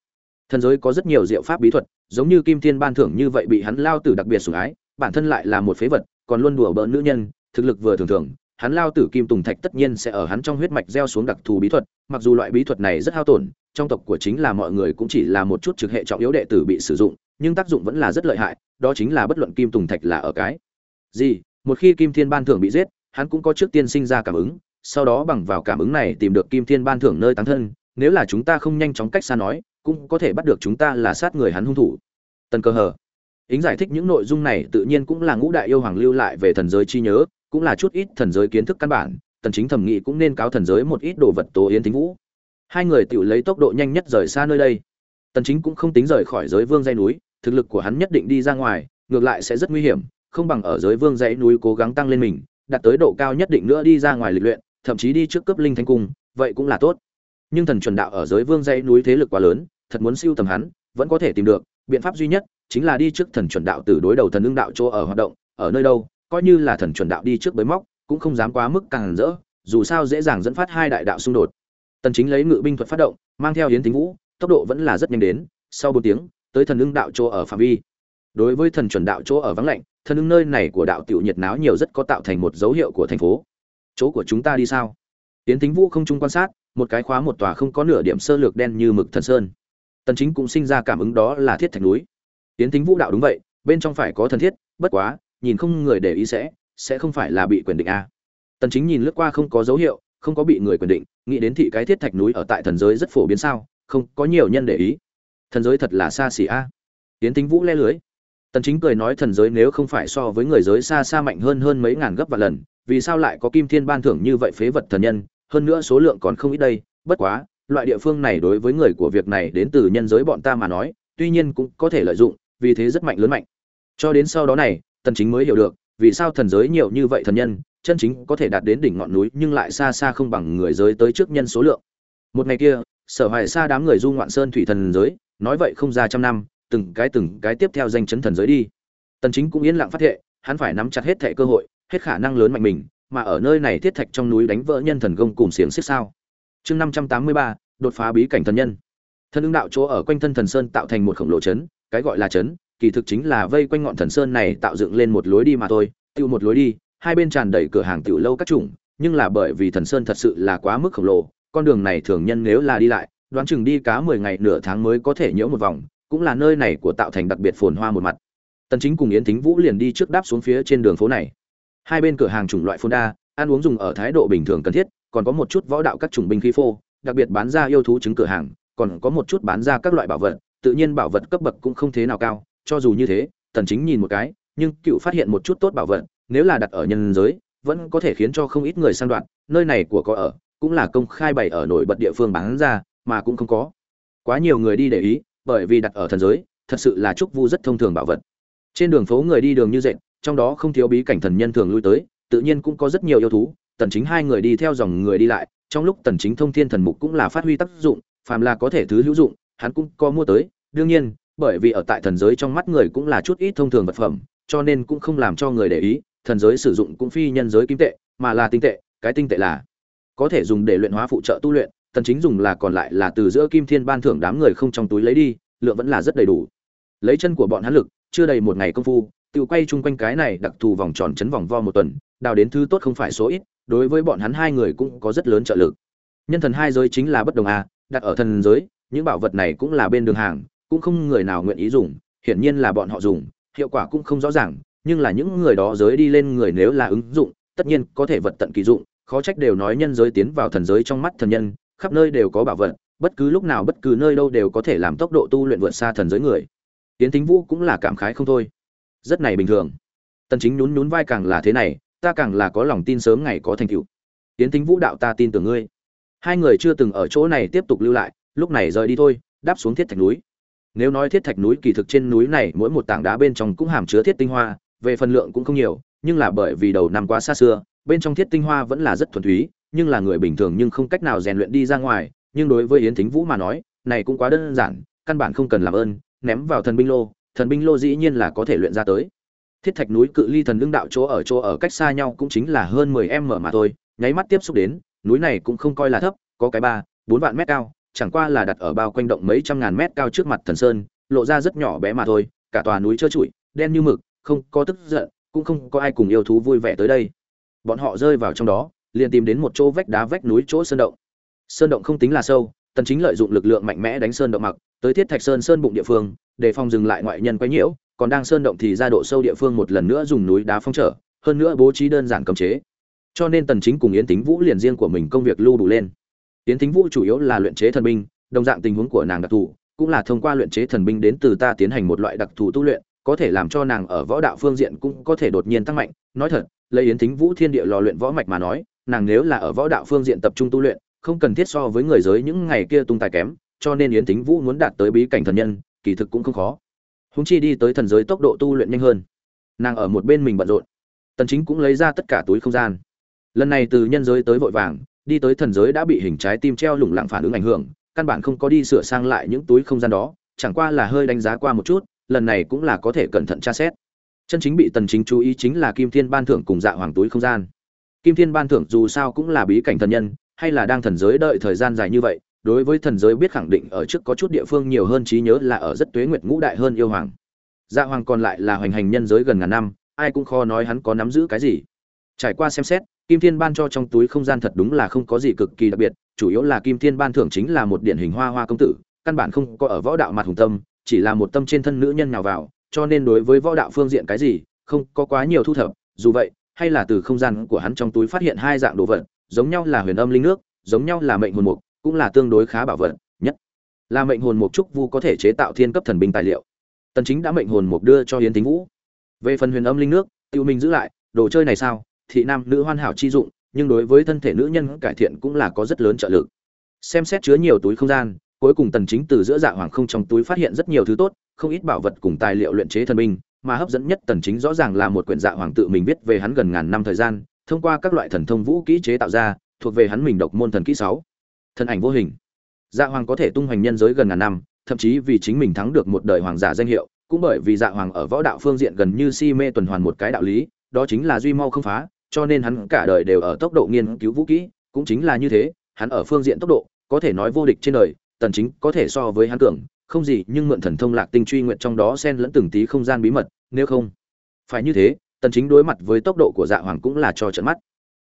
Thần giới có rất nhiều diệu pháp bí thuật, giống như kim thiên ban thưởng như vậy bị hắn lao tử đặc biệt sủng ái, bản thân lại là một phế vật, còn luôn đùa bỡn nữ nhân, thực lực vừa thường thường hắn lao tử kim tùng thạch tất nhiên sẽ ở hắn trong huyết mạch gieo xuống đặc thù bí thuật, mặc dù loại bí thuật này rất hao tổn, trong tộc của chính là mọi người cũng chỉ là một chút trực hệ trọng yếu đệ tử bị sử dụng, nhưng tác dụng vẫn là rất lợi hại, đó chính là bất luận kim tùng thạch là ở cái gì, một khi kim thiên ban thưởng bị giết, hắn cũng có trước tiên sinh ra cảm ứng, sau đó bằng vào cảm ứng này tìm được kim thiên ban thưởng nơi tán thân, nếu là chúng ta không nhanh chóng cách xa nói, cũng có thể bắt được chúng ta là sát người hắn hung thủ. Tần cơ hờ. Ính giải thích những nội dung này tự nhiên cũng là ngũ đại yêu hoàng lưu lại về thần giới chi nhớ cũng là chút ít thần giới kiến thức căn bản, tần chính thẩm nghị cũng nên cáo thần giới một ít đồ vật tố yến thính vũ. Hai người tự lấy tốc độ nhanh nhất rời xa nơi đây. Tần chính cũng không tính rời khỏi giới vương dây núi, thực lực của hắn nhất định đi ra ngoài, ngược lại sẽ rất nguy hiểm, không bằng ở giới vương dãy núi cố gắng tăng lên mình, đạt tới độ cao nhất định nữa đi ra ngoài lịch luyện, thậm chí đi trước cấp linh thánh cung, vậy cũng là tốt. Nhưng thần chuẩn đạo ở giới vương dãy núi thế lực quá lớn, thật muốn siêu tầm hắn, vẫn có thể tìm được, biện pháp duy nhất chính là đi trước thần chuẩn đạo từ đối đầu thần ưng đạo chỗ ở hoạt động, ở nơi đâu coi như là thần chuẩn đạo đi trước bới móc, cũng không dám quá mức càng rỡ, dù sao dễ dàng dẫn phát hai đại đạo xung đột. Tần chính lấy ngự binh thuật phát động, mang theo hiến tính vũ, tốc độ vẫn là rất nhanh đến, sau bốn tiếng, tới thần ưng đạo chỗ ở phạm vi. Đối với thần chuẩn đạo chỗ ở vắng lạnh, thần ưng nơi này của đạo tiểu nhiệt náo nhiều rất có tạo thành một dấu hiệu của thành phố. Chỗ của chúng ta đi sao? Yến tính vũ không trung quan sát, một cái khóa một tòa không có nửa điểm sơ lược đen như mực thần sơn. Tần chính cũng sinh ra cảm ứng đó là thiết thạch núi. Tiến tính vũ đạo đúng vậy, bên trong phải có thần thiết, bất quá nhìn không người để ý sẽ sẽ không phải là bị quyền định a. Tần chính nhìn lướt qua không có dấu hiệu, không có bị người quyền định, nghĩ đến thị cái thiết thạch núi ở tại thần giới rất phổ biến sao, không có nhiều nhân để ý. Thần giới thật là xa xỉ a. Tiến tính vũ le lưới. Tần chính cười nói thần giới nếu không phải so với người giới xa xa mạnh hơn hơn mấy ngàn gấp và lần, vì sao lại có kim thiên ban thưởng như vậy phế vật thần nhân, hơn nữa số lượng còn không ít đây, bất quá, loại địa phương này đối với người của việc này đến từ nhân giới bọn ta mà nói, tuy nhiên cũng có thể lợi dụng, vì thế rất mạnh lớn mạnh. Cho đến sau đó này tần chính mới hiểu được vì sao thần giới nhiều như vậy thần nhân chân chính có thể đạt đến đỉnh ngọn núi nhưng lại xa xa không bằng người giới tới trước nhân số lượng. Một ngày kia sở hoài xa đám người du ngoạn sơn thủy thần giới nói vậy không ra trăm năm từng cái từng cái tiếp theo danh chấn thần giới đi. Tần chính cũng yên lặng phát hiện hắn phải nắm chặt hết thệ cơ hội hết khả năng lớn mạnh mình mà ở nơi này thiết thạch trong núi đánh vỡ nhân thần công cùng xiềng xiết sao. Chương 583, đột phá bí cảnh thần nhân. Thân ứng đạo chỗ ở quanh thân thần sơn tạo thành một khổng lồ chấn cái gọi là chấn kỳ thực chính là vây quanh ngọn thần sơn này tạo dựng lên một lối đi mà thôi, tiêu một lối đi, hai bên tràn đầy cửa hàng tiểu lâu các chủng, nhưng là bởi vì thần sơn thật sự là quá mức khổng lồ, con đường này thường nhân nếu là đi lại, đoán chừng đi cá 10 ngày nửa tháng mới có thể nhiễu một vòng, cũng là nơi này của tạo thành đặc biệt phồn hoa một mặt. Tần chính cùng yến thính vũ liền đi trước đáp xuống phía trên đường phố này. Hai bên cửa hàng chủng loại phồn đa, ăn uống dùng ở thái độ bình thường cần thiết, còn có một chút võ đạo các chủng binh khí phô, đặc biệt bán ra yêu thú trứng cửa hàng, còn có một chút bán ra các loại bảo vật, tự nhiên bảo vật cấp bậc cũng không thế nào cao cho dù như thế, tần chính nhìn một cái, nhưng cựu phát hiện một chút tốt bảo vật, nếu là đặt ở nhân giới, vẫn có thể khiến cho không ít người sang đoạn, nơi này của có ở, cũng là công khai bày ở nổi bật địa phương bán ra, mà cũng không có. Quá nhiều người đi để ý, bởi vì đặt ở thần giới, thật sự là trúc vu rất thông thường bảo vật. Trên đường phố người đi đường như dệt, trong đó không thiếu bí cảnh thần nhân thường lui tới, tự nhiên cũng có rất nhiều yêu thú, tần chính hai người đi theo dòng người đi lại, trong lúc tần chính thông thiên thần mục cũng là phát huy tác dụng, phàm là có thể thứ hữu dụng, hắn cũng có mua tới, đương nhiên bởi vì ở tại thần giới trong mắt người cũng là chút ít thông thường vật phẩm, cho nên cũng không làm cho người để ý, thần giới sử dụng cũng phi nhân giới kim tệ, mà là tinh tệ, cái tinh tệ là có thể dùng để luyện hóa phụ trợ tu luyện, tần chính dùng là còn lại là từ giữa kim thiên ban thưởng đám người không trong túi lấy đi, lượng vẫn là rất đầy đủ. Lấy chân của bọn hắn lực, chưa đầy một ngày công phu, tự quay chung quanh cái này đặc thù vòng tròn chấn vòng vo một tuần, đào đến thứ tốt không phải số ít, đối với bọn hắn hai người cũng có rất lớn trợ lực. Nhân thần hai giới chính là bất đồng à đặt ở thần giới, những bảo vật này cũng là bên đường hàng cũng không người nào nguyện ý dùng, hiển nhiên là bọn họ dùng, hiệu quả cũng không rõ ràng, nhưng là những người đó giới đi lên người nếu là ứng dụng, tất nhiên có thể vật tận kỳ dụng, khó trách đều nói nhân giới tiến vào thần giới trong mắt thần nhân, khắp nơi đều có bảo vật, bất cứ lúc nào bất cứ nơi đâu đều có thể làm tốc độ tu luyện vượt xa thần giới người. Tiến thính vũ cũng là cảm khái không thôi. Rất này bình thường. Tần chính nhún nhún vai càng là thế này, ta càng là có lòng tin sớm ngày có thành tựu. Tiến thính vũ đạo ta tin tưởng ngươi. Hai người chưa từng ở chỗ này tiếp tục lưu lại, lúc này rời đi thôi, đáp xuống thiết thạch núi nếu nói thiết thạch núi kỳ thực trên núi này mỗi một tảng đá bên trong cũng hàm chứa thiết tinh hoa, về phần lượng cũng không nhiều, nhưng là bởi vì đầu năm quá xa xưa, bên trong thiết tinh hoa vẫn là rất thuần túy, nhưng là người bình thường nhưng không cách nào rèn luyện đi ra ngoài, nhưng đối với yến thính vũ mà nói, này cũng quá đơn giản, căn bản không cần làm ơn, ném vào thần binh lô, thần binh lô dĩ nhiên là có thể luyện ra tới. Thiết thạch núi cự ly thần lưng đạo chỗ ở chỗ ở cách xa nhau cũng chính là hơn mười m mà thôi, nháy mắt tiếp xúc đến, núi này cũng không coi là thấp, có cái ba, bốn vạn mét cao chẳng qua là đặt ở bao quanh động mấy trăm ngàn mét cao trước mặt thần sơn, lộ ra rất nhỏ bé mà thôi, cả tòa núi trơ trụi, đen như mực, không có tức giận, cũng không có ai cùng yêu thú vui vẻ tới đây. Bọn họ rơi vào trong đó, liền tìm đến một chỗ vách đá vách núi chỗ sơn động. Sơn động không tính là sâu, tần chính lợi dụng lực lượng mạnh mẽ đánh sơn động mặc, tới thiết thạch sơn sơn bụng địa phương, để phòng dừng lại ngoại nhân quấy nhiễu, còn đang sơn động thì ra độ sâu địa phương một lần nữa dùng núi đá phong trở, hơn nữa bố trí đơn giản cấm chế. Cho nên tần chính cùng yến tính vũ liền riêng của mình công việc lưu đủ lên yến Thính vũ chủ yếu là luyện chế thần binh, đồng dạng tình huống của nàng đặc thù, cũng là thông qua luyện chế thần binh đến từ ta tiến hành một loại đặc thù tu luyện, có thể làm cho nàng ở võ đạo phương diện cũng có thể đột nhiên tăng mạnh. Nói thật, lấy yến Thính vũ thiên địa lò luyện võ mạch mà nói, nàng nếu là ở võ đạo phương diện tập trung tu luyện, không cần thiết so với người giới những ngày kia tung tài kém, cho nên yến Thính vũ muốn đạt tới bí cảnh thần nhân, kỳ thực cũng không khó. Hùng chi đi tới thần giới tốc độ tu luyện nhanh hơn. Nàng ở một bên mình bận rộn. Tần chính cũng lấy ra tất cả túi không gian. Lần này từ nhân giới tới vội vàng đi tới thần giới đã bị hình trái tim treo lủng lặng phản ứng ảnh hưởng, căn bản không có đi sửa sang lại những túi không gian đó, chẳng qua là hơi đánh giá qua một chút, lần này cũng là có thể cẩn thận tra xét. Chân chính bị tần chính chú ý chính là kim thiên ban thưởng cùng dạ hoàng túi không gian. Kim thiên ban thưởng dù sao cũng là bí cảnh thần nhân, hay là đang thần giới đợi thời gian dài như vậy, đối với thần giới biết khẳng định ở trước có chút địa phương nhiều hơn trí nhớ là ở rất tuế nguyệt ngũ đại hơn yêu hoàng. Dạ hoàng còn lại là hoành hành nhân giới gần ngàn năm, ai cũng khó nói hắn có nắm giữ cái gì. Trải qua xem xét kim thiên ban cho trong túi không gian thật đúng là không có gì cực kỳ đặc biệt, chủ yếu là kim thiên ban thưởng chính là một điển hình hoa hoa công tử, căn bản không có ở võ đạo mặt hùng tâm, chỉ là một tâm trên thân nữ nhân nào vào, cho nên đối với võ đạo phương diện cái gì, không có quá nhiều thu thập. Dù vậy, hay là từ không gian của hắn trong túi phát hiện hai dạng đồ vật, giống nhau là huyền âm linh nước, giống nhau là mệnh hồn mục, cũng là tương đối khá bảo vật, nhất là mệnh hồn mục trúc vu có thể chế tạo thiên cấp thần binh tài liệu. Tần chính đã mệnh hồn mục đưa cho Yến tính vũ. Về phần huyền âm linh nước, tiêu mình giữ lại, đồ chơi này sao? Thị nam nữ hoàn hảo chi dụng, nhưng đối với thân thể nữ nhân cải thiện cũng là có rất lớn trợ lực xem xét chứa nhiều túi không gian, cuối cùng tần chính từ giữa dạ hoàng không trong túi phát hiện rất nhiều thứ tốt, không ít bảo vật cùng tài liệu luyện chế thần binh, mà hấp dẫn nhất tần chính rõ ràng là một quyển dạ hoàng tự mình viết về hắn gần ngàn năm thời gian, thông qua các loại thần thông vũ kỹ chế tạo ra, thuộc về hắn mình độc môn thần kỹ 6. thần ảnh vô hình dạ hoàng có thể tung hoành nhân giới gần ngàn năm, thậm chí vì chính mình thắng được một đời hoàng giả danh hiệu, cũng bởi vì dạ hoàng ở võ đạo phương diện gần như si mê tuần hoàn một cái đạo lý, đó chính là duy mau không phá cho nên hắn cả đời đều ở tốc độ nghiên cứu vũ kỹ, cũng chính là như thế, hắn ở phương diện tốc độ, có thể nói vô địch trên đời, tần chính có thể so với hắn cường, không gì, nhưng mượn thần thông lạc tinh truy nguyện trong đó xen lẫn từng tí không gian bí mật, nếu không phải như thế, tần chính đối mặt với tốc độ của dạ hoàng cũng là cho trận mắt.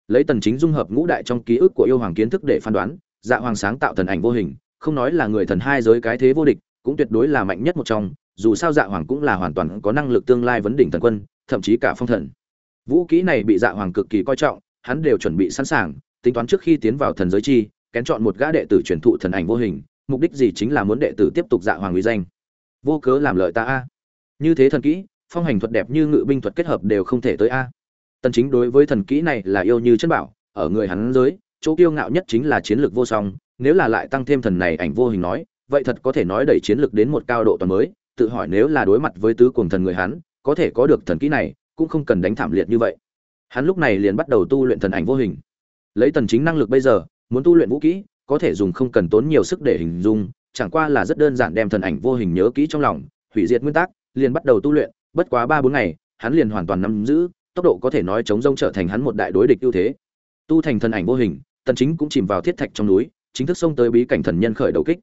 Lấy tần chính dung hợp ngũ đại trong ký ức của yêu hoàng kiến thức để phán đoán dạ hoàng sáng tạo thần ảnh vô hình, không nói là người thần hai giới cái thế vô địch, cũng tuyệt đối là mạnh nhất một trong, dù sao dạ hoàng cũng là hoàn toàn có năng lực tương lai vấn đỉnh thần quân, thậm chí cả phong thần vũ kỹ này bị dạ hoàng cực kỳ coi trọng, hắn đều chuẩn bị sẵn sàng, tính toán trước khi tiến vào thần giới chi, kén chọn một gã đệ tử truyền thụ thần ảnh vô hình, mục đích gì chính là muốn đệ tử tiếp tục dạ hoàng uy danh. Vô cớ làm lợi ta a. Như thế thần kỹ, phong hành thuật đẹp như ngự binh thuật kết hợp đều không thể tới a. Tần chính đối với thần kỹ này là yêu như chân bảo, ở người hắn giới, chỗ kiêu ngạo nhất chính là chiến lược vô song, nếu là lại tăng thêm thần này ảnh vô hình nói, vậy thật có thể nói đẩy chiến lược đến một cao độ toàn mới, tự hỏi nếu là đối mặt với tứ cuồng thần người hắn, có thể có được thần kỹ này cũng không cần đánh thảm liệt như vậy. Hắn lúc này liền bắt đầu tu luyện thần ảnh vô hình. Lấy tần chính năng lực bây giờ, muốn tu luyện vũ kỹ, có thể dùng không cần tốn nhiều sức để hình dung, chẳng qua là rất đơn giản đem thần ảnh vô hình nhớ kỹ trong lòng, hủy diệt nguyên tắc, liền bắt đầu tu luyện, bất quá ba bốn ngày, hắn liền hoàn toàn nắm giữ, tốc độ có thể nói chống rông trở thành hắn một đại đối địch ưu thế. Tu thành thần ảnh vô hình, tần chính cũng chìm vào thiết thạch trong núi, chính thức xông tới bí cảnh thần nhân khởi đầu kích.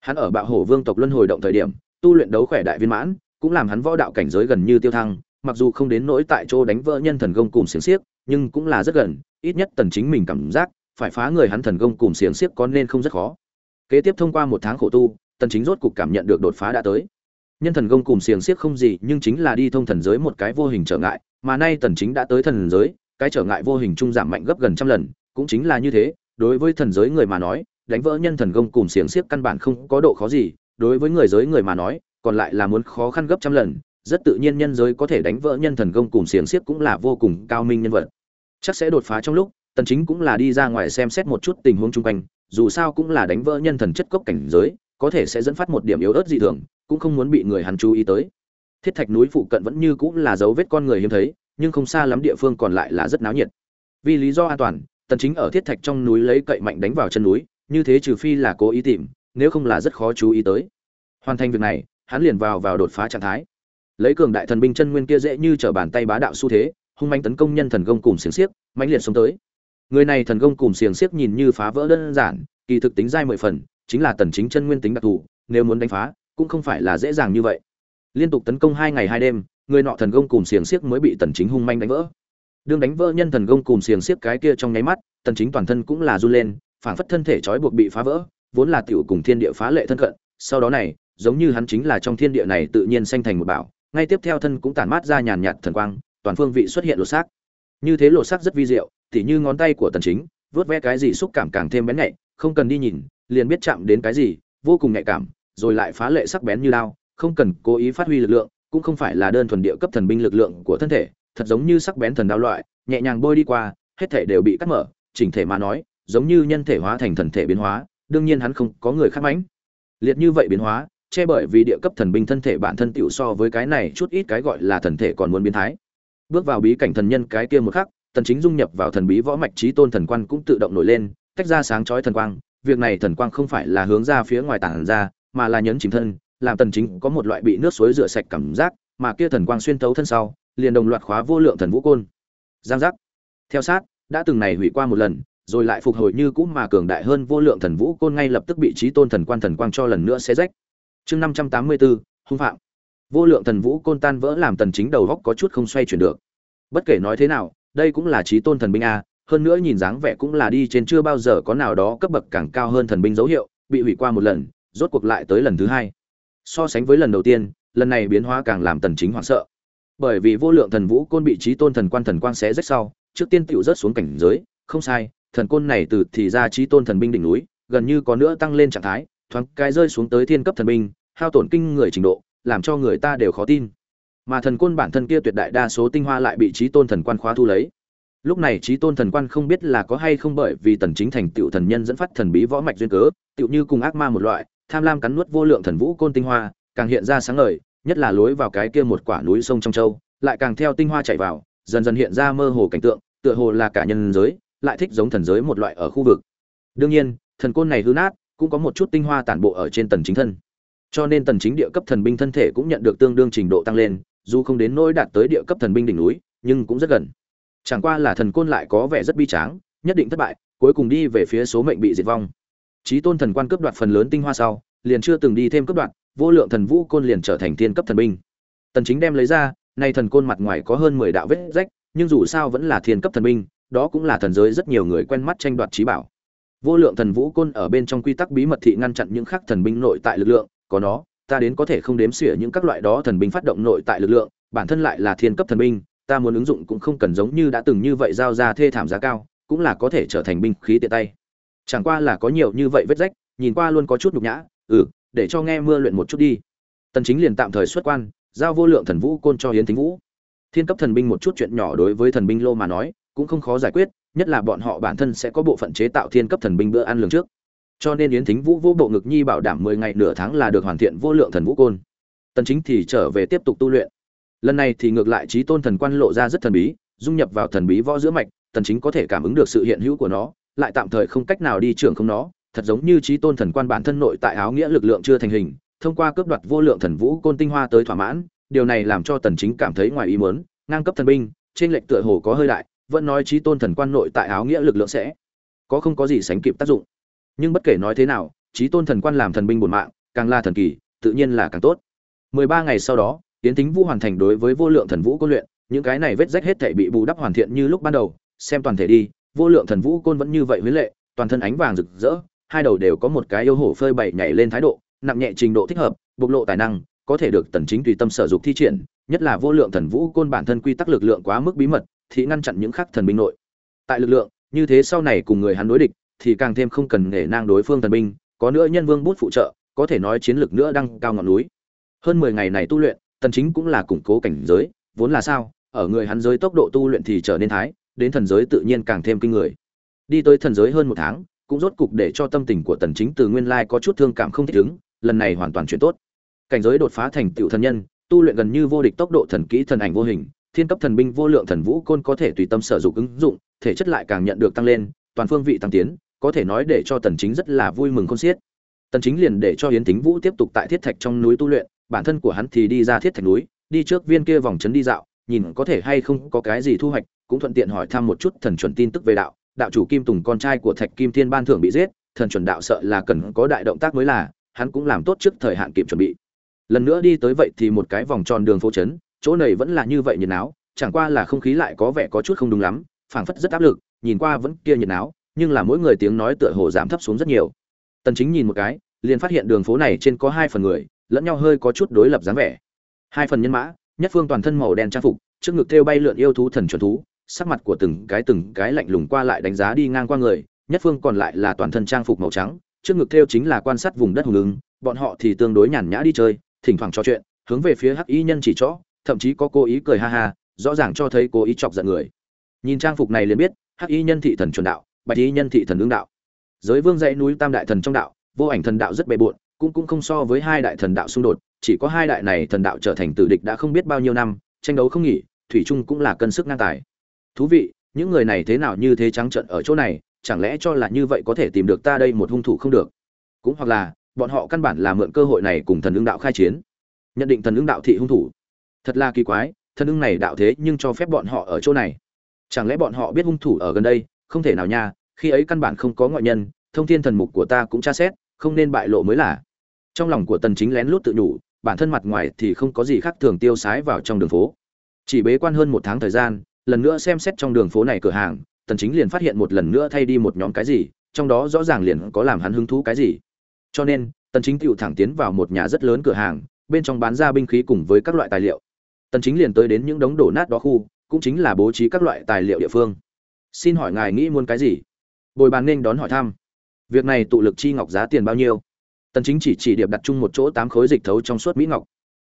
Hắn ở bạo hổ vương tộc luân hồi động thời điểm, tu luyện đấu khỏe đại viên mãn, cũng làm hắn võ đạo cảnh giới gần như tiêu thăng mặc dù không đến nỗi tại chỗ đánh vỡ nhân thần công cùng xiềng xiếc, nhưng cũng là rất gần, ít nhất tần chính mình cảm giác, phải phá người hắn thần công cùng xiềng xiếc có nên không rất khó. Kế tiếp thông qua một tháng khổ tu, tần chính rốt cục cảm nhận được đột phá đã tới. Nhân thần công cùng xiềng xiếc không gì, nhưng chính là đi thông thần giới một cái vô hình trở ngại, mà nay tần chính đã tới thần giới, cái trở ngại vô hình trung giảm mạnh gấp gần trăm lần, cũng chính là như thế, đối với thần giới người mà nói, đánh vỡ nhân thần công cùng xiềng xiếc căn bản không có độ khó gì, đối với người giới người mà nói, còn lại là muốn khó khăn gấp trăm lần rất tự nhiên nhân giới có thể đánh vỡ nhân thần công cùng xiềng xiếc cũng là vô cùng cao minh nhân vật. Chắc sẽ đột phá trong lúc, tần chính cũng là đi ra ngoài xem xét một chút tình huống chung quanh, dù sao cũng là đánh vỡ nhân thần chất cốc cảnh giới, có thể sẽ dẫn phát một điểm yếu ớt dị thường, cũng không muốn bị người hắn chú ý tới. Thiết thạch núi phụ cận vẫn như cũng là dấu vết con người hiếm thấy, nhưng không xa lắm địa phương còn lại là rất náo nhiệt. Vì lý do an toàn, tần chính ở thiết thạch trong núi lấy cậy mạnh đánh vào chân núi, như thế trừ phi là cố ý tìm, nếu không là rất khó chú ý tới. Hoàn thành việc này, hắn liền vào vào đột phá trạng thái lấy cường đại thần binh chân nguyên kia dễ như trở bàn tay bá đạo xu thế, hung manh tấn công nhân thần công cùng xiềng xiếc, mãnh liệt xông tới. Người này thần công cùng xiềng xiếc nhìn như phá vỡ đơn giản, kỳ thực tính dai mười phần, chính là tần chính chân nguyên tính đặc thù, nếu muốn đánh phá, cũng không phải là dễ dàng như vậy. Liên tục tấn công hai ngày hai đêm, người nọ thần công cùng xiềng xiếc mới bị tần chính hung manh đánh vỡ. Đương đánh vỡ nhân thần công cùng xiềng xiếc cái kia trong nháy mắt, tần chính toàn thân cũng là run lên, phảng phất thân thể trói buộc bị phá vỡ, vốn là tiểu cùng thiên địa phá lệ thân cận, sau đó này, giống như hắn chính là trong thiên địa này tự nhiên sanh thành một bảo ngay tiếp theo thân cũng tản mát ra nhàn nhạt thần quang, toàn phương vị xuất hiện lột xác như thế lột xác rất vi diệu, tỉ như ngón tay của tần chính, vớt ve cái gì xúc cảm càng thêm bén nhạy, không cần đi nhìn, liền biết chạm đến cái gì, vô cùng nhạy cảm, rồi lại phá lệ sắc bén như lao, không cần cố ý phát huy lực lượng, cũng không phải là đơn thuần địa cấp thần binh lực lượng của thân thể, thật giống như sắc bén thần đao loại, nhẹ nhàng bôi đi qua, hết thể đều bị cắt mở chỉnh thể mà nói, giống như nhân thể hóa thành thần thể biến hóa, đương nhiên hắn không có người khác mánh. liệt như vậy biến hóa che bởi vì địa cấp thần binh thân thể bản thân tiểu so với cái này chút ít cái gọi là thần thể còn muốn biến thái. Bước vào bí cảnh thần nhân cái kia một khắc, tần chính dung nhập vào thần bí võ mạch trí tôn thần quan cũng tự động nổi lên, tách ra sáng chói thần quang. Việc này thần quang không phải là hướng ra phía ngoài tản ra, mà là nhấn chìm thân, làm tần chính có một loại bị nước suối rửa sạch cảm giác, mà kia thần quang xuyên thấu thân sau, liền đồng loạt khóa vô lượng thần vũ côn. Giang giác. Theo sát, đã từng này hủy qua một lần, rồi lại phục hồi như cũ mà cường đại hơn vô lượng thần vũ côn ngay lập tức bị trí tôn thần quan thần quang cho lần nữa xé rách chương 584, hung phạm. Vô lượng thần vũ côn tan vỡ làm tần chính đầu góc có chút không xoay chuyển được. Bất kể nói thế nào đây cũng là trí tôn thần binh a hơn nữa nhìn dáng vẻ cũng là đi trên chưa bao giờ có nào đó cấp bậc càng cao hơn thần binh dấu hiệu bị hủy qua một lần rốt cuộc lại tới lần thứ hai. So sánh với lần đầu tiên lần này biến hóa càng làm tần chính hoảng sợ. Bởi vì vô lượng thần vũ côn bị trí tôn thần quan thần quang xé rách sau trước tiên tiểu rớt xuống cảnh giới không sai thần côn này từ thì ra trí tôn thần binh đỉnh núi gần như có nữa tăng lên trạng thái thoáng cái rơi xuống tới thiên cấp thần binh, hao tổn kinh người trình độ, làm cho người ta đều khó tin. Mà thần côn bản thân kia tuyệt đại đa số tinh hoa lại bị trí tôn thần quan khóa thu lấy. Lúc này trí tôn thần quan không biết là có hay không bởi vì tần chính thành tựu thần nhân dẫn phát thần bí võ mạch duyên cớ, tựu như cùng ác ma một loại, tham lam cắn nuốt vô lượng thần vũ côn tinh hoa, càng hiện ra sáng ngời, nhất là lối vào cái kia một quả núi sông trong châu, lại càng theo tinh hoa chảy vào, dần dần hiện ra mơ hồ cảnh tượng, tựa hồ là cả nhân giới, lại thích giống thần giới một loại ở khu vực. Đương nhiên, thần côn này hư nát cũng có một chút tinh hoa tản bộ ở trên tần chính thân. Cho nên tần chính địa cấp thần binh thân thể cũng nhận được tương đương trình độ tăng lên, dù không đến nỗi đạt tới địa cấp thần binh đỉnh núi, nhưng cũng rất gần. Chẳng qua là thần côn lại có vẻ rất bi tráng, nhất định thất bại, cuối cùng đi về phía số mệnh bị diệt vong. Chí tôn thần quan cướp đoạt phần lớn tinh hoa sau, liền chưa từng đi thêm cướp đoạt, vô lượng thần vũ côn liền trở thành thiên cấp thần binh. Tần chính đem lấy ra, nay thần côn mặt ngoài có hơn 10 đạo vết rách, nhưng dù sao vẫn là thiên cấp thần binh, đó cũng là thần giới rất nhiều người quen mắt tranh đoạt trí bảo vô lượng thần vũ côn ở bên trong quy tắc bí mật thị ngăn chặn những khác thần binh nội tại lực lượng, có nó, ta đến có thể không đếm xỉa những các loại đó thần binh phát động nội tại lực lượng, bản thân lại là thiên cấp thần binh, ta muốn ứng dụng cũng không cần giống như đã từng như vậy giao ra thê thảm giá cao, cũng là có thể trở thành binh khí tiện tay. Chẳng qua là có nhiều như vậy vết rách, nhìn qua luôn có chút nhục nhã ừ để cho nghe mưa luyện một chút đi. Tần chính liền tạm thời xuất quan, giao vô lượng thần vũ côn cho hiến thính vũ. Thiên cấp thần binh một chút chuyện nhỏ đối với thần binh lô mà nói, cũng không khó giải quyết nhất là bọn họ bản thân sẽ có bộ phận chế tạo thiên cấp thần binh bữa ăn lường trước. Cho nên yến thính vũ vô bộ ngực nhi bảo đảm mười ngày nửa tháng là được hoàn thiện vô lượng thần vũ côn. Tần chính thì trở về tiếp tục tu luyện. Lần này thì ngược lại trí tôn thần quan lộ ra rất thần bí, dung nhập vào thần bí võ giữa mạch, tần chính có thể cảm ứng được sự hiện hữu của nó, lại tạm thời không cách nào đi trưởng không nó, thật giống như trí tôn thần quan bản thân nội tại áo nghĩa lực lượng chưa thành hình, thông qua cướp đoạt vô lượng thần vũ côn tinh hoa tới thỏa mãn, điều này làm cho tần chính cảm thấy ngoài ý muốn, ngang cấp thần binh, trên lệnh tựa hồ có hơi đại vẫn nói trí tôn thần quan nội tại áo nghĩa lực lượng sẽ có không có gì sánh kịp tác dụng. Nhưng bất kể nói thế nào, trí tôn thần quan làm thần binh bổn mạng, càng là thần kỳ, tự nhiên là càng tốt. 13 ngày sau đó tiến tính vũ hoàn thành đối với vô lượng thần vũ côn luyện, những cái này vết rách hết thể bị bù đắp hoàn thiện như lúc ban đầu, xem toàn thể đi, vô lượng thần vũ côn vẫn như vậy với lệ, toàn thân ánh vàng rực rỡ, hai đầu đều có một cái yêu hổ phơi bày nhảy lên thái độ, nặng nhẹ trình độ thích hợp, bộc lộ tài năng, có thể được tần chính tùy tâm sở dục thi triển, nhất là vô lượng thần vũ côn bản thân quy tắc lực lượng quá mức bí mật thì ngăn chặn những khắc thần binh nội. Tại lực lượng, như thế sau này cùng người hắn đối địch, thì càng thêm không cần nể nang đối phương thần binh, có nữa nhân vương bút phụ trợ, có thể nói chiến lược nữa đăng cao ngọn núi. Hơn 10 ngày này tu luyện tần chính cũng là củng cố cảnh giới, vốn là sao, ở người hắn giới tốc độ tu luyện thì trở nên thái, đến thần giới tự nhiên càng thêm kinh người. Đi tới thần giới hơn một tháng, cũng rốt cục để cho tâm tình của tần chính từ nguyên lai có chút thương cảm không thích ứng, lần này hoàn toàn chuyển tốt. Cảnh giới đột phá thành tiểu thần nhân, tu luyện gần như vô địch tốc độ thần kỹ thần ảnh vô hình thiên cấp thần binh vô lượng thần vũ côn có thể tùy tâm sử dụng ứng dụng, thể chất lại càng nhận được tăng lên, toàn phương vị tăng tiến, có thể nói để cho tần chính rất là vui mừng khôn xiết. Tần chính liền để cho yến tính vũ tiếp tục tại thiết thạch trong núi tu luyện, bản thân của hắn thì đi ra thiết thạch núi, đi trước viên kia vòng trấn đi dạo, nhìn có thể hay không có cái gì thu hoạch, cũng thuận tiện hỏi thăm một chút thần chuẩn tin tức về đạo. Đạo chủ kim tùng con trai của thạch kim thiên ban thưởng bị giết, thần chuẩn đạo sợ là cần có đại động tác mới là, hắn cũng làm tốt trước thời hạn kịp chuẩn bị. Lần nữa đi tới vậy thì một cái vòng tròn đường phố trấn chỗ này vẫn là như vậy nhiệt náo, chẳng qua là không khí lại có vẻ có chút không đúng lắm, phảng phất rất áp lực, nhìn qua vẫn kia nhiệt náo, nhưng là mỗi người tiếng nói tựa hồ giảm thấp xuống rất nhiều tần chính nhìn một cái, liền phát hiện đường phố này trên có hai phần người, lẫn nhau hơi có chút đối lập dáng vẻ hai phần nhân mã, nhất phương toàn thân màu đen trang phục, trước ngực thêu bay lượn yêu thú thần chuẩn thú, sắc mặt của từng cái từng cái lạnh lùng qua lại đánh giá đi ngang qua người, nhất phương còn lại là toàn thân trang phục màu trắng, trước ngực thêu chính là quan sát vùng đất hùng ứng, bọn họ thì tương đối nhàn nhã đi chơi, thỉnh thoảng trò chuyện, hướng về phía hắc y nhân chỉ chỗ thậm chí có cố ý cười ha ha, rõ ràng cho thấy cố ý chọc giận người. Nhìn trang phục này liền biết, hắc y nhân thị thần chuẩn đạo, bạch y nhân thị thần ứng đạo. Giới vương dãy núi tam đại thần trong đạo, vô ảnh thần đạo rất bề bộn, cũng cũng không so với hai đại thần đạo xung đột, chỉ có hai đại này thần đạo trở thành tử địch đã không biết bao nhiêu năm, tranh đấu không nghỉ, thủy chung cũng là cân sức ngang tài. Thú vị, những người này thế nào như thế trắng trợn ở chỗ này, chẳng lẽ cho là như vậy có thể tìm được ta đây một hung thủ không được? Cũng hoặc là, bọn họ căn bản là mượn cơ hội này cùng thần ứng đạo khai chiến. Nhận định thần ứng đạo thị hung thủ thật là kỳ quái thân ưng này đạo thế nhưng cho phép bọn họ ở chỗ này. Chẳng lẽ bọn họ biết hung thủ ở gần đây? Không thể nào nha, khi ấy căn bản không có ngoại nhân, thông thiên thần mục của ta cũng tra xét, không nên bại lộ mới là. Trong lòng của tần chính lén lút tự nhủ, bản thân mặt ngoài thì không có gì khác thường tiêu sái vào trong đường phố. Chỉ bế quan hơn một tháng thời gian, lần nữa xem xét trong đường phố này cửa hàng, tần chính liền phát hiện một lần nữa thay đi một nhóm cái gì, trong đó rõ ràng liền có làm hắn hứng thú cái gì. Cho nên, tần chính tựu thẳng tiến vào một nhà rất lớn cửa hàng, bên trong bán ra binh khí cùng với các loại tài liệu tần chính liền tới đến những đống đổ nát đó khu, cũng chính là bố trí các loại tài liệu địa phương. Xin hỏi ngài nghĩ muốn cái gì? Bồi bàn nên đón hỏi thăm. Việc này tụ lực chi ngọc giá tiền bao nhiêu? Tần chính chỉ chỉ điệp đặt chung một chỗ tám khối dịch thấu trong suốt mỹ ngọc.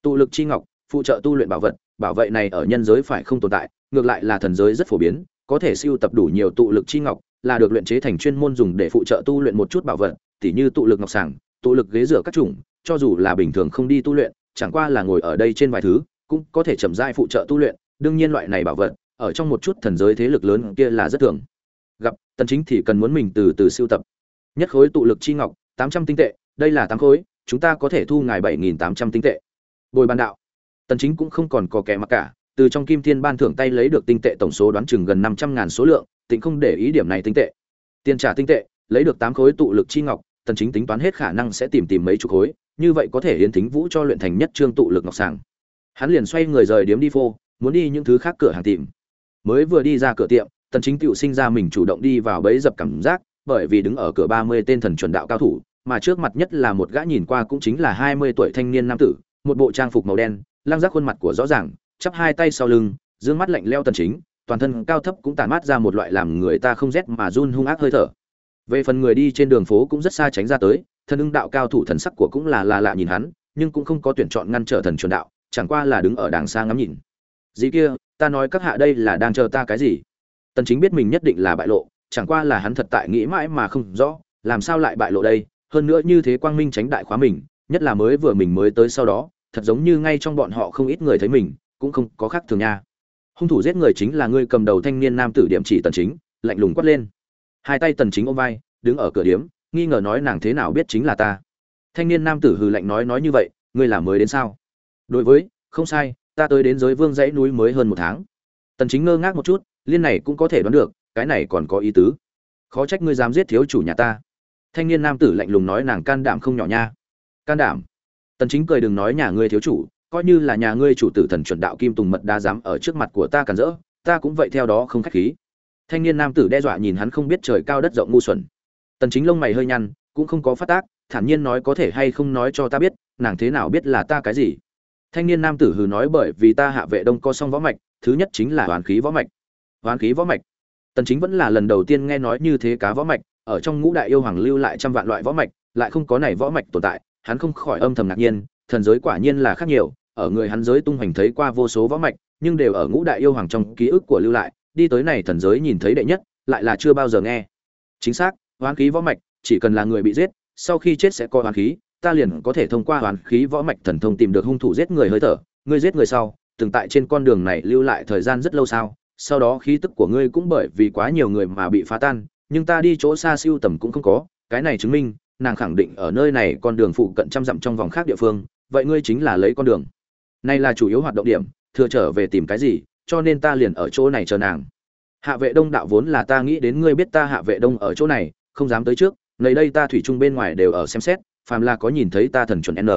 Tụ lực chi ngọc, phụ trợ tu luyện bảo vật, bảo vệ này ở nhân giới phải không tồn tại, ngược lại là thần giới rất phổ biến, có thể siêu tập đủ nhiều tụ lực chi ngọc, là được luyện chế thành chuyên môn dùng để phụ trợ tu luyện một chút bảo vật, tỉ như tụ lực ngọc sàng tụ lực ghế rửa các chủng, cho dù là bình thường không đi tu luyện, chẳng qua là ngồi ở đây trên vài thứ cũng có thể chậm rãi phụ trợ tu luyện, đương nhiên loại này bảo vật, ở trong một chút thần giới thế lực lớn kia là rất thường. Gặp, tần chính thì cần muốn mình từ từ siêu tập. Nhất khối tụ lực chi ngọc 800 tinh tệ, đây là tám khối, chúng ta có thể thu ngài 7.800 tinh tệ. Bồi ban đạo. Tần chính cũng không còn có kẻ mặc cả, từ trong kim thiên ban thưởng tay lấy được tinh tệ tổng số đoán chừng gần 500 ngàn số lượng, tịnh không để ý điểm này tinh tệ. Tiền trả tinh tệ, lấy được tám khối tụ lực chi ngọc, tần chính tính toán hết khả năng sẽ tìm tìm mấy chục khối, như vậy có thể hiến thính vũ cho luyện thành nhất trương tụ lực ngọc sàng hắn liền xoay người rời điếm đi phô, muốn đi những thứ khác cửa hàng tìm. Mới vừa đi ra cửa tiệm, tần chính tựu sinh ra mình chủ động đi vào bẫy dập cảm giác, bởi vì đứng ở cửa 30 tên thần chuẩn đạo cao thủ, mà trước mặt nhất là một gã nhìn qua cũng chính là 20 tuổi thanh niên nam tử, một bộ trang phục màu đen lang giác khuôn mặt của rõ ràng, chắp hai tay sau lưng, dương mắt lạnh leo tần chính, toàn thân cao thấp cũng tản mát ra một loại làm người ta không rét mà run hung ác hơi thở. Về phần người đi trên đường phố cũng rất xa tránh ra tới, thần ưng đạo cao thủ thần sắc của cũng là là lạ nhìn hắn, nhưng cũng không có tuyển chọn ngăn trở thần chuẩn đạo chẳng qua là đứng ở đàng xa ngắm nhìn. Dĩ kia, ta nói các hạ đây là đang chờ ta cái gì? Tần chính biết mình nhất định là bại lộ, chẳng qua là hắn thật tại nghĩ mãi mà không rõ, làm sao lại bại lộ đây? Hơn nữa như thế quang minh tránh đại khóa mình, nhất là mới vừa mình mới tới sau đó, thật giống như ngay trong bọn họ không ít người thấy mình, cũng không có khác thường nha. Hung thủ giết người chính là người cầm đầu thanh niên nam tử điểm chỉ tần chính, lạnh lùng quát lên. Hai tay tần chính ôm vai, đứng ở cửa điếm, nghi ngờ nói nàng thế nào biết chính là ta. Thanh niên nam tử hừ lạnh nói nói như vậy, ngươi là mới đến sao? Đối với, không sai, ta tới đến giới vương dãy núi mới hơn một tháng. Tần chính ngơ ngác một chút, liên này cũng có thể đoán được, cái này còn có ý tứ. Khó trách ngươi dám giết thiếu chủ nhà ta. Thanh niên nam tử lạnh lùng nói nàng can đảm không nhỏ nha. Can đảm. Tần chính cười đừng nói nhà ngươi thiếu chủ, coi như là nhà ngươi chủ tử thần chuẩn đạo kim tùng mật đa dám ở trước mặt của ta cản rỡ, ta cũng vậy theo đó không khách khí. Thanh niên nam tử đe dọa nhìn hắn không biết trời cao đất rộng ngu xuẩn. Tần chính lông mày hơi nhăn, cũng không có phát tác, thản nhiên nói có thể hay không nói cho ta biết, nàng thế nào biết là ta cái gì thanh niên nam tử hừ nói bởi vì ta hạ vệ đông co song võ mạch, thứ nhất chính là hoàn khí võ mạch. Hoàn khí võ mạch. Tần chính vẫn là lần đầu tiên nghe nói như thế cá võ mạch, ở trong ngũ đại yêu hoàng lưu lại trăm vạn loại võ mạch, lại không có này võ mạch tồn tại, hắn không khỏi âm thầm ngạc nhiên, thần giới quả nhiên là khác nhiều, ở người hắn giới tung hoành thấy qua vô số võ mạch, nhưng đều ở ngũ đại yêu hoàng trong ký ức của lưu lại, đi tới này thần giới nhìn thấy đệ nhất, lại là chưa bao giờ nghe. Chính xác, hoán khí võ mạch, chỉ cần là người bị giết, sau khi chết sẽ có hoán khí ta liền có thể thông qua hoàn khí võ mạch thần thông tìm được hung thủ giết người hơi thở, ngươi giết người sau, từng tại trên con đường này lưu lại thời gian rất lâu sao? Sau đó khí tức của ngươi cũng bởi vì quá nhiều người mà bị phá tan, nhưng ta đi chỗ xa siêu tầm cũng không có, cái này chứng minh, nàng khẳng định ở nơi này con đường phụ cận trăm dặm trong vòng khác địa phương, vậy ngươi chính là lấy con đường. Này là chủ yếu hoạt động điểm, thừa trở về tìm cái gì, cho nên ta liền ở chỗ này chờ nàng. Hạ vệ đông đạo vốn là ta nghĩ đến ngươi biết ta hạ vệ đông ở chỗ này, không dám tới trước nơi đây ta thủy chung bên ngoài đều ở xem xét phàm là có nhìn thấy ta thần chuẩn n.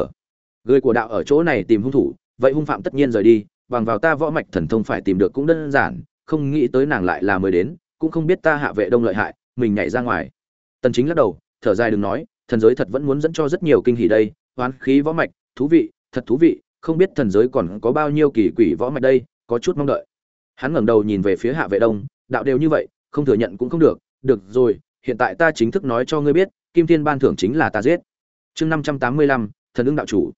Người của đạo ở chỗ này tìm hung thủ, vậy hung phạm tất nhiên rời đi, bằng vào ta võ mạch thần thông phải tìm được cũng đơn giản, không nghĩ tới nàng lại là mới đến, cũng không biết ta hạ vệ đông lợi hại, mình nhảy ra ngoài. Tần chính lắc đầu, thở dài đừng nói, thần giới thật vẫn muốn dẫn cho rất nhiều kinh hỉ đây, hoán khí võ mạch, thú vị, thật thú vị, không biết thần giới còn có bao nhiêu kỳ quỷ võ mạch đây, có chút mong đợi. Hắn ngẩng đầu nhìn về phía hạ vệ đông, đạo đều như vậy, không thừa nhận cũng không được được rồi, hiện tại ta chính thức nói cho ngươi biết, kim thiên ban thưởng chính là ta giết chương năm trăm tám mươi lăm, thần ưng đạo chủ.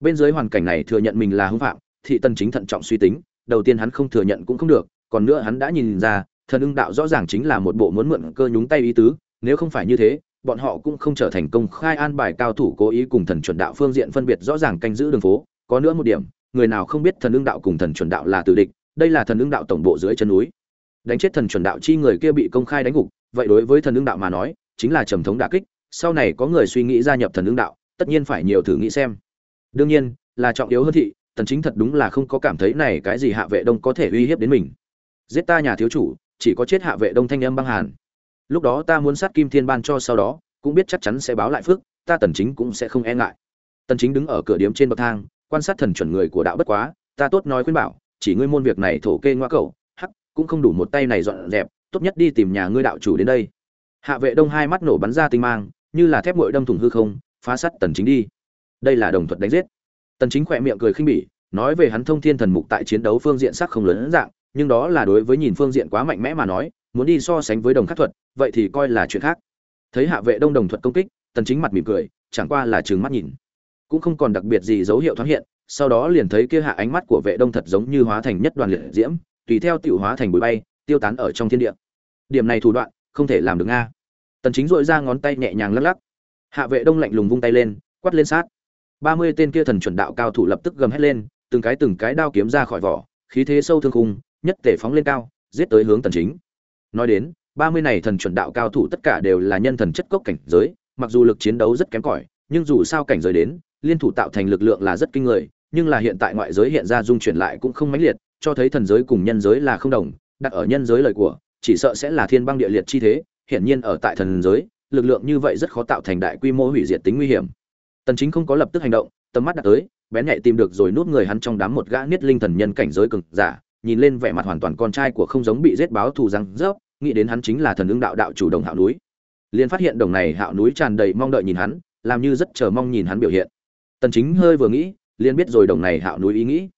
Bên dưới hoàn cảnh này thừa nhận mình là hưng phạm, thị tần chính thận trọng suy tính, đầu tiên hắn không thừa nhận cũng không được, còn nữa hắn đã nhìn ra, thần ưng đạo rõ ràng chính là một bộ muốn mượn cơ nhúng tay ý tứ, nếu không phải như thế, bọn họ cũng không trở thành công khai an bài cao thủ cố ý cùng thần chuẩn đạo phương diện phân biệt rõ ràng canh giữ đường phố. Có nữa một điểm, người nào không biết thần ưng đạo cùng thần chuẩn đạo là tử địch, đây là thần ưng đạo tổng bộ dưới chân núi. Đánh chết thần chuẩn đạo chi người kia bị công khai đánh gục, vậy đối với thần ưng đạo mà nói, chính là trầm thống đả kích sau này có người suy nghĩ gia nhập thần ứng đạo tất nhiên phải nhiều thử nghĩ xem. Đương nhiên là trọng yếu hơn thị tần chính thật đúng là không có cảm thấy này cái gì hạ vệ đông có thể uy hiếp đến mình. Giết ta nhà thiếu chủ chỉ có chết hạ vệ đông thanh âm băng hàn. Lúc đó ta muốn sát kim thiên ban cho sau đó cũng biết chắc chắn sẽ báo lại phước ta tần chính cũng sẽ không e ngại. Tần chính đứng ở cửa điếm trên bậc thang quan sát thần chuẩn người của đạo bất quá ta tốt nói khuyên bảo chỉ ngươi môn việc này thổ kê ngoa cầu, hắc cũng không đủ một tay này dọn dẹp tốt nhất đi tìm nhà ngươi đạo chủ đến đây. Hạ vệ đông hai mắt nổ bắn ra tinh mang như là thép ngội đâm thủng hư không, phá sắt tần chính đi. Đây là đồng thuật đánh giết. Tần chính khỏe miệng cười khinh bỉ, nói về hắn thông thiên thần mục tại chiến đấu phương diện sắc không lớn dạng, nhưng đó là đối với nhìn phương diện quá mạnh mẽ mà nói, muốn đi so sánh với đồng khắc thuật, vậy thì coi là chuyện khác. Thấy hạ vệ đông đồng thuật công kích, tần chính mặt mỉm cười, chẳng qua là trừng mắt nhìn. Cũng không còn đặc biệt gì dấu hiệu thoáng hiện, sau đó liền thấy kia hạ ánh mắt của vệ đông thật giống như hóa thành nhất đoàn liệt diễm, tùy theo tiểu hóa thành bụi bay, tiêu tán ở trong thiên địa. Điểm này thủ đoạn, không thể làm được nga tần chính dội ra ngón tay nhẹ nhàng lắc lắc. Hạ vệ đông lạnh lùng vung tay lên, quát lên sát. Ba mươi tên kia thần chuẩn đạo cao thủ lập tức gầm hét lên, từng cái từng cái đao kiếm ra khỏi vỏ, khí thế sâu thương khung, nhất tể phóng lên cao, giết tới hướng tần chính. Nói đến, ba mươi này thần chuẩn đạo cao thủ tất cả đều là nhân thần chất cốc cảnh giới, mặc dù lực chiến đấu rất kém cỏi, nhưng dù sao cảnh giới đến, liên thủ tạo thành lực lượng là rất kinh người, nhưng là hiện tại ngoại giới hiện ra dung chuyển lại cũng không mãnh liệt, cho thấy thần giới cùng nhân giới là không đồng, đặt ở nhân giới lời của, chỉ sợ sẽ là thiên băng địa liệt chi thế hiển nhiên ở tại thần giới, lực lượng như vậy rất khó tạo thành đại quy mô hủy diệt tính nguy hiểm. Tần chính không có lập tức hành động, tầm mắt đặt tới, bén nhạy tìm được rồi nút người hắn trong đám một gã niết linh thần nhân cảnh giới cường giả, nhìn lên vẻ mặt hoàn toàn con trai của không giống bị giết báo thù răng rớp, nghĩ đến hắn chính là thần ứng đạo đạo chủ đồng hạo núi. Liền phát hiện đồng này hạo núi tràn đầy mong đợi nhìn hắn, làm như rất chờ mong nhìn hắn biểu hiện. Tần chính hơi vừa nghĩ, liền biết rồi đồng này hạo núi ý nghĩ.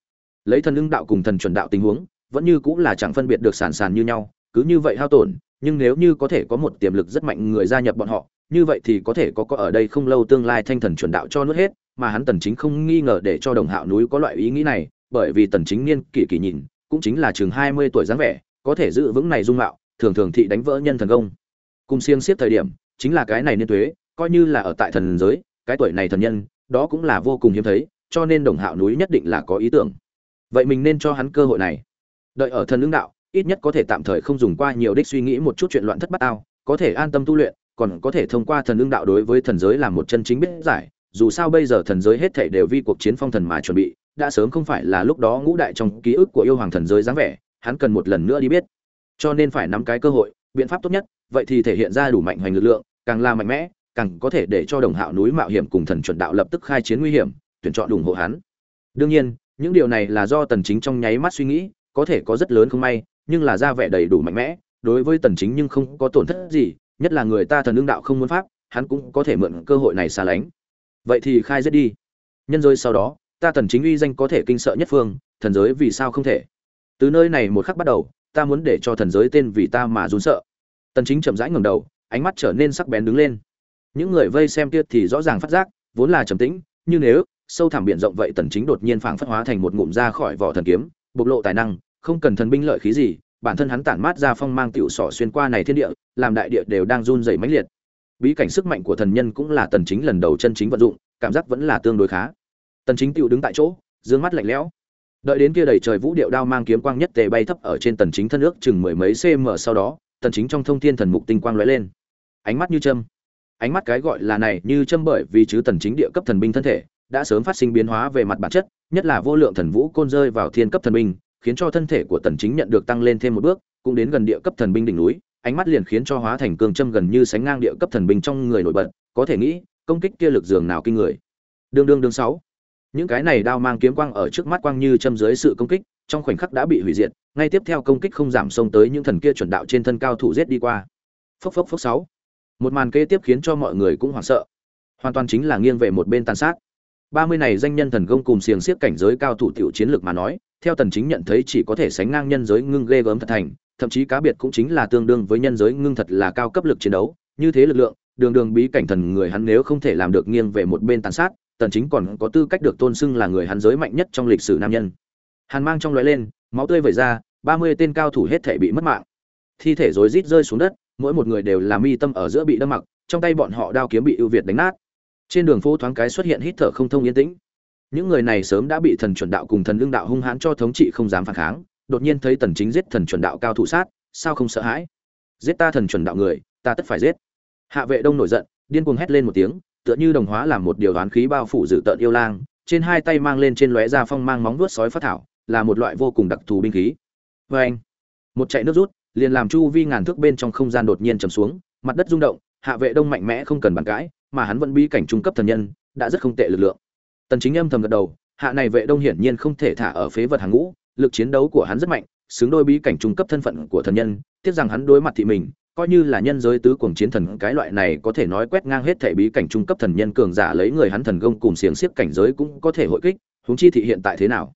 Lấy thần ứng đạo cùng thần chuẩn đạo tình huống, vẫn như cũng là chẳng phân biệt được sản sản như nhau, cứ như vậy hao tổn nhưng nếu như có thể có một tiềm lực rất mạnh người gia nhập bọn họ, như vậy thì có thể có có ở đây không lâu tương lai thanh thần chuẩn đạo cho nuốt hết, mà hắn tần chính không nghi ngờ để cho đồng hạo núi có loại ý nghĩ này, bởi vì tần chính niên kỳ kỳ nhìn, cũng chính là chừng 20 tuổi dáng vẻ, có thể giữ vững này dung mạo, thường thường thị đánh vỡ nhân thần công. Cùng siêng xiết thời điểm, chính là cái này niên tuế, coi như là ở tại thần giới, cái tuổi này thần nhân, đó cũng là vô cùng hiếm thấy, cho nên đồng hạo núi nhất định là có ý tưởng. Vậy mình nên cho hắn cơ hội này. Đợi ở thần lương đạo ít nhất có thể tạm thời không dùng qua nhiều đích suy nghĩ một chút chuyện loạn thất bát ao, có thể an tâm tu luyện, còn có thể thông qua thần ương đạo đối với thần giới làm một chân chính biết giải. Dù sao bây giờ thần giới hết thảy đều vi cuộc chiến phong thần mà chuẩn bị, đã sớm không phải là lúc đó ngũ đại trong ký ức của yêu hoàng thần giới dáng vẻ, hắn cần một lần nữa đi biết. Cho nên phải nắm cái cơ hội, biện pháp tốt nhất, vậy thì thể hiện ra đủ mạnh hoành lực lượng, càng là mạnh mẽ, càng có thể để cho đồng hạo núi mạo hiểm cùng thần chuẩn đạo lập tức khai chiến nguy hiểm, tuyển chọn ủng hộ hắn. Đương nhiên, những điều này là do tần chính trong nháy mắt suy nghĩ, có thể có rất lớn không may nhưng là ra vẻ đầy đủ mạnh mẽ, đối với tần chính nhưng không có tổn thất gì, nhất là người ta thần đương đạo không muốn pháp, hắn cũng có thể mượn cơ hội này xa lánh. Vậy thì khai giết đi. Nhân rồi sau đó, ta tần chính uy danh có thể kinh sợ nhất phương, thần giới vì sao không thể? Từ nơi này một khắc bắt đầu, ta muốn để cho thần giới tên vì ta mà run sợ. Tần chính chậm rãi ngẩng đầu, ánh mắt trở nên sắc bén đứng lên. Những người vây xem kia thì rõ ràng phát giác, vốn là trầm tĩnh, nhưng nếu sâu thẳm biển rộng vậy tần chính đột nhiên phảng phất hóa thành một ngụm ra khỏi vỏ thần kiếm, bộc lộ tài năng không cần thần binh lợi khí gì, bản thân hắn tản mát ra phong mang tiểu sỏ xuyên qua này thiên địa, làm đại địa đều đang run rẩy mãnh liệt. Bí cảnh sức mạnh của thần nhân cũng là tần chính lần đầu chân chính vận dụng, cảm giác vẫn là tương đối khá. Tần chính tiểu đứng tại chỗ, dương mắt lạnh lẽo. Đợi đến kia đầy trời vũ điệu đao mang kiếm quang nhất tề bay thấp ở trên tần chính thân ước chừng mười mấy cm sau đó, tần chính trong thông thiên thần mục tinh quang lóe lên. Ánh mắt như châm. Ánh mắt cái gọi là này như châm bởi vì chứ tần chính địa cấp thần binh thân thể, đã sớm phát sinh biến hóa về mặt bản chất, nhất là vô lượng thần vũ côn rơi vào thiên cấp thần binh khiến cho thân thể của tần chính nhận được tăng lên thêm một bước, cũng đến gần địa cấp thần binh đỉnh núi, ánh mắt liền khiến cho hóa thành cương châm gần như sánh ngang địa cấp thần binh trong người nổi bật, có thể nghĩ, công kích kia lực dường nào kinh người. Đương đương đương sáu. Những cái này đao mang kiếm quang ở trước mắt quang như châm dưới sự công kích, trong khoảnh khắc đã bị hủy diệt, ngay tiếp theo công kích không giảm xông tới những thần kia chuẩn đạo trên thân cao thủ giết đi qua. Phốc phốc phốc sáu. Một màn kế tiếp khiến cho mọi người cũng hoảng sợ. Hoàn toàn chính là nghiêng về một bên tàn sát. Ba mươi này danh nhân thần công cùng xiềng xiếc cảnh giới cao thủ tiểu chiến lược mà nói theo tần chính nhận thấy chỉ có thể sánh ngang nhân giới ngưng ghê gớm thật thành, thậm chí cá biệt cũng chính là tương đương với nhân giới ngưng thật là cao cấp lực chiến đấu. Như thế lực lượng, đường đường bí cảnh thần người hắn nếu không thể làm được nghiêng về một bên tàn sát, tần chính còn có tư cách được tôn xưng là người hắn giới mạnh nhất trong lịch sử nam nhân. Hàn mang trong lóe lên, máu tươi vẩy ra 30 tên cao thủ hết thể bị mất mạng. Thi thể rối rít rơi xuống đất, mỗi một người đều là mi tâm ở giữa bị đâm mặc, trong tay bọn họ đao kiếm bị ưu việt đánh nát. Trên đường phố thoáng cái xuất hiện hít thở không thông yên tĩnh những người này sớm đã bị thần chuẩn đạo cùng thần lương đạo hung hãn cho thống trị không dám phản kháng, đột nhiên thấy tần chính giết thần chuẩn đạo cao thủ sát, sao không sợ hãi? Giết ta thần chuẩn đạo người, ta tất phải giết. Hạ vệ đông nổi giận, điên cuồng hét lên một tiếng, tựa như đồng hóa làm một điều đoán khí bao phủ dự tợn yêu lang, trên hai tay mang lên trên lóe ra phong mang móng vuốt sói phát thảo, là một loại vô cùng đặc thù binh khí. Với anh một chạy nước rút, liền làm chu vi ngàn thước bên trong không gian đột nhiên trầm xuống, mặt đất rung động, hạ vệ đông mạnh mẽ không cần bàn cãi, mà hắn vẫn bí cảnh trung cấp thần nhân, đã rất không tệ lực lượng tần chính âm thầm gật đầu, hạ này vệ đông hiển nhiên không thể thả ở phế vật hàng ngũ, lực chiến đấu của hắn rất mạnh, xứng đôi bí cảnh trung cấp thân phận của thần nhân, tiếc rằng hắn đối mặt thị mình, coi như là nhân giới tứ cuồng chiến thần, cái loại này có thể nói quét ngang hết thể bí cảnh trung cấp thần nhân cường giả lấy người hắn thần công cùng xiềng xiếc cảnh giới cũng có thể hội kích, huống chi thị hiện tại thế nào.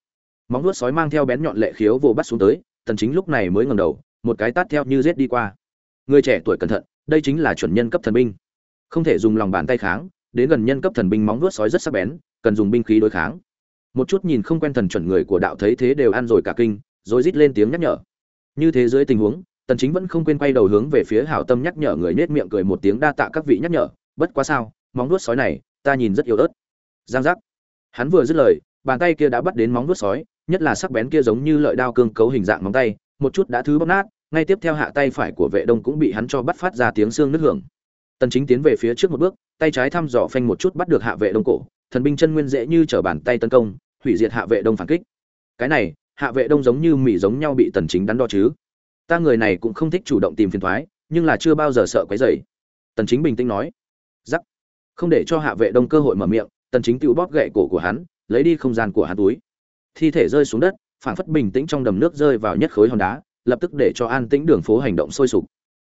Móng vuốt sói mang theo bén nhọn lệ khiếu vồ bắt xuống tới, tần chính lúc này mới ngẩng đầu, một cái tát theo như giết đi qua. Người trẻ tuổi cẩn thận, đây chính là chuẩn nhân cấp thần binh. Không thể dùng lòng bàn tay kháng, đến gần nhân cấp thần binh móng vuốt sói rất sắc bén cần dùng binh khí đối kháng. Một chút nhìn không quen thần chuẩn người của đạo thấy thế đều ăn rồi cả kinh, rồi rít lên tiếng nhắc nhở. Như thế dưới tình huống, tần chính vẫn không quên quay đầu hướng về phía hảo tâm nhắc nhở người nết miệng cười một tiếng đa tạ các vị nhắc nhở, bất quá sao, móng vuốt sói này, ta nhìn rất yếu ớt. Giang giác. Hắn vừa dứt lời, bàn tay kia đã bắt đến móng vuốt sói, nhất là sắc bén kia giống như lợi đao cương cấu hình dạng móng tay, một chút đã thứ bóp nát, ngay tiếp theo hạ tay phải của vệ đông cũng bị hắn cho bắt phát ra tiếng xương nứt hưởng. Tần chính tiến về phía trước một bước, tay trái thăm dò phanh một chút bắt được hạ vệ đông cổ thần binh chân nguyên dễ như trở bàn tay tấn công, hủy diệt hạ vệ đông phản kích. Cái này, hạ vệ đông giống như mỉ giống nhau bị tần chính đắn đo chứ. Ta người này cũng không thích chủ động tìm phiền toái nhưng là chưa bao giờ sợ quấy rầy. Tần chính bình tĩnh nói. Giắc không để cho hạ vệ đông cơ hội mở miệng, tần chính tự bóp gậy cổ của hắn, lấy đi không gian của hắn túi. Thi thể rơi xuống đất phản phất bình tĩnh trong đầm nước rơi vào nhất khối hòn đá, lập tức để cho an tĩnh đường phố hành động sôi sục.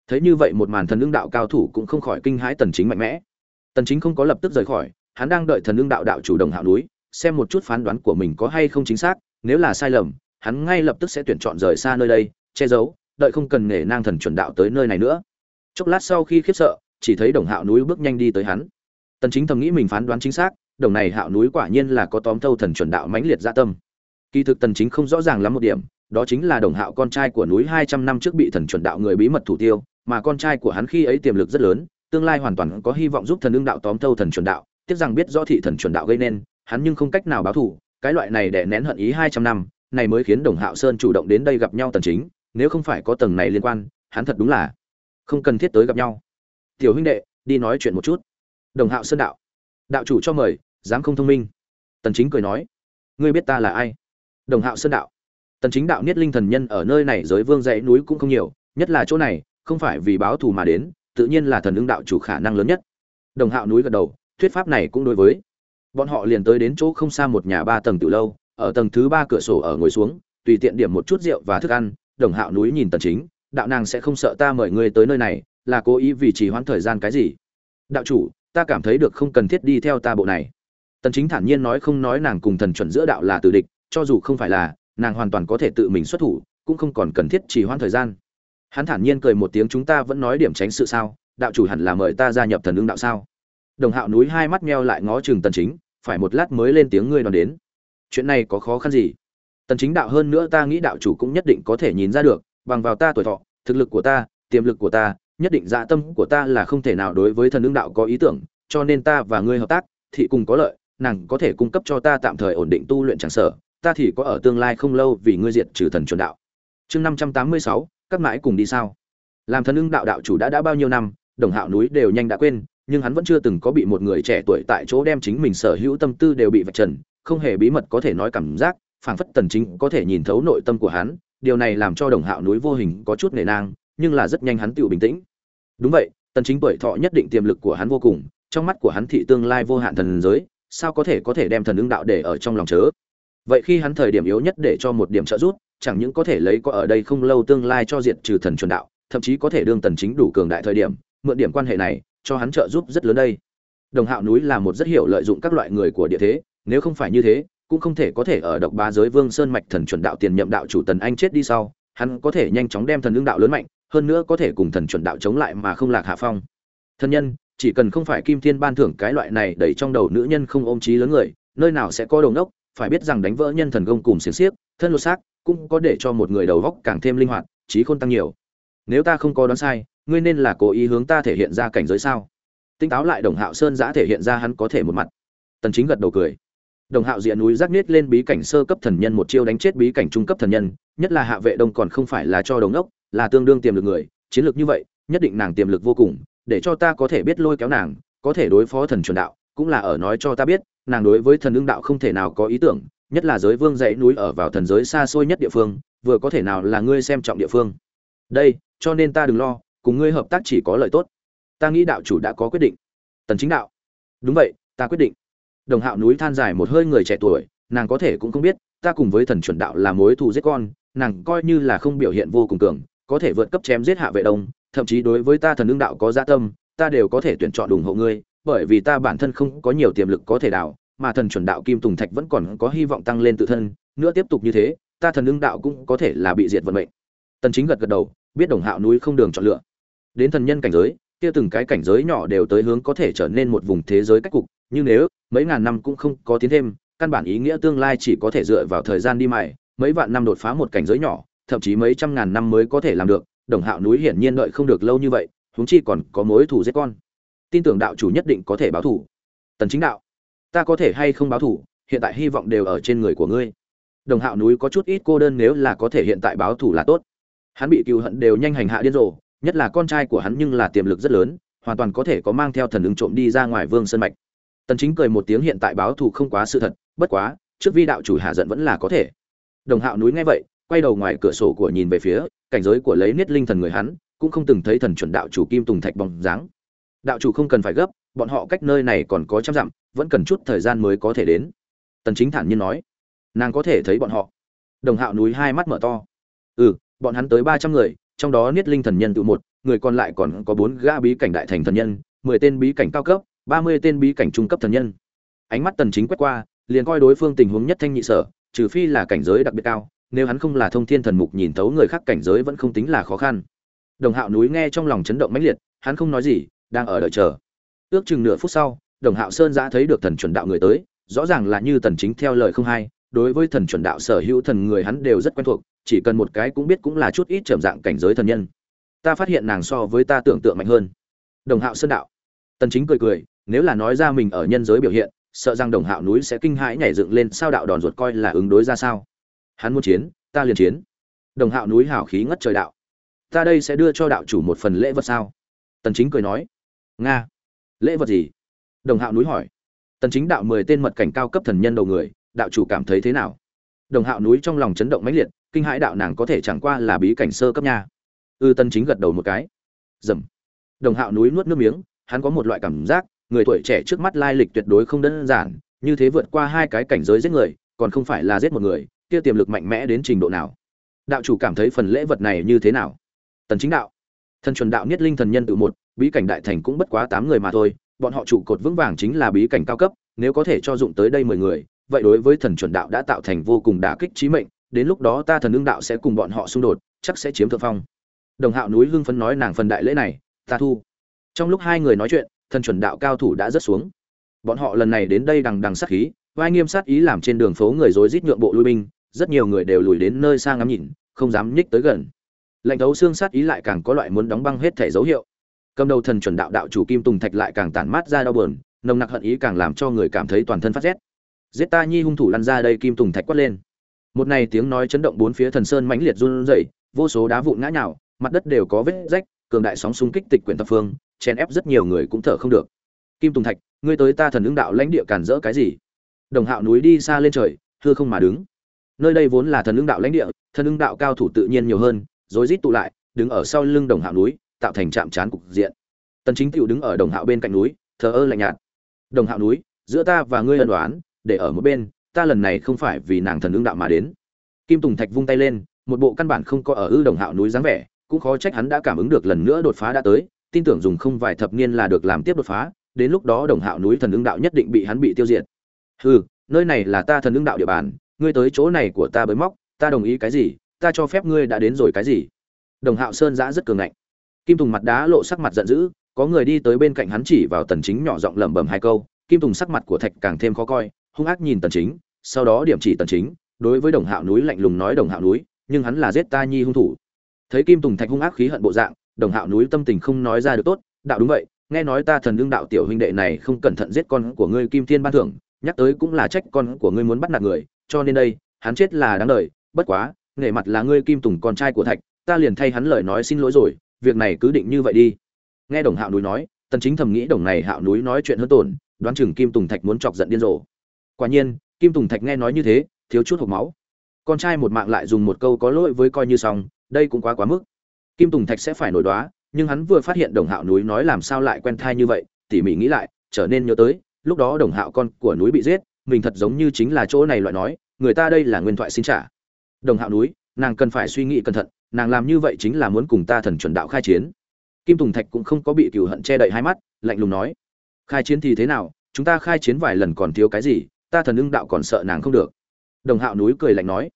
Thấy như vậy một màn thần ưng đạo cao thủ cũng không khỏi kinh hãi tần chính mạnh mẽ. Tần chính không có lập tức rời khỏi hắn đang đợi thần ưng đạo đạo chủ đồng hạo núi, xem một chút phán đoán của mình có hay không chính xác, nếu là sai lầm, hắn ngay lập tức sẽ tuyển chọn rời xa nơi đây, che giấu, đợi không cần nể nang thần chuẩn đạo tới nơi này nữa. Chốc lát sau khi khiếp sợ, chỉ thấy đồng hạo núi bước nhanh đi tới hắn. Tần chính thầm nghĩ mình phán đoán chính xác, đồng này hạo núi quả nhiên là có tóm thâu thần chuẩn đạo mãnh liệt dạ tâm. Kỳ thực tần chính không rõ ràng lắm một điểm, đó chính là đồng hạo con trai của núi 200 năm trước bị thần chuẩn đạo người bí mật thủ tiêu, mà con trai của hắn khi ấy tiềm lực rất lớn, tương lai hoàn toàn có hy vọng giúp thần ưng đạo tóm thâu thần chuẩn đạo tiếc rằng biết do thị thần chuẩn đạo gây nên, hắn nhưng không cách nào báo thù, cái loại này để nén hận ý 200 năm, này mới khiến đồng hạo sơn chủ động đến đây gặp nhau tần chính, nếu không phải có tầng này liên quan, hắn thật đúng là không cần thiết tới gặp nhau. Tiểu huynh đệ, đi nói chuyện một chút. Đồng hạo sơn đạo. Đạo chủ cho mời, dám không thông minh. Tần chính cười nói. Ngươi biết ta là ai? Đồng hạo sơn đạo. Tần chính đạo niết linh thần nhân ở nơi này giới vương dãy núi cũng không nhiều, nhất là chỗ này, không phải vì báo thù mà đến, tự nhiên là thần ứng đạo chủ khả năng lớn nhất. Đồng hạo núi gật đầu thuyết pháp này cũng đối với. Bọn họ liền tới đến chỗ không xa một nhà ba tầng từ lâu, ở tầng thứ ba cửa sổ ở ngồi xuống, tùy tiện điểm một chút rượu và thức ăn, đồng hạo núi nhìn tần chính, đạo nàng sẽ không sợ ta mời ngươi tới nơi này, là cố ý vì trì hoãn thời gian cái gì? Đạo chủ, ta cảm thấy được không cần thiết đi theo ta bộ này. Tần chính thản nhiên nói không nói nàng cùng thần chuẩn giữa đạo là tử địch, cho dù không phải là, nàng hoàn toàn có thể tự mình xuất thủ, cũng không còn cần thiết trì hoãn thời gian. Hắn thản nhiên cười một tiếng, chúng ta vẫn nói điểm tránh sự sao? Đạo chủ hẳn là mời ta gia nhập thần ưng đạo sao? Đồng hạo núi hai mắt meo lại ngó chừng tần chính phải một lát mới lên tiếng ngươi đón đến. Chuyện này có khó khăn gì? Tần chính đạo hơn nữa ta nghĩ đạo chủ cũng nhất định có thể nhìn ra được bằng vào ta tuổi thọ thực lực của ta tiềm lực của ta nhất định dạ tâm của ta là không thể nào đối với thần ưng đạo có ý tưởng cho nên ta và ngươi hợp tác thì cùng có lợi nàng có thể cung cấp cho ta tạm thời ổn định tu luyện chẳng sở ta thì có ở tương lai không lâu vì ngươi diệt trừ thần chuẩn đạo. Chương 586, các mãi cùng đi sao? Làm thần ưng đạo đạo chủ đã đã bao nhiêu năm đồng hạo núi đều nhanh đã quên nhưng hắn vẫn chưa từng có bị một người trẻ tuổi tại chỗ đem chính mình sở hữu tâm tư đều bị vạch trần, không hề bí mật có thể nói cảm giác, phảng phất tần chính có thể nhìn thấu nội tâm của hắn, điều này làm cho đồng hạo núi vô hình có chút nể nang, nhưng là rất nhanh hắn tự bình tĩnh. Đúng vậy, tần chính tuổi thọ nhất định tiềm lực của hắn vô cùng, trong mắt của hắn thị tương lai vô hạn thần giới, sao có thể có thể đem thần ứng đạo để ở trong lòng chớ? Vậy khi hắn thời điểm yếu nhất để cho một điểm trợ giúp, chẳng những có thể lấy có ở đây không lâu tương lai cho diệt trừ thần chuẩn đạo, thậm chí có thể đương tần chính đủ cường đại thời điểm, mượn điểm quan hệ này cho hắn trợ giúp rất lớn đây. Đồng hạo núi là một rất hiểu lợi dụng các loại người của địa thế, nếu không phải như thế, cũng không thể có thể ở độc bá giới vương sơn mạch thần chuẩn đạo tiền nhậm đạo chủ tần anh chết đi sau, hắn có thể nhanh chóng đem thần lương đạo lớn mạnh, hơn nữa có thể cùng thần chuẩn đạo chống lại mà không lạc hạ phong. Thân nhân, chỉ cần không phải kim thiên ban thưởng cái loại này đẩy trong đầu nữ nhân không ôm trí lớn người, nơi nào sẽ có đầu nốc phải biết rằng đánh vỡ nhân thần công cùng xiềng xiếc, thân lột xác, cũng có để cho một người đầu góc càng thêm linh hoạt trí khôn tăng nhiều. Nếu ta không có đoán sai ngươi nên là cố ý hướng ta thể hiện ra cảnh giới sao? Tinh táo lại đồng hạo sơn giã thể hiện ra hắn có thể một mặt. Tần chính gật đầu cười. Đồng hạo diện núi rác nết lên bí cảnh sơ cấp thần nhân một chiêu đánh chết bí cảnh trung cấp thần nhân, nhất là hạ vệ đông còn không phải là cho đồng ốc, là tương đương tiềm lực người, chiến lược như vậy, nhất định nàng tiềm lực vô cùng, để cho ta có thể biết lôi kéo nàng, có thể đối phó thần chuẩn đạo, cũng là ở nói cho ta biết, nàng đối với thần ưng đạo không thể nào có ý tưởng, nhất là giới vương dãy núi ở vào thần giới xa xôi nhất địa phương, vừa có thể nào là ngươi xem trọng địa phương. Đây, cho nên ta đừng lo cùng ngươi hợp tác chỉ có lợi tốt. Ta nghĩ đạo chủ đã có quyết định. Tần chính đạo. Đúng vậy, ta quyết định. Đồng hạo núi than dài một hơi người trẻ tuổi, nàng có thể cũng không biết, ta cùng với thần chuẩn đạo là mối thù giết con, nàng coi như là không biểu hiện vô cùng cường, có thể vượt cấp chém giết hạ vệ đông, thậm chí đối với ta thần ưng đạo có dạ tâm, ta đều có thể tuyển chọn ủng hộ ngươi, bởi vì ta bản thân không có nhiều tiềm lực có thể đào, mà thần chuẩn đạo kim tùng thạch vẫn còn có hy vọng tăng lên tự thân, nữa tiếp tục như thế, ta thần ưng đạo cũng có thể là bị diệt vận mệnh. Tần chính gật gật đầu, biết đồng hạo núi không đường chọn lựa đến thần nhân cảnh giới, kia từng cái cảnh giới nhỏ đều tới hướng có thể trở nên một vùng thế giới cách cục nhưng nếu, mấy ngàn năm cũng không có tiến thêm, căn bản ý nghĩa tương lai chỉ có thể dựa vào thời gian đi mài mấy vạn năm đột phá một cảnh giới nhỏ, thậm chí mấy trăm ngàn năm mới có thể làm được, đồng hạo núi hiển nhiên đợi không được lâu như vậy, huống chi còn có mối thù giết con. Tin tưởng đạo chủ nhất định có thể báo thù. Tần chính đạo, ta có thể hay không báo thù, hiện tại hy vọng đều ở trên người của ngươi. Đồng hạo núi có chút ít cô đơn nếu là có thể hiện tại báo thù là tốt. Hắn bị cựu hận đều nhanh hành hạ điên rồ nhất là con trai của hắn nhưng là tiềm lực rất lớn, hoàn toàn có thể có mang theo thần ứng trộm đi ra ngoài vương sơn mạch. Tần chính cười một tiếng hiện tại báo thù không quá sự thật, bất quá, trước vi đạo chủ hạ giận vẫn là có thể. Đồng hạo núi nghe vậy, quay đầu ngoài cửa sổ của nhìn về phía, cảnh giới của lấy niết linh thần người hắn, cũng không từng thấy thần chuẩn đạo chủ kim tùng thạch bóng dáng. Đạo chủ không cần phải gấp, bọn họ cách nơi này còn có trăm dặm, vẫn cần chút thời gian mới có thể đến. Tần chính thản nhiên nói, nàng có thể thấy bọn họ. Đồng hạo núi hai mắt mở to. Ừ bọn hắn tới 300 người trong đó niết linh thần nhân tự một, người còn lại còn có bốn gã bí cảnh đại thành thần nhân 10 tên bí cảnh cao cấp 30 tên bí cảnh trung cấp thần nhân. Ánh mắt tần chính quét qua, liền coi đối phương tình huống nhất thanh nhị sở, trừ phi là cảnh giới đặc biệt cao, nếu hắn không là thông thiên thần mục nhìn thấu người khác cảnh giới vẫn không tính là khó khăn. Đồng hạo núi nghe trong lòng chấn động mãnh liệt, hắn không nói gì, đang ở đợi chờ. Ước chừng nửa phút sau, đồng hạo sơn giã thấy được thần chuẩn đạo người tới, rõ ràng là như tần chính theo lời không hay đối với thần chuẩn đạo sở hữu thần người hắn đều rất quen thuộc, chỉ cần một cái cũng biết cũng là chút ít trầm dạng cảnh giới thần nhân. Ta phát hiện nàng so với ta tưởng tượng mạnh hơn. Đồng hạo sơn đạo. Tần chính cười cười, nếu là nói ra mình ở nhân giới biểu hiện, sợ rằng đồng hạo núi sẽ kinh hãi nhảy dựng lên sao đạo đòn ruột coi là ứng đối ra sao. Hắn muốn chiến, ta liền chiến. Đồng hạo núi hào khí ngất trời đạo. Ta đây sẽ đưa cho đạo chủ một phần lễ vật sao? Tần chính cười nói. Nga. Lễ vật gì? Đồng hạo núi hỏi. Tần chính đạo mười tên mật cảnh cao cấp thần nhân đầu người đạo chủ cảm thấy thế nào? Đồng hạo núi trong lòng chấn động mãnh liệt kinh hãi đạo nàng có thể chẳng qua là bí cảnh sơ cấp nha. Ư ừ, chính gật đầu một cái. Dầm. Đồng hạo núi nuốt nước miếng hắn có một loại cảm giác người tuổi trẻ trước mắt lai lịch tuyệt đối không đơn giản như thế vượt qua hai cái cảnh giới giết người còn không phải là giết một người kia tiềm lực mạnh mẽ đến trình độ nào? Đạo chủ cảm thấy phần lễ vật này như thế nào? Tần chính đạo. Thần chuẩn đạo niết linh thần nhân tự một bí cảnh đại thành cũng bất quá tám người mà thôi bọn họ trụ cột vững vàng chính là bí cảnh cao cấp nếu có thể cho dụng tới đây mười người vậy đối với thần chuẩn đạo đã tạo thành vô cùng đả kích trí mệnh, đến lúc đó ta thần ương đạo sẽ cùng bọn họ xung đột, chắc sẽ chiếm thượng phong. Đồng hạo núi hưng phấn nói nàng phần đại lễ này, ta thu. Trong lúc hai người nói chuyện, thần chuẩn đạo cao thủ đã rất xuống. Bọn họ lần này đến đây đằng đằng sát khí, vai nghiêm sát ý làm trên đường phố người rối rít nhượng bộ lui binh, rất nhiều người đều lùi đến nơi sang ngắm nhìn, không dám nhích tới gần. Lệnh thấu xương sát ý lại càng có loại muốn đóng băng hết thể dấu hiệu. Cầm đầu thần chuẩn đạo đạo chủ kim tùng thạch lại càng tản mát ra đau buồn, nồng nặc hận ý càng làm cho người cảm thấy toàn thân phát rét giết ta nhi hung thủ lăn ra đây kim tùng thạch quát lên. Một này tiếng nói chấn động bốn phía thần sơn mãnh liệt run rẩy, vô số đá vụn ngã nhào, mặt đất đều có vết rách, cường đại sóng xung kích tịch quyển thập phương, chèn ép rất nhiều người cũng thở không được. Kim tùng thạch, ngươi tới ta thần ứng đạo lãnh địa cản rỡ cái gì? Đồng hạo núi đi xa lên trời, thưa không mà đứng. Nơi đây vốn là thần ứng đạo lãnh địa, thần ứng đạo cao thủ tự nhiên nhiều hơn rồi rít tụ lại, đứng ở sau lưng đồng hạo núi, tạo thành trạm trán cục diện. Tần chính tiểu đứng ở đồng hạo bên cạnh núi, thờ ơ lạnh nhạt. Đồng hạo núi, giữa ta và ngươi ân đoán để ở một bên, ta lần này không phải vì nàng thần ưng đạo mà đến. Kim tùng thạch vung tay lên, một bộ căn bản không có ở ư đồng hạo núi dáng vẻ, cũng khó trách hắn đã cảm ứng được lần nữa đột phá đã tới, tin tưởng dùng không vài thập niên là được làm tiếp đột phá, đến lúc đó đồng hạo núi thần ưng đạo nhất định bị hắn bị tiêu diệt. Hừ, nơi này là ta thần ưng đạo địa bàn, ngươi tới chỗ này của ta bới móc, ta đồng ý cái gì, ta cho phép ngươi đã đến rồi cái gì? Đồng hạo sơn giã rất cường ngạnh. Kim tùng mặt đá lộ sắc mặt giận dữ, có người đi tới bên cạnh hắn chỉ vào tần chính nhỏ giọng lẩm bẩm hai câu, kim tùng sắc mặt của thạch càng thêm khó coi hung ác nhìn tần chính, sau đó điểm chỉ tần chính, đối với đồng hạo núi lạnh lùng nói, đồng hạo núi, nhưng hắn là giết ta nhi hung thủ. Thấy kim tùng thạch hung ác khí hận bộ dạng, đồng hạo núi tâm tình không nói ra được tốt, đạo đúng vậy, nghe nói ta thần đương đạo tiểu huynh đệ này không cẩn thận giết con của ngươi kim thiên ban thưởng, nhắc tới cũng là trách con của ngươi muốn bắt nạt người, cho nên đây, hắn chết là đáng đời, bất quá nghệ mặt là ngươi kim tùng con trai của thạch, ta liền thay hắn lời nói xin lỗi rồi, việc này cứ định như vậy đi. Nghe đồng hạo núi nói, tần chính thầm nghĩ đồng này hạo núi nói chuyện hơn tổn, đoán chừng kim tùng thạch muốn chọc giận điên rồ quả nhiên, kim tùng thạch nghe nói như thế, thiếu chút hộc máu. Con trai một mạng lại dùng một câu có lỗi với coi như xong, đây cũng quá quá mức. Kim tùng thạch sẽ phải nổi đoá, nhưng hắn vừa phát hiện đồng hạo núi nói làm sao lại quen thai như vậy, tỉ mỉ nghĩ lại, trở nên nhớ tới, lúc đó đồng hạo con của núi bị giết, mình thật giống như chính là chỗ này loại nói, người ta đây là nguyên thoại xin trả. Đồng hạo núi, nàng cần phải suy nghĩ cẩn thận, nàng làm như vậy chính là muốn cùng ta thần chuẩn đạo khai chiến. Kim tùng thạch cũng không có bị cựu hận che đậy hai mắt, lạnh lùng nói, khai chiến thì thế nào? Chúng ta khai chiến vài lần còn thiếu cái gì? Ta thần ưng đạo còn sợ nàng không được. Đồng hạo núi cười lạnh nói,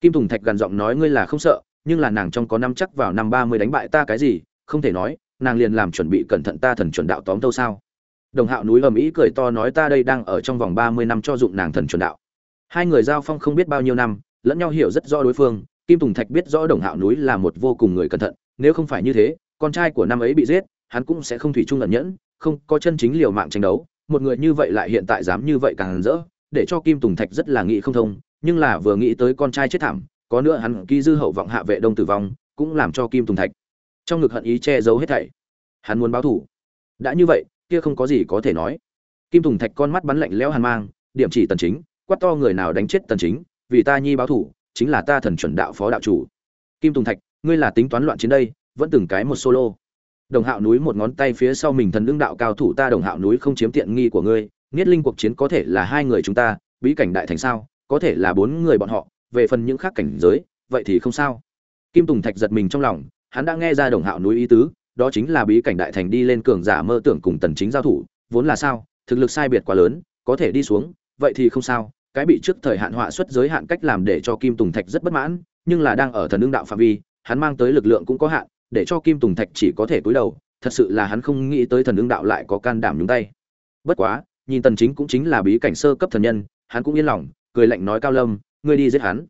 kim thùng thạch gần giọng nói ngươi là không sợ, nhưng là nàng trong có năm chắc vào năm ba mươi đánh bại ta cái gì, không thể nói, nàng liền làm chuẩn bị cẩn thận ta thần chuẩn đạo tóm tâu sao. Đồng hạo núi ầm ĩ cười to nói ta đây đang ở trong vòng ba mươi năm cho dụng nàng thần chuẩn đạo. Hai người giao phong không biết bao nhiêu năm, lẫn nhau hiểu rất rõ đối phương, kim tùng thạch biết rõ đồng hạo núi là một vô cùng người cẩn thận, nếu không phải như thế, con trai của năm ấy bị giết, hắn cũng sẽ không thủy chung lẩn nhẫn, không có chân chính liều mạng tranh đấu, một người như vậy lại hiện tại dám như vậy càng rỡ để cho kim tùng thạch rất là nghĩ không thông, nhưng là vừa nghĩ tới con trai chết thảm, có nữa hắn ký dư hậu vọng hạ vệ đông tử vong, cũng làm cho kim tùng thạch trong ngực hận ý che giấu hết thảy. Hắn muốn báo thủ. Đã như vậy, kia không có gì có thể nói. Kim tùng thạch con mắt bắn lạnh lẽo hàn mang, điểm chỉ tần chính, quát to người nào đánh chết tần chính, vì ta nhi báo thủ, chính là ta thần chuẩn đạo phó đạo chủ. Kim tùng thạch, ngươi là tính toán loạn chiến đây, vẫn từng cái một solo. Đồng hạo núi một ngón tay phía sau mình thần đương đạo cao thủ ta đồng hạo núi không chiếm tiện nghi của ngươi nghiết linh cuộc chiến có thể là hai người chúng ta, bí cảnh đại thành sao, có thể là bốn người bọn họ, về phần những khác cảnh giới, vậy thì không sao. Kim tùng thạch giật mình trong lòng, hắn đã nghe ra đồng hạo núi ý tứ, đó chính là bí cảnh đại thành đi lên cường giả mơ tưởng cùng tần chính giao thủ, vốn là sao, thực lực sai biệt quá lớn, có thể đi xuống, vậy thì không sao, cái bị trước thời hạn họa xuất giới hạn cách làm để cho kim tùng thạch rất bất mãn, nhưng là đang ở thần lương đạo phạm vi, hắn mang tới lực lượng cũng có hạn, để cho kim tùng thạch chỉ có thể cúi đầu, thật sự là hắn không nghĩ tới thần lương đạo lại có can đảm nhúng tay. Bất quá nhìn tần chính cũng chính là bí cảnh sơ cấp thần nhân hắn cũng yên lòng cười lạnh nói cao lâm ngươi đi giết hắn.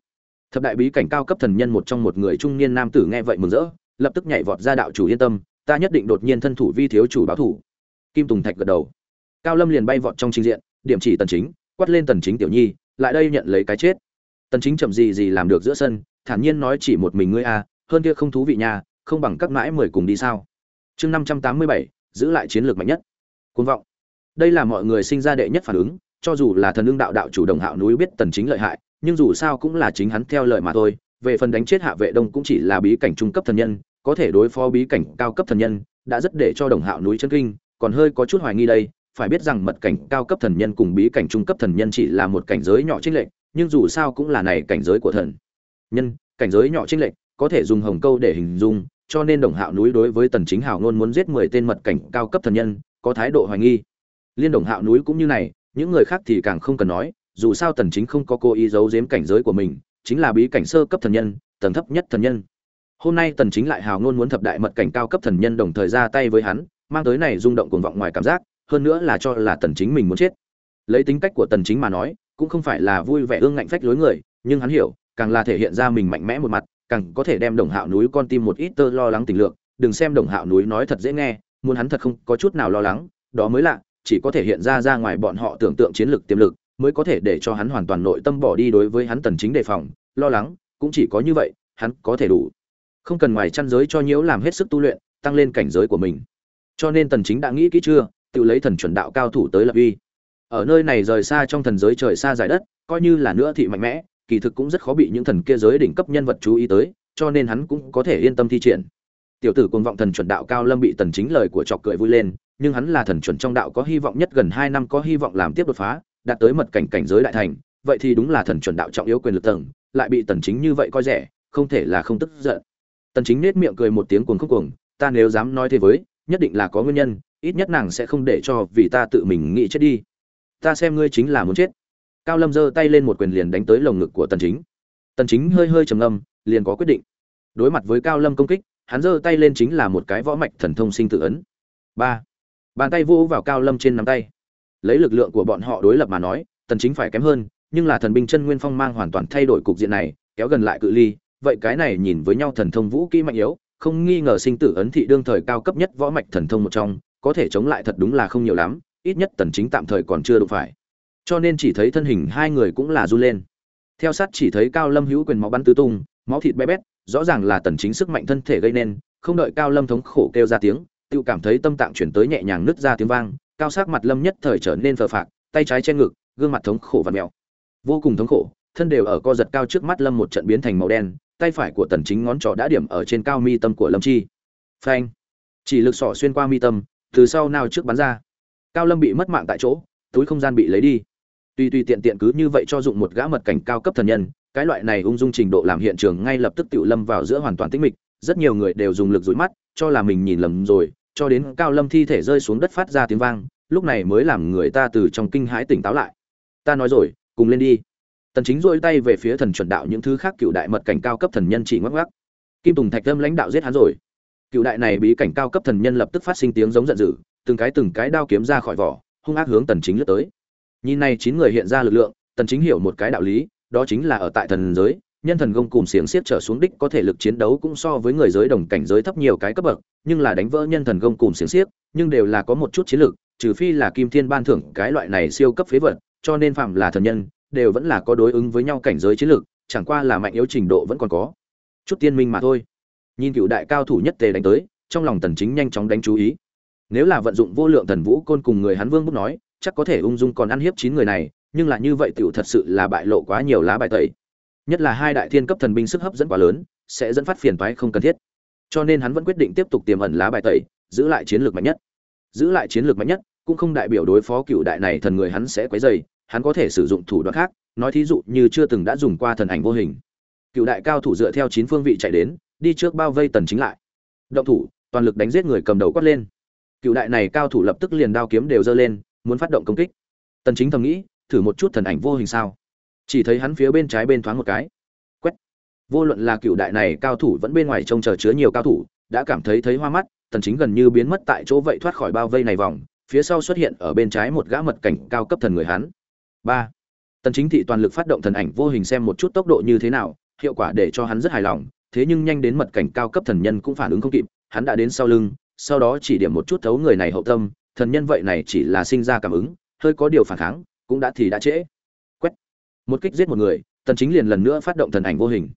Thập đại bí cảnh cao cấp thần nhân một trong một người trung niên nam tử nghe vậy mừng rỡ lập tức nhảy vọt ra đạo chủ yên tâm ta nhất định đột nhiên thân thủ vi thiếu chủ báo thủ. Kim tùng thạch gật đầu. Cao lâm liền bay vọt trong trình diện điểm chỉ tần chính quát lên tần chính tiểu nhi lại đây nhận lấy cái chết. Tần chính chậm gì gì làm được giữa sân thản nhiên nói chỉ một mình ngươi a à, hơn kia không thú vị nha không bằng các mãi mười cùng đi sao. Chương 587, giữ lại chiến lược mạnh nhất. Cuồng vọng đây là mọi người sinh ra đệ nhất phản ứng, cho dù là thần ưng đạo đạo chủ đồng hạo núi biết tần chính lợi hại, nhưng dù sao cũng là chính hắn theo lời mà thôi. Về phần đánh chết hạ vệ đông cũng chỉ là bí cảnh trung cấp thần nhân, có thể đối phó bí cảnh cao cấp thần nhân, đã rất để cho đồng hạo núi chân kinh. Còn hơi có chút hoài nghi đây, phải biết rằng mật cảnh cao cấp thần nhân cùng bí cảnh trung cấp thần nhân chỉ là một cảnh giới nhỏ trinh lệch, nhưng dù sao cũng là này cảnh giới của thần nhân, cảnh giới nhỏ trinh lệch, có thể dùng hồng câu để hình dung, cho nên đồng hạo núi đối với tần chính hào ngôn muốn giết 10 tên mật cảnh cao cấp thần nhân, có thái độ hoài nghi liên đồng hạo núi cũng như này, những người khác thì càng không cần nói, dù sao tần chính không có cố ý giấu giếm cảnh giới của mình, chính là bí cảnh sơ cấp thần nhân, tầng thấp nhất thần nhân. Hôm nay tần chính lại hào ngôn muốn thập đại mật cảnh cao cấp thần nhân đồng thời ra tay với hắn, mang tới này rung động cuồng vọng ngoài cảm giác, hơn nữa là cho là tần chính mình muốn chết. Lấy tính cách của tần chính mà nói, cũng không phải là vui vẻ ương ngạnh phách lối người, nhưng hắn hiểu, càng là thể hiện ra mình mạnh mẽ một mặt, càng có thể đem đồng hạo núi con tim một ít tơ lo lắng tình lượng đừng xem đồng hạo núi nói thật dễ nghe, muốn hắn thật không có chút nào lo lắng, đó mới lạ chỉ có thể hiện ra ra ngoài bọn họ tưởng tượng chiến lược tiềm lực, mới có thể để cho hắn hoàn toàn nội tâm bỏ đi đối với hắn tần chính đề phòng. Lo lắng, cũng chỉ có như vậy, hắn có thể đủ. Không cần ngoài chăn giới cho nhiễu làm hết sức tu luyện, tăng lên cảnh giới của mình. Cho nên tần chính đã nghĩ kỹ chưa, tự lấy thần chuẩn đạo cao thủ tới lập uy. Ở nơi này rời xa trong thần giới trời xa dài đất, coi như là nữa thị mạnh mẽ, kỳ thực cũng rất khó bị những thần kia giới đỉnh cấp nhân vật chú ý tới, cho nên hắn cũng có thể yên tâm thi triển. Tiểu tử cuồng vọng thần chuẩn đạo cao lâm bị tần chính lời của chọc cười vui lên nhưng hắn là thần chuẩn trong đạo có hy vọng nhất gần 2 năm có hy vọng làm tiếp đột phá, đạt tới mật cảnh cảnh giới đại thành, vậy thì đúng là thần chuẩn đạo trọng yếu quyền lực tầng, lại bị tần chính như vậy coi rẻ, không thể là không tức giận. Tần chính nét miệng cười một tiếng cuồng khúc cuồng, ta nếu dám nói thế với, nhất định là có nguyên nhân, ít nhất nàng sẽ không để cho vì ta tự mình nghĩ chết đi. Ta xem ngươi chính là muốn chết. Cao lâm giơ tay lên một quyền liền đánh tới lồng ngực của tần chính. Tần chính hơi hơi trầm ngâm, liền có quyết định. Đối mặt với cao lâm công kích, hắn giơ tay lên chính là một cái võ mạch thần thông sinh tự ấn. Ba bàn tay vô vào cao lâm trên nắm tay. Lấy lực lượng của bọn họ đối lập mà nói, tần chính phải kém hơn, nhưng là thần binh chân nguyên phong mang hoàn toàn thay đổi cục diện này, kéo gần lại cự ly, vậy cái này nhìn với nhau thần thông vũ kỹ mạnh yếu, không nghi ngờ sinh tử ấn thị đương thời cao cấp nhất võ mạch thần thông một trong, có thể chống lại thật đúng là không nhiều lắm, ít nhất tần chính tạm thời còn chưa đụng phải. Cho nên chỉ thấy thân hình hai người cũng là du lên. Theo sát chỉ thấy cao lâm hữu quyền máu bắn tứ tung, máu thịt bé bét, rõ ràng là tần chính sức mạnh thân thể gây nên, không đợi cao lâm thống khổ kêu ra tiếng tự cảm thấy tâm tạng chuyển tới nhẹ nhàng nứt ra tiếng vang, cao sắc mặt lâm nhất thời trở nên phờ phạc, tay trái trên ngực, gương mặt thống khổ và mèo vô cùng thống khổ, thân đều ở co giật cao trước mắt lâm một trận biến thành màu đen, tay phải của tần chính ngón trỏ đã điểm ở trên cao mi tâm của lâm chi. Phanh. Chỉ lực sỏ xuyên qua mi tâm, từ sau nào trước bắn ra. Cao lâm bị mất mạng tại chỗ, túi không gian bị lấy đi. Tuy tuy tiện tiện cứ như vậy cho dụng một gã mật cảnh cao cấp thần nhân, cái loại này ung dung trình độ làm hiện trường ngay lập tức tiểu lâm vào giữa hoàn toàn tĩnh mịch, rất nhiều người đều dùng lực dụi mắt, cho là mình nhìn lầm rồi cho đến cao lâm thi thể rơi xuống đất phát ra tiếng vang, lúc này mới làm người ta từ trong kinh hãi tỉnh táo lại. Ta nói rồi, cùng lên đi. Tần chính dỗi tay về phía thần chuẩn đạo những thứ khác cựu đại mật cảnh cao cấp thần nhân chỉ ngoắc ngoắc. Kim tùng thạch lâm lãnh đạo giết hắn rồi. Cựu đại này bí cảnh cao cấp thần nhân lập tức phát sinh tiếng giống giận dữ, từng cái từng cái đao kiếm ra khỏi vỏ, hung ác hướng tần chính lướt tới. Nhìn này chín người hiện ra lực lượng, tần chính hiểu một cái đạo lý, đó chính là ở tại thần giới nhân thần công cùng xiềng xiết trở xuống đích có thể lực chiến đấu cũng so với người giới đồng cảnh giới thấp nhiều cái cấp bậc, nhưng là đánh vỡ nhân thần công cùng xiềng xiết nhưng đều là có một chút chiến lược trừ phi là kim thiên ban thưởng cái loại này siêu cấp phế vật, cho nên phạm là thần nhân, đều vẫn là có đối ứng với nhau cảnh giới chiến lược chẳng qua là mạnh yếu trình độ vẫn còn có. Chút tiên minh mà thôi. Nhìn cựu đại cao thủ nhất tề đánh tới, trong lòng tần chính nhanh chóng đánh chú ý. Nếu là vận dụng vô lượng thần vũ côn cùng người hắn vương bút nói, chắc có thể ung dung còn ăn hiếp chín người này, nhưng là như vậy tiểu thật sự là bại lộ quá nhiều lá bài tẩy nhất là hai đại thiên cấp thần binh sức hấp dẫn quá lớn, sẽ dẫn phát phiền toái không cần thiết. Cho nên hắn vẫn quyết định tiếp tục tiềm ẩn lá bài tẩy, giữ lại chiến lược mạnh nhất. Giữ lại chiến lược mạnh nhất, cũng không đại biểu đối phó cựu đại này thần người hắn sẽ quấy dày hắn có thể sử dụng thủ đoạn khác, nói thí dụ như chưa từng đã dùng qua thần ảnh vô hình. Cựu đại cao thủ dựa theo chín phương vị chạy đến, đi trước bao vây tần chính lại. Động thủ, toàn lực đánh giết người cầm đầu quát lên. Cựu đại này cao thủ lập tức liền đao kiếm đều giơ lên, muốn phát động công kích. Tần chính thầm nghĩ, thử một chút thần ảnh vô hình sao? Chỉ thấy hắn phía bên trái bên thoáng một cái. Quét. Vô luận là cựu đại này cao thủ vẫn bên ngoài trông chờ chứa nhiều cao thủ, đã cảm thấy thấy hoa mắt tần chính gần như biến mất tại chỗ vậy thoát khỏi bao vây này vòng, phía sau xuất hiện ở bên trái một gã mật cảnh cao cấp thần người hắn. Ba. Tần chính thị toàn lực phát động thần ảnh vô hình xem một chút tốc độ như thế nào, hiệu quả để cho hắn rất hài lòng, thế nhưng nhanh đến mật cảnh cao cấp thần nhân cũng phản ứng không kịp, hắn đã đến sau lưng, sau đó chỉ điểm một chút thấu người này hậu tâm, thần nhân vậy này chỉ là sinh ra cảm ứng, hơi có điều phản kháng, cũng đã thì đã trễ một kích giết một người, tần chính liền lần nữa phát động thần ảnh vô hình.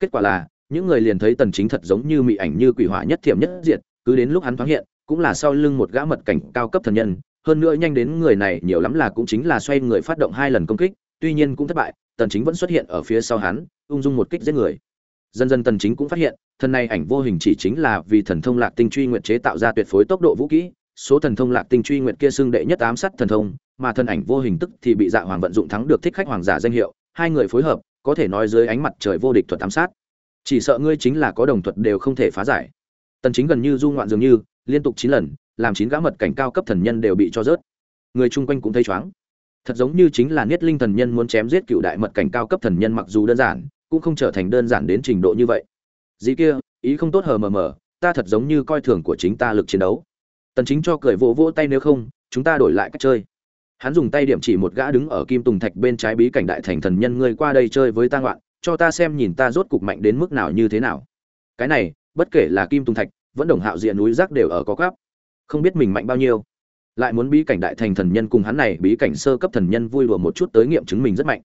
Kết quả là, những người liền thấy tần chính thật giống như mị ảnh như quỷ hỏa nhất thiểm nhất diệt, cứ đến lúc hắn thoáng hiện, cũng là sau lưng một gã mật cảnh cao cấp thần nhân, hơn nữa nhanh đến người này nhiều lắm là cũng chính là xoay người phát động hai lần công kích, tuy nhiên cũng thất bại, tần chính vẫn xuất hiện ở phía sau hắn, ung dung một kích giết người. Dần dần tần chính cũng phát hiện, thần này ảnh vô hình chỉ chính là vì thần thông lạc tinh truy nguyện chế tạo ra tuyệt phối tốc độ vũ kỹ, số thần thông lạc tinh truy nguyện kia xương đệ nhất ám sát thần thông mà thân ảnh vô hình tức thì bị dạ hoàng vận dụng thắng được thích khách hoàng giả danh hiệu, hai người phối hợp, có thể nói dưới ánh mặt trời vô địch thuật ám sát. Chỉ sợ ngươi chính là có đồng thuật đều không thể phá giải. Tần chính gần như du ngoạn dường như, liên tục chín lần, làm chín gã mật cảnh cao cấp thần nhân đều bị cho rớt. Người chung quanh cũng thấy chóng thật giống như chính là niết linh thần nhân muốn chém giết cựu đại mật cảnh cao cấp thần nhân mặc dù đơn giản, cũng không trở thành đơn giản đến trình độ như vậy. Dĩ kia, ý không tốt hờ mờ mờ, ta thật giống như coi thường của chính ta lực chiến đấu. Tần chính cho cười vỗ vỗ tay nếu không, chúng ta đổi lại cách chơi hắn dùng tay điểm chỉ một gã đứng ở kim tùng thạch bên trái bí cảnh đại thành thần nhân, ngươi qua đây chơi với ta ngoạn, cho ta xem nhìn ta rốt cục mạnh đến mức nào như thế nào. Cái này, bất kể là kim tùng thạch, vẫn đồng hạo diện núi rác đều ở có cáp không biết mình mạnh bao nhiêu. Lại muốn bí cảnh đại thành thần nhân cùng hắn này bí cảnh sơ cấp thần nhân vui đùa một chút tới nghiệm chứng mình rất mạnh.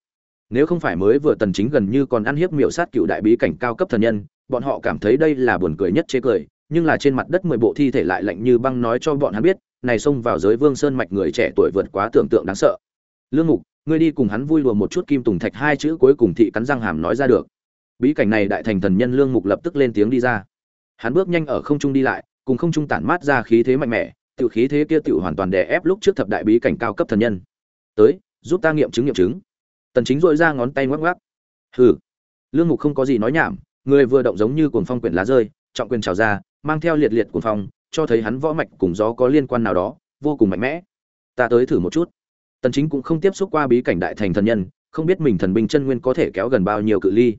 Nếu không phải mới vừa tần chính gần như còn ăn hiếp miểu sát cựu đại bí cảnh cao cấp thần nhân, bọn họ cảm thấy đây là buồn cười nhất chế cười, nhưng là trên mặt đất mười bộ thi thể lại lạnh như băng nói cho bọn hắn biết này xông vào giới vương sơn mạch người trẻ tuổi vượt quá tưởng tượng đáng sợ. Lương mục, ngươi đi cùng hắn vui đùa một chút kim tùng thạch hai chữ cuối cùng thị cắn răng hàm nói ra được. Bí cảnh này đại thành thần nhân lương mục lập tức lên tiếng đi ra. Hắn bước nhanh ở không trung đi lại, cùng không trung tản mát ra khí thế mạnh mẽ tự khí thế kia tự hoàn toàn đè ép lúc trước thập đại bí cảnh cao cấp thần nhân. Tới, giúp ta nghiệm chứng nghiệm chứng. Tần chính dội ra ngón tay ngoắc ngoắc. Hừ. Lương mục không có gì nói nhảm, người vừa động giống như cuồng phong quyển lá rơi, trọng quyền trào ra, mang theo liệt liệt cuồng phong cho thấy hắn võ mạch cùng gió có liên quan nào đó, vô cùng mạnh mẽ. Ta tới thử một chút. Tần chính cũng không tiếp xúc qua bí cảnh đại thành thần nhân, không biết mình thần binh chân nguyên có thể kéo gần bao nhiêu cự ly.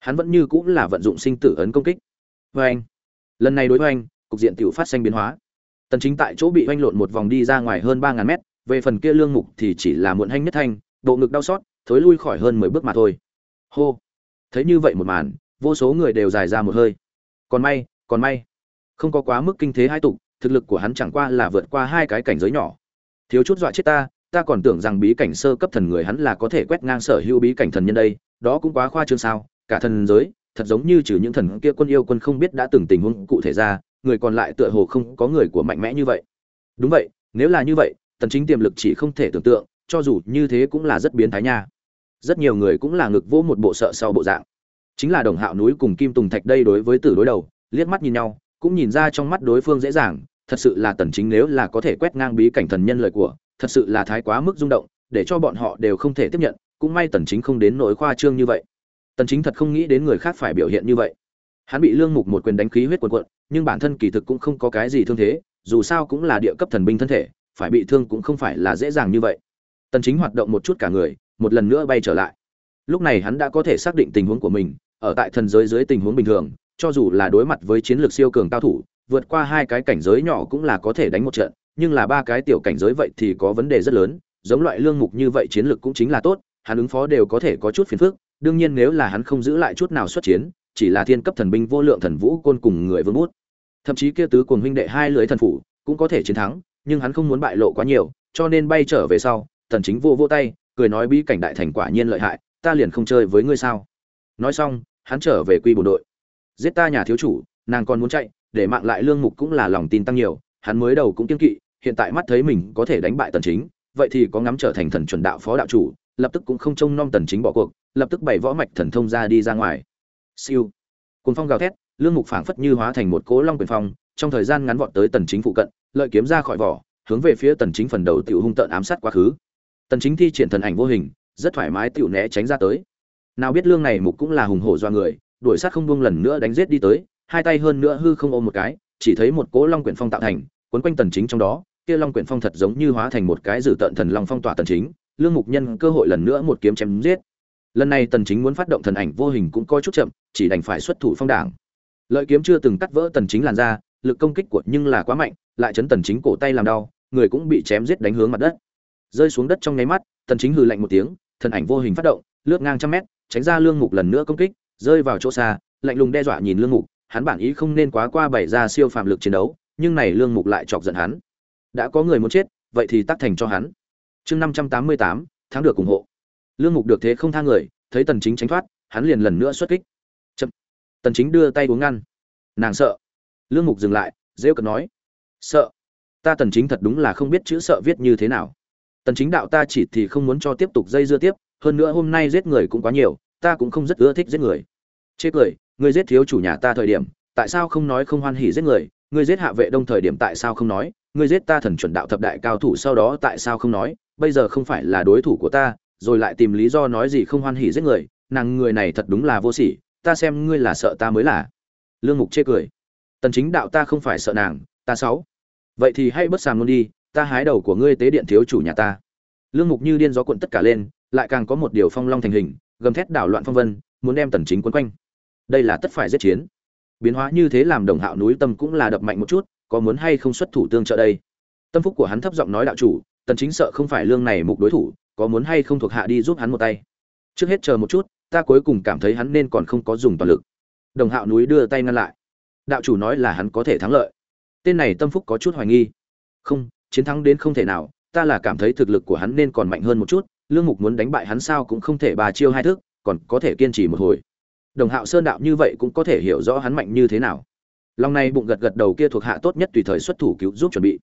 Hắn vẫn như cũng là vận dụng sinh tử ấn công kích. Với anh, lần này đối với anh, cục diện tiểu phát sinh biến hóa. Tần chính tại chỗ bị oanh lộn một vòng đi ra ngoài hơn 3000 mét, về phần kia lương mục thì chỉ là muộn hanh nhất thanh, bộ ngực đau xót, thối lui khỏi hơn 10 bước mà thôi. Hô. Thấy như vậy một màn, vô số người đều dài ra một hơi. Còn may còn may không có quá mức kinh thế hai tục, thực lực của hắn chẳng qua là vượt qua hai cái cảnh giới nhỏ. Thiếu chút dọa chết ta ta còn tưởng rằng bí cảnh sơ cấp thần người hắn là có thể quét ngang sở hữu bí cảnh thần nhân đây, đó cũng quá khoa trương sao, cả thần giới, thật giống như trừ những thần kia quân yêu quân không biết đã từng tình huống cụ thể ra, người còn lại tựa hồ không có người của mạnh mẽ như vậy. Đúng vậy, nếu là như vậy, tần chính tiềm lực chỉ không thể tưởng tượng, cho dù như thế cũng là rất biến thái nha. Rất nhiều người cũng là ngực vỗ một bộ sợ sau bộ dạng. Chính là đồng hạo núi cùng kim tùng thạch đây đối với tử đối đầu, liếc mắt nhìn nhau cũng nhìn ra trong mắt đối phương dễ dàng, thật sự là tần chính nếu là có thể quét ngang bí cảnh thần nhân lời của, thật sự là thái quá mức rung động, để cho bọn họ đều không thể tiếp nhận, cũng may tần chính không đến nỗi khoa trương như vậy. Tần chính thật không nghĩ đến người khác phải biểu hiện như vậy. Hắn bị lương mục một quyền đánh khí huyết cuộn cuộn, nhưng bản thân kỳ thực cũng không có cái gì thương thế, dù sao cũng là địa cấp thần binh thân thể, phải bị thương cũng không phải là dễ dàng như vậy. Tần chính hoạt động một chút cả người, một lần nữa bay trở lại. Lúc này hắn đã có thể xác định tình huống của mình, ở tại thần giới dưới tình huống bình thường cho dù là đối mặt với chiến lược siêu cường cao thủ, vượt qua hai cái cảnh giới nhỏ cũng là có thể đánh một trận, nhưng là ba cái tiểu cảnh giới vậy thì có vấn đề rất lớn, giống loại lương mục như vậy chiến lược cũng chính là tốt, hắn ứng phó đều có thể có chút phiền phức, đương nhiên nếu là hắn không giữ lại chút nào xuất chiến, chỉ là thiên cấp thần binh vô lượng thần vũ côn cùng người vương bút. Thậm chí kia tứ cuồng huynh đệ hai lưới thần phủ cũng có thể chiến thắng, nhưng hắn không muốn bại lộ quá nhiều, cho nên bay trở về sau, thần chính vô vô tay, cười nói bí cảnh đại thành quả nhiên lợi hại, ta liền không chơi với ngươi sao. Nói xong, hắn trở về quy bộ đội giết ta nhà thiếu chủ, nàng còn muốn chạy, để mạng lại lương mục cũng là lòng tin tăng nhiều, hắn mới đầu cũng kiên kỵ, hiện tại mắt thấy mình có thể đánh bại tần chính, vậy thì có ngắm trở thành thần chuẩn đạo phó đạo chủ, lập tức cũng không trông nom tần chính bỏ cuộc, lập tức bày võ mạch thần thông ra đi ra ngoài. Siêu. Cùng phong gào thét, lương mục phảng phất như hóa thành một cỗ long quyền phong, trong thời gian ngắn vọt tới tần chính phụ cận, lợi kiếm ra khỏi vỏ, hướng về phía tần chính phần đầu tiểu hung tợn ám sát quá khứ. Tần chính thi triển thần ảnh vô hình, rất thoải mái tiểu né tránh ra tới. Nào biết lương này mục cũng là hùng hổ do người đuổi sát không buông lần nữa đánh giết đi tới, hai tay hơn nữa hư không ôm một cái, chỉ thấy một cỗ long quyển phong tạo thành, cuốn quanh tần chính trong đó, kia long quyển phong thật giống như hóa thành một cái dự tận thần long phong tỏa tần chính, lương mục nhân cơ hội lần nữa một kiếm chém giết. Lần này tần chính muốn phát động thần ảnh vô hình cũng coi chút chậm, chỉ đành phải xuất thủ phong đảng. Lợi kiếm chưa từng cắt vỡ tần chính làn ra lực công kích của nhưng là quá mạnh, lại chấn tần chính cổ tay làm đau, người cũng bị chém giết đánh hướng mặt đất. Rơi xuống đất trong nháy mắt, tần chính hừ lạnh một tiếng, thần ảnh vô hình phát động, lướt ngang trăm mét, tránh ra lương mục lần nữa công kích rơi vào chỗ xa lạnh lùng đe dọa nhìn lương mục hắn bản ý không nên quá qua bảy ra siêu phạm lực chiến đấu nhưng này lương mục lại chọc giận hắn. Đã có người muốn chết vậy thì tác thành cho hắn. Chương 588, tháng được ủng hộ. Lương mục được thế không tha người thấy tần chính tránh thoát hắn liền lần nữa xuất kích. Chậm. Tần chính đưa tay uống ngăn. Nàng sợ. Lương mục dừng lại rêu cật nói. Sợ. Ta tần chính thật đúng là không biết chữ sợ viết như thế nào. Tần chính đạo ta chỉ thì không muốn cho tiếp tục dây dưa tiếp hơn nữa hôm nay giết người cũng quá nhiều ta cũng không rất ưa thích giết người. Chê cười, ngươi giết thiếu chủ nhà ta thời điểm, tại sao không nói không hoan hỉ giết người? Ngươi giết hạ vệ đông thời điểm tại sao không nói? Ngươi giết ta thần chuẩn đạo thập đại cao thủ sau đó tại sao không nói? Bây giờ không phải là đối thủ của ta, rồi lại tìm lý do nói gì không hoan hỉ giết người? Nàng người này thật đúng là vô sỉ, ta xem ngươi là sợ ta mới là. Lương mục chê cười. Tần chính đạo ta không phải sợ nàng, ta xấu. Vậy thì hãy bất sàm luôn đi, ta hái đầu của ngươi tế điện thiếu chủ nhà ta. Lương mục như điên gió cuộn tất cả lên, lại càng có một điều phong long thành hình gầm thét đảo loạn phong vân, muốn đem tần chính quấn quanh. Đây là tất phải giết chiến. Biến hóa như thế làm đồng hạo núi tâm cũng là đập mạnh một chút, có muốn hay không xuất thủ tương trợ đây? Tâm phúc của hắn thấp giọng nói đạo chủ, tần chính sợ không phải lương này mục đối thủ, có muốn hay không thuộc hạ đi giúp hắn một tay? Trước hết chờ một chút, ta cuối cùng cảm thấy hắn nên còn không có dùng toàn lực. Đồng hạo núi đưa tay ngăn lại. Đạo chủ nói là hắn có thể thắng lợi. Tên này tâm phúc có chút hoài nghi. Không, chiến thắng đến không thể nào, ta là cảm thấy thực lực của hắn nên còn mạnh hơn một chút lương mục muốn đánh bại hắn sao cũng không thể bà chiêu hai thức, còn có thể kiên trì một hồi. Đồng hạo sơn đạo như vậy cũng có thể hiểu rõ hắn mạnh như thế nào. Lòng này bụng gật gật đầu kia thuộc hạ tốt nhất tùy thời xuất thủ cứu giúp chuẩn bị.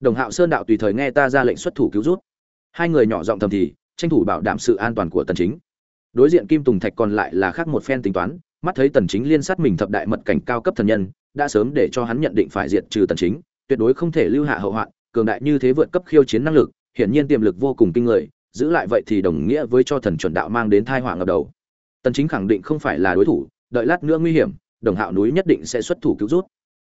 Đồng hạo sơn đạo tùy thời nghe ta ra lệnh xuất thủ cứu giúp. Hai người nhỏ giọng thầm thì, tranh thủ bảo đảm sự an toàn của tần chính. Đối diện kim tùng thạch còn lại là khác một phen tính toán, mắt thấy tần chính liên sát mình thập đại mật cảnh cao cấp thần nhân, đã sớm để cho hắn nhận định phải diệt trừ tần chính, tuyệt đối không thể lưu hạ hậu hoạn, cường đại như thế vượt cấp khiêu chiến năng lực, hiển nhiên tiềm lực vô cùng kinh người giữ lại vậy thì đồng nghĩa với cho thần chuẩn đạo mang đến tai họa ngập đầu. Tần chính khẳng định không phải là đối thủ, đợi lát nữa nguy hiểm, đồng hạo núi nhất định sẽ xuất thủ cứu rút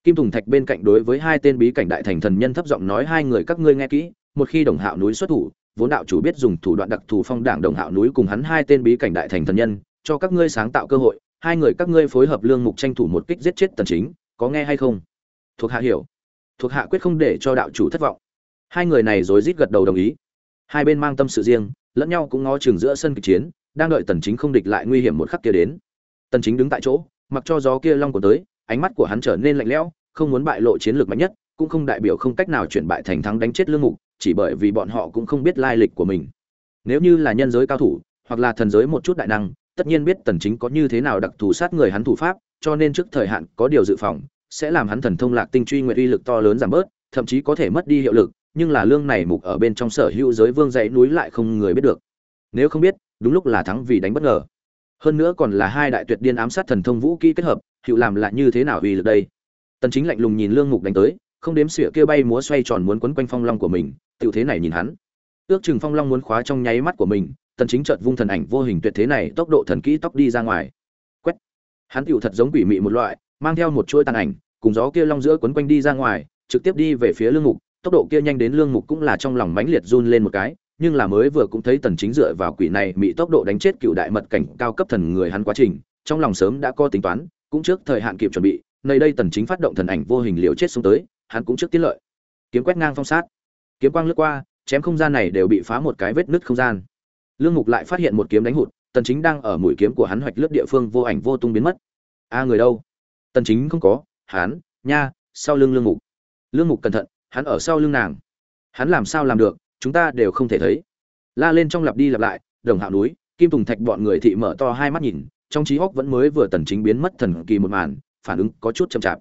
kim tùng thạch bên cạnh đối với hai tên bí cảnh đại thành thần nhân thấp giọng nói, hai người các ngươi nghe kỹ, một khi đồng hạo núi xuất thủ, vốn đạo chủ biết dùng thủ đoạn đặc thù phong đảng đồng hạo núi cùng hắn hai tên bí cảnh đại thành thần nhân, cho các ngươi sáng tạo cơ hội, hai người các ngươi phối hợp lương mục tranh thủ một kích giết chết tần chính, có nghe hay không? Thuộc hạ hiểu. Thuộc hạ quyết không để cho đạo chủ thất vọng. Hai người này rối rít gật đầu đồng ý hai bên mang tâm sự riêng, lẫn nhau cũng ngó chừng giữa sân kịch chiến, đang đợi tần chính không địch lại nguy hiểm một khắc kia đến. Tần chính đứng tại chỗ, mặc cho gió kia long của tới, ánh mắt của hắn trở nên lạnh lẽo, không muốn bại lộ chiến lược mạnh nhất, cũng không đại biểu không cách nào chuyển bại thành thắng đánh chết lương mục, chỉ bởi vì bọn họ cũng không biết lai lịch của mình. Nếu như là nhân giới cao thủ, hoặc là thần giới một chút đại năng, tất nhiên biết tần chính có như thế nào đặc thù sát người hắn thủ pháp, cho nên trước thời hạn có điều dự phòng, sẽ làm hắn thần thông lạc tinh truy nguyện uy lực to lớn giảm bớt, thậm chí có thể mất đi hiệu lực nhưng là lương này mục ở bên trong sở hữu giới vương dãy núi lại không người biết được. Nếu không biết, đúng lúc là thắng vì đánh bất ngờ. Hơn nữa còn là hai đại tuyệt điên ám sát thần thông vũ kỹ kết hợp, hiệu làm lại như thế nào uy lực đây? Tần chính lạnh lùng nhìn lương mục đánh tới, không đếm xỉa kia bay múa xoay tròn muốn quấn quanh phong long của mình, tiểu thế này nhìn hắn. Ước chừng phong long muốn khóa trong nháy mắt của mình, tần chính chợt vung thần ảnh vô hình tuyệt thế này, tốc độ thần kỹ tóc đi ra ngoài. Quét! Hắn tiểu thật giống quỷ mị một loại, mang theo một chuỗi tàn ảnh, cùng gió kia long giữa quấn quanh đi ra ngoài, trực tiếp đi về phía lương mục tốc độ kia nhanh đến lương mục cũng là trong lòng mãnh liệt run lên một cái, nhưng là mới vừa cũng thấy tần chính dựa vào quỷ này bị tốc độ đánh chết cựu đại mật cảnh cao cấp thần người hắn quá trình, trong lòng sớm đã có tính toán, cũng trước thời hạn kịp chuẩn bị, nơi đây tần chính phát động thần ảnh vô hình liều chết xuống tới, hắn cũng trước tiến lợi. Kiếm quét ngang phong sát. Kiếm quang lướt qua, chém không gian này đều bị phá một cái vết nứt không gian. Lương mục lại phát hiện một kiếm đánh hụt, tần chính đang ở mũi kiếm của hắn hoạch lướt địa phương vô ảnh vô tung biến mất. A, người đâu? Tần chính không có, hắn, nha, sau lưng lương mục. Lương mục cẩn thận hắn ở sau lưng nàng. Hắn làm sao làm được, chúng ta đều không thể thấy. La lên trong lặp đi lặp lại, đồng hạo núi, kim tùng thạch bọn người thị mở to hai mắt nhìn, trong trí hóc vẫn mới vừa tần chính biến mất thần kỳ một màn, phản ứng có chút chậm chạp.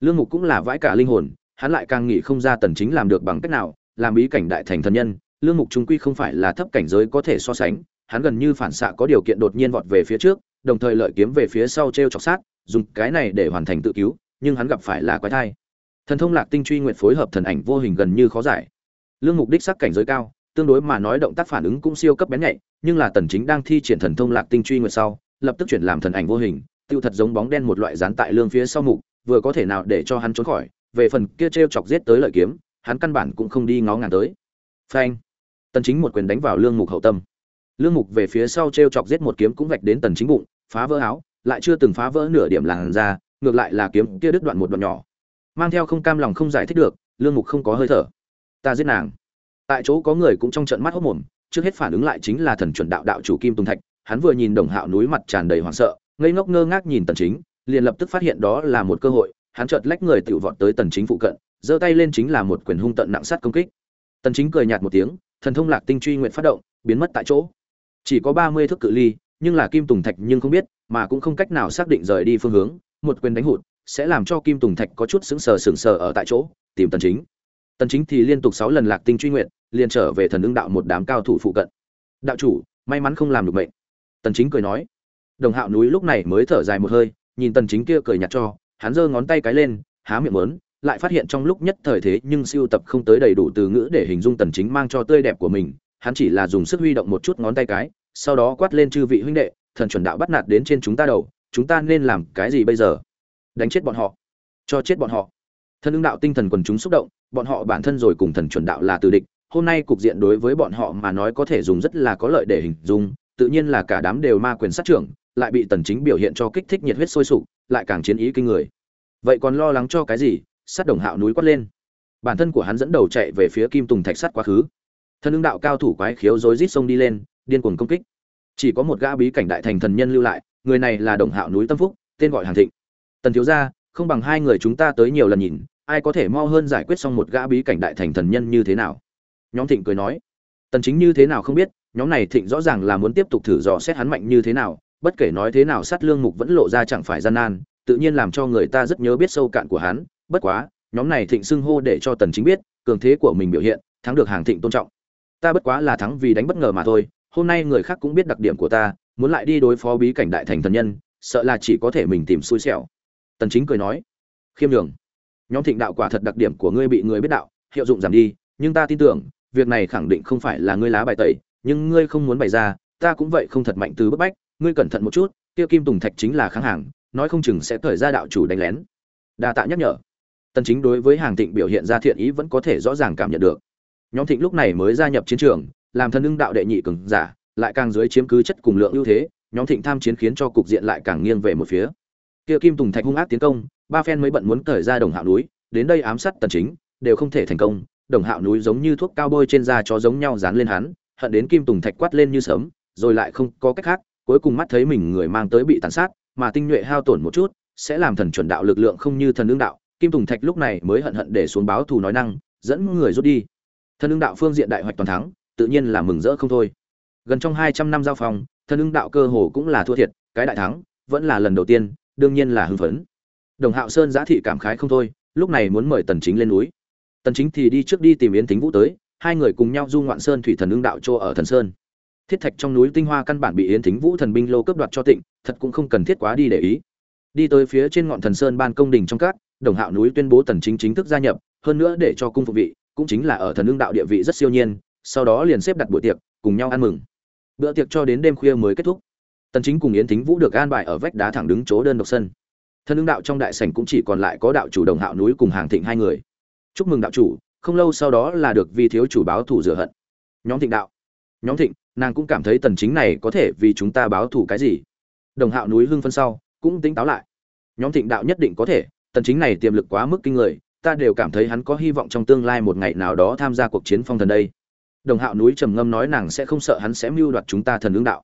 Lương mục cũng là vãi cả linh hồn, hắn lại càng nghĩ không ra tần chính làm được bằng cách nào, làm ý cảnh đại thành thần nhân, lương mục trung quy không phải là thấp cảnh giới có thể so sánh, hắn gần như phản xạ có điều kiện đột nhiên vọt về phía trước, đồng thời lợi kiếm về phía sau treo chọc sát, dùng cái này để hoàn thành tự cứu, nhưng hắn gặp phải là quái thai thần thông lạc tinh truy nguyện phối hợp thần ảnh vô hình gần như khó giải. Lương mục đích sắc cảnh giới cao, tương đối mà nói động tác phản ứng cũng siêu cấp bén nhạy, nhưng là tần chính đang thi triển thần thông lạc tinh truy nguyện sau, lập tức chuyển làm thần ảnh vô hình, tiêu thật giống bóng đen một loại dán tại lương phía sau mục, vừa có thể nào để cho hắn trốn khỏi, về phần kia treo chọc giết tới lợi kiếm, hắn căn bản cũng không đi ngó ngàng tới. Phanh! Tần chính một quyền đánh vào lương mục hậu tâm. Lương mục về phía sau treo chọc giết một kiếm cũng vạch đến tần chính bụng, phá vỡ áo, lại chưa từng phá vỡ nửa điểm làn ra ngược lại là kiếm kia đứt đoạn một đoạn nhỏ mang theo không cam lòng không giải thích được, lương mục không có hơi thở. Ta giết nàng. Tại chỗ có người cũng trong trận mắt hốc mồm, trước hết phản ứng lại chính là thần chuẩn đạo đạo chủ kim tùng thạch, hắn vừa nhìn đồng hạo núi mặt tràn đầy hoảng sợ, ngây ngốc ngơ ngác nhìn tần chính, liền lập tức phát hiện đó là một cơ hội, hắn chợt lách người tiểu vọt tới tần chính phụ cận, giơ tay lên chính là một quyền hung tận nặng sát công kích. Tần chính cười nhạt một tiếng, thần thông lạc tinh truy nguyện phát động, biến mất tại chỗ. Chỉ có 30 thước cự ly, nhưng là kim tùng thạch nhưng không biết, mà cũng không cách nào xác định rời đi phương hướng, một quyền đánh hụt sẽ làm cho kim tùng thạch có chút sững sờ sững sờ ở tại chỗ, tìm tần chính. Tần chính thì liên tục 6 lần lạc tinh truy nguyện liền trở về thần ứng đạo một đám cao thủ phụ cận. Đạo chủ, may mắn không làm được mệnh. Tần chính cười nói. Đồng hạo núi lúc này mới thở dài một hơi, nhìn tần chính kia cười nhạt cho, hắn giơ ngón tay cái lên, há miệng muốn lại phát hiện trong lúc nhất thời thế nhưng siêu tập không tới đầy đủ từ ngữ để hình dung tần chính mang cho tươi đẹp của mình, hắn chỉ là dùng sức huy động một chút ngón tay cái, sau đó quát lên chư vị huynh đệ, thần chuẩn đạo bắt nạt đến trên chúng ta đầu, chúng ta nên làm cái gì bây giờ? Đánh chết bọn họ. Cho chết bọn họ. Thân ứng đạo tinh thần quần chúng xúc động, bọn họ bản thân rồi cùng thần chuẩn đạo là từ địch. Hôm nay cục diện đối với bọn họ mà nói có thể dùng rất là có lợi để hình dung, tự nhiên là cả đám đều ma quyền sát trưởng, lại bị tần chính biểu hiện cho kích thích nhiệt huyết sôi sục, lại càng chiến ý kinh người. Vậy còn lo lắng cho cái gì? Sát đồng hạo núi quát lên. Bản thân của hắn dẫn đầu chạy về phía kim tùng thạch sắt quá khứ. Thân ứng đạo cao thủ quái khiếu rối rít sông đi lên, điên cuồng công kích. Chỉ có một gã bí cảnh đại thành thần nhân lưu lại, người này là đồng hạo núi tâm phúc, tên gọi hàng thịnh tần thiếu gia, không bằng hai người chúng ta tới nhiều lần nhìn, ai có thể mau hơn giải quyết xong một gã bí cảnh đại thành thần nhân như thế nào? Nhóm thịnh cười nói. Tần chính như thế nào không biết, nhóm này thịnh rõ ràng là muốn tiếp tục thử dò xét hắn mạnh như thế nào, bất kể nói thế nào sát lương mục vẫn lộ ra chẳng phải gian nan, tự nhiên làm cho người ta rất nhớ biết sâu cạn của hắn. Bất quá, nhóm này thịnh xưng hô để cho tần chính biết, cường thế của mình biểu hiện, thắng được hàng thịnh tôn trọng. Ta bất quá là thắng vì đánh bất ngờ mà thôi, hôm nay người khác cũng biết đặc điểm của ta, muốn lại đi đối phó bí cảnh đại thành thần nhân, sợ là chỉ có thể mình tìm xui xẻo tần chính cười nói, khiêm nhường, nhóm thịnh đạo quả thật đặc điểm của ngươi bị người biết đạo, hiệu dụng giảm đi, nhưng ta tin tưởng, việc này khẳng định không phải là ngươi lá bài tẩy, nhưng ngươi không muốn bày ra, ta cũng vậy không thật mạnh từ bức bách, ngươi cẩn thận một chút Tiêu kim tùng thạch chính là kháng hàng, nói không chừng sẽ thời ra đạo chủ đánh lén. Đa tạ nhắc nhở. Tần chính đối với hàng thịnh biểu hiện ra thiện ý vẫn có thể rõ ràng cảm nhận được. Nhóm thịnh lúc này mới gia nhập chiến trường, làm thân ưng đạo đệ nhị cường giả, lại càng dưới chiếm cứ chất cùng lượng ưu thế, nhóm thịnh tham chiến khiến cho cục diện lại càng nghiêng về một phía kia kim tùng thạch hung ác tiến công, ba phen mới bận muốn cởi ra đồng hạo núi, đến đây ám sát tần chính, đều không thể thành công. Đồng hạo núi giống như thuốc cao bôi trên da cho giống nhau dán lên hắn, hận đến kim tùng thạch quát lên như sớm rồi lại không có cách khác, cuối cùng mắt thấy mình người mang tới bị tàn sát, mà tinh nhuệ hao tổn một chút, sẽ làm thần chuẩn đạo lực lượng không như thần ương đạo. Kim tùng thạch lúc này mới hận hận để xuống báo thù nói năng, dẫn người rút đi. Thần ương đạo phương diện đại hoạch toàn thắng, tự nhiên là mừng rỡ không thôi. Gần trong hai trăm năm giao phòng thần ương đạo cơ hồ cũng là thua thiệt, cái đại thắng vẫn là lần đầu tiên đương nhiên là hưng phấn. Đồng hạo sơn giá thị cảm khái không thôi, lúc này muốn mời tần chính lên núi. Tần chính thì đi trước đi tìm yến thính vũ tới, hai người cùng nhau du ngoạn sơn thủy thần ương đạo chỗ ở thần sơn. Thiết thạch trong núi tinh hoa căn bản bị yến thính vũ thần binh lô cướp đoạt cho tịnh, thật cũng không cần thiết quá đi để ý. Đi tới phía trên ngọn thần sơn ban công đình trong các, đồng hạo núi tuyên bố tần chính chính thức gia nhập, hơn nữa để cho cung phục vị, cũng chính là ở thần ương đạo địa vị rất siêu nhiên, sau đó liền xếp đặt buổi tiệc, cùng nhau ăn mừng. Bữa tiệc cho đến đêm khuya mới kết thúc tần chính cùng yến thính vũ được an bài ở vách đá thẳng đứng chỗ đơn độc sân. Thân ứng đạo trong đại sảnh cũng chỉ còn lại có đạo chủ đồng hạo núi cùng hàng thịnh hai người. Chúc mừng đạo chủ, không lâu sau đó là được vi thiếu chủ báo thù rửa hận. Nhóm thịnh đạo. Nhóm thịnh, nàng cũng cảm thấy tần chính này có thể vì chúng ta báo thù cái gì. Đồng hạo núi hưng phân sau, cũng tính táo lại. Nhóm thịnh đạo nhất định có thể, tần chính này tiềm lực quá mức kinh người, ta đều cảm thấy hắn có hy vọng trong tương lai một ngày nào đó tham gia cuộc chiến phong thần đây. Đồng hạo núi trầm ngâm nói nàng sẽ không sợ hắn sẽ mưu đoạt chúng ta thần ứng đạo.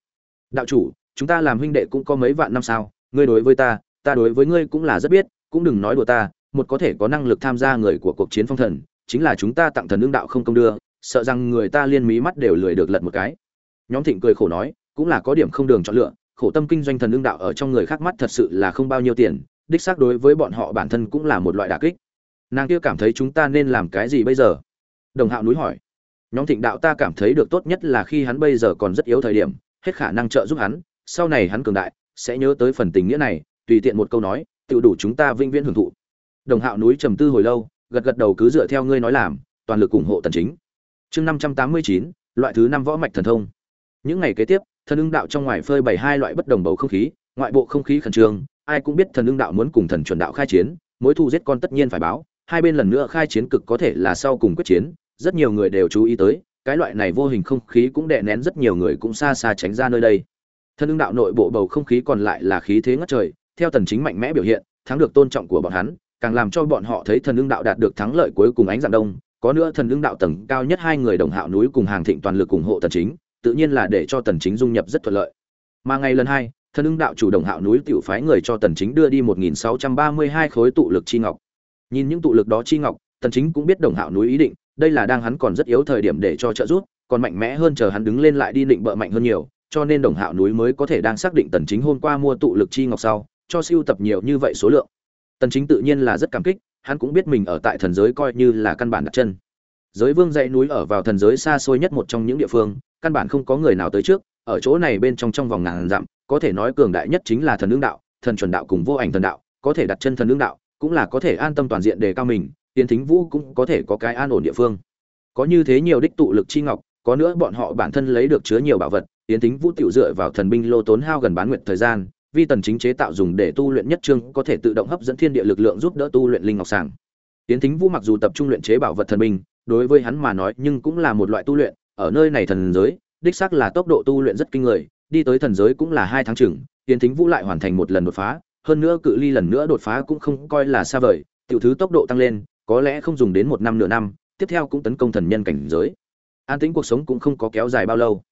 Đạo chủ chúng ta làm huynh đệ cũng có mấy vạn năm sao, ngươi đối với ta ta đối với ngươi cũng là rất biết, cũng đừng nói đùa ta, một có thể có năng lực tham gia người của cuộc chiến phong thần, chính là chúng ta tặng thần ứng đạo không công đưa, sợ rằng người ta liên mí mắt đều lười được lật một cái. Nhóm thịnh cười khổ nói, cũng là có điểm không đường chọn lựa, khổ tâm kinh doanh thần ứng đạo ở trong người khác mắt thật sự là không bao nhiêu tiền, đích xác đối với bọn họ bản thân cũng là một loại đả kích. Nàng kia cảm thấy chúng ta nên làm cái gì bây giờ? Đồng hạo núi hỏi. Nhóm thịnh đạo ta cảm thấy được tốt nhất là khi hắn bây giờ còn rất yếu thời điểm, hết khả năng trợ giúp hắn sau này hắn cường đại sẽ nhớ tới phần tình nghĩa này tùy tiện một câu nói tự đủ chúng ta vinh viễn hưởng thụ. Đồng hạo núi trầm tư hồi lâu gật gật đầu cứ dựa theo ngươi nói làm toàn lực ủng hộ tần chính. Chương 589, loại thứ năm võ mạch thần thông. Những ngày kế tiếp thần ưng đạo trong ngoài phơi bày hai loại bất đồng bầu không khí ngoại bộ không khí khẩn trương ai cũng biết thần ưng đạo muốn cùng thần chuẩn đạo khai chiến mối thù giết con tất nhiên phải báo hai bên lần nữa khai chiến cực có thể là sau cùng quyết chiến rất nhiều người đều chú ý tới cái loại này vô hình không khí cũng đè nén rất nhiều người cũng xa xa tránh ra nơi đây thân ưng đạo nội bộ bầu không khí còn lại là khí thế ngất trời, theo tần chính mạnh mẽ biểu hiện, thắng được tôn trọng của bọn hắn, càng làm cho bọn họ thấy thần ưng đạo đạt được thắng lợi cuối cùng ánh dạng đông. Có nữa thần ưng đạo tầng cao nhất hai người đồng hạo núi cùng hàng thịnh toàn lực ủng hộ tần chính, tự nhiên là để cho tần chính dung nhập rất thuận lợi. Mà ngày lần hai, thần ưng đạo chủ động hạo núi tiểu phái người cho tần chính đưa đi 1632 khối tụ lực chi ngọc. Nhìn những tụ lực đó chi ngọc, tần chính cũng biết đồng hạo núi ý định, đây là đang hắn còn rất yếu thời điểm để cho trợ giúp, còn mạnh mẽ hơn chờ hắn đứng lên lại đi định bợ mạnh hơn nhiều cho nên đồng hạo núi mới có thể đang xác định tần chính hôm qua mua tụ lực chi ngọc sau, cho siêu tập nhiều như vậy số lượng. Tần chính tự nhiên là rất cảm kích, hắn cũng biết mình ở tại thần giới coi như là căn bản đặt chân. Giới vương dãy núi ở vào thần giới xa xôi nhất một trong những địa phương, căn bản không có người nào tới trước, ở chỗ này bên trong trong vòng ngàn dặm, có thể nói cường đại nhất chính là thần ứng đạo, thần chuẩn đạo cùng vô ảnh thần đạo, có thể đặt chân thần ứng đạo, cũng là có thể an tâm toàn diện đề cao mình tiến thính vũ cũng có thể có cái an ổn địa phương. Có như thế nhiều đích tụ lực chi ngọc, có nữa bọn họ bản thân lấy được chứa nhiều bảo vật yến thính vũ tiểu dựa vào thần binh lô tốn hao gần bán nguyện thời gian, vi tần chính chế tạo dùng để tu luyện nhất trương có thể tự động hấp dẫn thiên địa lực lượng giúp đỡ tu luyện linh ngọc sàng. Yến thính vũ mặc dù tập trung luyện chế bảo vật thần binh, đối với hắn mà nói nhưng cũng là một loại tu luyện, ở nơi này thần giới, đích xác là tốc độ tu luyện rất kinh người, đi tới thần giới cũng là hai tháng chừng, yến thính vũ lại hoàn thành một lần đột phá, hơn nữa cự ly lần nữa đột phá cũng không coi là xa vời, tiểu thứ tốc độ tăng lên, có lẽ không dùng đến một năm nửa năm, tiếp theo cũng tấn công thần nhân cảnh giới. An tĩnh cuộc sống cũng không có kéo dài bao lâu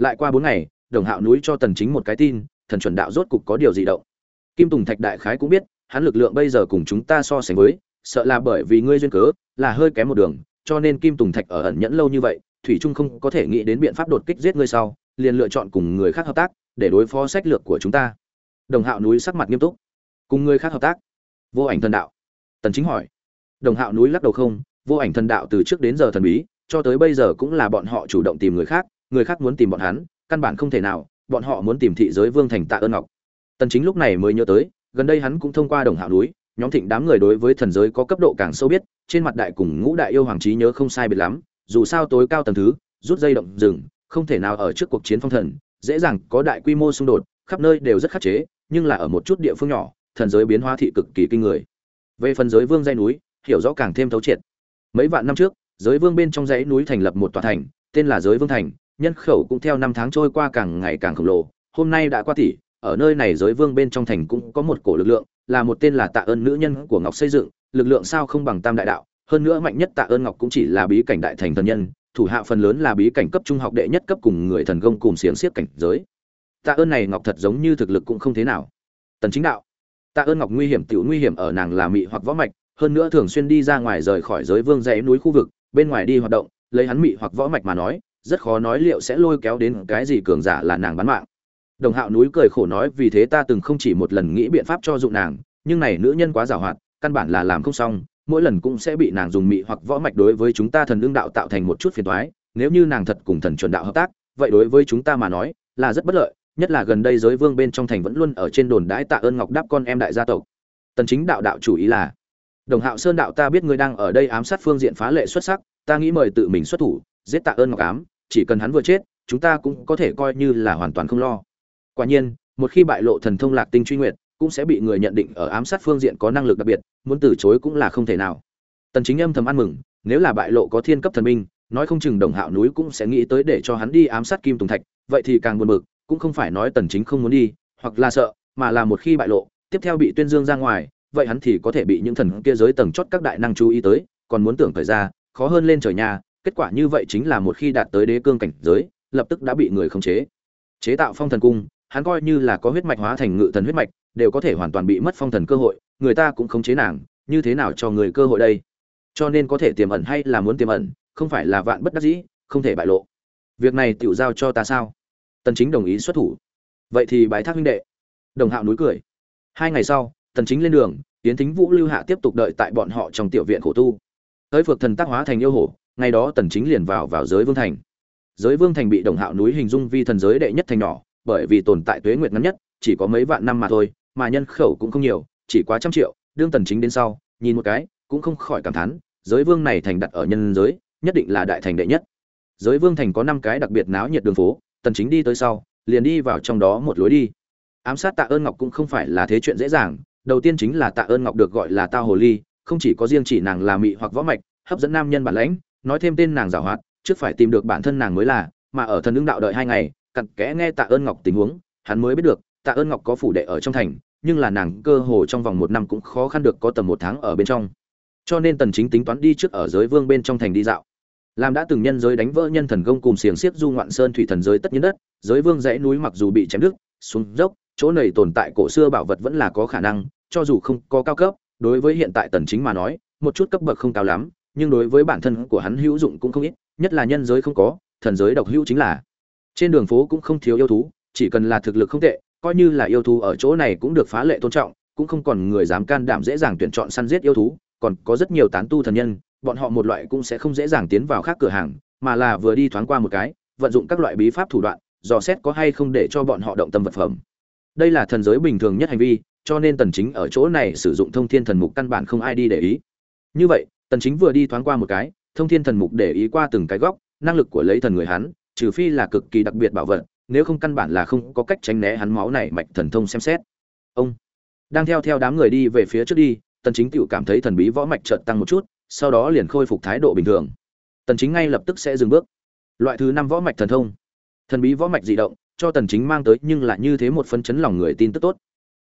lại qua bốn ngày, đồng hạo núi cho tần chính một cái tin, thần chuẩn đạo rốt cục có điều gì động. Kim tùng thạch đại khái cũng biết, hắn lực lượng bây giờ cùng chúng ta so sánh với, sợ là bởi vì ngươi duyên cớ, là hơi kém một đường, cho nên kim tùng thạch ở ẩn nhẫn lâu như vậy, thủy trung không có thể nghĩ đến biện pháp đột kích giết ngươi sau, liền lựa chọn cùng người khác hợp tác, để đối phó sách lược của chúng ta. Đồng hạo núi sắc mặt nghiêm túc. Cùng người khác hợp tác? Vô ảnh thần đạo. Tần chính hỏi. Đồng hạo núi lắc đầu không, vô ảnh thần đạo từ trước đến giờ thần bí, cho tới bây giờ cũng là bọn họ chủ động tìm người khác người khác muốn tìm bọn hắn, căn bản không thể nào, bọn họ muốn tìm thị giới vương thành tạ ơn ngọc. Tần chính lúc này mới nhớ tới, gần đây hắn cũng thông qua đồng hạo núi, nhóm thịnh đám người đối với thần giới có cấp độ càng sâu biết, trên mặt đại cùng ngũ đại yêu hoàng trí nhớ không sai biệt lắm, dù sao tối cao tầng thứ, rút dây động rừng, không thể nào ở trước cuộc chiến phong thần, dễ dàng có đại quy mô xung đột, khắp nơi đều rất khắc chế, nhưng là ở một chút địa phương nhỏ, thần giới biến hóa thị cực kỳ kinh người. Về phần giới vương dây núi, hiểu rõ càng thêm thấu triệt. Mấy vạn năm trước, giới vương bên trong dãy núi thành lập một tòa thành, tên là giới vương thành nhân khẩu cũng theo năm tháng trôi qua càng ngày càng khổng lồ. Hôm nay đã qua tỷ ở nơi này giới vương bên trong thành cũng có một cổ lực lượng, là một tên là tạ ơn nữ nhân của ngọc xây dựng. Lực lượng sao không bằng tam đại đạo, hơn nữa mạnh nhất tạ ơn ngọc cũng chỉ là bí cảnh đại thành thần nhân, thủ hạ phần lớn là bí cảnh cấp trung học đệ nhất cấp cùng người thần công cùng xiềng xiếc cảnh giới. Tạ ơn này ngọc thật giống như thực lực cũng không thế nào. Tần chính đạo, tạ ơn ngọc nguy hiểm, tiểu nguy hiểm ở nàng là mị hoặc võ mạch, hơn nữa thường xuyên đi ra ngoài rời khỏi giới vương dãy núi khu vực, bên ngoài đi hoạt động, lấy hắn mị hoặc võ mạch mà nói rất khó nói liệu sẽ lôi kéo đến cái gì cường giả là nàng bán mạng. Đồng hạo núi cười khổ nói vì thế ta từng không chỉ một lần nghĩ biện pháp cho dụng nàng, nhưng này nữ nhân quá giàu hoạt căn bản là làm không xong, mỗi lần cũng sẽ bị nàng dùng mị hoặc võ mạch đối với chúng ta thần lương đạo tạo thành một chút phiền toái, nếu như nàng thật cùng thần chuẩn đạo hợp tác, vậy đối với chúng ta mà nói, là rất bất lợi, nhất là gần đây giới vương bên trong thành vẫn luôn ở trên đồn đãi tạ ơn ngọc đáp con em đại gia tộc. Tần chính đạo đạo chủ ý là, đồng hạo sơn đạo ta biết ngươi đang ở đây ám sát phương diện phá lệ xuất sắc, ta nghĩ mời tự mình xuất thủ, giết tạ ơn ngọc ám chỉ cần hắn vừa chết, chúng ta cũng có thể coi như là hoàn toàn không lo. Quả nhiên, một khi bại lộ thần thông lạc tinh truy nguyệt, cũng sẽ bị người nhận định ở ám sát phương diện có năng lực đặc biệt, muốn từ chối cũng là không thể nào. Tần chính âm thầm ăn mừng, nếu là bại lộ có thiên cấp thần minh nói không chừng đồng hạo núi cũng sẽ nghĩ tới để cho hắn đi ám sát kim tùng thạch, vậy thì càng buồn bực, cũng không phải nói tần chính không muốn đi, hoặc là sợ, mà là một khi bại lộ, tiếp theo bị tuyên dương ra ngoài, vậy hắn thì có thể bị những thần kia giới tầng chót các đại năng chú ý tới, còn muốn tưởng thời ra khó hơn lên trời nhà kết quả như vậy chính là một khi đạt tới đế cương cảnh giới, lập tức đã bị người khống chế. Chế tạo phong thần cung, hắn coi như là có huyết mạch hóa thành ngự thần huyết mạch, đều có thể hoàn toàn bị mất phong thần cơ hội, người ta cũng khống chế nàng, như thế nào cho người cơ hội đây? Cho nên có thể tiềm ẩn hay là muốn tiềm ẩn, không phải là vạn bất đắc dĩ, không thể bại lộ. Việc này tiểu giao cho ta sao? Tần chính đồng ý xuất thủ. Vậy thì bái thác huynh đệ. Đồng hạo núi cười. Hai ngày sau, tần chính lên đường tiến thính vũ lưu hạ tiếp tục đợi tại bọn họ trong tiểu viện khổ tu. Tới phược thần tác hóa thành yêu hổ ngày đó tần chính liền vào vào giới vương thành. Giới vương thành bị đồng hạo núi hình dung vi thần giới đệ nhất thành nhỏ, bởi vì tồn tại tuế nguyệt ngắn nhất, chỉ có mấy vạn năm mà thôi, mà nhân khẩu cũng không nhiều, chỉ quá trăm triệu, đương tần chính đến sau, nhìn một cái, cũng không khỏi cảm thán, giới vương này thành đặt ở nhân giới, nhất định là đại thành đệ nhất. Giới vương thành có năm cái đặc biệt náo nhiệt đường phố, tần chính đi tới sau, liền đi vào trong đó một lối đi. Ám sát tạ ơn ngọc cũng không phải là thế chuyện dễ dàng, đầu tiên chính là tạ ơn ngọc được gọi là tao hồ ly, không chỉ có riêng chỉ nàng là mị hoặc võ mạch, hấp dẫn nam nhân bản lãnh nói thêm tên nàng giảo hoạt, trước phải tìm được bản thân nàng mới là, mà ở thần ứng đạo đợi hai ngày, cặn kẽ nghe tạ ơn ngọc tình huống, hắn mới biết được, tạ ơn ngọc có phủ đệ ở trong thành, nhưng là nàng cơ hồ trong vòng một năm cũng khó khăn được có tầm một tháng ở bên trong. Cho nên tần chính tính toán đi trước ở giới vương bên trong thành đi dạo. Làm đã từng nhân giới đánh vỡ nhân thần công cùng xiềng xiếc du ngoạn sơn thủy thần giới tất nhiên đất, giới vương dãy núi mặc dù bị chém đứt, xuống dốc, chỗ này tồn tại cổ xưa bảo vật vẫn là có khả năng, cho dù không có cao cấp, đối với hiện tại tần chính mà nói, một chút cấp bậc không cao lắm nhưng đối với bản thân của hắn hữu dụng cũng không ít, nhất là nhân giới không có, thần giới độc hữu chính là. Trên đường phố cũng không thiếu yêu thú, chỉ cần là thực lực không tệ, coi như là yêu thú ở chỗ này cũng được phá lệ tôn trọng, cũng không còn người dám can đảm dễ dàng tuyển chọn săn giết yêu thú, còn có rất nhiều tán tu thần nhân, bọn họ một loại cũng sẽ không dễ dàng tiến vào khác cửa hàng, mà là vừa đi thoáng qua một cái, vận dụng các loại bí pháp thủ đoạn, dò xét có hay không để cho bọn họ động tâm vật phẩm. Đây là thần giới bình thường nhất hành vi, cho nên tần chính ở chỗ này sử dụng thông thiên thần mục căn bản không ai đi để ý. Như vậy tần chính vừa đi thoáng qua một cái, thông thiên thần mục để ý qua từng cái góc, năng lực của lấy thần người hắn, trừ phi là cực kỳ đặc biệt bảo vật, nếu không căn bản là không có cách tránh né hắn máu này mạch thần thông xem xét. Ông đang theo theo đám người đi về phía trước đi, tần chính tự cảm thấy thần bí võ mạch chợt tăng một chút, sau đó liền khôi phục thái độ bình thường. Tần chính ngay lập tức sẽ dừng bước. Loại thứ năm võ mạch thần thông. Thần bí võ mạch dị động, cho tần chính mang tới nhưng lại như thế một phân chấn lòng người tin tức tốt.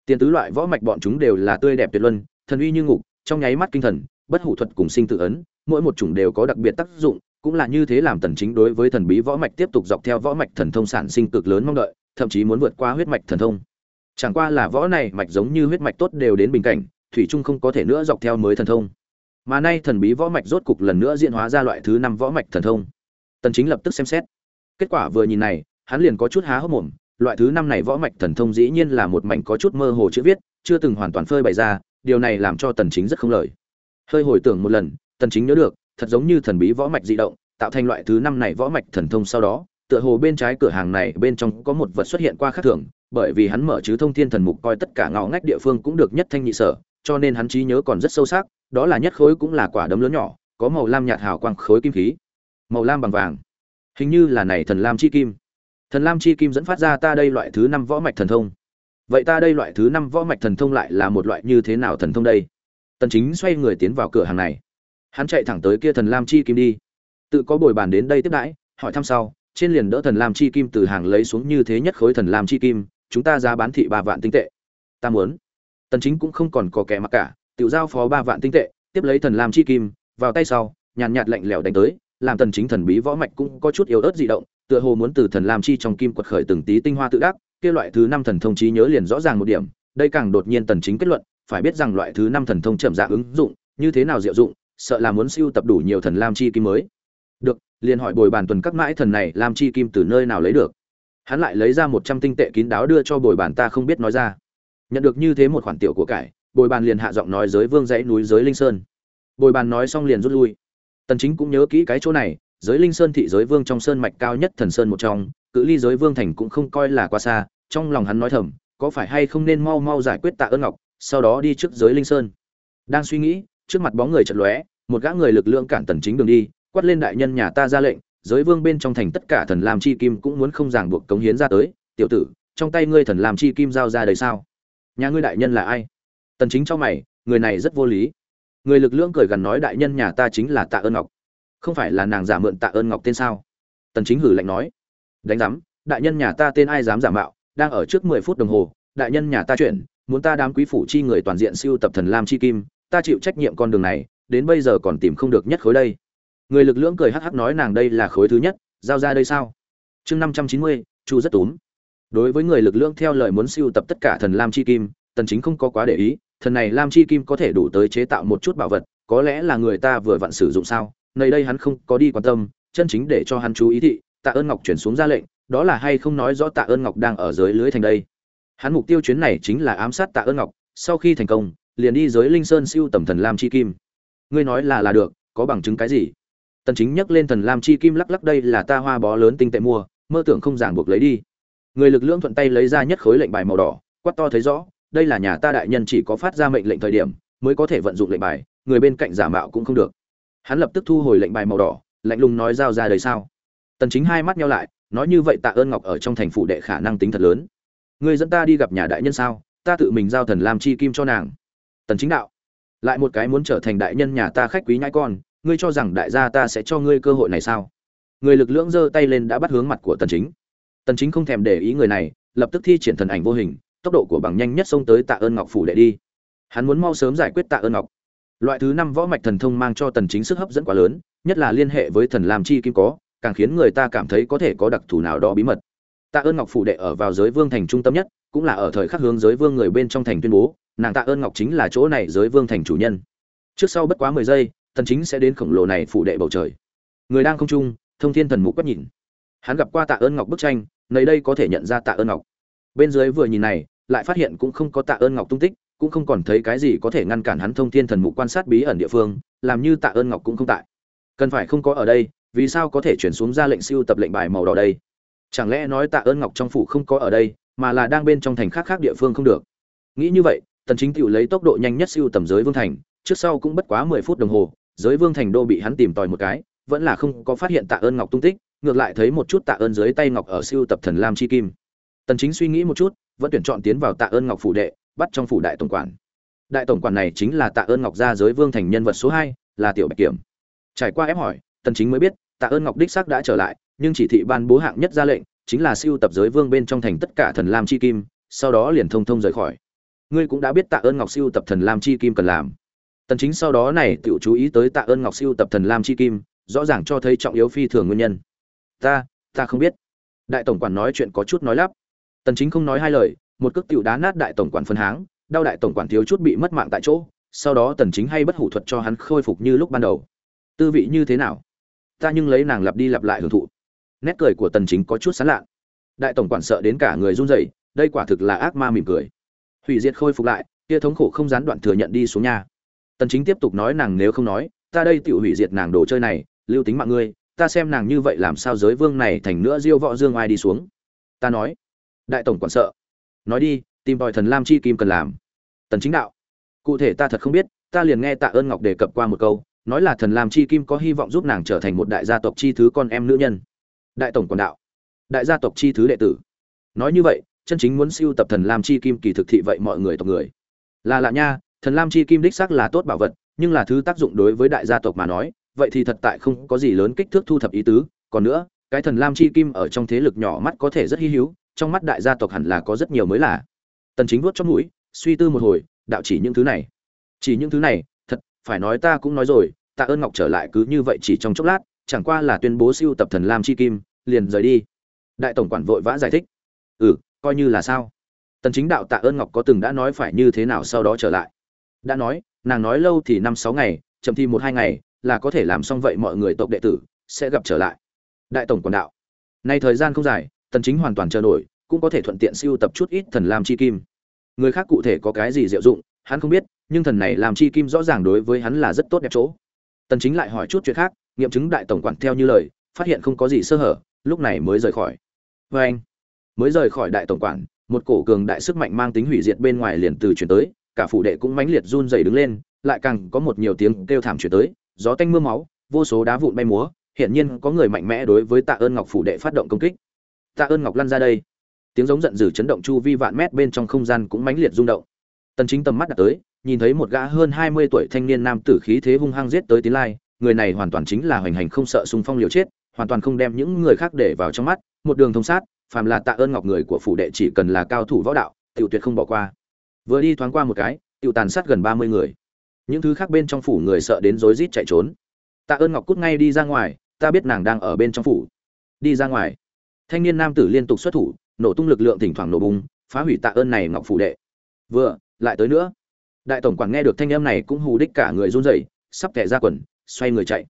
Tiền tứ loại võ mạch bọn chúng đều là tươi đẹp tuyệt luân, thần uy như ngục, trong nháy mắt kinh thần bất hủ thuật cùng sinh tự ấn, mỗi một chủng đều có đặc biệt tác dụng, cũng là như thế làm tần chính đối với thần bí võ mạch tiếp tục dọc theo võ mạch thần thông sản sinh cực lớn mong đợi, thậm chí muốn vượt qua huyết mạch thần thông. Chẳng qua là võ này mạch giống như huyết mạch tốt đều đến bình cảnh, thủy trung không có thể nữa dọc theo mới thần thông. Mà nay thần bí võ mạch rốt cục lần nữa diễn hóa ra loại thứ năm võ mạch thần thông. Tần chính lập tức xem xét. Kết quả vừa nhìn này, hắn liền có chút há hốc mồm, loại thứ năm này võ mạch thần thông dĩ nhiên là một mảnh có chút mơ hồ chữ viết, chưa từng hoàn toàn phơi bày ra, điều này làm cho tần chính rất không lợi hơi hồi tưởng một lần tần chính nhớ được, thật giống như thần bí võ mạch dị động, tạo thành loại thứ năm này võ mạch thần thông sau đó, tựa hồ bên trái cửa hàng này bên trong có một vật xuất hiện qua khác thường, bởi vì hắn mở chứ thông thiên thần mục coi tất cả ngõ ngách địa phương cũng được nhất thanh nhị sở, cho nên hắn trí nhớ còn rất sâu sắc, đó là nhất khối cũng là quả đấm lớn nhỏ, có màu lam nhạt hào quang khối kim khí. Màu lam bằng vàng. Hình như là này thần lam chi kim. Thần lam chi kim dẫn phát ra ta đây loại thứ năm võ mạch thần thông. Vậy ta đây loại thứ năm võ mạch thần thông lại là một loại như thế nào thần thông đây? Tần chính xoay người tiến vào cửa hàng này. Hắn chạy thẳng tới kia thần lam chi kim đi. Tự có bồi bàn đến đây tiếp đãi, hỏi thăm sau, trên liền đỡ thần lam chi kim từ hàng lấy xuống như thế nhất khối thần lam chi kim, chúng ta giá bán thị ba vạn tinh tệ. Ta muốn. Tần chính cũng không còn có kẻ mặc cả tiểu giao phó ba vạn tinh tệ, tiếp lấy thần lam chi kim, vào tay sau, nhàn nhạt lạnh lẽo đánh tới, làm tần chính thần bí võ mạch cũng có chút yếu ớt dị động, tựa hồ muốn từ thần lam chi trong kim quật khởi từng tí tinh hoa tự đắc, kia loại thứ năm thần thông trí nhớ liền rõ ràng một điểm, đây càng đột nhiên tần chính kết luận phải biết rằng loại thứ năm thần thông chậm dạ ứng dụng, như thế nào diệu dụng, sợ là muốn siêu tập đủ nhiều thần lam chi kim mới. Được, liền hỏi bồi bàn tuần các mãi thần này lam chi kim từ nơi nào lấy được. Hắn lại lấy ra một trăm tinh tệ kín đáo đưa cho bồi bàn ta không biết nói ra. Nhận được như thế một khoản tiểu của cải, bồi bàn liền hạ giọng nói giới vương dãy núi giới linh sơn. Bồi bàn nói xong liền rút lui. Tần chính cũng nhớ kỹ cái chỗ này, giới linh sơn thị giới vương trong sơn mạch cao nhất thần sơn một trong, cự ly giới vương thành cũng không coi là quá xa, trong lòng hắn nói thầm, có phải hay không nên mau mau giải quyết tạ ơn ngọc sau đó đi trước giới linh sơn. Đang suy nghĩ, trước mặt bóng người chật lóe, một gã người lực lượng cản tần chính đường đi, quát lên đại nhân nhà ta ra lệnh, giới vương bên trong thành tất cả thần làm chi kim cũng muốn không ràng buộc cống hiến ra tới. Tiểu tử, trong tay ngươi thần làm chi kim giao ra đời sao? Nhà ngươi đại nhân là ai? Tần chính cho mày, người này rất vô lý. Người lực lượng cười gần nói đại nhân nhà ta chính là tạ ơn ngọc. Không phải là nàng giả mượn tạ ơn ngọc tên sao? Tần chính hử lạnh nói. Đánh giám, đại nhân nhà ta tên ai dám giả mạo, đang ở trước 10 phút đồng hồ, đại nhân nhà ta chuyển muốn ta đám quý phủ chi người toàn diện siêu tập thần lam chi kim ta chịu trách nhiệm con đường này đến bây giờ còn tìm không được nhất khối đây. Người lực lượng cười hắc hắc nói nàng đây là khối thứ nhất giao ra đây sao? Chương 590, chu rất túm. Đối với người lực lượng theo lời muốn siêu tập tất cả thần lam chi kim tần chính không có quá để ý thần này lam chi kim có thể đủ tới chế tạo một chút bảo vật có lẽ là người ta vừa vặn sử dụng sao? Nơi đây hắn không có đi quan tâm chân chính để cho hắn chú ý thị tạ ơn ngọc chuyển xuống ra lệnh đó là hay không nói rõ tạ ơn ngọc đang ở dưới lưới thành đây? Hắn mục tiêu chuyến này chính là ám sát tạ ơn ngọc, sau khi thành công, liền đi giới linh sơn siêu tầm thần lam chi kim. Ngươi nói là là được, có bằng chứng cái gì? Tần chính nhắc lên thần lam chi kim lắc lắc đây là ta hoa bó lớn tinh tệ mua, mơ tưởng không giảng buộc lấy đi. Người lực lượng thuận tay lấy ra nhất khối lệnh bài màu đỏ, quát to thấy rõ, đây là nhà ta đại nhân chỉ có phát ra mệnh lệnh thời điểm, mới có thể vận dụng lệnh bài, người bên cạnh giả mạo cũng không được. Hắn lập tức thu hồi lệnh bài màu đỏ, lạnh lùng nói giao ra đời sao? Tần chính hai mắt nhau lại, nói như vậy tạ ơn ngọc ở trong thành phủ đệ khả năng tính thật lớn. Ngươi dẫn ta đi gặp nhà đại nhân sao? Ta tự mình giao thần lam chi kim cho nàng. Tần chính đạo. Lại một cái muốn trở thành đại nhân nhà ta khách quý nhãi con, ngươi cho rằng đại gia ta sẽ cho ngươi cơ hội này sao? Người lực lưỡng giơ tay lên đã bắt hướng mặt của tần chính. Tần chính không thèm để ý người này, lập tức thi triển thần ảnh vô hình, tốc độ của bằng nhanh nhất xông tới tạ ơn ngọc phủ đệ đi. Hắn muốn mau sớm giải quyết tạ ơn ngọc. Loại thứ năm võ mạch thần thông mang cho tần chính sức hấp dẫn quá lớn, nhất là liên hệ với thần lam chi kim có, càng khiến người ta cảm thấy có thể có đặc thù nào đó bí mật tạ ơn ngọc phủ đệ ở vào giới vương thành trung tâm nhất, cũng là ở thời khắc hướng giới vương người bên trong thành tuyên bố, nàng tạ ơn ngọc chính là chỗ này giới vương thành chủ nhân. Trước sau bất quá 10 giây tần chính sẽ đến khổng lồ này phủ đệ bầu trời. Người đang không trung, thông thiên thần mục quét nhìn. Hắn gặp qua tạ ơn ngọc bức tranh nơi đây có thể nhận ra tạ ơn ngọc. Bên dưới vừa nhìn này, lại phát hiện cũng không có tạ ơn ngọc tung tích, cũng không còn thấy cái gì có thể ngăn cản hắn thông thiên thần mục quan sát bí ẩn địa phương, làm như tạ ơn ngọc cũng không tại. Cần phải không có ở đây, vì sao có thể chuyển xuống ra lệnh siêu tập lệnh bài màu đỏ đây? Chẳng lẽ nói tạ ơn ngọc trong phủ không có ở đây mà là đang bên trong thành khác khác địa phương không được? Nghĩ như vậy tần chính tiểu lấy tốc độ nhanh nhất siêu tầm giới vương thành trước sau cũng bất quá 10 phút đồng hồ giới vương thành đô bị hắn tìm tòi một cái vẫn là không có phát hiện tạ ơn ngọc tung tích ngược lại thấy một chút tạ ơn dưới tay ngọc ở siêu tập thần lam chi kim. Tần chính suy nghĩ một chút vẫn tuyển chọn tiến vào tạ ơn ngọc phủ đệ bắt trong phủ đại tổng quản. Đại tổng quản này chính là tạ ơn ngọc gia giới vương thành nhân vật số 2, là tiểu bạch kiểm. Trải qua ép hỏi tần chính mới biết tạ ơn ngọc đích xác đã trở lại nhưng chỉ thị ban bố hạng nhất ra lệnh, chính là siêu tập giới vương bên trong thành tất cả thần lam chi kim, sau đó liền thông thông rời khỏi. Ngươi cũng đã biết tạ ơn ngọc siêu tập thần lam chi kim cần làm. Tần chính sau đó này tự chú ý tới tạ ơn ngọc siêu tập thần lam chi kim, rõ ràng cho thấy trọng yếu phi thường nguyên nhân. Ta ta không biết. Đại tổng quản nói chuyện có chút nói lắp. Tần chính không nói hai lời, một cước tiểu đá nát đại tổng quản phân háng, đau đại tổng quản thiếu chút bị mất mạng tại chỗ, sau đó tần chính hay bất hủ thuật cho hắn khôi phục như lúc ban đầu. Tư vị như thế nào? Ta nhưng lấy nàng lặp đi lặp lại hưởng thụ nét cười của tần chính có chút sán lạ đại tổng quản sợ đến cả người run rẩy, đây quả thực là ác ma mỉm cười. Hủy diệt khôi phục lại, kia thống khổ không gián đoạn thừa nhận đi xuống nhà tần chính tiếp tục nói nàng nếu không nói, ta đây tiểu hủy diệt nàng đồ chơi này, lưu tính mạng ngươi, ta xem nàng như vậy làm sao giới vương này thành nữa diêu võ dương ai đi xuống. Ta nói. Đại tổng quản sợ. Nói đi, tìm tòi thần lam chi kim cần làm. Tần chính đạo. Cụ thể ta thật không biết, ta liền nghe tạ ơn ngọc đề cập qua một câu, nói là thần lam chi kim có hy vọng giúp nàng trở thành một đại gia tộc chi thứ con em nữ nhân đại tổng quản đạo, đại gia tộc chi thứ đệ tử. Nói như vậy, chân chính muốn siêu tập thần lam chi kim kỳ thực thị vậy mọi người tộc người. Là lạ nha, thần lam chi kim đích xác là tốt bảo vật, nhưng là thứ tác dụng đối với đại gia tộc mà nói, vậy thì thật tại không có gì lớn kích thước thu thập ý tứ. Còn nữa, cái thần lam chi kim ở trong thế lực nhỏ mắt có thể rất hy hữu, trong mắt đại gia tộc hẳn là có rất nhiều mới lạ. Tần chính vuốt trong mũi, suy tư một hồi, đạo chỉ những thứ này. Chỉ những thứ này, thật, phải nói ta cũng nói rồi, tạ ơn ngọc trở lại cứ như vậy chỉ trong chốc lát chẳng qua là tuyên bố siêu tập thần lam chi kim, liền rời đi. Đại tổng quản vội vã giải thích. Ừ coi như là sao? Tần chính đạo tạ ơn ngọc có từng đã nói phải như thế nào sau đó trở lại. Đã nói, nàng nói lâu thì năm sáu ngày, chậm thì một hai ngày, là có thể làm xong vậy mọi người tộc đệ tử, sẽ gặp trở lại. Đại tổng quản đạo. Nay thời gian không dài, tần chính hoàn toàn chờ nổi, cũng có thể thuận tiện siêu tập chút ít thần lam chi kim. Người khác cụ thể có cái gì diệu dụng, hắn không biết, nhưng thần này làm chi kim rõ ràng đối với hắn là rất tốt đẹp chỗ. Tần chính lại hỏi chút chuyện khác nghiệm chứng đại tổng quản theo như lời, phát hiện không có gì sơ hở, lúc này mới rời khỏi. Vê anh, mới rời khỏi đại tổng quản, một cổ cường đại sức mạnh mang tính hủy diệt bên ngoài liền từ chuyển tới, cả phủ đệ cũng mãnh liệt run rẩy đứng lên, lại càng có một nhiều tiếng kêu thảm chuyển tới, gió tanh mưa máu, vô số đá vụn bay múa, hiển nhiên có người mạnh mẽ đối với tạ ơn ngọc phủ đệ phát động công kích. Tạ ơn ngọc lăn ra đây. Tiếng giống giận dữ chấn động chu vi vạn mét bên trong không gian cũng mãnh liệt rung động. Tần chính tầm mắt đặt tới, nhìn thấy một gã hơn 20 tuổi thanh niên nam tử khí thế hung hăng giết tới tiến lai người này hoàn toàn chính là hoành hành không sợ xung phong liều chết, hoàn toàn không đem những người khác để vào trong mắt, một đường thông sát, phàm là tạ ơn ngọc người của phủ đệ chỉ cần là cao thủ võ đạo, tiểu tuyệt không bỏ qua. Vừa đi thoáng qua một cái, tiểu tàn sát gần 30 người. Những thứ khác bên trong phủ người sợ đến rối rít chạy trốn. Tạ ơn ngọc cút ngay đi ra ngoài, ta biết nàng đang ở bên trong phủ. Đi ra ngoài. Thanh niên nam tử liên tục xuất thủ, nổ tung lực lượng thỉnh thoảng nổ bùng, phá hủy tạ ơn này ngọc phủ đệ. Vừa, lại tới nữa. Đại tổng quản nghe được thanh âm này cũng hù đích cả người run rẩy, sắp kẻ ra quần xoay người chạy.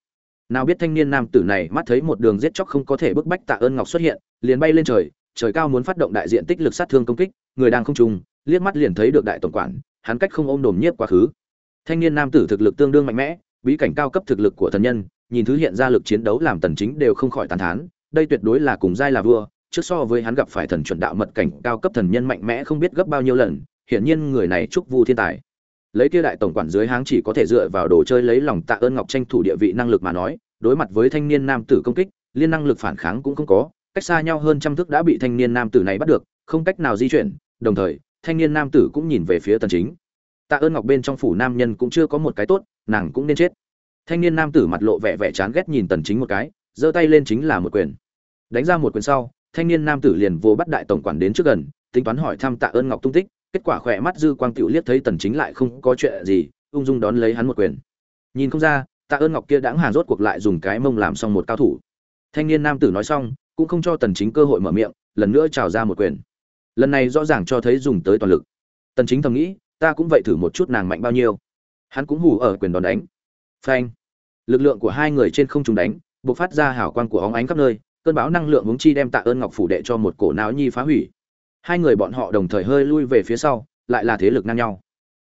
Nào biết thanh niên nam tử này mắt thấy một đường giết chóc không có thể bức bách tạ ơn ngọc xuất hiện, liền bay lên trời trời cao muốn phát động đại diện tích lực sát thương công kích, người đang không trùng liếc mắt liền thấy được đại tổng quản, hắn cách không ôm đồm nhiếp quá khứ. Thanh niên nam tử thực lực tương đương mạnh mẽ, bí cảnh cao cấp thực lực của thần nhân, nhìn thứ hiện ra lực chiến đấu làm tần chính đều không khỏi tàn thán, đây tuyệt đối là cùng giai là vua, trước so với hắn gặp phải thần chuẩn đạo mật cảnh cao cấp thần nhân mạnh mẽ không biết gấp bao nhiêu lần, hiển nhiên người này trúc vu thiên tài lấy kia đại tổng quản dưới háng chỉ có thể dựa vào đồ chơi lấy lòng tạ ơn ngọc tranh thủ địa vị năng lực mà nói, đối mặt với thanh niên nam tử công kích, liên năng lực phản kháng cũng không có, cách xa nhau hơn trăm thước đã bị thanh niên nam tử này bắt được, không cách nào di chuyển. Đồng thời, thanh niên nam tử cũng nhìn về phía tần chính. Tạ ơn ngọc bên trong phủ nam nhân cũng chưa có một cái tốt, nàng cũng nên chết. Thanh niên nam tử mặt lộ vẻ vẻ chán ghét nhìn tần chính một cái, giơ tay lên chính là một quyền. Đánh ra một quyền sau, thanh niên nam tử liền vô bắt đại tổng quản đến trước gần, tính toán hỏi thăm tạ ơn ngọc tung tích kết quả khỏe mắt dư quang tiểu liếc thấy tần chính lại không có chuyện gì, ung dung đón lấy hắn một quyền. Nhìn không ra, tạ ơn ngọc kia đãng hàng rốt cuộc lại dùng cái mông làm xong một cao thủ. Thanh niên nam tử nói xong, cũng không cho tần chính cơ hội mở miệng, lần nữa trào ra một quyền. Lần này rõ ràng cho thấy dùng tới toàn lực. Tần chính thầm nghĩ, ta cũng vậy thử một chút nàng mạnh bao nhiêu. Hắn cũng hù ở quyền đòn đánh. Phanh. Lực lượng của hai người trên không trung đánh, bộc phát ra hào quang của óng ánh khắp nơi, cơn bão năng lượng hướng chi đem tạ ơn ngọc phủ đệ cho một cổ não nhi phá hủy hai người bọn họ đồng thời hơi lui về phía sau, lại là thế lực ngang nhau.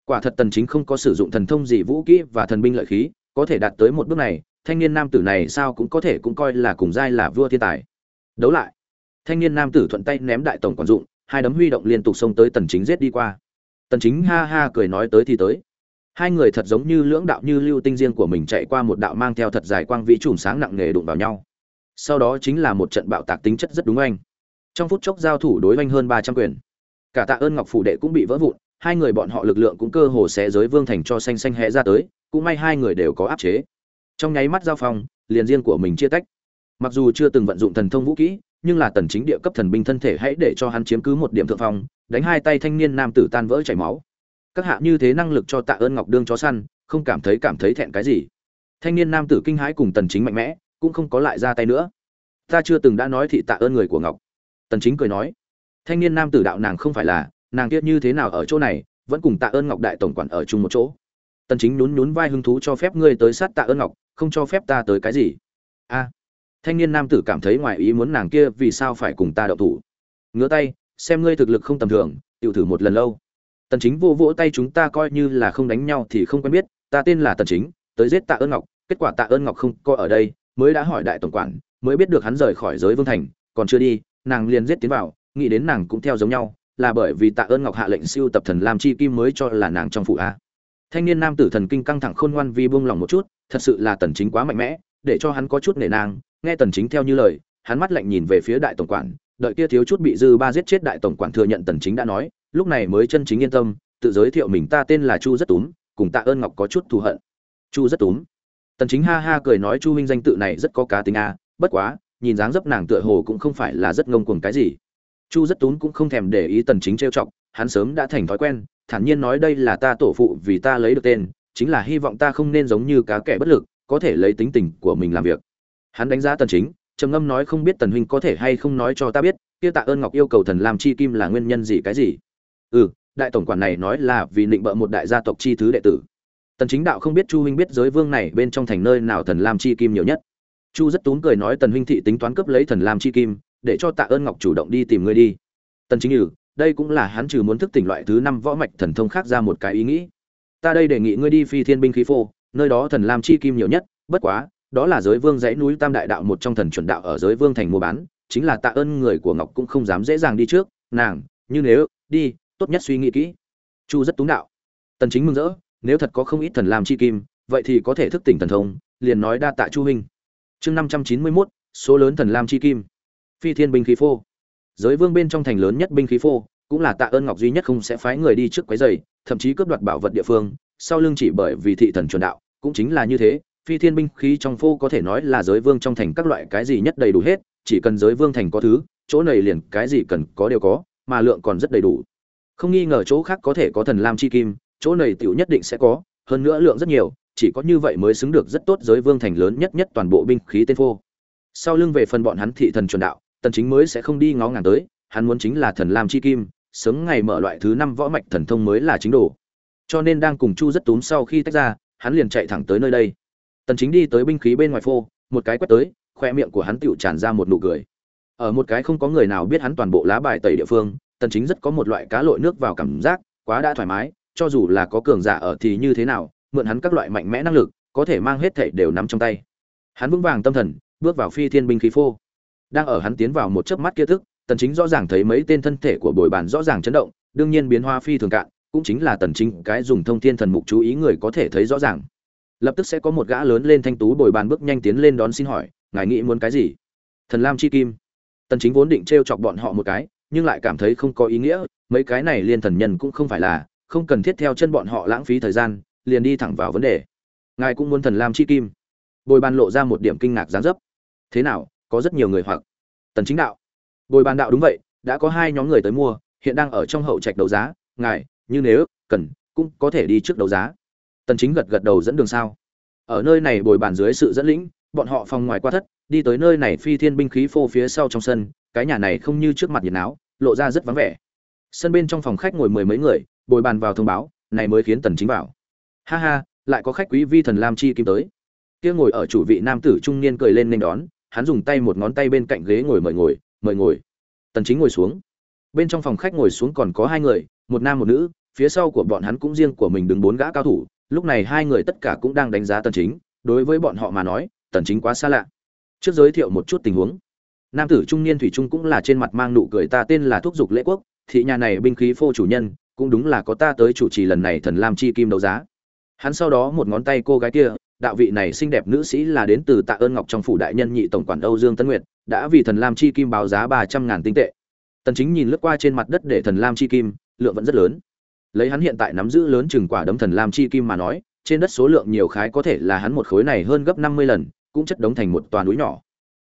Quả thật tần chính không có sử dụng thần thông gì vũ kỹ và thần binh lợi khí, có thể đạt tới một bước này, thanh niên nam tử này sao cũng có thể cũng coi là cùng giai là vua thiên tài. Đấu lại. Thanh niên nam tử thuận tay ném đại tổng quản dụng, hai đấm huy động liên tục xông tới tần chính giết đi qua. Tần chính ha ha cười nói tới thì tới. Hai người thật giống như lưỡng đạo như lưu tinh riêng của mình chạy qua một đạo mang theo thật dài quang vĩ chùm sáng nặng nề đụng vào nhau. Sau đó chính là một trận bạo tạc tính chất rất đúng anh trong phút chốc giao thủ đối oanh hơn ba trăm quyền. Cả tạ ơn ngọc phủ đệ cũng bị vỡ vụn, hai người bọn họ lực lượng cũng cơ hồ xé giới vương thành cho xanh xanh hẽ ra tới, cũng may hai người đều có áp chế. Trong nháy mắt giao phong, liền riêng của mình chia tách. Mặc dù chưa từng vận dụng thần thông vũ kỹ, nhưng là tần chính địa cấp thần binh thân thể hãy để cho hắn chiếm cứ một điểm thượng phong, đánh hai tay thanh niên nam tử tan vỡ chảy máu. Các hạ như thế năng lực cho tạ ơn ngọc đương chó săn, không cảm thấy cảm thấy thẹn cái gì. Thanh niên nam tử kinh hãi cùng tần chính mạnh mẽ, cũng không có lại ra tay nữa. Ta chưa từng đã nói thị tạ ơn người của ngọc tần chính cười nói, thanh niên nam tử đạo nàng không phải là, nàng kia như thế nào ở chỗ này, vẫn cùng tạ ơn ngọc đại tổng quản ở chung một chỗ. Tần chính nhún nhún vai hứng thú cho phép ngươi tới sát tạ ơn ngọc, không cho phép ta tới cái gì. A, thanh niên nam tử cảm thấy ngoài ý muốn nàng kia vì sao phải cùng ta đậu thủ. Ngứa tay, xem ngươi thực lực không tầm thường, tiểu thử một lần lâu. Tần chính vô vỗ tay chúng ta coi như là không đánh nhau thì không quen biết, ta tên là tần chính, tới giết tạ ơn ngọc, kết quả tạ ơn ngọc không coi ở đây, mới đã hỏi đại tổng quản, mới biết được hắn rời khỏi giới vương thành, còn chưa đi nàng liền giết tiến vào, nghĩ đến nàng cũng theo giống nhau, là bởi vì tạ ơn ngọc hạ lệnh siêu tập thần làm chi kim mới cho là nàng trong phủ a. Thanh niên nam tử thần kinh căng thẳng khôn ngoan vi buông lòng một chút, thật sự là tần chính quá mạnh mẽ, để cho hắn có chút nể nàng nghe tần chính theo như lời, hắn mắt lạnh nhìn về phía đại tổng quản, đợi kia thiếu chút bị dư ba giết chết đại tổng quản thừa nhận tần chính đã nói, lúc này mới chân chính yên tâm, tự giới thiệu mình ta tên là chu rất túm, cùng tạ ơn ngọc có chút thù hận. Chu rất túm. Tần chính ha ha cười nói chu huynh danh tự này rất có cá tính a, bất quá nhìn dáng dấp nàng tựa hồ cũng không phải là rất ngông cuồng cái gì. Chu rất tún cũng không thèm để ý tần chính trêu chọc, hắn sớm đã thành thói quen, thản nhiên nói đây là ta tổ phụ vì ta lấy được tên, chính là hy vọng ta không nên giống như cá kẻ bất lực, có thể lấy tính tình của mình làm việc. Hắn đánh giá tần chính, trầm ngâm nói không biết tần huynh có thể hay không nói cho ta biết, kia tạ ơn ngọc yêu cầu thần làm chi kim là nguyên nhân gì cái gì. Ừ đại tổng quản này nói là vì định bợ một đại gia tộc chi thứ đệ tử. Tần chính đạo không biết chu huynh biết giới vương này bên trong thành nơi nào thần làm chi kim nhiều nhất chu rất tún cười nói, tần huynh thị tính toán cướp lấy thần lam chi kim, để cho tạ ơn ngọc chủ động đi tìm ngươi đi. Tần chính nhử, đây cũng là hắn trừ muốn thức tỉnh loại thứ năm võ mạch thần thông khác ra một cái ý nghĩ. Ta đây đề nghị ngươi đi phi thiên binh khí phô, nơi đó thần lam chi kim nhiều nhất, bất quá, đó là giới vương dãy núi tam đại đạo một trong thần chuẩn đạo ở giới vương thành mua bán, chính là tạ ơn người của ngọc cũng không dám dễ dàng đi trước, nàng, như nếu, đi, tốt nhất suy nghĩ kỹ. Chu rất túng đạo. Tần chính mừng rỡ, nếu thật có không ít thần lam chi kim, vậy thì có thể thức tỉnh thần thông, liền nói đa tạ chu huynh chương năm trăm chín mươi mốt số lớn thần lam chi kim. Phi thiên binh khí phô. Giới vương bên trong thành lớn nhất binh khí phô cũng là tạ ơn ngọc duy nhất không sẽ phái người đi trước quấy rầy, thậm chí cướp đoạt bảo vật địa phương sau lưng chỉ bởi vì thị thần chuẩn đạo cũng chính là như thế phi thiên binh khí trong phô có thể nói là giới vương trong thành các loại cái gì nhất đầy đủ hết chỉ cần giới vương thành có thứ chỗ này liền cái gì cần có đều có mà lượng còn rất đầy đủ. Không nghi ngờ chỗ khác có thể có thần lam chi kim chỗ này tiểu nhất định sẽ có hơn nữa lượng rất nhiều chỉ có như vậy mới xứng được rất tốt giới vương thành lớn nhất nhất toàn bộ binh khí tên phô. Sau lưng về phần bọn hắn thị thần chuẩn đạo, tần chính mới sẽ không đi ngó ngàng tới, hắn muốn chính là thần lam chi kim, sớm ngày mở loại thứ năm võ mạch thần thông mới là chính đồ. Cho nên đang cùng chu rất túm sau khi tách ra, hắn liền chạy thẳng tới nơi đây. Tần chính đi tới binh khí bên ngoài phô, một cái quét tới, khoe miệng của hắn tựu tràn ra một nụ cười. Ở một cái không có người nào biết hắn toàn bộ lá bài tẩy địa phương, tần chính rất có một loại cá lội nước vào cảm giác, quá đã thoải mái, cho dù là có cường giả ở thì như thế nào mượn hắn các loại mạnh mẽ năng lực, có thể mang hết thảy đều nắm trong tay. Hắn vững vàng tâm thần, bước vào phi thiên binh khí phô. Đang ở hắn tiến vào một chớp mắt kia thức tần chính rõ ràng thấy mấy tên thân thể của bồi bàn rõ ràng chấn động, đương nhiên biến hoa phi thường cạn, cũng chính là tần chính cái dùng thông thiên thần mục chú ý người có thể thấy rõ ràng. Lập tức sẽ có một gã lớn lên thanh tú bồi bàn bước nhanh tiến lên đón xin hỏi, ngài nghĩ muốn cái gì? Thần lam chi kim. Tần chính vốn định treo chọc bọn họ một cái, nhưng lại cảm thấy không có ý nghĩa, mấy cái này liên thần nhân cũng không phải là, không cần thiết theo chân bọn họ lãng phí thời gian liền đi thẳng vào vấn đề. Ngài cũng muốn thần lam chi kim. Bồi bàn lộ ra một điểm kinh ngạc gián dấp. Thế nào, có rất nhiều người hoặc. Tần chính đạo. Bồi bàn đạo đúng vậy, đã có hai nhóm người tới mua, hiện đang ở trong hậu trạch đấu giá. Ngài, như nếu, cần, cũng có thể đi trước đấu giá. Tần chính gật gật đầu dẫn đường sao. Ở nơi này bồi bàn dưới sự dẫn lĩnh, bọn họ phòng ngoài qua thất, đi tới nơi này phi thiên binh khí phô phía sau trong sân, cái nhà này không như trước mặt nhiệt áo lộ ra rất vắng vẻ. Sân bên trong phòng khách ngồi mười mấy người, bồi bàn vào thông báo, này mới khiến tần chính vào ha ha, lại có khách quý vi thần lam chi kim tới. Kia ngồi ở chủ vị nam tử trung niên cười lên nên đón, hắn dùng tay một ngón tay bên cạnh ghế ngồi mời ngồi mời ngồi. Tần chính ngồi xuống. Bên trong phòng khách ngồi xuống còn có hai người, một nam một nữ, phía sau của bọn hắn cũng riêng của mình đứng bốn gã cao thủ, lúc này hai người tất cả cũng đang đánh giá tần chính, đối với bọn họ mà nói, tần chính quá xa lạ. Trước giới thiệu một chút tình huống. Nam tử trung niên thủy trung cũng là trên mặt mang nụ cười ta tên là thúc dục lễ quốc, thị nhà này binh khí phô chủ nhân, cũng đúng là có ta tới chủ trì lần này thần lam chi kim đấu giá hắn sau đó một ngón tay cô gái kia, đạo vị này xinh đẹp nữ sĩ là đến từ tạ ơn ngọc trong phủ đại nhân nhị tổng quản âu dương tân nguyệt, đã vì thần lam chi kim báo giá ba trăm ngàn tinh tệ. Tần chính nhìn lướt qua trên mặt đất để thần lam chi kim, lượng vẫn rất lớn. Lấy hắn hiện tại nắm giữ lớn chừng quả đấm thần lam chi kim mà nói, trên đất số lượng nhiều khái có thể là hắn một khối này hơn gấp 50 lần, cũng chất đống thành một toàn núi nhỏ.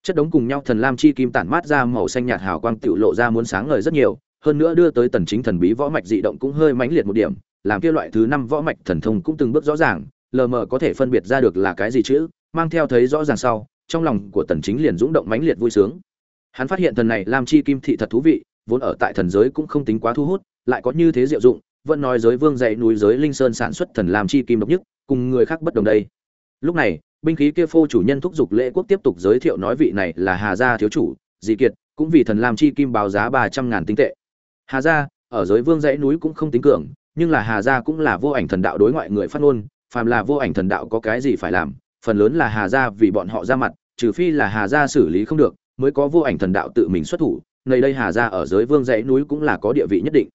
Chất đống cùng nhau thần lam chi kim tản mát ra màu xanh nhạt hào quang tiểu lộ ra muốn sáng ngời rất nhiều, hơn nữa đưa tới tần chính thần bí võ mạch dị động cũng hơi mãnh liệt một điểm làm kia loại thứ năm võ mạch thần thông cũng từng bước rõ ràng, lờ mờ có thể phân biệt ra được là cái gì chữ mang theo thấy rõ ràng sau, trong lòng của tần chính liền dũng động mãnh liệt vui sướng. Hắn phát hiện thần này làm chi kim thị thật thú vị, vốn ở tại thần giới cũng không tính quá thu hút, lại có như thế diệu dụng, vẫn nói giới vương dạy núi giới linh sơn sản xuất thần làm chi kim độc nhất, cùng người khác bất đồng đây. Lúc này, binh khí kia phô chủ nhân thúc giục lễ quốc tiếp tục giới thiệu nói vị này là hà gia thiếu chủ, dị kiệt, cũng vì thần làm chi kim báo giá ba trăm ngàn tinh tệ. Hà gia, ở giới vương dãy núi cũng không tính cường nhưng là hà gia cũng là vô ảnh thần đạo đối ngoại người phát ngôn, phàm là vô ảnh thần đạo có cái gì phải làm, phần lớn là hà gia vì bọn họ ra mặt, trừ phi là hà gia xử lý không được, mới có vô ảnh thần đạo tự mình xuất thủ, nơi đây hà gia ở giới vương dãy núi cũng là có địa vị nhất định.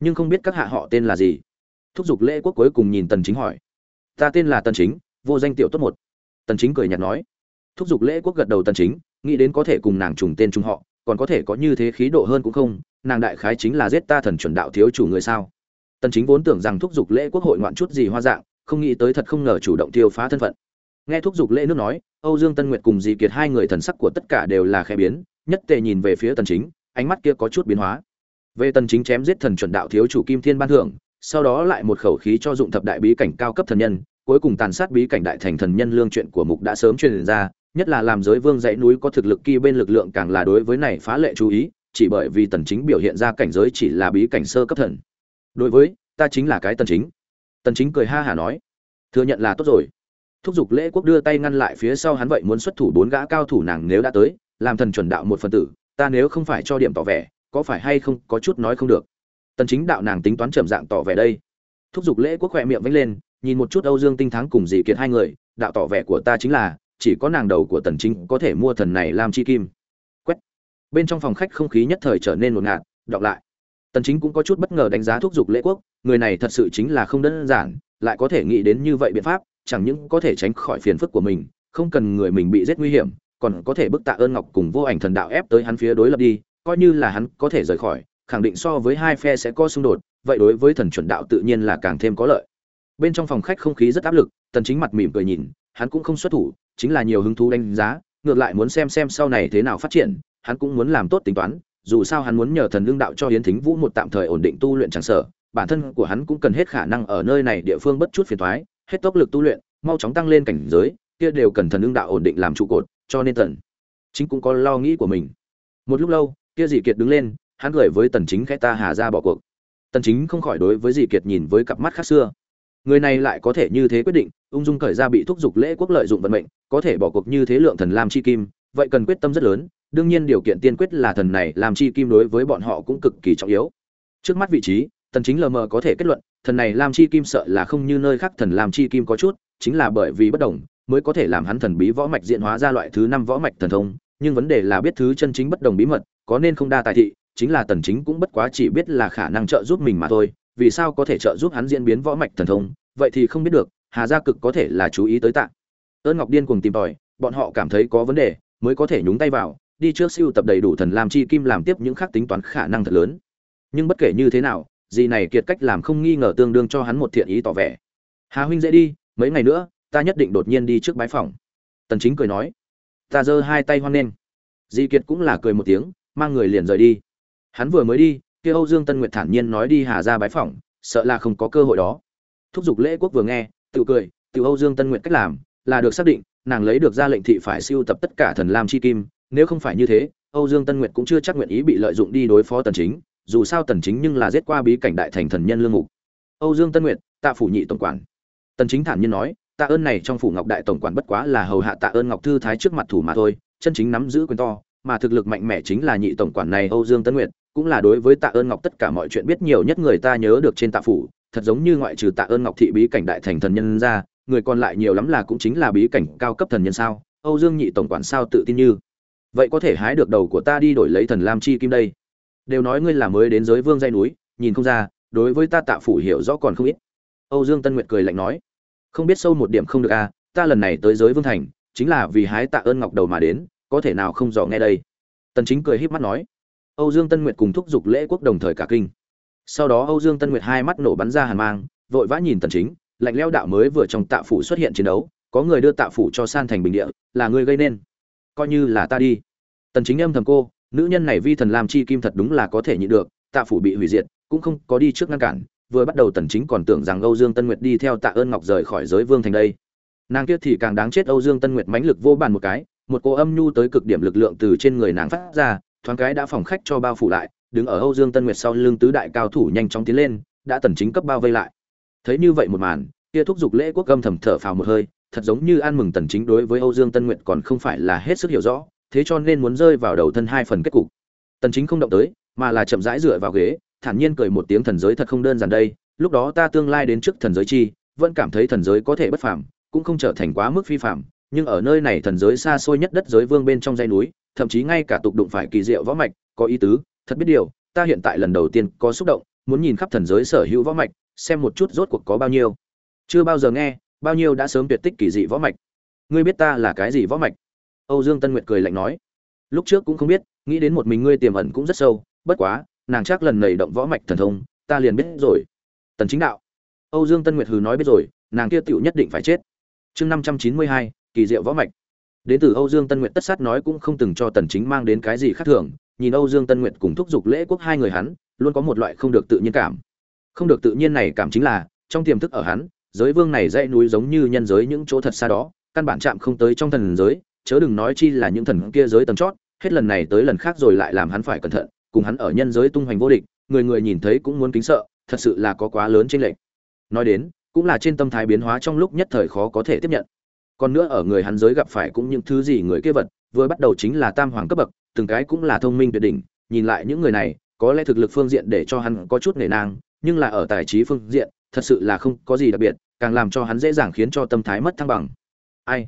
Nhưng không biết các hạ họ tên là gì? Thúc giục lễ quốc cuối cùng nhìn tần chính hỏi. Ta tên là tần chính, vô danh tiểu tốt một. Tần chính cười nhạt nói. Thúc giục lễ quốc gật đầu tần chính, nghĩ đến có thể cùng nàng trùng tên trùng họ, còn có thể có như thế khí độ hơn cũng không, nàng đại khái chính là giết ta thần chuẩn đạo thiếu chủ người sao? Tần chính vốn tưởng rằng thúc giục lễ quốc hội ngoạn chút gì hoa dạng, không nghĩ tới thật không ngờ chủ động tiêu phá thân phận. Nghe thúc giục lễ nước nói, âu dương tân nguyệt cùng dì kiệt hai người thần sắc của tất cả đều là khẽ biến, nhất tề nhìn về phía tần chính, ánh mắt kia có chút biến hóa. Về tần chính chém giết thần chuẩn đạo thiếu chủ kim thiên ban thưởng, sau đó lại một khẩu khí cho dụng thập đại bí cảnh cao cấp thần nhân, cuối cùng tàn sát bí cảnh đại thành thần nhân lương chuyện của mục đã sớm truyền ra, nhất là làm giới vương dãy núi có thực lực kỳ bên lực lượng càng là đối với này phá lệ chú ý, chỉ bởi vì tần chính biểu hiện ra cảnh giới chỉ là bí cảnh sơ cấp thần đối với, ta chính là cái tần chính. Tần chính cười ha hà nói, thừa nhận là tốt rồi. Thúc giục lễ quốc đưa tay ngăn lại phía sau hắn vậy muốn xuất thủ bốn gã cao thủ nàng nếu đã tới, làm thần chuẩn đạo một phần tử, ta nếu không phải cho điểm tỏ vẻ, có phải hay không có chút nói không được. Tần chính đạo nàng tính toán trầm dạng tỏ vẻ đây. Thúc giục lễ quốc khỏe miệng vẫy lên, nhìn một chút âu dương tinh thắng cùng dì kiệt hai người, đạo tỏ vẻ của ta chính là, chỉ có nàng đầu của tần chính có thể mua thần này làm chi kim. Quét. Bên trong phòng khách không khí nhất thời trở nên ngột ngạt, đọc lại tần chính cũng có chút bất ngờ đánh giá thúc giục lễ quốc, người này thật sự chính là không đơn giản, lại có thể nghĩ đến như vậy biện pháp, chẳng những có thể tránh khỏi phiền phức của mình, không cần người mình bị giết nguy hiểm, còn có thể bức tạ ơn ngọc cùng vô ảnh thần đạo ép tới hắn phía đối lập đi, coi như là hắn có thể rời khỏi, khẳng định so với hai phe sẽ có xung đột, vậy đối với thần chuẩn đạo tự nhiên là càng thêm có lợi. Bên trong phòng khách không khí rất áp lực, tần chính mặt mỉm cười nhìn, hắn cũng không xuất thủ, chính là nhiều hứng thú đánh giá, ngược lại muốn xem xem sau này thế nào phát triển, hắn cũng muốn làm tốt tính toán dù sao hắn muốn nhờ thần lương đạo cho Yến thính vũ một tạm thời ổn định tu luyện chẳng sở, bản thân của hắn cũng cần hết khả năng ở nơi này địa phương bất chút phiền toái, hết tốc lực tu luyện, mau chóng tăng lên cảnh giới, kia đều cần thần lương đạo ổn định làm trụ cột, cho nên tần chính cũng có lo nghĩ của mình. Một lúc lâu, kia dị kiệt đứng lên, hắn cười với tần chính khẽ ta hà ra bỏ cuộc. Tần chính không khỏi đối với dị kiệt nhìn với cặp mắt khác xưa. Người này lại có thể như thế quyết định, ung dung cởi ra bị thúc giục lễ quốc lợi dụng vận mệnh, có thể bỏ cuộc như thế lượng thần lam chi kim, vậy cần quyết tâm rất lớn đương nhiên điều kiện tiên quyết là thần này làm chi kim đối với bọn họ cũng cực kỳ trọng yếu. Trước mắt vị trí tần chính lờ mờ có thể kết luận, thần này làm chi kim sợ là không như nơi khác thần làm chi kim có chút, chính là bởi vì bất đồng, mới có thể làm hắn thần bí võ mạch diện hóa ra loại thứ năm võ mạch thần thông. Nhưng vấn đề là biết thứ chân chính bất đồng bí mật, có nên không đa tài thị, chính là tần chính cũng bất quá chỉ biết là khả năng trợ giúp mình mà thôi, vì sao có thể trợ giúp hắn diễn biến võ mạch thần thông, vậy thì không biết được, hà gia cực có thể là chú ý tới tạ. Ơn ngọc điên cùng tìm tòi, bọn họ cảm thấy có vấn đề, mới có thể nhúng tay vào đi trước siêu tập đầy đủ thần lam chi kim làm tiếp những khác tính toán khả năng thật lớn. Nhưng bất kể như thế nào gì này kiệt cách làm không nghi ngờ tương đương cho hắn một thiện ý tỏ vẻ. Hà huynh dễ đi, mấy ngày nữa, ta nhất định đột nhiên đi trước bái phòng tần chính cười nói, ta giơ hai tay hoan nghênh. Di kiệt cũng là cười một tiếng, mang người liền rời đi. Hắn vừa mới đi, kia âu dương tân nguyệt thản nhiên nói đi hà ra bái phòng sợ là không có cơ hội đó. Thúc giục lễ quốc vừa nghe, tự cười, tự âu dương tân nguyệt cách làm, là được xác định, nàng lấy được ra lệnh thị phải siêu tập tất cả thần lam chi kim nếu không phải như thế, âu dương tân nguyệt cũng chưa chắc nguyện ý bị lợi dụng đi đối phó tần chính, dù sao tần chính nhưng là giết qua bí cảnh đại thành thần nhân lương mục. Âu dương tân nguyệt, tạ phủ nhị tổng quản. Tần chính thản nhiên nói, tạ ơn này trong phủ ngọc đại tổng quản bất quá là hầu hạ tạ ơn ngọc thư thái trước mặt thủ mà thôi, chân chính nắm giữ quyền to, mà thực lực mạnh mẽ chính là nhị tổng quản này âu dương tân nguyệt, cũng là đối với tạ ơn ngọc tất cả mọi chuyện biết nhiều nhất người ta nhớ được trên tạ phủ, thật giống như ngoại trừ tạ ơn ngọc thị bí cảnh đại thành thần nhân ra, người còn lại nhiều lắm là cũng chính là bí cảnh cao cấp thần nhân sao? Âu dương nhị tổng quản sao tự tin như? Vậy có thể hái được đầu của ta đi đổi lấy thần lam chi kim đây. Đều nói ngươi là mới đến giới vương dây núi, nhìn không ra, đối với ta tạ phủ hiểu rõ còn không ít. Âu dương tân nguyệt cười lạnh nói, không biết sâu một điểm không được à ta lần này tới giới vương thành, chính là vì hái tạ ơn ngọc đầu mà đến, có thể nào không dò nghe đây. Tần chính cười híp mắt nói, âu dương tân nguyệt cùng thúc giục lễ quốc đồng thời cả kinh. Sau đó âu dương tân nguyệt hai mắt nổ bắn ra hàn mang, vội vã nhìn tần chính, lạnh lẽo đạo mới vừa trong tạ phủ xuất hiện chiến đấu, có người đưa tạ phủ cho san thành bình địa, là người gây nên coi như là ta đi. Tần chính âm thầm cô, nữ nhân này vi thần làm chi kim thật đúng là có thể nhịn được, tạ phủ bị hủy diệt, cũng không có đi trước ngăn cản, vừa bắt đầu tần chính còn tưởng rằng âu dương tân nguyệt đi theo tạ ơn ngọc rời khỏi giới vương thành đây. Nàng kia thì càng đáng chết âu dương tân nguyệt mãnh lực vô bàn một cái, một cô âm nhu tới cực điểm lực lượng từ trên người nàng phát ra, thoáng cái đã phòng khách cho bao phủ lại, đứng ở âu dương tân nguyệt sau lưng tứ đại cao thủ nhanh chóng tiến lên, đã tần chính cấp bao vây lại. Thấy như vậy một màn, kia thúc giục lễ quốc gâm thầm thở phào một hơi thật giống như an mừng tần chính đối với âu dương tân nguyệt còn không phải là hết sức hiểu rõ, thế cho nên muốn rơi vào đầu thân hai phần kết cục. Tần chính không động tới, mà là chậm rãi dựa vào ghế, thản nhiên cười một tiếng thần giới thật không đơn giản đây, lúc đó ta tương lai đến trước thần giới chi, vẫn cảm thấy thần giới có thể bất phàm, cũng không trở thành quá mức phi phàm, nhưng ở nơi này thần giới xa xôi nhất đất giới vương bên trong dãy núi, thậm chí ngay cả tục đụng phải kỳ diệu võ mạch, có ý tứ, thật biết điều, ta hiện tại lần đầu tiên có xúc động, muốn nhìn khắp thần giới sở hữu võ mạch, xem một chút rốt cuộc có bao nhiêu. Chưa bao giờ nghe bao nhiêu đã sớm tuyệt tích kỳ dị võ mạch. Ngươi biết ta là cái gì võ mạch? Âu dương tân nguyệt cười lạnh nói. Lúc trước cũng không biết, nghĩ đến một mình ngươi tiềm ẩn cũng rất sâu, bất quá, nàng chắc lần nảy động võ mạch thần thông, ta liền biết rồi. Tần chính đạo. Âu dương tân nguyệt hừ nói biết rồi, nàng kia tựu nhất định phải chết. Chương năm trăm chín mươi hai, kỳ diệu võ mạch. Đến từ âu dương tân nguyệt tất sát nói cũng không từng cho tần chính mang đến cái gì khác thường, nhìn âu dương tân nguyệt cùng thúc giục lễ quốc hai người hắn, luôn có một loại không được tự nhiên cảm. Không được tự nhiên này cảm chính là, trong tiềm thức ở hắn giới vương này dãy núi giống như nhân giới những chỗ thật xa đó, căn bản chạm không tới trong thần giới, chớ đừng nói chi là những thần kia giới tầng chót, hết lần này tới lần khác rồi lại làm hắn phải cẩn thận, cùng hắn ở nhân giới tung hoành vô địch, người người nhìn thấy cũng muốn kính sợ, thật sự là có quá lớn trên lệnh nói đến, cũng là trên tâm thái biến hóa trong lúc nhất thời khó có thể tiếp nhận. Còn nữa ở người hắn giới gặp phải cũng những thứ gì người kia vật, vừa bắt đầu chính là tam hoàng cấp bậc, từng cái cũng là thông minh tuyệt đỉnh, nhìn lại những người này, có lẽ thực lực phương diện để cho hắn có chút nể nang, nhưng là ở tài trí phương diện thật sự là không có gì đặc biệt, càng làm cho hắn dễ dàng khiến cho tâm thái mất thăng bằng. Ai?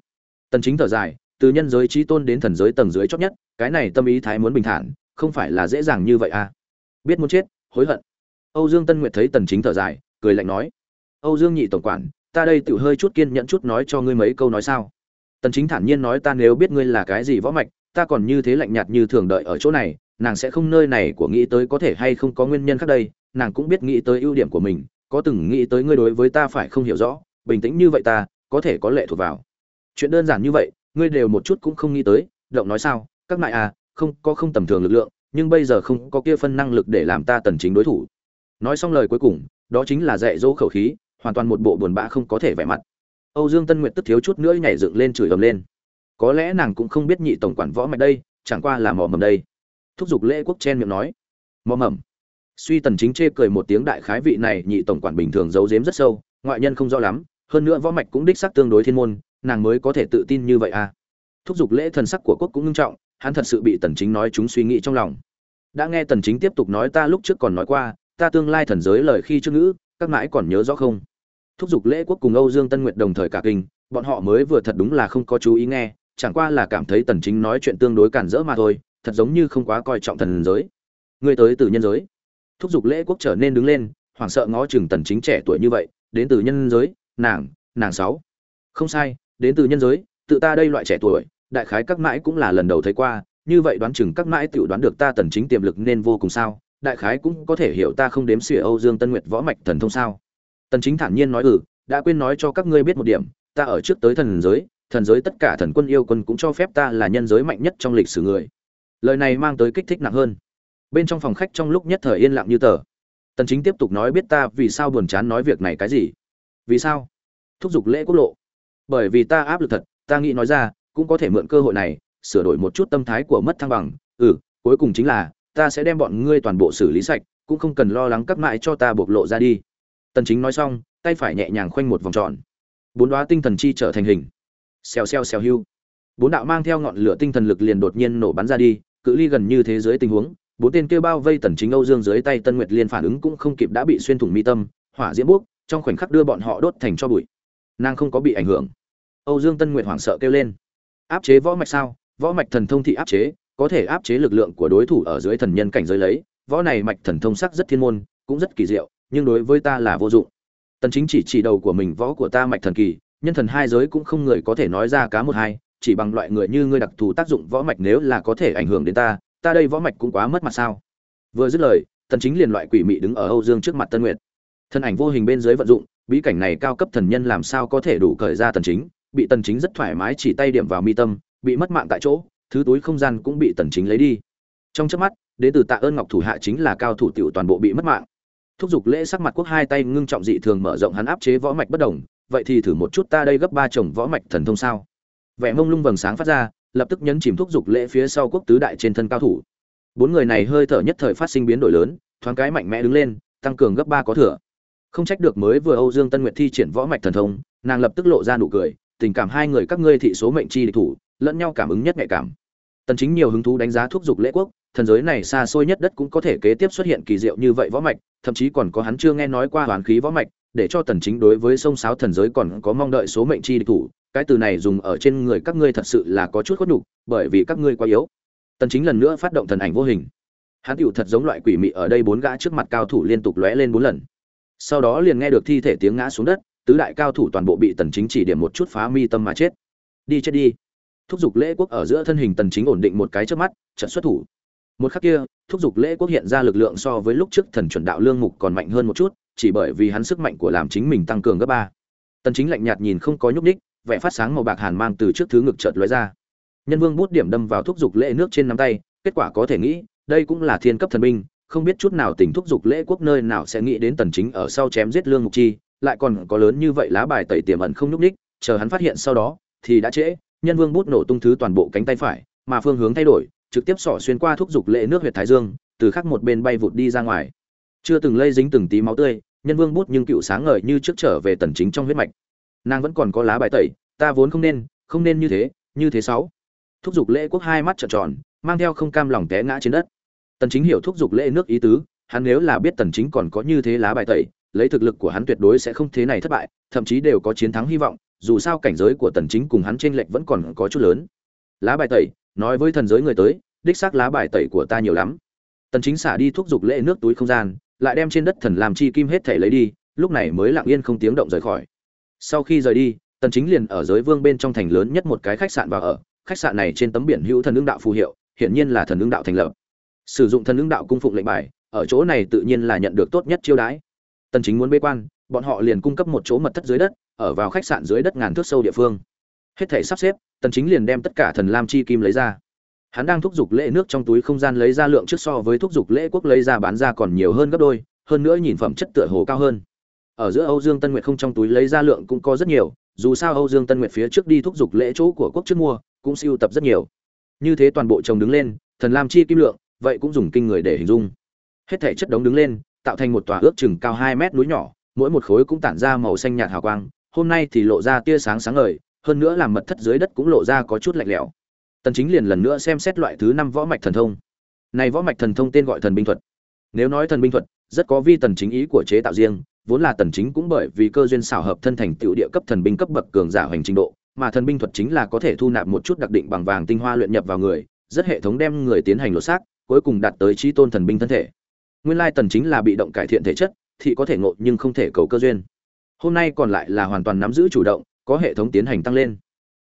Tần chính thở dài, từ nhân giới trí tôn đến thần giới tầng dưới chót nhất, cái này tâm ý thái muốn bình thản, không phải là dễ dàng như vậy à? Biết muốn chết, hối hận. Âu dương tân nguyệt thấy tần chính thở dài, cười lạnh nói, âu dương nhị tổng quản, ta đây tiểu hơi chút kiên nhẫn chút nói cho ngươi mấy câu nói sao? Tần chính thản nhiên nói, ta nếu biết ngươi là cái gì võ mạch, ta còn như thế lạnh nhạt như thường đợi ở chỗ này, nàng sẽ không nơi này của nghĩ tới có thể hay không có nguyên nhân khác đây, nàng cũng biết nghĩ tới ưu điểm của mình có từng nghĩ tới ngươi đối với ta phải không hiểu rõ, bình tĩnh như vậy ta, có thể có lệ thuộc vào. Chuyện đơn giản như vậy, ngươi đều một chút cũng không nghĩ tới, động nói sao, các mại à không, có không tầm thường lực lượng, nhưng bây giờ không có kia phân năng lực để làm ta tần chính đối thủ. Nói xong lời cuối cùng, đó chính là dạy dỗ khẩu khí, hoàn toàn một bộ buồn bã không có thể vẻ mặt. Âu dương tân nguyệt tức thiếu chút nữa nhảy dựng lên chửi ầm lên. Có lẽ nàng cũng không biết nhị tổng quản võ mạch đây, chẳng qua là mò mầm đây. Thúc giục lễ quốc chen miệng nói. Mò mầm suy tần chính chê cười một tiếng đại khái vị này nhị tổng quản bình thường giấu giếm rất sâu, ngoại nhân không rõ lắm, hơn nữa võ mạch cũng đích xác tương đối thiên môn, nàng mới có thể tự tin như vậy à. Thúc giục lễ thần sắc của quốc cũng nghiêm trọng, hắn thật sự bị tần chính nói chúng suy nghĩ trong lòng. Đã nghe tần chính tiếp tục nói ta lúc trước còn nói qua, ta tương lai thần giới lời khi trước ngữ, các mãi còn nhớ rõ không? Thúc giục lễ quốc cùng âu dương tân nguyệt đồng thời cả kinh, bọn họ mới vừa thật đúng là không có chú ý nghe, chẳng qua là cảm thấy tần chính nói chuyện tương đối cản rỡ mà thôi, thật giống như không quá coi trọng thần giới. Người tới từ nhân giới thúc giục lễ quốc trở nên đứng lên, hoảng sợ ngó chừng tần chính trẻ tuổi như vậy, đến từ nhân giới, nàng nàng sáu. Không sai, đến từ nhân giới, tự ta đây loại trẻ tuổi, đại khái các mãi cũng là lần đầu thấy qua, như vậy đoán chừng các mãi tự đoán được ta tần chính tiềm lực nên vô cùng sao, đại khái cũng có thể hiểu ta không đếm xỉa âu dương tân nguyệt võ mạch thần thông sao. Tần chính thản nhiên nói ừ đã quên nói cho các ngươi biết một điểm, ta ở trước tới thần giới thần giới tất cả thần quân yêu quân cũng cho phép ta là nhân giới mạnh nhất trong lịch sử người. Lời này mang tới kích thích nặng hơn bên trong phòng khách trong lúc nhất thời yên lặng như tờ. Tần chính tiếp tục nói biết ta vì sao buồn chán nói việc này cái gì. Vì sao? Thúc giục lễ quốc lộ. Bởi vì ta áp lực thật, ta nghĩ nói ra, cũng có thể mượn cơ hội này, sửa đổi một chút tâm thái của mất thăng bằng. Ừ cuối cùng chính là, ta sẽ đem bọn ngươi toàn bộ xử lý sạch, cũng không cần lo lắng cắt mãi cho ta bộc lộ ra đi. Tần chính nói xong, tay phải nhẹ nhàng khoanh một vòng tròn. Bốn đóa tinh thần chi trở thành hình. Xèo xèo xèo hưu. Bốn đạo mang theo ngọn lửa tinh thần lực liền đột nhiên nổ bắn ra đi, cự ly gần như thế giới tình huống bốn tên kêu bao vây tần chính âu dương dưới tay tân nguyệt liên phản ứng cũng không kịp đã bị xuyên thủng mi tâm, hỏa diễm bốc, trong khoảnh khắc đưa bọn họ đốt thành cho bụi. Nàng không có bị ảnh hưởng. Âu dương tân nguyệt hoảng sợ kêu lên. Áp chế võ mạch sao? Võ mạch thần thông thị áp chế, có thể áp chế lực lượng của đối thủ ở dưới thần nhân cảnh giới lấy. Võ này mạch thần thông sắc rất thiên môn, cũng rất kỳ diệu, nhưng đối với ta là vô dụng. Tần chính chỉ chỉ đầu của mình võ của ta mạch thần kỳ, nhân thần hai giới cũng không người có thể nói ra cá một hai, chỉ bằng loại người như ngươi đặc thù tác dụng võ mạch nếu là có thể ảnh hưởng đến ta ta đây võ mạch cũng quá mất mặt sao? Vừa dứt lời tần chính liền loại quỷ mị đứng ở âu dương trước mặt tân nguyệt. Thân ảnh vô hình bên dưới vận dụng, bí cảnh này cao cấp thần nhân làm sao có thể đủ cởi ra tần chính, bị tần chính rất thoải mái chỉ tay điểm vào mi tâm, bị mất mạng tại chỗ, thứ túi không gian cũng bị tần chính lấy đi. Trong chớp mắt đến từ tạ ơn ngọc thủ hạ chính là cao thủ tiểu toàn bộ bị mất mạng. Thúc giục lễ sắc mặt quốc hai tay ngưng trọng dị thường mở rộng hắn áp chế võ mạch bất động. vậy thì thử một chút ta đây gấp ba chồng võ mạch thần thông sao? Vẻ mông lung vầng sáng phát ra lập tức nhấn chìm thúc giục lễ phía sau quốc tứ đại trên thân cao thủ. Bốn người này hơi thở nhất thời phát sinh biến đổi lớn, thoáng cái mạnh mẽ đứng lên, tăng cường gấp ba có thừa. Không trách được mới vừa âu dương tân nguyệt thi triển võ mạch thần thông, nàng lập tức lộ ra nụ cười, tình cảm hai người các ngươi thị số mệnh chi địch thủ, lẫn nhau cảm ứng nhất nhạy cảm. Tần chính nhiều hứng thú đánh giá thuốc dục lễ quốc, thần giới này xa xôi nhất đất cũng có thể kế tiếp xuất hiện kỳ diệu như vậy võ mạch, thậm chí còn có hắn chưa nghe nói qua hoàn khí võ mạch, để cho tần chính đối với sông sáo thần giới còn có mong đợi số mệnh chi địch thủ cái từ này dùng ở trên người các ngươi thật sự là có chút khuất nhục, bởi vì các ngươi quá yếu. Tần chính lần nữa phát động thần ảnh vô hình. Hắn tiểu thật giống loại quỷ mị ở đây bốn gã trước mặt cao thủ liên tục lóe lên bốn lần. Sau đó liền nghe được thi thể tiếng ngã xuống đất, tứ đại cao thủ toàn bộ bị tần chính chỉ điểm một chút phá mi tâm mà chết. Đi chết đi. Thúc giục lễ quốc ở giữa thân hình tần chính ổn định một cái trước mắt trận xuất thủ. Một khắc kia, thúc giục lễ quốc hiện ra lực lượng so với lúc trước thần chuẩn đạo lương mục còn mạnh hơn một chút, chỉ bởi vì hắn sức mạnh của làm chính mình tăng cường gấp ba. Tần chính lạnh nhạt nhìn không có nhúc nhích vẻ phát sáng màu bạc hàn mang từ trước thứ ngực chợt lóe ra. Nhân vương bút điểm đâm vào thúc dục lễ nước trên nắm tay, kết quả có thể nghĩ, đây cũng là thiên cấp thần binh, không biết chút nào tình thúc dục lễ quốc nơi nào sẽ nghĩ đến tần chính ở sau chém giết lương mục chi, lại còn có lớn như vậy lá bài tẩy tiềm ẩn không nhúc nhích, chờ hắn phát hiện sau đó, thì đã trễ, nhân vương bút nổ tung thứ toàn bộ cánh tay phải, mà phương hướng thay đổi, trực tiếp xỏ xuyên qua thúc dục lễ nước huyệt thái dương, từ khắc một bên bay vụt đi ra ngoài. Chưa từng lây dính từng tí máu tươi, nhân vương bút nhưng cựu sáng ngời như trước trở về tần chính trong huyết mạch nàng vẫn còn có lá bài tẩy, ta vốn không nên không nên như thế như thế sáu. Thúc giục lễ quốc hai mắt trợn tròn, mang theo không cam lòng té ngã trên đất. Tần chính hiểu thúc giục lễ nước ý tứ, hắn nếu là biết tần chính còn có như thế lá bài tẩy, lấy thực lực của hắn tuyệt đối sẽ không thế này thất bại, thậm chí đều có chiến thắng hy vọng, dù sao cảnh giới của tần chính cùng hắn trên lệch vẫn còn có chút lớn. Lá bài tẩy, nói với thần giới người tới, đích xác lá bài tẩy của ta nhiều lắm. Tần chính xả đi Thúc dục lễ nước túi không gian, lại đem trên đất thần làm chi kim hết thể lấy đi, lúc này mới lặng yên không tiếng động rời khỏi sau khi rời đi, tần chính liền ở giới vương bên trong thành lớn nhất một cái khách sạn vào ở. Khách sạn này trên tấm biển hữu thần ứng đạo phù hiệu hiện nhiên là thần ứng đạo thành lập. Sử dụng thần ứng đạo cung phụng lệnh bài, ở chỗ này tự nhiên là nhận được tốt nhất chiêu đãi. Tần chính muốn bế quan, bọn họ liền cung cấp một chỗ mật thất dưới đất, ở vào khách sạn dưới đất ngàn thước sâu địa phương. Hết thảy sắp xếp, tần chính liền đem tất cả thần lam chi kim lấy ra. Hắn đang thúc giục lễ nước trong túi không gian lấy ra lượng trước so với thúc giục lễ quốc lấy ra bán ra còn nhiều hơn gấp đôi, hơn nữa nhìn phẩm chất tựa hồ cao hơn ở giữa âu dương tân nguyệt không trong túi lấy ra lượng cũng có rất nhiều, dù sao âu dương tân nguyệt phía trước đi thúc giục lễ chỗ của quốc trước mua, cũng siêu tập rất nhiều. Như thế toàn bộ chồng đứng lên, thần lam chi kim lượng, vậy cũng dùng kinh người để hình dung. Hết thể chất đống đứng lên, tạo thành một tòa ước chừng cao hai mét núi nhỏ, mỗi một khối cũng tản ra màu xanh nhạt hào quang, hôm nay thì lộ ra tia sáng sáng ngời, hơn nữa làm mật thất dưới đất cũng lộ ra có chút lạnh lẽo. Tần chính liền lần nữa xem xét loại thứ năm võ mạch thần thông. Này võ mạch thần thông tên gọi thần binh thuật. Nếu nói thần binh thuật, rất có vi tần chính ý của chế tạo riêng vốn là tần chính cũng bởi vì cơ duyên xảo hợp thân thành tiểu địa cấp thần binh cấp bậc cường giả hoành trình độ, mà thần binh thuật chính là có thể thu nạp một chút đặc định bằng vàng tinh hoa luyện nhập vào người, rất hệ thống đem người tiến hành lột xác, cuối cùng đạt tới chí tôn thần binh thân thể. Nguyên lai tần chính là bị động cải thiện thể chất, thì có thể ngộ nhưng không thể cầu cơ duyên. Hôm nay còn lại là hoàn toàn nắm giữ chủ động, có hệ thống tiến hành tăng lên.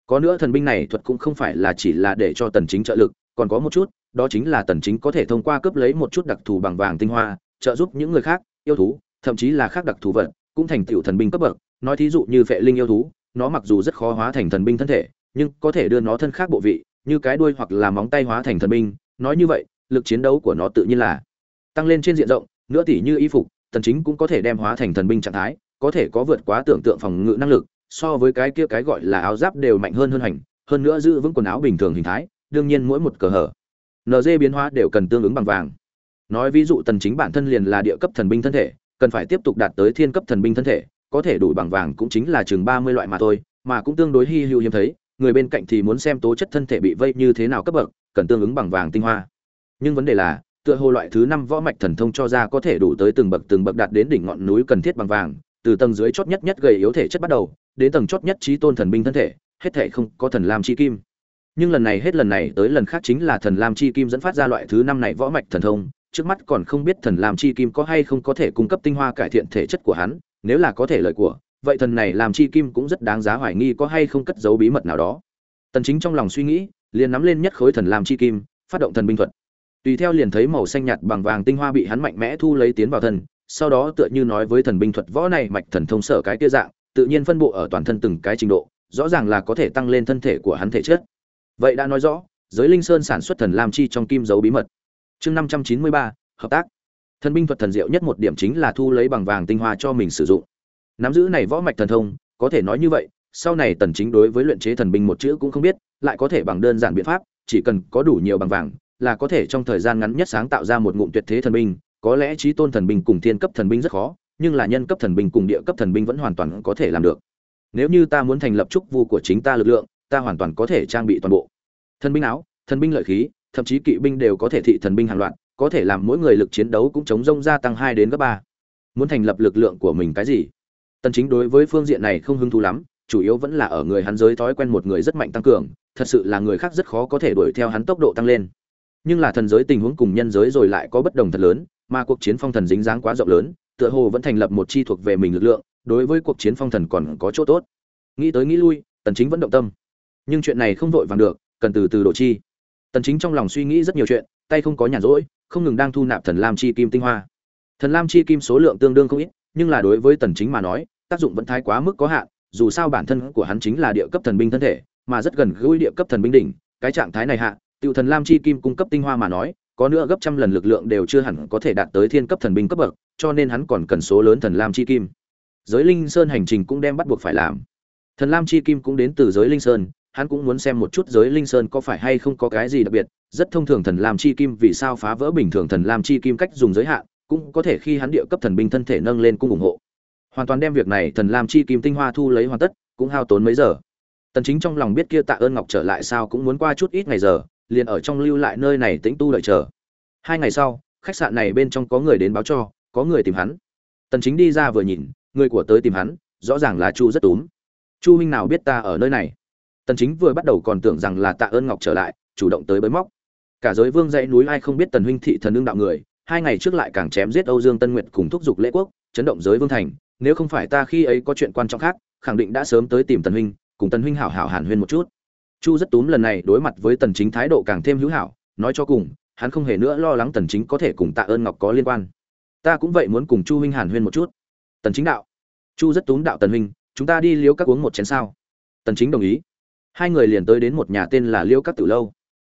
Có nữa thần binh này thuật cũng không phải là chỉ là để cho tần chính trợ lực, còn có một chút, đó chính là tần chính có thể thông qua cướp lấy một chút đặc thù bằng vàng tinh hoa, trợ giúp những người khác, yêu thú thậm chí là khác đặc thù vật, cũng thành tiểu thần binh cấp bậc. Nói thí dụ như vệ linh yêu thú, nó mặc dù rất khó hóa thành thần binh thân thể, nhưng có thể đưa nó thân khác bộ vị, như cái đuôi hoặc là móng tay hóa thành thần binh. Nói như vậy, lực chiến đấu của nó tự nhiên là tăng lên trên diện rộng nữa tỷ như y phục tần chính cũng có thể đem hóa thành thần binh trạng thái, có thể có vượt quá tưởng tượng phòng ngự năng lực, so với cái kia cái gọi là áo giáp đều mạnh hơn hơn hành, hơn nữa giữ vững quần áo bình thường hình thái, đương nhiên mỗi một cờ hở NG biến hóa đều cần tương ứng bằng vàng. Nói ví dụ tần chính bản thân liền là địa cấp thần binh thân thể cần phải tiếp tục đạt tới thiên cấp thần binh thân thể, có thể đủ bằng vàng cũng chính là chừng 30 loại mà thôi, mà cũng tương đối hi hữu hiếm thấy, người bên cạnh thì muốn xem tố chất thân thể bị vây như thế nào cấp bậc, cần tương ứng bằng vàng tinh hoa. Nhưng vấn đề là, tựa hồ loại thứ năm võ mạch thần thông cho ra có thể đủ tới từng bậc từng bậc đạt đến đỉnh ngọn núi cần thiết bằng vàng, từ tầng dưới chót nhất nhất gầy yếu thể chất bắt đầu, đến tầng chót nhất trí tôn thần binh thân thể, hết thể không có thần lam chi kim. Nhưng lần này hết lần này tới lần khác chính là thần lam chi kim dẫn phát ra loại thứ năm này võ mạch thần thông trước mắt còn không biết thần làm chi kim có hay không có thể cung cấp tinh hoa cải thiện thể chất của hắn, nếu là có thể lợi của, vậy thần này làm chi kim cũng rất đáng giá hoài nghi có hay không cất giấu bí mật nào đó. Tần chính trong lòng suy nghĩ, liền nắm lên nhất khối thần làm chi kim, phát động thần binh thuật. Tùy theo liền thấy màu xanh nhạt bằng vàng tinh hoa bị hắn mạnh mẽ thu lấy tiến vào thân sau đó tựa như nói với thần binh thuật võ này mạch thần thông sở cái kia dạng, tự nhiên phân bộ ở toàn thân từng cái trình độ, rõ ràng là có thể tăng lên thân thể của hắn thể chất. Vậy đã nói rõ, giới linh sơn sản xuất thần lam chi trong kim dấu bí mật chương năm trăm chín mươi ba, hợp tác. Thần binh thuật thần diệu nhất một điểm chính là thu lấy bằng vàng tinh hoa cho mình sử dụng. Nắm giữ này võ mạch thần thông, có thể nói như vậy, sau này tần chính đối với luyện chế thần binh một chữ cũng không biết, lại có thể bằng đơn giản biện pháp, chỉ cần có đủ nhiều bằng vàng, là có thể trong thời gian ngắn nhất sáng tạo ra một ngụm tuyệt thế thần binh. Có lẽ trí tôn thần binh cùng thiên cấp thần binh rất khó, nhưng là nhân cấp thần binh cùng địa cấp thần binh vẫn hoàn toàn có thể làm được. Nếu như ta muốn thành lập trúc vu của chính ta lực lượng, ta hoàn toàn có thể trang bị toàn bộ. Thần binh áo, thần binh lợi khí thậm chí kỵ binh đều có thể thị thần binh hàng loạt, có thể làm mỗi người lực chiến đấu cũng chống rông gia tăng hai đến gấp ba. Muốn thành lập lực lượng của mình cái gì? Tần chính đối với phương diện này không hứng thú lắm, chủ yếu vẫn là ở người hắn giới thói quen một người rất mạnh tăng cường, thật sự là người khác rất khó có thể đuổi theo hắn tốc độ tăng lên. Nhưng là thần giới tình huống cùng nhân giới rồi lại có bất đồng thật lớn, mà cuộc chiến phong thần dính dáng quá rộng lớn, tựa hồ vẫn thành lập một chi thuộc về mình lực lượng, đối với cuộc chiến phong thần còn có chỗ tốt. Nghĩ tới nghĩ lui, tần chính vẫn động tâm. Nhưng chuyện này không vội vàng được, cần từ từ độ chi tần chính trong lòng suy nghĩ rất nhiều chuyện, tay không có nhàn rỗi, không ngừng đang thu nạp thần lam chi kim tinh hoa. Thần lam chi kim số lượng tương đương không ít, nhưng là đối với tần chính mà nói, tác dụng vẫn thái quá mức có hạn, dù sao bản thân của hắn chính là địa cấp thần binh thân thể, mà rất gần gũi địa cấp thần binh đỉnh, cái trạng thái này hạ tiêu thần lam chi kim cung cấp tinh hoa mà nói, có nữa gấp trăm lần lực lượng đều chưa hẳn có thể đạt tới thiên cấp thần binh cấp bậc, cho nên hắn còn cần số lớn thần lam chi kim. Giới linh sơn hành trình cũng đem bắt buộc phải làm. Thần lam chi kim cũng đến từ giới linh sơn hắn cũng muốn xem một chút giới linh sơn có phải hay không có cái gì đặc biệt. Rất thông thường thần làm chi kim vì sao phá vỡ bình thường thần làm chi kim cách dùng giới hạn, cũng có thể khi hắn địa cấp thần binh thân thể nâng lên cung ủng hộ. Hoàn toàn đem việc này thần làm chi kim tinh hoa thu lấy hoàn tất, cũng hao tốn mấy giờ. Tần chính trong lòng biết kia tạ ơn ngọc trở lại sao cũng muốn qua chút ít ngày giờ, liền ở trong lưu lại nơi này tĩnh tu đợi chờ. Hai ngày sau, khách sạn này bên trong có người đến báo cho, có người tìm hắn. Tần chính đi ra vừa nhìn, người của tới tìm hắn, rõ ràng là chu rất túm. Chu huynh nào biết ta ở nơi này? Tần chính vừa bắt đầu còn tưởng rằng là tạ ơn ngọc trở lại, chủ động tới bới móc. Cả giới vương dãy núi ai không biết tần huynh thị thần ương đạo người, hai ngày trước lại càng chém giết âu dương tân nguyệt cùng thúc giục lễ quốc, chấn động giới vương thành. Nếu không phải ta khi ấy có chuyện quan trọng khác, khẳng định đã sớm tới tìm tần huynh, cùng tần huynh hảo hảo hàn huyên một chút. Chu rất túm lần này đối mặt với tần chính thái độ càng thêm hữu hảo, nói cho cùng, hắn không hề nữa lo lắng tần chính có thể cùng tạ ơn ngọc có liên quan. Ta cũng vậy muốn cùng chu huynh hàn huyên một chút. Tần chính đạo. Chu rất túm đạo tần huynh, chúng ta đi liếu các uống một chén sao? Tần chính đồng ý hai người liền tới đến một nhà tên là liêu các tiểu lâu.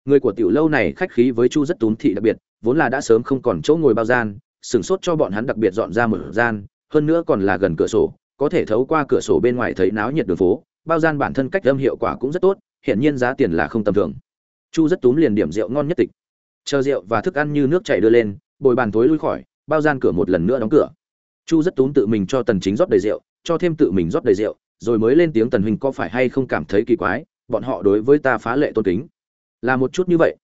Người của tiểu lâu này khách khí với chu rất tốn thị đặc biệt, vốn là đã sớm không còn chỗ ngồi bao gian, sửng sốt cho bọn hắn đặc biệt dọn ra một gian, hơn nữa còn là gần cửa sổ, có thể thấu qua cửa sổ bên ngoài thấy náo nhiệt đường phố, bao gian bản thân cách âm hiệu quả cũng rất tốt, hiện nhiên giá tiền là không tầm thường. Chu rất túm liền điểm rượu ngon nhất tịch. Chờ rượu và thức ăn như nước chảy đưa lên, bồi bàn tối lui khỏi, bao gian cửa một lần nữa đóng cửa. Chu rất túm tự mình cho tần chính rót đầy rượu, cho thêm tự mình rót đầy rượu rồi mới lên tiếng tần huynh có phải hay không cảm thấy kỳ quái, bọn họ đối với ta phá lệ tôn kính. Là một chút như vậy.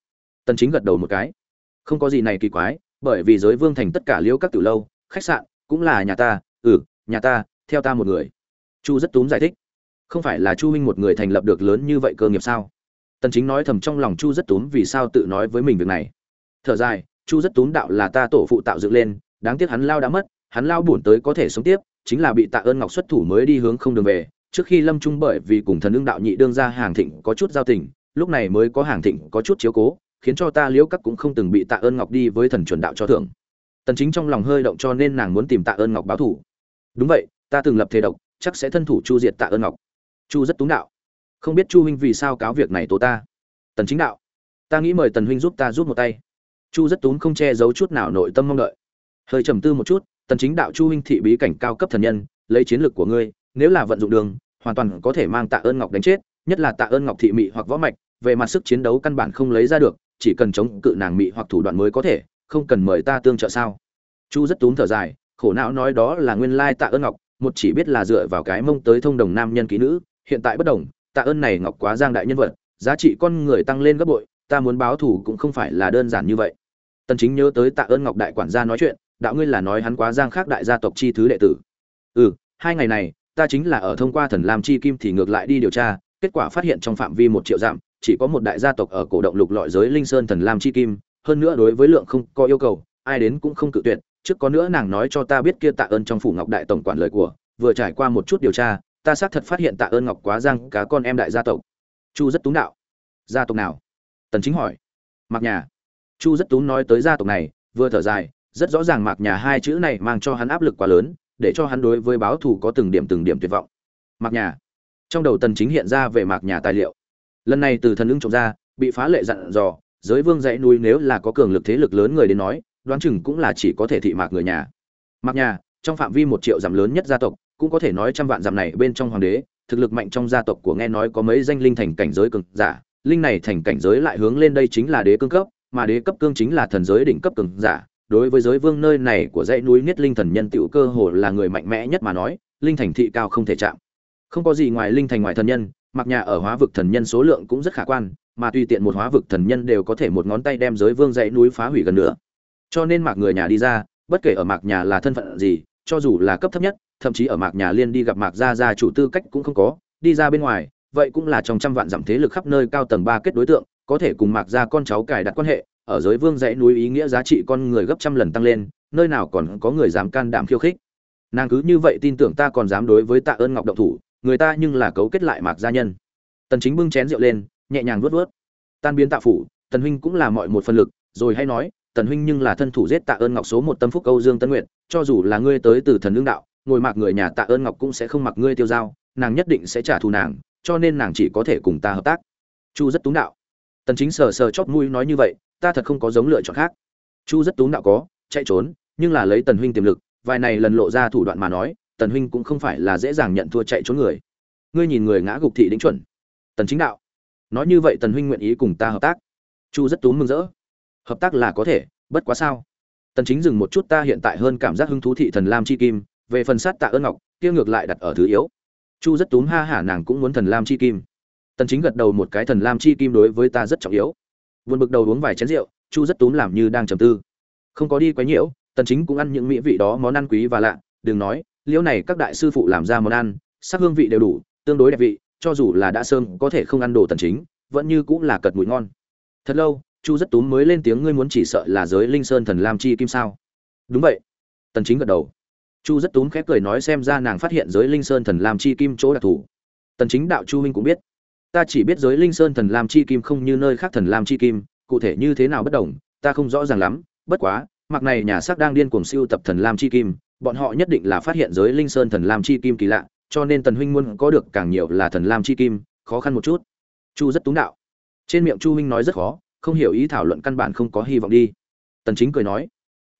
Tần chính gật đầu một cái. Không có gì này kỳ quái, bởi vì giới vương thành tất cả liêu các tiểu lâu, khách sạn, cũng là nhà ta ừ nhà ta, theo ta một người. Chu rất túm giải thích. Không phải là chu huynh một người thành lập được lớn như vậy cơ nghiệp sao? Tần chính nói thầm trong lòng chu rất túm vì sao tự nói với mình việc này. Thở dài, chu rất túm đạo là ta tổ phụ tạo dựng lên, đáng tiếc hắn lao đã mất, hắn lao buồn tới có thể sống tiếp chính là bị tạ ơn ngọc xuất thủ mới đi hướng không đường về. Trước khi lâm trung bởi vì cùng thần ưng đạo nhị đương ra hàng thịnh có chút giao tình, lúc này mới có hàng thịnh có chút chiếu cố, khiến cho ta liễu các cũng không từng bị tạ ơn ngọc đi với thần chuẩn đạo cho thưởng. Tần chính trong lòng hơi động cho nên nàng muốn tìm tạ ơn ngọc báo thủ đúng vậy, ta từng lập thế độc, chắc sẽ thân thủ chu diệt tạ ơn ngọc. Chu rất túng đạo. Không biết chu huynh vì sao cáo việc này tố ta. Tần chính đạo. Ta nghĩ mời tần huynh giúp ta giúp một tay. Chu rất túng không che giấu chút nào nội tâm mong đợi. Hơi trầm tư một chút tần chính đạo chu huynh thị bí cảnh cao cấp thần nhân, lấy chiến lược của ngươi, nếu là vận dụng đường, hoàn toàn có thể mang tạ ơn ngọc đánh chết, nhất là tạ ơn ngọc thị mị hoặc võ mạch, về mặt sức chiến đấu căn bản không lấy ra được, chỉ cần chống cự nàng mị hoặc thủ đoạn mới có thể, không cần mời ta tương trợ sao? Chu rất túm thở dài, khổ não nói đó là nguyên lai tạ ơn ngọc, một chỉ biết là dựa vào cái mông tới thông đồng nam nhân ký nữ, hiện tại bất đồng, tạ ơn này ngọc quá giang đại nhân vật, giá trị con người tăng lên gấp bội, ta muốn báo thù cũng không phải là đơn giản như vậy. Tần chính nhớ tới tạ ơn ngọc đại quản gia nói chuyện đạo ngươi là nói hắn quá giang khác đại gia tộc chi thứ đệ tử. Ừ hai ngày này, ta chính là ở thông qua thần lam chi kim thì ngược lại đi điều tra, kết quả phát hiện trong phạm vi một triệu dặm, chỉ có một đại gia tộc ở cổ động lục lọi giới linh sơn thần lam chi kim, hơn nữa đối với lượng không có yêu cầu, ai đến cũng không cự tuyệt, trước có nữa nàng nói cho ta biết kia tạ ơn trong phủ ngọc đại tổng quản lời của, vừa trải qua một chút điều tra, ta xác thật phát hiện tạ ơn ngọc quá giang cá con em đại gia tộc. Chu rất túng đạo. Gia tộc nào? Tần chính hỏi. Mặc nhà. Chu rất túng nói tới gia tộc này, vừa thở dài rất rõ ràng mạc nhà hai chữ này mang cho hắn áp lực quá lớn, để cho hắn đối với báo thù có từng điểm từng điểm tuyệt vọng. Mạc nhà. Trong đầu tần chính hiện ra về mạc nhà tài liệu. Lần này từ thần ưng trộm ra, bị phá lệ dặn dò, giới vương dãy núi nếu là có cường lực thế lực lớn người đến nói, đoán chừng cũng là chỉ có thể thị mạc người nhà. Mạc nhà, trong phạm vi một triệu giảm lớn nhất gia tộc, cũng có thể nói trăm vạn giảm này bên trong hoàng đế, thực lực mạnh trong gia tộc của nghe nói có mấy danh linh thành cảnh giới cường giả, linh này thành cảnh giới lại hướng lên đây chính là đế cương cấp, mà đế cấp cương chính là thần giới đỉnh cấp cường giả đối với giới vương nơi này của dãy núi niết linh thần nhân tựu cơ hồ là người mạnh mẽ nhất mà nói, linh thành thị cao không thể chạm. Không có gì ngoài linh thành ngoài thần nhân, mặc nhà ở hóa vực thần nhân số lượng cũng rất khả quan, mà tùy tiện một hóa vực thần nhân đều có thể một ngón tay đem giới vương dãy núi phá hủy gần nữa cho nên mạc người nhà đi ra, bất kể ở mạc nhà là thân phận gì, cho dù là cấp thấp nhất, thậm chí ở mạc nhà liên đi gặp mạc gia gia chủ tư cách cũng không có, đi ra bên ngoài, vậy cũng là trong trăm vạn giảm thế lực khắp nơi cao tầng ba kết đối tượng, có thể cùng mạc gia con cháu cài đặt quan hệ ở giới vương dãy núi ý nghĩa giá trị con người gấp trăm lần tăng lên, nơi nào còn có người dám can đảm khiêu khích. Nàng cứ như vậy tin tưởng ta còn dám đối với tạ ơn ngọc động thủ, người ta nhưng là cấu kết lại mạc gia nhân. Tần chính bưng chén rượu lên, nhẹ nhàng vuốt vuốt. Tan biến tạ phủ, tần huynh cũng là mọi một phần lực, rồi hay nói, tần huynh nhưng là thân thủ giết tạ ơn ngọc số một tâm phúc câu dương tân nguyện cho dù là ngươi tới từ thần lương đạo, ngồi mạc người nhà tạ ơn ngọc cũng sẽ không mặc ngươi tiêu dao, nàng nhất định sẽ trả thù nàng, cho nên nàng chỉ có thể cùng ta hợp tác. Chu rất túng đạo. Tần chính sờ sờ chóp mũi nói như vậy ta thật không có giống lựa chọn khác. Chu rất túng đạo có, chạy trốn, nhưng là lấy tần huynh tiềm lực, vài này lần lộ ra thủ đoạn mà nói, tần huynh cũng không phải là dễ dàng nhận thua chạy trốn người. Ngươi nhìn người ngã gục thị đính chuẩn. Tần chính đạo, nói như vậy tần huynh nguyện ý cùng ta hợp tác? Chu rất túm mừng rỡ. Hợp tác là có thể, bất quá sao? Tần chính dừng một chút ta hiện tại hơn cảm giác hứng thú thị thần lam chi kim, về phần sát tạ ơn ngọc, kia ngược lại đặt ở thứ yếu. Chu rất túm ha hả nàng cũng muốn thần lam chi kim. Tần chính gật đầu một cái thần lam chi kim đối với ta rất trọng yếu vượt bực đầu uống vài chén rượu, chu rất túm làm như đang trầm tư. Không có đi quấy nhiễu, tần chính cũng ăn những mỹ vị đó món ăn quý và lạ, đừng nói, liễu này các đại sư phụ làm ra món ăn, sắc hương vị đều đủ, tương đối đẹp vị, cho dù là đã sơn có thể không ăn đồ tần chính, vẫn như cũng là cật mùi ngon. Thật lâu, chu rất túm mới lên tiếng, ngươi muốn chỉ sợ là giới linh sơn thần lam chi kim sao? Đúng vậy. Tần chính gật đầu. Chu rất túm khép cười nói xem ra nàng phát hiện giới linh sơn thần lam chi kim chỗ đặc thù. Tần chính đạo chu huynh cũng biết ta chỉ biết giới linh sơn thần lam chi kim không như nơi khác thần lam chi kim, cụ thể như thế nào bất đồng, ta không rõ ràng lắm, bất quá, mặc này nhà sắc đang điên cuồng siêu tập thần lam chi kim, bọn họ nhất định là phát hiện giới linh sơn thần lam chi kim kỳ lạ, cho nên tần huynh muốn có được càng nhiều là thần lam chi kim, khó khăn một chút. Chu rất túng đạo. Trên miệng chu huynh nói rất khó, không hiểu ý thảo luận căn bản không có hy vọng đi. Tần chính cười nói.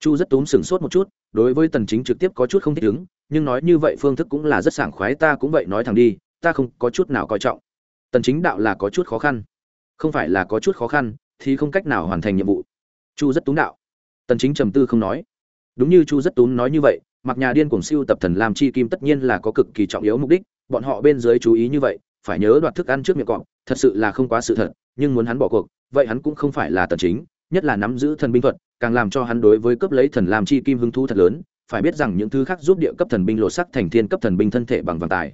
Chu rất túm sừng sốt một chút, đối với tần chính trực tiếp có chút không thích ứng, nhưng nói như vậy phương thức cũng là rất sảng khoái, ta cũng vậy nói thẳng đi, ta không có chút nào coi trọng tần chính đạo là có chút khó khăn. Không phải là có chút khó khăn, thì không cách nào hoàn thành nhiệm vụ. Chu rất túng đạo. Tần chính trầm tư không nói. Đúng như chu rất túng nói như vậy mặc nhà điên cuồng siêu tập thần làm chi kim tất nhiên là có cực kỳ trọng yếu mục đích, bọn họ bên dưới chú ý như vậy, phải nhớ đoạt thức ăn trước miệng cọp, thật sự là không quá sự thật, nhưng muốn hắn bỏ cuộc, vậy hắn cũng không phải là tần chính, nhất là nắm giữ thần binh thuật, càng làm cho hắn đối với cấp lấy thần làm chi kim hứng thú thật lớn, phải biết rằng những thứ khác giúp địa cấp thần binh lột sắc thành thiên cấp thần binh thân thể bằng vàng tài.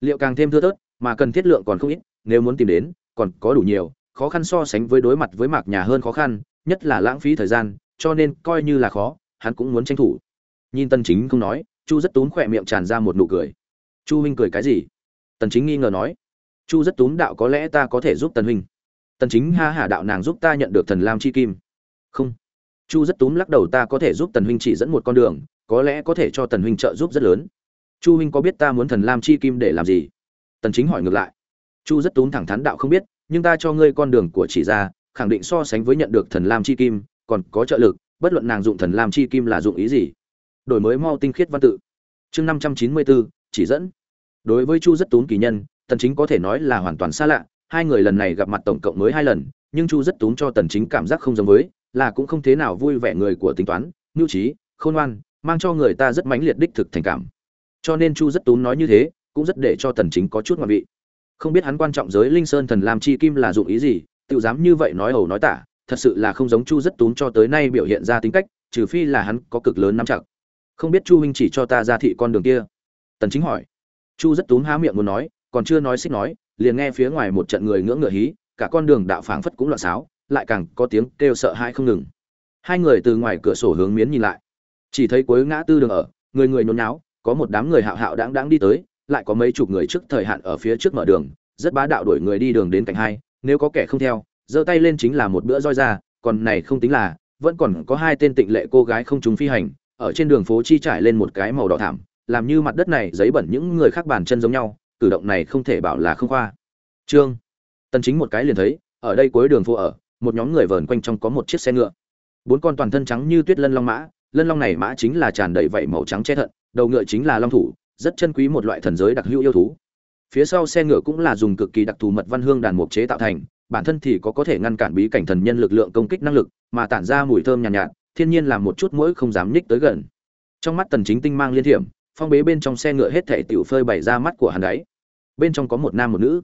Liệu càng thêm thưa thớt, mà cần thiết lượng còn không ít nếu muốn tìm đến, còn có đủ nhiều, khó khăn so sánh với đối mặt với mạc nhà hơn khó khăn, nhất là lãng phí thời gian, cho nên coi như là khó, hắn cũng muốn tranh thủ. Nhìn tân chính không nói, chu rất túm khỏe miệng tràn ra một nụ cười. Chu huynh cười cái gì? Tần chính nghi ngờ nói. Chu rất túm đạo có lẽ ta có thể giúp tần huynh. Tần chính ha hả đạo nàng giúp ta nhận được thần lam chi kim. Không. Chu rất túm lắc đầu ta có thể giúp tần huynh chỉ dẫn một con đường, có lẽ có thể cho tần huynh trợ giúp rất lớn. Chu huynh có biết ta muốn thần lam chi kim để làm gì? Tần chính hỏi ngược lại chu rất túm thẳng thắn đạo không biết nhưng ta cho ngươi con đường của chỉ ra khẳng định so sánh với nhận được thần lam chi kim còn có trợ lực bất luận nàng dụng thần lam chi kim là dụng ý gì. Đổi mới mau tinh khiết văn tự. Chương 594, chỉ dẫn. Đối với chu rất túm kỳ nhân tần chính có thể nói là hoàn toàn xa lạ hai người lần này gặp mặt tổng cộng mới hai lần nhưng chu rất túm cho tần chính cảm giác không giống với là cũng không thế nào vui vẻ người của tính toán nhu trí khôn ngoan mang cho người ta rất mãnh liệt đích thực thành cảm. Cho nên chu rất túm nói như thế cũng rất để cho tần chính có chút ngoạn vị không biết hắn quan trọng giới linh sơn thần lam chi kim là dụng ý gì tự dám như vậy nói ẩu nói tả, thật sự là không giống chu rất tốn cho tới nay biểu hiện ra tính cách, trừ phi là hắn có cực lớn nắm chặt. Không biết chu huynh chỉ cho ta ra thị con đường kia. Tần chính hỏi. Chu rất tốn há miệng muốn nói, còn chưa nói xích nói, liền nghe phía ngoài một trận người ngưỡng ngựa hí, cả con đường đạo phảng phất cũng loạn xáo, lại càng có tiếng kêu sợ hãi không ngừng. Hai người từ ngoài cửa sổ hướng miến nhìn lại. Chỉ thấy cuối ngã tư đường ở, người người nhốn nháo, có một đám người hạo hạo đáng đáng đi tới lại có mấy chục người trước thời hạn ở phía trước mở đường, rất bá đạo đuổi người đi đường đến cạnh hai, nếu có kẻ không theo, giơ tay lên chính là một bữa roi ra, còn này không tính là, vẫn còn có hai tên tịnh lệ cô gái không trúng phi hành, ở trên đường phố chi trải lên một cái màu đỏ thảm, làm như mặt đất này giấy bẩn những người khác bàn chân giống nhau, cử động này không thể bảo là không khoa. Trương, tần chính một cái liền thấy, ở đây cuối đường phố ở, một nhóm người vờn quanh trong có một chiếc xe ngựa. Bốn con toàn thân trắng như tuyết lân long mã, lân long này mã chính là tràn đầy vảy màu trắng che thận, đầu ngựa chính là long thủ rất chân quý một loại thần giới đặc hữu yêu thú. Phía sau xe ngựa cũng là dùng cực kỳ đặc thù mật văn hương đàn mục chế tạo thành bản thân thì có có thể ngăn cản bí cảnh thần nhân lực lượng công kích năng lực mà tản ra mùi thơm nhàn nhạt, nhạt thiên nhiên làm một chút mũi không dám nhích tới gần. Trong mắt tần chính tinh mang liên thiểm phong bế bên trong xe ngựa hết thảy tiểu phơi bày ra mắt của hắn đấy. Bên trong có một nam một nữ.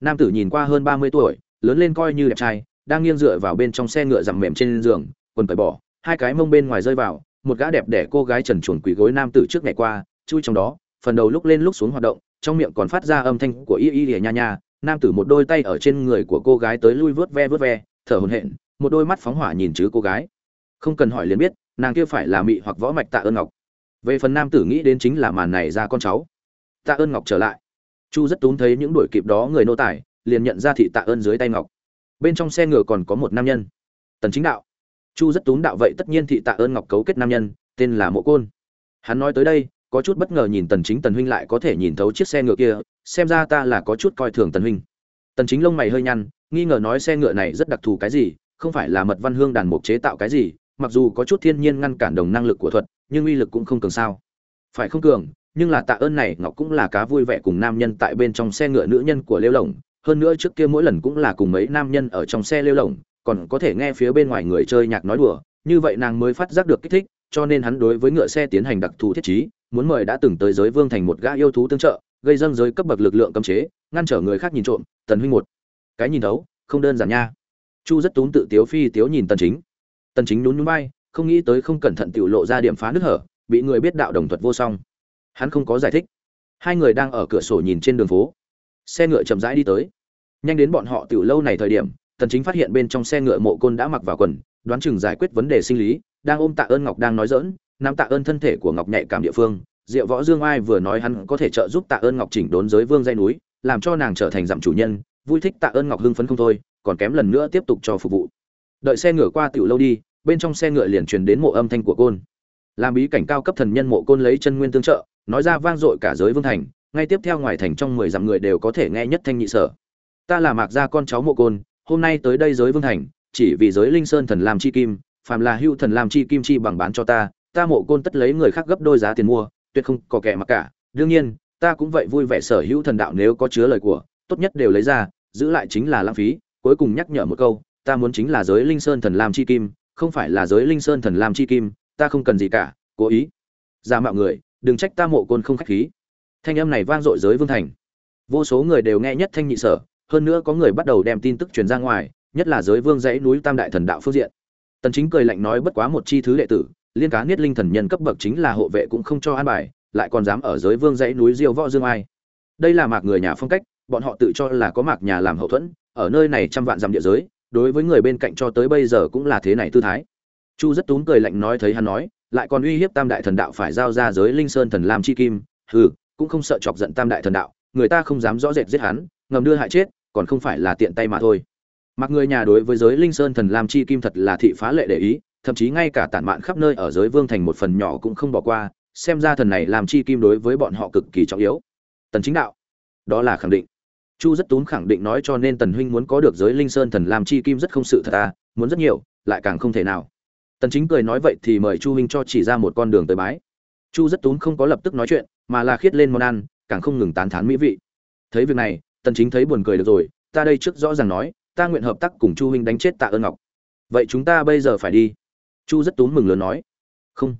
Nam tử nhìn qua hơn 30 tuổi lớn lên coi như đẹp trai đang nghiêng dựa vào bên trong xe ngựa rằm mềm trên giường quần cởi bỏ hai cái mông bên ngoài rơi vào một gã đẹp đẽ cô gái trần truồng quỳ gối nam tử trước ngày qua chui trong đó phần đầu lúc lên lúc xuống hoạt động, trong miệng còn phát ra âm thanh của y y lìa nha nha, nam tử một đôi tay ở trên người của cô gái tới lui vớt ve vớt ve, thở hổn hển, một đôi mắt phóng hỏa nhìn chứ cô gái. Không cần hỏi liền biết, nàng kia phải là mị hoặc võ mạch tạ ơn ngọc. Về phần nam tử nghĩ đến chính là màn này ra con cháu. Tạ ơn ngọc trở lại. Chu rất túm thấy những đuổi kịp đó người nô tài, liền nhận ra thị tạ ơn dưới tay ngọc. Bên trong xe ngựa còn có một nam nhân. Tần chính đạo. Chu rất túm đạo vậy tất nhiên thị tạ ơn ngọc cấu kết nam nhân, tên là mộ côn. Hắn nói tới đây có chút bất ngờ nhìn tần chính tần huynh lại có thể nhìn thấu chiếc xe ngựa kia, xem ra ta là có chút coi thường tần huynh. Tần chính lông mày hơi nhăn, nghi ngờ nói xe ngựa này rất đặc thù cái gì, không phải là mật văn hương đàn mục chế tạo cái gì, mặc dù có chút thiên nhiên ngăn cản đồng năng lực của thuật, nhưng uy lực cũng không cường sao. Phải không cường, nhưng là tạ ơn này, ngọc cũng là cá vui vẻ cùng nam nhân tại bên trong xe ngựa nữ nhân của lêu lồng hơn nữa trước kia mỗi lần cũng là cùng mấy nam nhân ở trong xe lêu lồng còn có thể nghe phía bên ngoài người chơi nhạc nói đùa, như vậy nàng mới phát giác được kích thích, cho nên hắn đối với ngựa xe tiến hành đặc thù thiết trí muốn mời đã từng tới giới vương thành một gã yêu thú tương trợ, gây dâng giới cấp bậc lực lượng cấm chế, ngăn trở người khác nhìn trộm, tần huynh một. Cái nhìn thấu, không đơn giản nha. Chu rất túng tự tiếu phi tiếu nhìn tần chính. Tần chính nhún nhún vai, không nghĩ tới không cẩn thận tiểu lộ ra điểm phá nước hở, bị người biết đạo đồng thuật vô song. Hắn không có giải thích. Hai người đang ở cửa sổ nhìn trên đường phố. Xe ngựa chậm rãi đi tới. Nhanh đến bọn họ tiểu lâu này thời điểm, tần chính phát hiện bên trong xe ngựa mộ côn đã mặc vào quần, đoán chừng giải quyết vấn đề sinh lý, đang ôm tạ ơn ngọc đang nói dỡn nắm tạ ơn thân thể của ngọc nhạy cảm địa phương, diệu võ dương ai vừa nói hắn có thể trợ giúp tạ ơn ngọc chỉnh đốn giới vương dây núi, làm cho nàng trở thành dặm chủ nhân, vui thích tạ ơn ngọc hưng phấn không thôi, còn kém lần nữa tiếp tục cho phục vụ. Đợi xe ngựa qua tiểu lâu đi, bên trong xe ngựa liền truyền đến mộ âm thanh của côn. Làm bí cảnh cao cấp thần nhân mộ côn lấy chân nguyên tương trợ, nói ra vang dội cả giới vương thành, ngay tiếp theo ngoài thành trong mười dặm người đều có thể nghe nhất thanh nhị sở. Ta là mạc gia con cháu mộ côn, hôm nay tới đây giới vương thành, chỉ vì giới linh sơn thần làm chi kim, phàm là hưu thần làm chi kim chi bằng bán cho ta ta mộ côn tất lấy người khác gấp đôi giá tiền mua, tuyệt không có kẻ mặc cả. Đương nhiên, ta cũng vậy vui vẻ sở hữu thần đạo nếu có chứa lời của, tốt nhất đều lấy ra, giữ lại chính là lãng phí. Cuối cùng nhắc nhở một câu, ta muốn chính là giới linh sơn thần lam chi kim, không phải là giới linh sơn thần lam chi kim, ta không cần gì cả, cố ý. Giả mạo người, đừng trách ta mộ côn không khách khí. Thanh âm này vang dội giới vương thành. Vô số người đều nghe nhất thanh nhị sở, hơn nữa có người bắt đầu đem tin tức truyền ra ngoài, nhất là giới vương dãy núi tam đại thần đạo phương diện. Tần chính cười lạnh nói bất quá một chi thứ đệ tử liên cá niết linh thần nhân cấp bậc chính là hộ vệ cũng không cho an bài, lại còn dám ở giới vương dãy núi diêu võ dương ai. Đây là mạc người nhà phong cách, bọn họ tự cho là có mạc nhà làm hậu thuẫn, ở nơi này trăm vạn dặm địa giới, đối với người bên cạnh cho tới bây giờ cũng là thế này tư thái. Chu rất túm cười lạnh nói thấy hắn nói, lại còn uy hiếp tam đại thần đạo phải giao ra giới linh sơn thần lam chi kim, hừ, cũng không sợ chọc giận tam đại thần đạo, người ta không dám rõ rệt giết hắn, ngầm đưa hại chết, còn không phải là tiện tay mà thôi. Mặc người nhà đối với giới linh sơn thần lam chi kim thật là thị phá lệ để ý thậm chí ngay cả tản mạn khắp nơi ở giới vương thành một phần nhỏ cũng không bỏ qua, xem ra thần này làm chi kim đối với bọn họ cực kỳ trọng yếu. Tần chính đạo, đó là khẳng định. Chu rất túm khẳng định nói cho nên tần huynh muốn có được giới linh sơn thần làm chi kim rất không sự thật à muốn rất nhiều, lại càng không thể nào. Tần chính cười nói vậy thì mời chu huynh cho chỉ ra một con đường tới bái. Chu rất túm không có lập tức nói chuyện, mà là khiết lên món ăn, càng không ngừng tán thán mỹ vị. Thấy việc này, tần chính thấy buồn cười được rồi, ta đây trước rõ ràng nói, ta nguyện hợp tác cùng chu huynh đánh chết tạ ơn ngọc. Vậy chúng ta bây giờ phải đi chu rất túm mừng lớn nói. Không.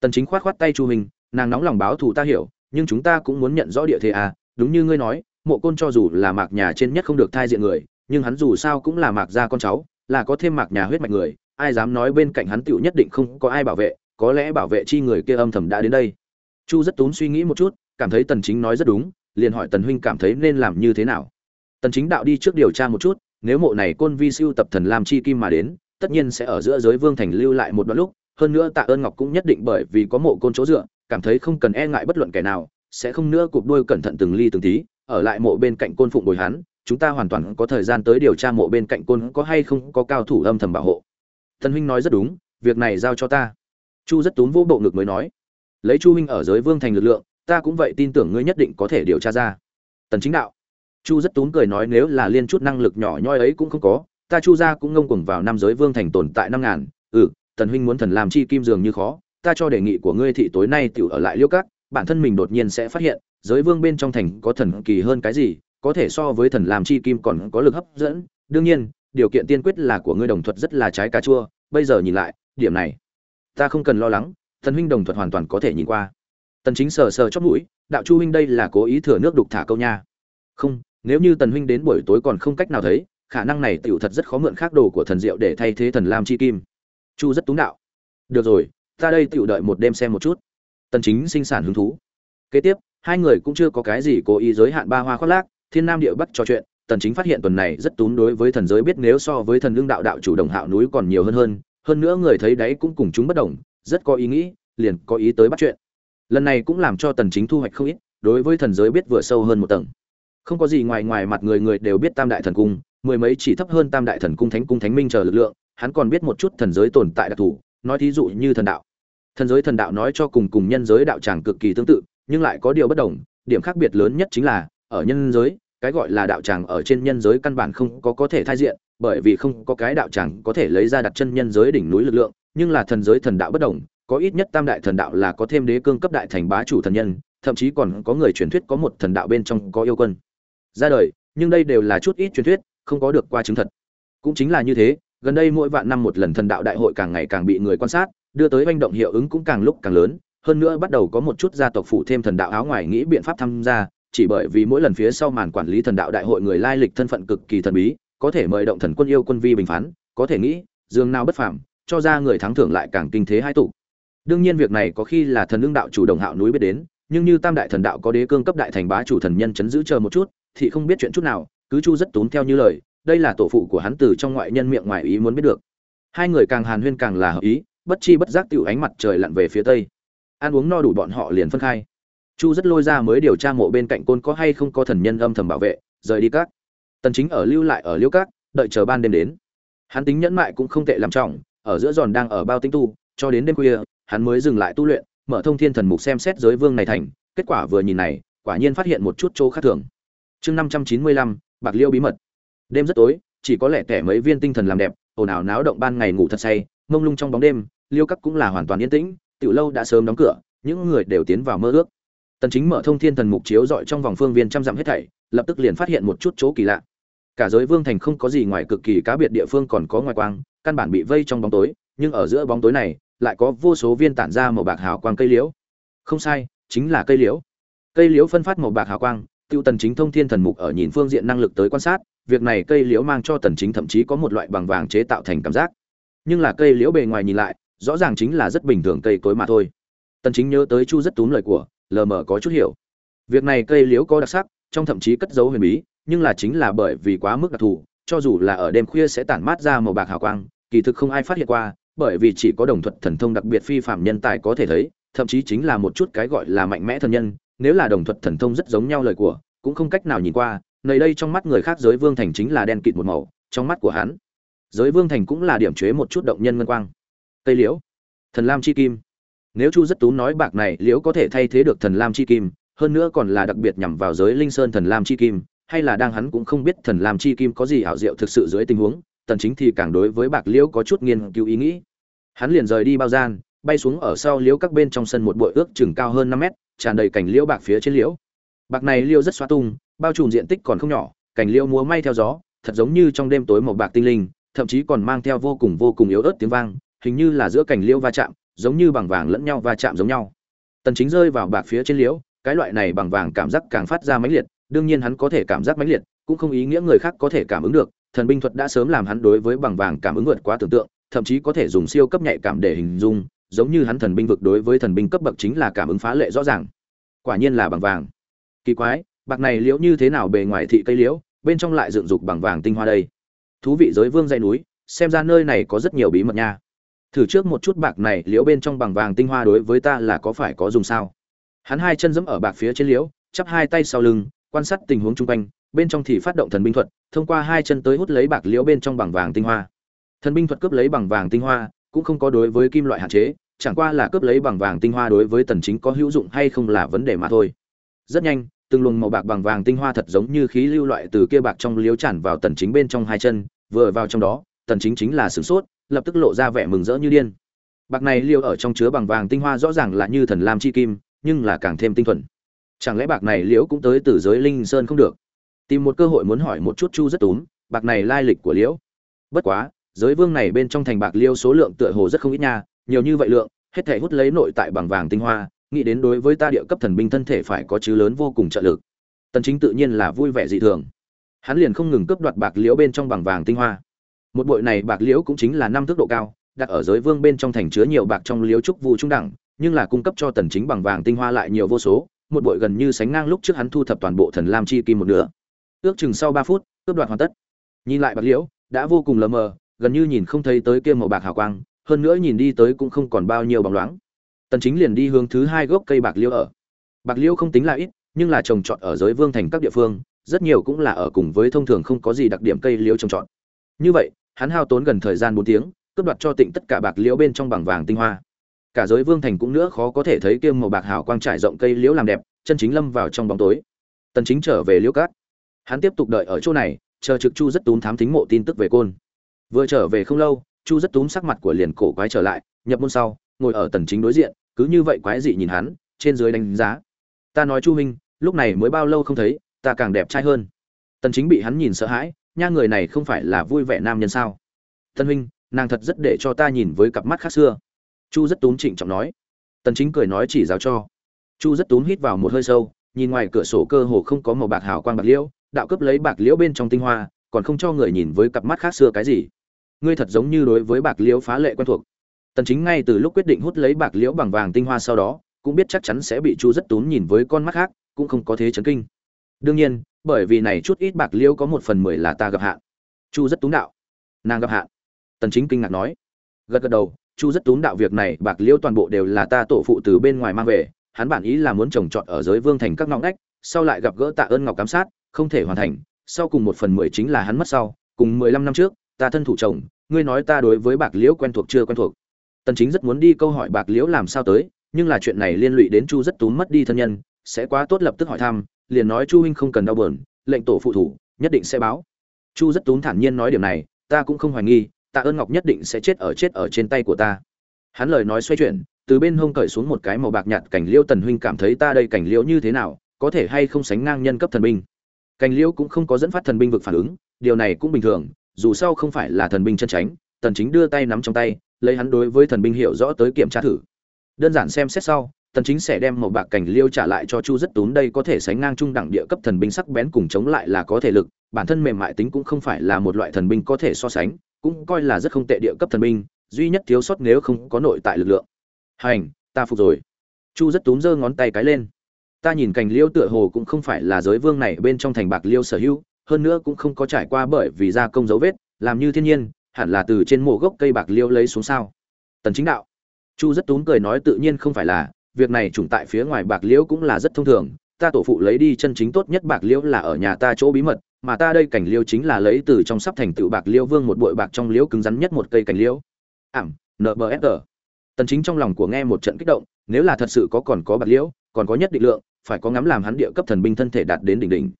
Tần chính khoát khoát tay chu hình, nàng nóng lòng báo thù ta hiểu nhưng chúng ta cũng muốn nhận rõ địa thế à đúng như ngươi nói mộ côn cho dù là mạc nhà trên nhất không được thai diện người nhưng hắn dù sao cũng là mạc gia con cháu là có thêm mạc nhà huyết mạch người ai dám nói bên cạnh hắn tựu nhất định không có ai bảo vệ có lẽ bảo vệ chi người kia âm thầm đã đến đây. Chu rất tốn suy nghĩ một chút cảm thấy tần chính nói rất đúng liền hỏi tần huynh cảm thấy nên làm như thế nào. Tần chính đạo đi trước điều tra một chút nếu mộ này côn vi siêu tập thần lam chi kim mà đến tất nhiên sẽ ở giữa giới vương thành lưu lại một đoạn lúc, hơn nữa tạ ơn ngọc cũng nhất định bởi vì có mộ côn chỗ dựa, cảm thấy không cần e ngại bất luận kẻ nào, sẽ không nữa cụp đuôi cẩn thận từng ly từng tí, ở lại mộ bên cạnh côn phụng bồi hắn, chúng ta hoàn toàn có thời gian tới điều tra mộ bên cạnh côn có hay không có cao thủ âm thầm bảo hộ. Thần huynh nói rất đúng, việc này giao cho ta. Chu rất túm vô bộ ngực mới nói, lấy chu huynh ở giới vương thành lực lượng, ta cũng vậy tin tưởng ngươi nhất định có thể điều tra ra. Tần chính đạo. Chu rất túm cười nói nếu là liên chút năng lực nhỏ nhoi ấy cũng không có ta chu gia cũng ngông cuồng vào nam giới vương thành tồn tại năm ngàn. Ừ tần huynh muốn thần làm chi kim dường như khó. Ta cho đề nghị của ngươi thị tối nay tiểu ở lại liêu cát bản thân mình đột nhiên sẽ phát hiện, giới vương bên trong thành có thần kỳ hơn cái gì, có thể so với thần làm chi kim còn có lực hấp dẫn. Đương nhiên, điều kiện tiên quyết là của ngươi đồng thuật rất là trái cà chua. Bây giờ nhìn lại, điểm này, ta không cần lo lắng. Thần huynh đồng thuật hoàn toàn có thể nhìn qua. Tần chính sờ sờ chót mũi, đạo chu huynh đây là cố ý thừa nước đục thả câu nha. Không, nếu như tần huynh đến buổi tối còn không cách nào thấy khả năng này tiểu thật rất khó mượn khác đồ của thần diệu để thay thế thần lam chi kim. Chu rất túng đạo. Được rồi, ta đây tiểu đợi một đêm xem một chút. Tần chính sinh sản hứng thú. Kế tiếp, hai người cũng chưa có cái gì cố ý giới hạn ba hoa khoác lác, thiên nam địa bắc trò chuyện. Tần chính phát hiện tuần này rất tún đối với thần giới biết nếu so với thần lương đạo đạo chủ đồng hạo núi còn nhiều hơn hơn hơn nữa người thấy đấy cũng cùng chúng bất đồng, rất có ý nghĩ, liền có ý tới bắt chuyện. Lần này cũng làm cho tần chính thu hoạch không ít, đối với thần giới biết vừa sâu hơn một tầng. Không có gì ngoài ngoài mặt người người đều biết tam đại thần cung mười mấy chỉ thấp hơn tam đại thần cung thánh cung thánh minh chờ lực lượng, hắn còn biết một chút thần giới tồn tại đặc thù, nói thí dụ như thần đạo. Thần giới thần đạo nói cho cùng cùng nhân giới đạo tràng cực kỳ tương tự, nhưng lại có điều bất đồng, điểm khác biệt lớn nhất chính là, ở nhân giới, cái gọi là đạo tràng ở trên nhân giới căn bản không có có thể thay diện, bởi vì không có cái đạo tràng có thể lấy ra đặt chân nhân giới đỉnh núi lực lượng, nhưng là thần giới thần đạo bất đồng, có ít nhất tam đại thần đạo là có thêm đế cương cấp đại thành bá chủ thần nhân, thậm chí còn có người truyền thuyết có một thần đạo bên trong có yêu quân. Ra đời, nhưng đây đều là chút ít truyền thuyết không có được qua chứng thật. Cũng chính là như thế, gần đây mỗi vạn năm một lần thần đạo đại hội càng ngày càng bị người quan sát, đưa tới manh động hiệu ứng cũng càng lúc càng lớn, hơn nữa bắt đầu có một chút gia tộc phụ thêm thần đạo áo ngoài nghĩ biện pháp tham gia, chỉ bởi vì mỗi lần phía sau màn quản lý thần đạo đại hội người lai lịch thân phận cực kỳ thần bí, có thể mời động thần quân yêu quân vi bình phán, có thể nghĩ, dương nào bất phàm, cho ra người thắng thưởng lại càng kinh thế hai tụ. Đương nhiên việc này có khi là thần lương đạo chủ đồng hạo núi biết đến, nhưng như tam đại thần đạo có đế cương cấp đại thành bá chủ thần nhân chấn giữ chờ một chút, thì không biết chuyện chút nào cứ chu rất tốn theo như lời đây là tổ phụ của hắn từ trong ngoại nhân miệng ngoài ý muốn biết được. Hai người càng hàn huyên càng là hợp ý bất chi bất giác tiểu ánh mặt trời lặn về phía tây. Ăn uống no đủ bọn họ liền phân khai. Chu rất lôi ra mới điều tra mộ bên cạnh côn có hay không có thần nhân âm thầm bảo vệ rời đi các. Tần chính ở lưu lại ở liêu các đợi chờ ban đêm đến. Hắn tính nhẫn mại cũng không tệ làm trọng ở giữa giòn đang ở bao tinh tu cho đến đêm khuya hắn mới dừng lại tu luyện mở thông thiên thần mục xem xét giới vương này thành kết quả vừa nhìn này quả nhiên phát hiện một chút chỗ khác thường. Chương 595, bạc liêu bí mật. Đêm rất tối, chỉ có lẽ tẻ mấy viên tinh thần làm đẹp, ồn ào náo động ban ngày ngủ thật say, mông lung trong bóng đêm, liêu các cũng là hoàn toàn yên tĩnh, tiểu lâu đã sớm đóng cửa, những người đều tiến vào mơ ước. Tần chính mở thông thiên thần mục chiếu dọi trong vòng phương viên trăm dặm hết thảy, lập tức liền phát hiện một chút chỗ kỳ lạ. Cả giới vương thành không có gì ngoài cực kỳ cá biệt địa phương còn có ngoài quang, căn bản bị vây trong bóng tối, nhưng ở giữa bóng tối này, lại có vô số viên tản ra màu bạc hào quang cây liễu. Không sai, chính là cây liễu. Cây liễu phân phát màu bạc hào quang tiêu tần chính thông thiên thần mục ở nhìn phương diện năng lực tới quan sát, việc này cây liễu mang cho tần chính thậm chí có một loại bằng vàng chế tạo thành cảm giác. Nhưng là cây liễu bề ngoài nhìn lại, rõ ràng chính là rất bình thường cây cối mà thôi. Tần chính nhớ tới chu rất túm lời của, lờ mờ có chút hiểu. Việc này cây liễu có đặc sắc, trong thậm chí cất giấu huyền bí, nhưng là chính là bởi vì quá mức đặc thù, cho dù là ở đêm khuya sẽ tản mát ra màu bạc hào quang, kỳ thực không ai phát hiện qua, bởi vì chỉ có đồng thuật thần thông đặc biệt phi phạm nhân tài có thể thấy, thậm chí chính là một chút cái gọi là mạnh mẽ thần nhân nếu là đồng thuật thần thông rất giống nhau lời của, cũng không cách nào nhìn qua, nơi đây trong mắt người khác giới vương thành chính là đen kịt một màu, trong mắt của hắn, giới vương thành cũng là điểm chế một chút động nhân ngân quang. Tây liễu, thần lam chi kim. Nếu chu rất tú nói bạc này, liễu có thể thay thế được thần lam chi kim, hơn nữa còn là đặc biệt nhằm vào giới linh sơn thần lam chi kim, hay là đang hắn cũng không biết thần lam chi kim có gì ảo diệu thực sự dưới tình huống, tần chính thì càng đối với bạc liễu có chút nghiên cứu ý nghĩ. Hắn liền rời đi bao gian, bay xuống ở sau liễu các bên trong sân một bụi ước chừng cao hơn 5 mét tràn đầy cảnh liễu bạc phía trên liễu. Bạc này liễu rất xóa tung, bao trùm diện tích còn không nhỏ cảnh liễu múa may theo gió, thật giống như trong đêm tối một bạc tinh linh, thậm chí còn mang theo vô cùng vô cùng yếu ớt tiếng vang, hình như là giữa cảnh liễu va chạm, giống như bằng vàng lẫn nhau va chạm giống nhau. Tần chính rơi vào bạc phía trên liễu, cái loại này bằng vàng cảm giác càng phát ra mãnh liệt, đương nhiên hắn có thể cảm giác mãnh liệt, cũng không ý nghĩa người khác có thể cảm ứng được, thần binh thuật đã sớm làm hắn đối với bằng vàng cảm ứng vượt quá tưởng tượng, thậm chí có thể dùng siêu cấp nhạy cảm để hình dung giống như hắn thần binh vực đối với thần binh cấp bậc chính là cảm ứng phá lệ rõ ràng. Quả nhiên là bằng vàng. Kỳ quái, bạc này liễu như thế nào bề ngoài thị cây liễu, bên trong lại dựng dục bằng vàng tinh hoa đây? Thú vị giới vương dãy núi, xem ra nơi này có rất nhiều bí mật nha. Thử trước một chút bạc này liễu bên trong bằng vàng tinh hoa đối với ta là có phải có dùng sao? Hắn hai chân dẫm ở bạc phía trên liễu, chắp hai tay sau lưng, quan sát tình huống chung quanh, bên trong thì phát động thần binh thuật, thông qua hai chân tới hút lấy bạc liễu bên trong bằng vàng tinh hoa. Thần binh thuật cướp lấy bằng vàng tinh hoa, cũng không có đối với kim loại hạn chế chẳng qua là cướp lấy bằng vàng tinh hoa đối với tần chính có hữu dụng hay không là vấn đề mà thôi. Rất nhanh, từng luồng màu bạc bằng vàng tinh hoa thật giống như khí lưu loại từ kia bạc trong liếu tràn vào tần chính bên trong hai chân, vừa vào trong đó, tần chính chính là sửng sốt, lập tức lộ ra vẻ mừng rỡ như điên. Bạc này liêu ở trong chứa bằng vàng tinh hoa rõ ràng là như thần lam chi kim, nhưng là càng thêm tinh thuần. Chẳng lẽ bạc này liễu cũng tới từ giới linh sơn không được? Tìm một cơ hội muốn hỏi một chút chu rất túm, bạc này lai lịch của liễu. Bất quá, giới vương này bên trong thành bạc liêu số lượng tựa hồ rất không ít nha nhiều như vậy lượng, hết thể hút lấy nội tại bằng vàng tinh hoa, nghĩ đến đối với ta địa cấp thần binh thân thể phải có chứ lớn vô cùng trợ lực. Tần chính tự nhiên là vui vẻ dị thường. Hắn liền không ngừng cướp đoạt bạc liễu bên trong bằng vàng tinh hoa. Một bội này bạc liễu cũng chính là năm thước độ cao, đặt ở giới vương bên trong thành chứa nhiều bạc trong liễu trúc vụ trung đẳng, nhưng là cung cấp cho tần chính bằng vàng tinh hoa lại nhiều vô số, một bội gần như sánh ngang lúc trước hắn thu thập toàn bộ thần lam chi kim một nửa. Ước chừng sau 3 phút, cướp đoạt hoàn tất. Nhìn lại bạc liễu, đã vô cùng lờ mờ, gần như nhìn không thấy tới kia màu bạc hào quang hơn nữa nhìn đi tới cũng không còn bao nhiêu bóng loáng. Tần chính liền đi hướng thứ hai gốc cây bạc liễu ở. Bạc liễu không tính là ít, nhưng là trồng trọt ở giới vương thành các địa phương, rất nhiều cũng là ở cùng với thông thường không có gì đặc điểm cây liễu trồng trọt. Như vậy, hắn hao tốn gần thời gian 4 tiếng, cướp đoạt cho tịnh tất cả bạc liễu bên trong bằng vàng tinh hoa. Cả giới vương thành cũng nữa khó có thể thấy kia màu bạc hào quang trải rộng cây liễu làm đẹp, chân chính lâm vào trong bóng tối. Tần chính trở về liễu cát. Hắn tiếp tục đợi ở chỗ này, chờ trực chu rất tún thám thính mộ tin tức về côn. Vừa trở về không lâu chu rất túm sắc mặt của liền cổ quái trở lại, nhập môn sau, ngồi ở tần chính đối diện, cứ như vậy quái dị nhìn hắn, trên dưới đánh giá. Ta nói chu huynh, lúc này mới bao lâu không thấy, ta càng đẹp trai hơn. Tần chính bị hắn nhìn sợ hãi, nha người này không phải là vui vẻ nam nhân sao? Tân huynh, nàng thật rất để cho ta nhìn với cặp mắt khác xưa. Chu rất túm trịnh trọng nói. Tần chính cười nói chỉ giáo cho. Chu rất túm hít vào một hơi sâu, nhìn ngoài cửa sổ cơ hồ không có màu bạc hào quang bạc liễu, đạo cấp lấy bạc liễu bên trong tinh hoa, còn không cho người nhìn với cặp mắt khác xưa cái gì ngươi thật giống như đối với bạc liễu phá lệ quen thuộc. Tần chính ngay từ lúc quyết định hút lấy bạc liễu bằng vàng tinh hoa sau đó, cũng biết chắc chắn sẽ bị chu rất tún nhìn với con mắt khác, cũng không có thế chấn kinh. Đương nhiên, bởi vì này chút ít bạc liễu có một phần mười là ta gặp hạn. Chu rất tún đạo. Nàng gặp hạn. Tần chính kinh ngạc nói. Gật gật đầu, chu rất tún đạo việc này, bạc liễu toàn bộ đều là ta tổ phụ từ bên ngoài mang về, hắn bản ý là muốn trồng trọt ở giới vương thành các ngõ ngách, sau lại gặp gỡ tạ ơn ngọc giám sát, không thể hoàn thành, sau cùng một phần mười chính là hắn mất sau, cùng mười lăm năm trước ta thân thủ chồng, ngươi nói ta đối với bạc liễu quen thuộc chưa quen thuộc. Tần chính rất muốn đi câu hỏi bạc liễu làm sao tới, nhưng là chuyện này liên lụy đến chu rất túm mất đi thân nhân, sẽ quá tốt lập tức hỏi thăm, liền nói chu huynh không cần đau buồn, lệnh tổ phụ thủ, nhất định sẽ báo. Chu rất túm thản nhiên nói điểm này, ta cũng không hoài nghi, tạ ơn ngọc nhất định sẽ chết ở chết ở trên tay của ta. Hắn lời nói xoay chuyển, từ bên hông cởi xuống một cái màu bạc nhạt cảnh liễu tần huynh cảm thấy ta đây cảnh liễu như thế nào, có thể hay không sánh ngang nhân cấp thần binh. Cảnh liễu cũng không có dẫn phát thần binh vực phản ứng, điều này cũng bình thường dù sao không phải là thần binh chân tránh tần chính đưa tay nắm trong tay, lấy hắn đối với thần binh hiểu rõ tới kiểm tra thử. Đơn giản xem xét sau, tần chính sẽ đem màu bạc cảnh liêu trả lại cho chu rất tún, đây có thể sánh ngang trung đẳng địa cấp thần binh sắc bén cùng chống lại là có thể lực, bản thân mềm mại tính cũng không phải là một loại thần binh có thể so sánh, cũng coi là rất không tệ địa cấp thần binh, duy nhất thiếu sót nếu không có nội tại lực lượng. Hành, ta phục rồi. Chu rất Tún giơ ngón tay cái lên. Ta nhìn cảnh liêu tựa hồ cũng không phải là giới vương này bên trong thành bạc liêu sở hữu hơn nữa cũng không có trải qua bởi vì gia công dấu vết, làm như thiên nhiên, hẳn là từ trên mộ gốc cây bạc liêu lấy xuống sao. Tần chính đạo. Chu rất tốn cười nói tự nhiên không phải là, việc này trùng tại phía ngoài bạc liễu cũng là rất thông thường, ta tổ phụ lấy đi chân chính tốt nhất bạc liễu là ở nhà ta chỗ bí mật, mà ta đây cảnh liễu chính là lấy từ trong sắp thành tựu bạc liễu vương một bụi bạc trong liễu cứng rắn nhất một cây cảnh liễu ảm nbfr tần chính trong lòng của nghe một trận kích động, nếu là thật sự có còn có bạc liễu còn có nhất định lượng, phải có ngắm làm hắn địa cấp thần binh thân thể đạt đến đỉnh đỉnh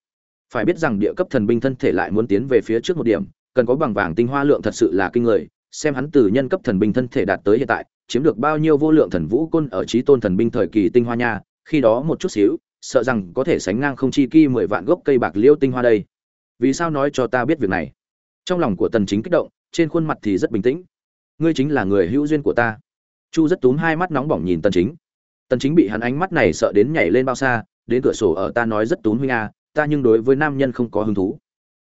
phải biết rằng địa cấp thần binh thân thể lại muốn tiến về phía trước một điểm, cần có bằng vàng tinh hoa lượng thật sự là kinh người, xem hắn từ nhân cấp thần binh thân thể đạt tới hiện tại, chiếm được bao nhiêu vô lượng thần vũ côn ở trí tôn thần binh thời kỳ tinh hoa nha, khi đó một chút xíu, sợ rằng có thể sánh ngang không chi kỳ mười vạn gốc cây bạc liêu tinh hoa đây. Vì sao nói cho ta biết việc này? Trong lòng của tần chính kích động, trên khuôn mặt thì rất bình tĩnh. Ngươi chính là người hữu duyên của ta. Chu rất túm hai mắt nóng bỏng nhìn tần chính. Tần chính bị hắn ánh mắt này sợ đến nhảy lên bao xa, đến cửa sổ ở ta nói rất túm huynh a ta nhưng đối với nam nhân không có hứng thú.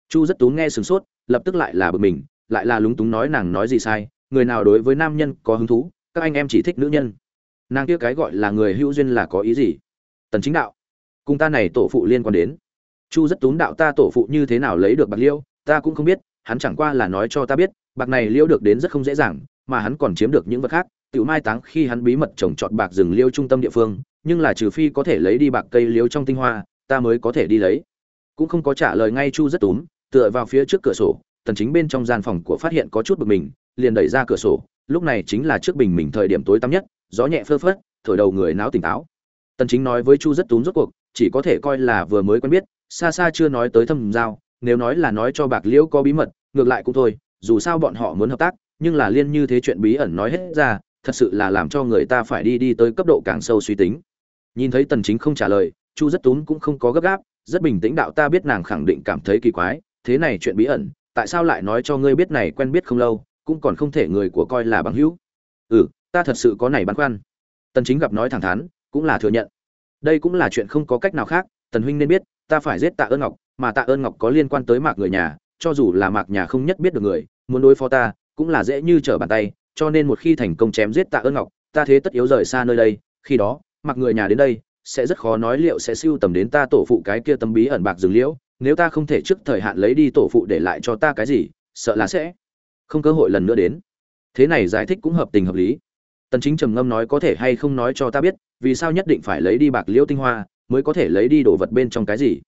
Chu rất túng nghe sửng sốt, lập tức lại là bực mình, lại là lúng túng nói nàng nói gì sai, người nào đối với nam nhân có hứng thú, các anh em chỉ thích nữ nhân. Nàng kia cái gọi là người hữu duyên là có ý gì? Tần chính đạo, cùng ta này tổ phụ liên quan đến. Chu rất tún đạo ta tổ phụ như thế nào lấy được bạc liêu, ta cũng không biết, hắn chẳng qua là nói cho ta biết, bạc này liêu được đến rất không dễ dàng, mà hắn còn chiếm được những vật khác, tiểu mai táng khi hắn bí mật trồng trọt bạc rừng liêu trung tâm địa phương, nhưng là trừ phi có thể lấy đi bạc cây liêu trong tinh hoa ta mới có thể đi lấy. Cũng không có trả lời ngay chu rất túm, tựa vào phía trước cửa sổ, tần chính bên trong gian phòng của phát hiện có chút bực mình, liền đẩy ra cửa sổ, lúc này chính là trước bình mình thời điểm tối tăm nhất, gió nhẹ phơ phất, thổi đầu người náo tỉnh táo. Tần chính nói với chu rất túm rốt cuộc, chỉ có thể coi là vừa mới quen biết, xa xa chưa nói tới thâm giao, nếu nói là nói cho bạc liễu có bí mật, ngược lại cũng thôi, dù sao bọn họ muốn hợp tác, nhưng là liên như thế chuyện bí ẩn nói hết ra, thật sự là làm cho người ta phải đi đi tới cấp độ càng sâu suy tính. Nhìn thấy tần chính không trả lời chu rất tốn cũng không có gấp gáp, rất bình tĩnh đạo ta biết nàng khẳng định cảm thấy kỳ quái, thế này chuyện bí ẩn, tại sao lại nói cho ngươi biết này quen biết không lâu, cũng còn không thể người của coi là bằng hữu. Ừ ta thật sự có này băn khoăn. Tần chính gặp nói thẳng thắn, cũng là thừa nhận. Đây cũng là chuyện không có cách nào khác, tần huynh nên biết, ta phải giết tạ ơn ngọc, mà tạ ơn ngọc có liên quan tới mạc người nhà, cho dù là mạc nhà không nhất biết được người, muốn đối phó ta, cũng là dễ như trở bàn tay, cho nên một khi thành công chém giết tạ ơn ngọc, ta thế tất yếu rời xa nơi đây, khi đó, mạc người nhà đến đây sẽ rất khó nói liệu sẽ siêu tầm đến ta tổ phụ cái kia tâm bí ẩn bạc dừng liễu, nếu ta không thể trước thời hạn lấy đi tổ phụ để lại cho ta cái gì, sợ là sẽ không cơ hội lần nữa đến. Thế này giải thích cũng hợp tình hợp lý. Tần chính trầm ngâm nói có thể hay không nói cho ta biết, vì sao nhất định phải lấy đi bạc liễu tinh hoa, mới có thể lấy đi đồ vật bên trong cái gì?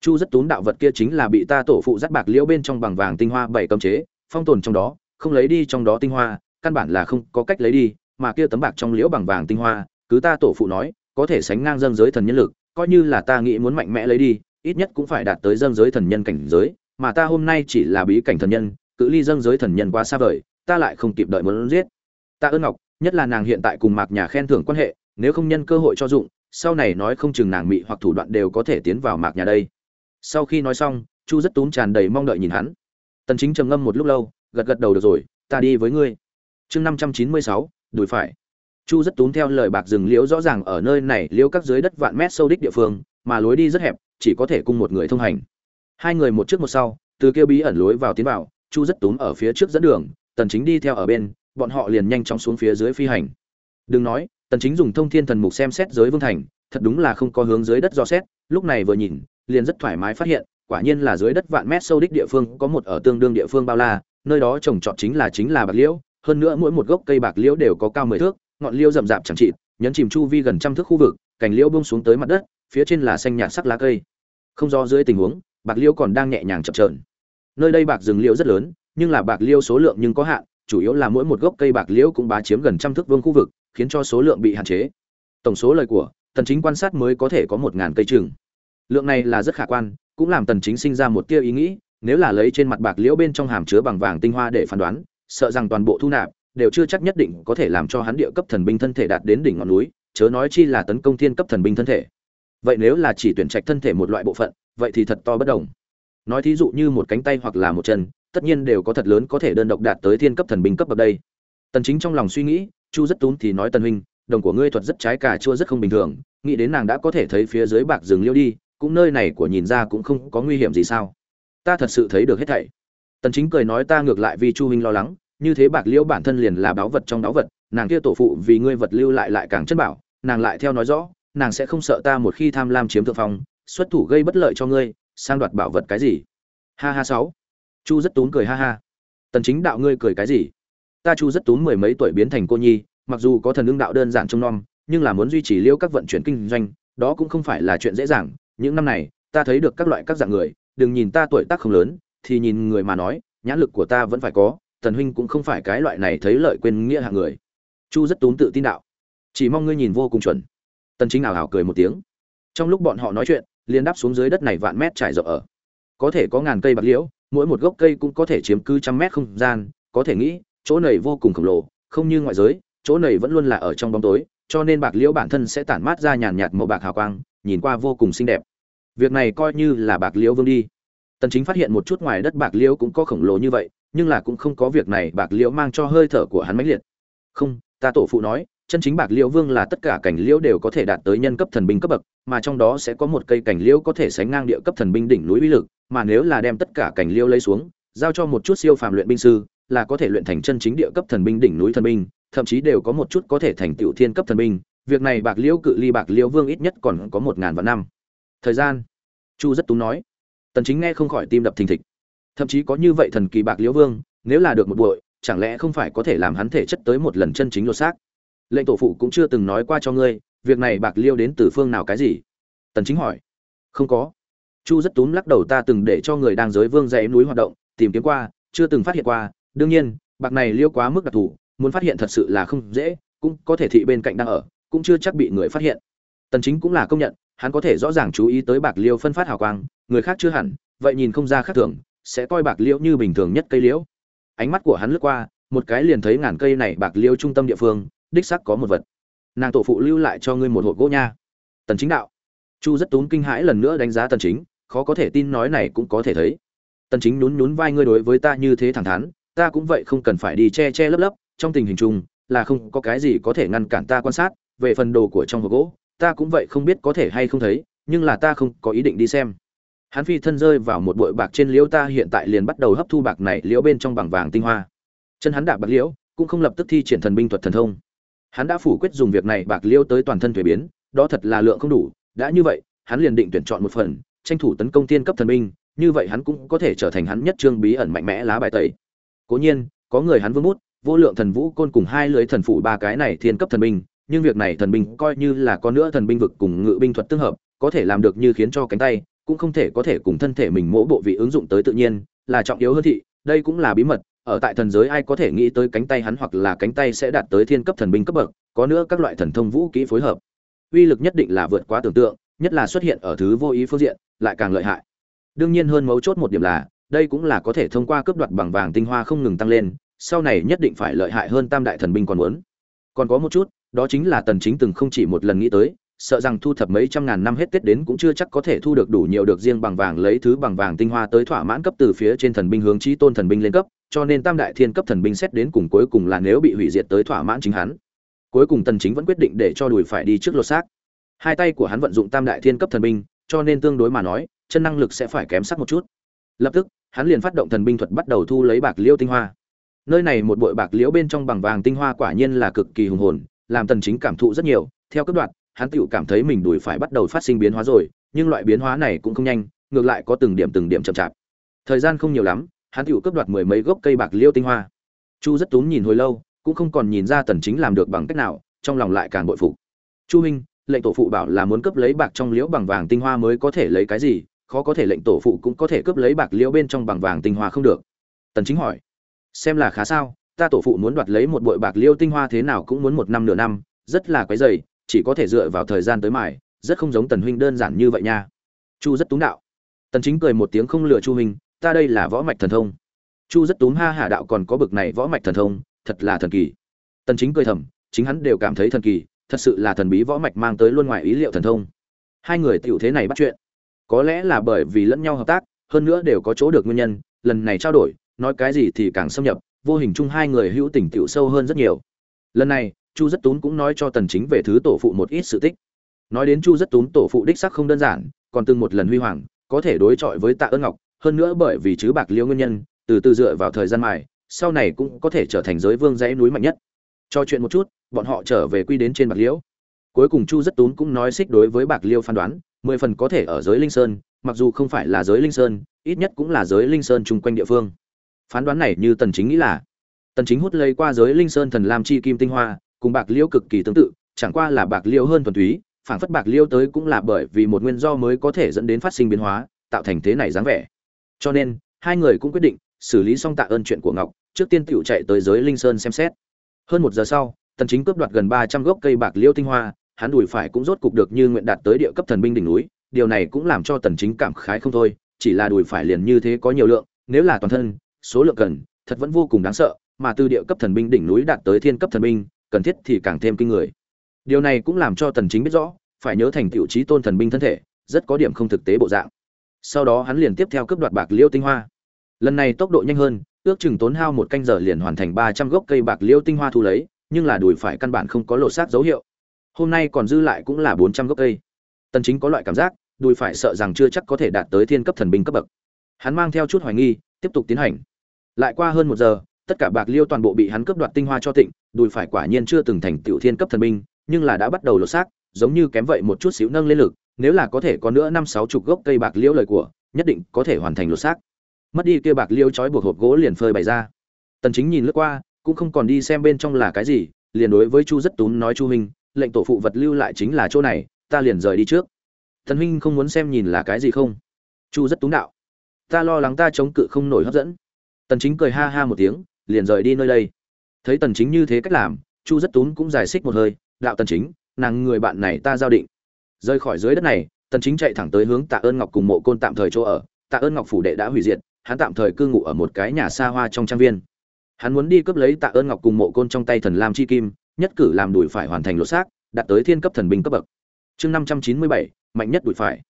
Chu rất tún đạo vật kia chính là bị ta tổ phụ dắt bạc liễu bên trong bằng vàng tinh hoa bảy cấm chế, phong tồn trong đó, không lấy đi trong đó tinh hoa, căn bản là không có cách lấy đi, mà kia tấm bạc trong liễu bằng vàng tinh hoa, cứ ta tổ phụ nói có thể sánh ngang dâng giới thần nhân lực coi như là ta nghĩ muốn mạnh mẽ lấy đi ít nhất cũng phải đạt tới dâng giới thần nhân cảnh giới mà ta hôm nay chỉ là bí cảnh thần nhân cự ly dâng giới thần nhân quá xa vời ta lại không kịp đợi muốn giết. Ta ơn ngọc nhất là nàng hiện tại cùng mạc nhà khen thưởng quan hệ nếu không nhân cơ hội cho dụng sau này nói không chừng nàng mị hoặc thủ đoạn đều có thể tiến vào mạc nhà đây. Sau khi nói xong chu rất túm tràn đầy mong đợi nhìn hắn. Tần chính trầm ngâm một lúc lâu gật gật đầu được rồi ta đi với ngươi. Chương 596, đuổi phải chu rất túm theo lời bạc rừng liễu rõ ràng ở nơi này liễu các dưới đất vạn mét sâu đích địa phương, mà lối đi rất hẹp, chỉ có thể cùng một người thông hành. Hai người một trước một sau, từ kia bí ẩn lối vào tiến vào, chu rất túm ở phía trước dẫn đường, tần chính đi theo ở bên, bọn họ liền nhanh chóng xuống phía dưới phi hành. Đừng nói, tần chính dùng thông thiên thần mục xem xét giới vương thành, thật đúng là không có hướng dưới đất do xét, lúc này vừa nhìn, liền rất thoải mái phát hiện, quả nhiên là dưới đất vạn mét sâu đích địa phương có một ở tương đương địa phương bao la, nơi đó trồng trọt chính là chính là bạc liễu, hơn nữa mỗi một gốc cây bạc liễu đều có cao 10 thước ngọn liêu rậm rạp chẳng trị nhấn chìm chu vi gần trăm thước khu vực, cành liễu bông xuống tới mặt đất, phía trên là xanh nhạt sắc lá cây. Không do dưới tình huống, bạc liêu còn đang nhẹ nhàng chập trờn nơi đây bạc rừng liễu rất lớn, nhưng là bạc liêu số lượng nhưng có hạn, chủ yếu là mỗi một gốc cây bạc liễu cũng bá chiếm gần trăm thước vuông khu vực, khiến cho số lượng bị hạn chế. Tổng số lời của, tần chính quan sát mới có thể có một ngàn cây chừng. Lượng này là rất khả quan, cũng làm tần chính sinh ra một tia ý nghĩ, nếu là lấy trên mặt bạc liễu bên trong hàm chứa bằng vàng tinh hoa để phán đoán, sợ rằng toàn bộ thu nạp đều chưa chắc nhất định có thể làm cho hắn địa cấp thần binh thân thể đạt đến đỉnh ngọn núi chớ nói chi là tấn công thiên cấp thần binh thân thể. Vậy nếu là chỉ tuyển trạch thân thể một loại bộ phận vậy thì thật to bất đồng. Nói thí dụ như một cánh tay hoặc là một chân tất nhiên đều có thật lớn có thể đơn độc đạt tới thiên cấp thần binh cấp bậc đây. Tần chính trong lòng suy nghĩ chu rất tún thì nói tần huynh đồng của ngươi thuật rất trái cả, chua rất không bình thường nghĩ đến nàng đã có thể thấy phía dưới bạc rừng liêu đi cũng nơi này của nhìn ra cũng không có nguy hiểm gì sao? Ta thật sự thấy được hết thảy. Tần chính cười nói ta ngược lại vì chu huynh lo lắng như thế bạc liễu bản thân liền là báo vật trong đáo vật, nàng kia tổ phụ vì ngươi vật lưu lại lại càng chất bảo, nàng lại theo nói rõ, nàng sẽ không sợ ta một khi tham lam chiếm thượng phong, xuất thủ gây bất lợi cho ngươi, sang đoạt bảo vật cái gì? Ha ha sáu. Chu rất tốn cười ha ha. Tần chính đạo ngươi cười cái gì? Ta chu rất tốn mười mấy tuổi biến thành cô nhi, mặc dù có thần ưng đạo đơn giản trông non nhưng là muốn duy trì liễu các vận chuyển kinh doanh, đó cũng không phải là chuyện dễ dàng. Những năm này, ta thấy được các loại các dạng người, đừng nhìn ta tuổi tác không lớn, thì nhìn người mà nói, nhãn lực của ta vẫn phải có tần huynh cũng không phải cái loại này thấy lợi quên nghĩa hạng người. Chu rất túm tự tin đạo. Chỉ mong ngươi nhìn vô cùng chuẩn. Tần chính ảo ảo cười một tiếng. Trong lúc bọn họ nói chuyện, liền đáp xuống dưới đất này vạn mét trải rộng ở. Có thể có ngàn cây bạc liễu, mỗi một gốc cây cũng có thể chiếm cứ trăm mét không gian, có thể nghĩ, chỗ này vô cùng khổng lồ, không như ngoại giới, chỗ này vẫn luôn là ở trong bóng tối, cho nên bạc liễu bản thân sẽ tản mát ra nhàn nhạt màu bạc hào quang, nhìn qua vô cùng xinh đẹp. Việc này coi như là bạc liễu vương đi. Tần chính phát hiện một chút ngoài đất bạc liễu cũng có khổng lồ như vậy nhưng là cũng không có việc này, bạc liễu mang cho hơi thở của hắn mãnh liệt. Không, ta tổ phụ nói, chân chính bạc liễu vương là tất cả cảnh liễu đều có thể đạt tới nhân cấp thần binh cấp bậc, mà trong đó sẽ có một cây cảnh liễu có thể sánh ngang địa cấp thần binh đỉnh núi uy lực, mà nếu là đem tất cả cảnh liễu lấy xuống, giao cho một chút siêu phàm luyện binh sư, là có thể luyện thành chân chính địa cấp thần binh đỉnh núi thần binh, thậm chí đều có một chút có thể thành tiểu thiên cấp thần binh. Việc này bạc liễu cự ly bạc liễu vương ít nhất còn có một ngàn vạn năm. Thời gian. Chu rất tú nói. Tần chính nghe không khỏi tim đập thình thịch thậm chí có như vậy thần kỳ bạc liễu vương, nếu là được một buổi chẳng lẽ không phải có thể làm hắn thể chất tới một lần chân chính lột xác? Lệnh tổ phụ cũng chưa từng nói qua cho ngươi, việc này bạc liêu đến từ phương nào cái gì? Tần chính hỏi. Không có. Chu rất túm lắc đầu ta từng để cho người đang giới vương dãy núi hoạt động, tìm kiếm qua, chưa từng phát hiện qua. Đương nhiên, bạc này liêu quá mức đặc thù, muốn phát hiện thật sự là không dễ, cũng có thể thị bên cạnh đang ở, cũng chưa chắc bị người phát hiện. Tần chính cũng là công nhận, hắn có thể rõ ràng chú ý tới bạc liêu phân phát hào quang, người khác chưa hẳn, vậy nhìn không ra khác thường sẽ coi bạc liễu như bình thường nhất cây liễu. Ánh mắt của hắn lướt qua, một cái liền thấy ngàn cây này bạc liễu trung tâm địa phương, đích sắc có một vật. Nàng tổ phụ lưu lại cho ngươi một hộp gỗ nha. Tần chính đạo. Chu rất tốn kinh hãi lần nữa đánh giá tần chính, khó có thể tin nói này cũng có thể thấy. Tần chính nhún nhún vai ngươi đối với ta như thế thẳng thắn, ta cũng vậy không cần phải đi che che lấp lấp, trong tình hình chung, là không có cái gì có thể ngăn cản ta quan sát, về phần đồ của trong hộp gỗ, ta cũng vậy không biết có thể hay không thấy, nhưng là ta không có ý định đi xem hắn phi thân rơi vào một bụi bạc trên liễu ta hiện tại liền bắt đầu hấp thu bạc này liễu bên trong bằng vàng tinh hoa. Chân hắn đạp bạc liễu, cũng không lập tức thi triển thần binh thuật thần thông. Hắn đã phủ quyết dùng việc này bạc liễu tới toàn thân thuế biến, đó thật là lượng không đủ, đã như vậy, hắn liền định tuyển chọn một phần, tranh thủ tấn công tiên cấp thần binh, như vậy hắn cũng có thể trở thành hắn nhất trương bí ẩn mạnh mẽ lá bài tẩy. Cố nhiên, có người hắn vương bút, vô lượng thần vũ côn cùng hai lưới thần phủ ba cái này thiên cấp thần binh, nhưng việc này thần binh coi như là có nữa thần binh vực cùng ngự binh thuật tương hợp, có thể làm được như khiến cho cánh tay cũng không thể có thể cùng thân thể mình mỗi bộ vị ứng dụng tới tự nhiên, là trọng yếu hơn thị, đây cũng là bí mật, ở tại thần giới ai có thể nghĩ tới cánh tay hắn hoặc là cánh tay sẽ đạt tới thiên cấp thần binh cấp bậc, có nữa các loại thần thông vũ kỹ phối hợp. Uy lực nhất định là vượt quá tưởng tượng, nhất là xuất hiện ở thứ vô ý phương diện, lại càng lợi hại. Đương nhiên hơn mấu chốt một điểm là, đây cũng là có thể thông qua cướp đoạt bằng vàng tinh hoa không ngừng tăng lên, sau này nhất định phải lợi hại hơn tam đại thần binh còn muốn. Còn có một chút, đó chính là tần chính từng không chỉ một lần nghĩ tới sợ rằng thu thập mấy trăm ngàn năm hết tết đến cũng chưa chắc có thể thu được đủ nhiều được riêng bằng vàng lấy thứ bằng vàng tinh hoa tới thỏa mãn cấp từ phía trên thần binh hướng chí tôn thần binh lên cấp, cho nên tam đại thiên cấp thần binh xét đến cùng cuối cùng là nếu bị hủy diệt tới thỏa mãn chính hắn. Cuối cùng tần chính vẫn quyết định để cho đùi phải đi trước lột xác. Hai tay của hắn vận dụng tam đại thiên cấp thần binh, cho nên tương đối mà nói, chân năng lực sẽ phải kém sắc một chút. Lập tức, hắn liền phát động thần binh thuật bắt đầu thu lấy bạc liêu tinh hoa. Nơi này một bội bạc liễu bên trong bằng vàng tinh hoa quả nhiên là cực kỳ hùng hồn, làm tần chính cảm thụ rất nhiều, theo cấp đoạn hắn tựu cảm thấy mình đùi phải bắt đầu phát sinh biến hóa rồi nhưng loại biến hóa này cũng không nhanh ngược lại có từng điểm từng điểm chậm chạp. Thời gian không nhiều lắm hắn tựu cướp đoạt mười mấy gốc cây bạc liêu tinh hoa. Chu rất túm nhìn hồi lâu cũng không còn nhìn ra tần chính làm được bằng cách nào trong lòng lại càng bội phục. Chu Minh, lệnh tổ phụ bảo là muốn cướp lấy bạc trong liễu bằng vàng tinh hoa mới có thể lấy cái gì khó có thể lệnh tổ phụ cũng có thể cướp lấy bạc liễu bên trong bằng vàng tinh hoa không được. Tần chính hỏi. Xem là khá sao ta tổ phụ muốn đoạt lấy một bội bạc liêu tinh hoa thế nào cũng muốn một năm nửa năm rất là quấy dày chỉ có thể dựa vào thời gian tới mải rất không giống tần huynh đơn giản như vậy nha. Chu rất túng đạo. Tần chính cười một tiếng không lừa chu huynh, ta đây là võ mạch thần thông. Chu rất túm ha hà đạo còn có bực này võ mạch thần thông, thật là thần kỳ. Tần chính cười thầm, chính hắn đều cảm thấy thần kỳ, thật sự là thần bí võ mạch mang tới luôn ngoài ý liệu thần thông. Hai người tiểu thế này bắt chuyện. Có lẽ là bởi vì lẫn nhau hợp tác, hơn nữa đều có chỗ được nguyên nhân, lần này trao đổi, nói cái gì thì càng xâm nhập, vô hình chung hai người hữu tình tiểu sâu hơn rất nhiều. Lần này chu rất tún cũng nói cho tần chính về thứ tổ phụ một ít sự tích. Nói đến chu rất tún, tổ phụ đích sắc không đơn giản, còn từng một lần huy hoàng, có thể đối chọi với tạ ơn ngọc, hơn nữa bởi vì chứ bạc liêu nguyên nhân, từ từ dựa vào thời gian mài, sau này cũng có thể trở thành giới vương dãy núi mạnh nhất. Cho chuyện một chút, bọn họ trở về quy đến trên bạc liễu cuối cùng chu rất tún cũng nói xích đối với bạc liêu phán đoán, mười phần có thể ở giới linh sơn, mặc dù không phải là giới linh sơn, ít nhất cũng là giới linh sơn chung quanh địa phương. Phán đoán này như tần chính nghĩ là, tần chính hút lấy qua giới linh sơn thần lam chi kim tinh hoa cùng bạc liêu cực kỳ tương tự, chẳng qua là bạc liêu hơn thuần túy phản phất bạc liêu tới cũng là bởi vì một nguyên do mới có thể dẫn đến phát sinh biến hóa, tạo thành thế này dáng vẻ. Cho nên, hai người cũng quyết định xử lý xong tạ ơn chuyện của ngọc, trước tiên tựu chạy tới giới linh sơn xem xét. Hơn một giờ sau, tần chính cướp đoạt gần 300 gốc cây bạc liêu tinh hoa, hắn đùi phải cũng rốt cục được như nguyện đạt tới địa cấp thần binh đỉnh núi, điều này cũng làm cho tần chính cảm khái không thôi, chỉ là đùi phải liền như thế có nhiều lượng, nếu là toàn thân, số lượng cần, thật vẫn vô cùng đáng sợ, mà từ địa cấp thần binh đỉnh núi đạt tới thiên cấp thần binh cần thiết thì càng thêm kinh người. Điều này cũng làm cho tần chính biết rõ, phải nhớ thành tiểu chí tôn thần binh thân thể, rất có điểm không thực tế bộ dạng. Sau đó hắn liền tiếp theo cướp đoạt bạc liêu tinh hoa. Lần này tốc độ nhanh hơn, ước chừng tốn hao một canh giờ liền hoàn thành ba trăm gốc cây bạc liêu tinh hoa thu lấy, nhưng là đùi phải căn bản không có lộ sát dấu hiệu. Hôm nay còn dư lại cũng là bốn trăm gốc cây. Tần chính có loại cảm giác, đùi phải sợ rằng chưa chắc có thể đạt tới thiên cấp thần binh cấp bậc. Hắn mang theo chút hoài nghi, tiếp tục tiến hành. Lại qua hơn một giờ tất cả bạc liêu toàn bộ bị hắn cướp đoạt tinh hoa cho tịnh, đùi phải quả nhiên chưa từng thành tiểu thiên cấp thần binh, nhưng là đã bắt đầu lột xác, giống như kém vậy một chút xíu nâng lên lực, nếu là có thể có nữa năm sáu chục gốc cây bạc liêu lời của, nhất định có thể hoàn thành lột xác. Mất đi kia bạc liêu trói buộc hộp gỗ liền phơi bày ra. Tần chính nhìn lướt qua, cũng không còn đi xem bên trong là cái gì, liền đối với chu rất tún nói chu huynh, lệnh tổ phụ vật lưu lại chính là chỗ này, ta liền rời đi trước. Thần huynh không muốn xem nhìn là cái gì không? Chu rất túng đạo, ta lo lắng ta chống cự không nổi hấp dẫn. Tần chính cười ha ha một tiếng liền rời đi nơi đây. Thấy tần chính như thế cách làm, chu rất tún cũng giải xích một hơi, đạo tần chính, nàng người bạn này ta giao định. Rời khỏi dưới đất này, tần chính chạy thẳng tới hướng tạ ơn ngọc cùng mộ côn tạm thời chỗ ở. Tạ ơn ngọc phủ đệ đã hủy diệt, hắn tạm thời cư ngụ ở một cái nhà xa hoa trong trang viên. Hắn muốn đi cướp lấy tạ ơn ngọc cùng mộ côn trong tay thần lam chi kim, nhất cử làm đuổi phải hoàn thành lột xác, đạt tới thiên cấp thần binh cấp bậc. Chương năm trăm chín mươi bảy, mạnh nhất đuổi phải.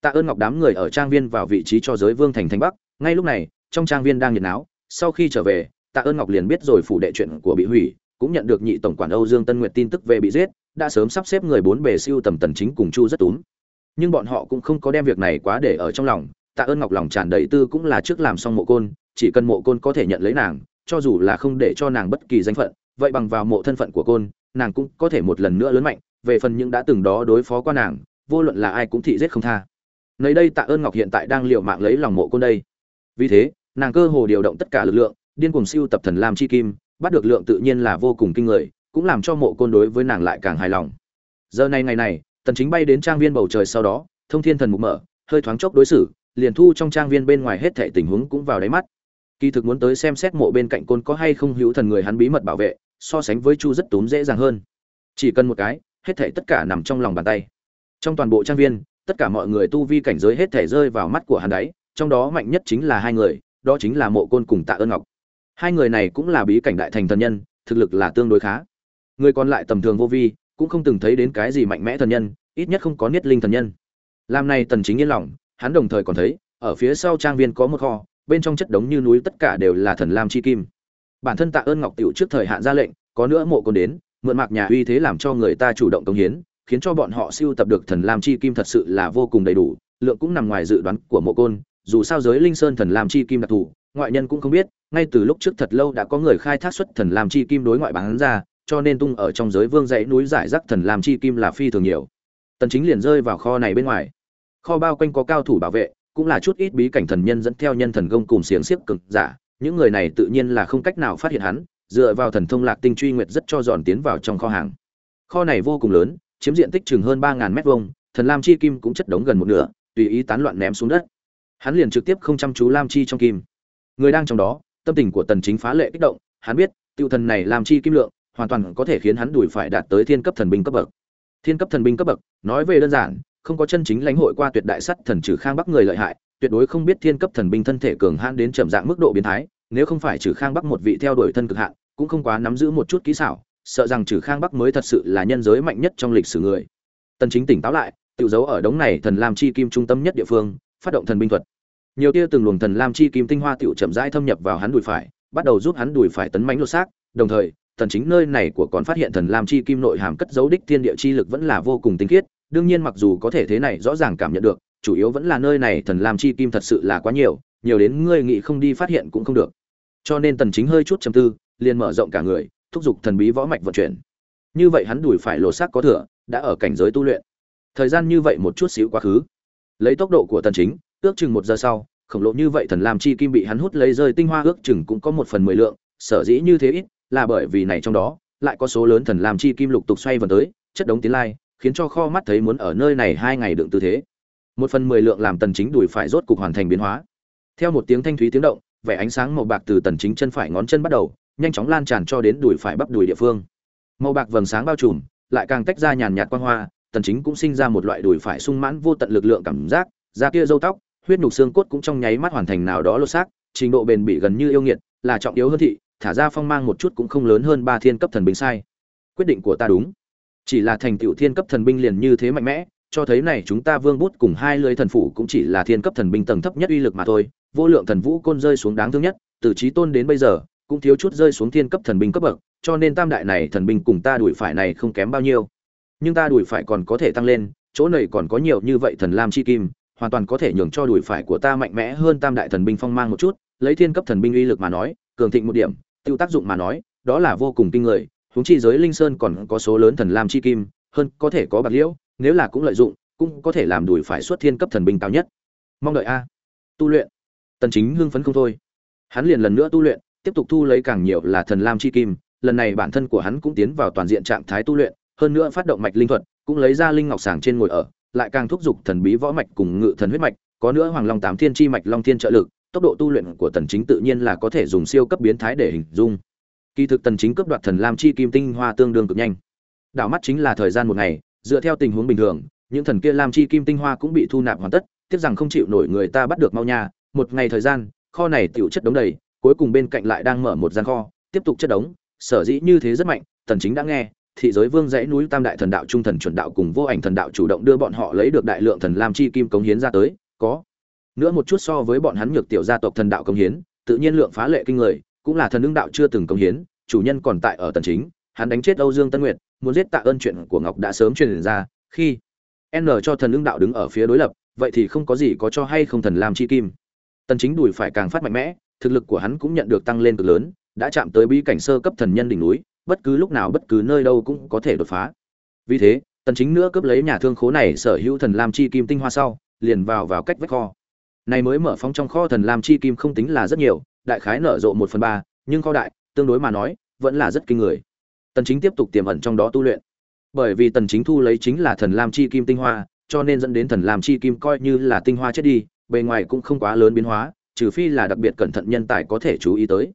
Tạ ơn ngọc đám người ở trang viên vào vị trí cho giới vương thành thành bắc. Ngay lúc này, trong trang viên đang nhiệt náo, sau khi trở về tạ ơn ngọc liền biết rồi phủ đệ chuyện của bị hủy, cũng nhận được nhị tổng quản âu dương tân nguyệt tin tức về bị giết, đã sớm sắp xếp người bốn bề siêu tầm tần chính cùng chu rất túm. Nhưng bọn họ cũng không có đem việc này quá để ở trong lòng, tạ ơn ngọc lòng tràn đầy tư cũng là trước làm xong mộ côn, chỉ cần mộ côn có thể nhận lấy nàng, cho dù là không để cho nàng bất kỳ danh phận, vậy bằng vào mộ thân phận của côn, nàng cũng có thể một lần nữa lớn mạnh, về phần những đã từng đó đối phó qua nàng, vô luận là ai cũng thị giết không tha. Nơi đây tạ ơn ngọc hiện tại đang liều mạng lấy lòng mộ côn đây. Vì thế, nàng cơ hồ điều động tất cả lực lượng điên cuồng siêu tập thần lam chi kim, bắt được lượng tự nhiên là vô cùng kinh người, cũng làm cho mộ côn đối với nàng lại càng hài lòng. Giờ này ngày này, tần chính bay đến trang viên bầu trời sau đó, thông thiên thần mục mở, hơi thoáng chốc đối xử, liền thu trong trang viên bên ngoài hết thảy tình huống cũng vào đáy mắt. Kỳ thực muốn tới xem xét mộ bên cạnh côn có hay không hữu thần người hắn bí mật bảo vệ, so sánh với chu rất túm dễ dàng hơn. Chỉ cần một cái, hết thảy tất cả nằm trong lòng bàn tay. Trong toàn bộ trang viên, tất cả mọi người tu vi cảnh giới hết thảy rơi vào mắt của hắn đấy, trong đó mạnh nhất chính là hai người, đó chính là mộ côn cùng tạ ơn ngọc hai người này cũng là bí cảnh đại thành thần nhân, thực lực là tương đối khá. Người còn lại tầm thường vô vi, cũng không từng thấy đến cái gì mạnh mẽ thần nhân, ít nhất không có niết linh thần nhân. Làm này tần chính yên lòng, hắn đồng thời còn thấy, ở phía sau trang viên có một kho, bên trong chất đống như núi tất cả đều là thần lam chi kim. Bản thân tạ ơn ngọc tiểu trước thời hạn ra lệnh, có nữa mộ côn đến, mượn mạc nhà uy thế làm cho người ta chủ động công hiến, khiến cho bọn họ siêu tập được thần lam chi kim thật sự là vô cùng đầy đủ, lượng cũng nằm ngoài dự đoán của mộ côn, dù sao giới linh sơn thần lam chi kim đặc thù ngoại nhân cũng không biết, ngay từ lúc trước thật lâu đã có người khai thác xuất thần lam chi kim đối ngoại bán ra, cho nên tung ở trong giới vương dãy núi giải rác thần lam chi kim là phi thường nhiều. Tần chính liền rơi vào kho này bên ngoài. Kho bao quanh có cao thủ bảo vệ, cũng là chút ít bí cảnh thần nhân dẫn theo nhân thần công cùng xiềng xiếc cực giả. Những người này tự nhiên là không cách nào phát hiện hắn, dựa vào thần thông lạc tinh truy nguyệt rất cho dọn tiến vào trong kho hàng. Kho này vô cùng lớn, chiếm diện tích chừng hơn ba ngàn mét vuông, thần lam chi kim cũng chất đống gần một nửa, tùy ý tán loạn ném xuống đất. Hắn liền trực tiếp không chăm chú lam chi trong kim người đang trong đó, tâm tình của tần chính phá lệ kích động, hắn biết tiêu thần này làm chi kim lượng, hoàn toàn có thể khiến hắn đuổi phải đạt tới thiên cấp thần binh cấp bậc. Thiên cấp thần binh cấp bậc, nói về đơn giản, không có chân chính lãnh hội qua tuyệt đại sắt thần trừ khang bắc người lợi hại, tuyệt đối không biết thiên cấp thần binh thân thể cường hãn đến trầm dạng mức độ biến thái, nếu không phải trừ khang bắc một vị theo đuổi thân cực hạn, cũng không quá nắm giữ một chút kỹ xảo, sợ rằng trừ khang bắc mới thật sự là nhân giới mạnh nhất trong lịch sử người. Tần chính tỉnh táo lại tự giấu ở đống này thần làm chi kim trung tâm nhất địa phương, phát động thần binh thuật nhiều tia từng luồng thần lam chi kim tinh hoa tiểu chậm rãi thâm nhập vào hắn đùi phải, bắt đầu giúp hắn đùi phải tấn mãnh lột xác. Đồng thời, thần chính nơi này của còn phát hiện thần lam chi kim nội hàm cất dấu đích thiên địa chi lực vẫn là vô cùng tinh khiết. Đương nhiên mặc dù có thể thế này rõ ràng cảm nhận được, chủ yếu vẫn là nơi này thần lam chi kim thật sự là quá nhiều nhiều đến ngươi nghĩ không đi phát hiện cũng không được. Cho nên tần chính hơi chút trầm tư, liền mở rộng cả người, thúc giục thần bí võ mạch vận chuyển. Như vậy hắn đùi phải lột xác có thừa, đã ở cảnh giới tu luyện. Thời gian như vậy một chút xíu quá khứ. Lấy tốc độ của tần chính ước chừng một giờ sau, khổng lồ như vậy thần làm chi kim bị hắn hút lấy rơi tinh hoa ước chừng cũng có một phần mười lượng, sở dĩ như thế ít, là bởi vì này trong đó, lại có số lớn thần làm chi kim lục tục xoay vần tới, chất đống tiến lai, khiến cho kho mắt thấy muốn ở nơi này hai ngày đựng tư thế. Một phần mười lượng làm tần chính đuổi phải rốt cục hoàn thành biến hóa. Theo một tiếng thanh thúy tiếng động, vẻ ánh sáng màu bạc từ tần chính chân phải ngón chân bắt đầu, nhanh chóng lan tràn cho đến đuổi phải bắp đùi địa phương. Màu bạc vầng sáng bao trùm, lại càng tách ra nhàn nhạt quang hoa, tần chính cũng sinh ra một loại đuổi phải sung mãn vô tận lực lượng cảm giác, da kia râu tóc huyết nhục xương cốt cũng trong nháy mắt hoàn thành nào đó lột xác, trình độ bền bỉ gần như yêu nghiệt, là trọng yếu hơn thị, thả ra phong mang một chút cũng không lớn hơn ba thiên cấp thần binh sai. Quyết định của ta đúng. Chỉ là thành tựu thiên cấp thần binh liền như thế mạnh mẽ, cho thấy này chúng ta vương bút cùng hai lưới thần phủ cũng chỉ là thiên cấp thần binh tầng thấp nhất uy lực mà thôi, vô lượng thần vũ côn rơi xuống đáng thương nhất, từ trí tôn đến bây giờ, cũng thiếu chút rơi xuống thiên cấp thần binh cấp bậc, cho nên tam đại này thần binh cùng ta đuổi phải này không kém bao nhiêu. Nhưng ta đuổi phải còn có thể tăng lên, chỗ này còn có nhiều như vậy thần lam chi kim hoàn toàn có thể nhường cho đuổi phải của ta mạnh mẽ hơn tam đại thần binh phong mang một chút, lấy thiên cấp thần binh uy lực mà nói, cường thịnh một điểm, tiêu tác dụng mà nói, đó là vô cùng kinh người, huống chi giới linh sơn còn có số lớn thần lam chi kim, hơn có thể có bạc liễu, nếu là cũng lợi dụng, cũng có thể làm đuổi phải xuất thiên cấp thần binh cao nhất. Mong đợi a. Tu luyện. Tần chính hưng phấn không thôi. Hắn liền lần nữa tu luyện, tiếp tục thu lấy càng nhiều là thần lam chi kim, lần này bản thân của hắn cũng tiến vào toàn diện trạng thái tu luyện, hơn nữa phát động mạch linh thuật, cũng lấy ra linh ngọc sàng trên ngồi ở lại càng thúc giục thần bí võ mạch cùng ngự thần huyết mạch, có nữa hoàng long tám thiên chi mạch, long thiên trợ lực, tốc độ tu luyện của tần chính tự nhiên là có thể dùng siêu cấp biến thái để hình dung. Kỳ thực tần chính cấp đoạt thần lam chi kim tinh hoa tương đương cực nhanh. Đảo mắt chính là thời gian một ngày, dựa theo tình huống bình thường, những thần kia lam chi kim tinh hoa cũng bị thu nạp hoàn tất, tiếc rằng không chịu nổi người ta bắt được mau nha. Một ngày thời gian, kho này tiểu chất đống đầy, cuối cùng bên cạnh lại đang mở một gian kho, tiếp tục chất đống, sở dĩ như thế rất mạnh tần chính đã nghe thị giới vương dãy núi tam đại thần đạo trung thần chuẩn đạo cùng vô ảnh thần đạo chủ động đưa bọn họ lấy được đại lượng thần lam chi kim cống hiến ra tới, có. Nữa một chút so với bọn hắn nhược tiểu gia tộc thần đạo cống hiến, tự nhiên lượng phá lệ kinh người, cũng là thần ứng đạo chưa từng cống hiến, chủ nhân còn tại ở tần chính, hắn đánh chết âu dương tân nguyệt, muốn giết tạ ơn chuyện của ngọc đã sớm truyền ra, khi n cho thần ứng đạo đứng ở phía đối lập, vậy thì không có gì có cho hay không thần lam chi kim. Tần chính đùi phải càng phát mạnh mẽ, thực lực của hắn cũng nhận được tăng lên cực lớn, đã chạm tới bí cảnh sơ cấp thần nhân đỉnh núi bất cứ lúc nào bất cứ nơi đâu cũng có thể đột phá. Vì thế, tần chính nữa cướp lấy nhà thương khố này sở hữu thần lam chi kim tinh hoa sau, liền vào vào cách vách kho. Này mới mở phóng trong kho thần lam chi kim không tính là rất nhiều, đại khái nở rộ một phần ba, nhưng kho đại, tương đối mà nói, vẫn là rất kinh người. Tần chính tiếp tục tiềm ẩn trong đó tu luyện. Bởi vì tần chính thu lấy chính là thần lam chi kim tinh hoa, cho nên dẫn đến thần lam chi kim coi như là tinh hoa chết đi, bề ngoài cũng không quá lớn biến hóa, trừ phi là đặc biệt cẩn thận nhân tài có thể chú ý tới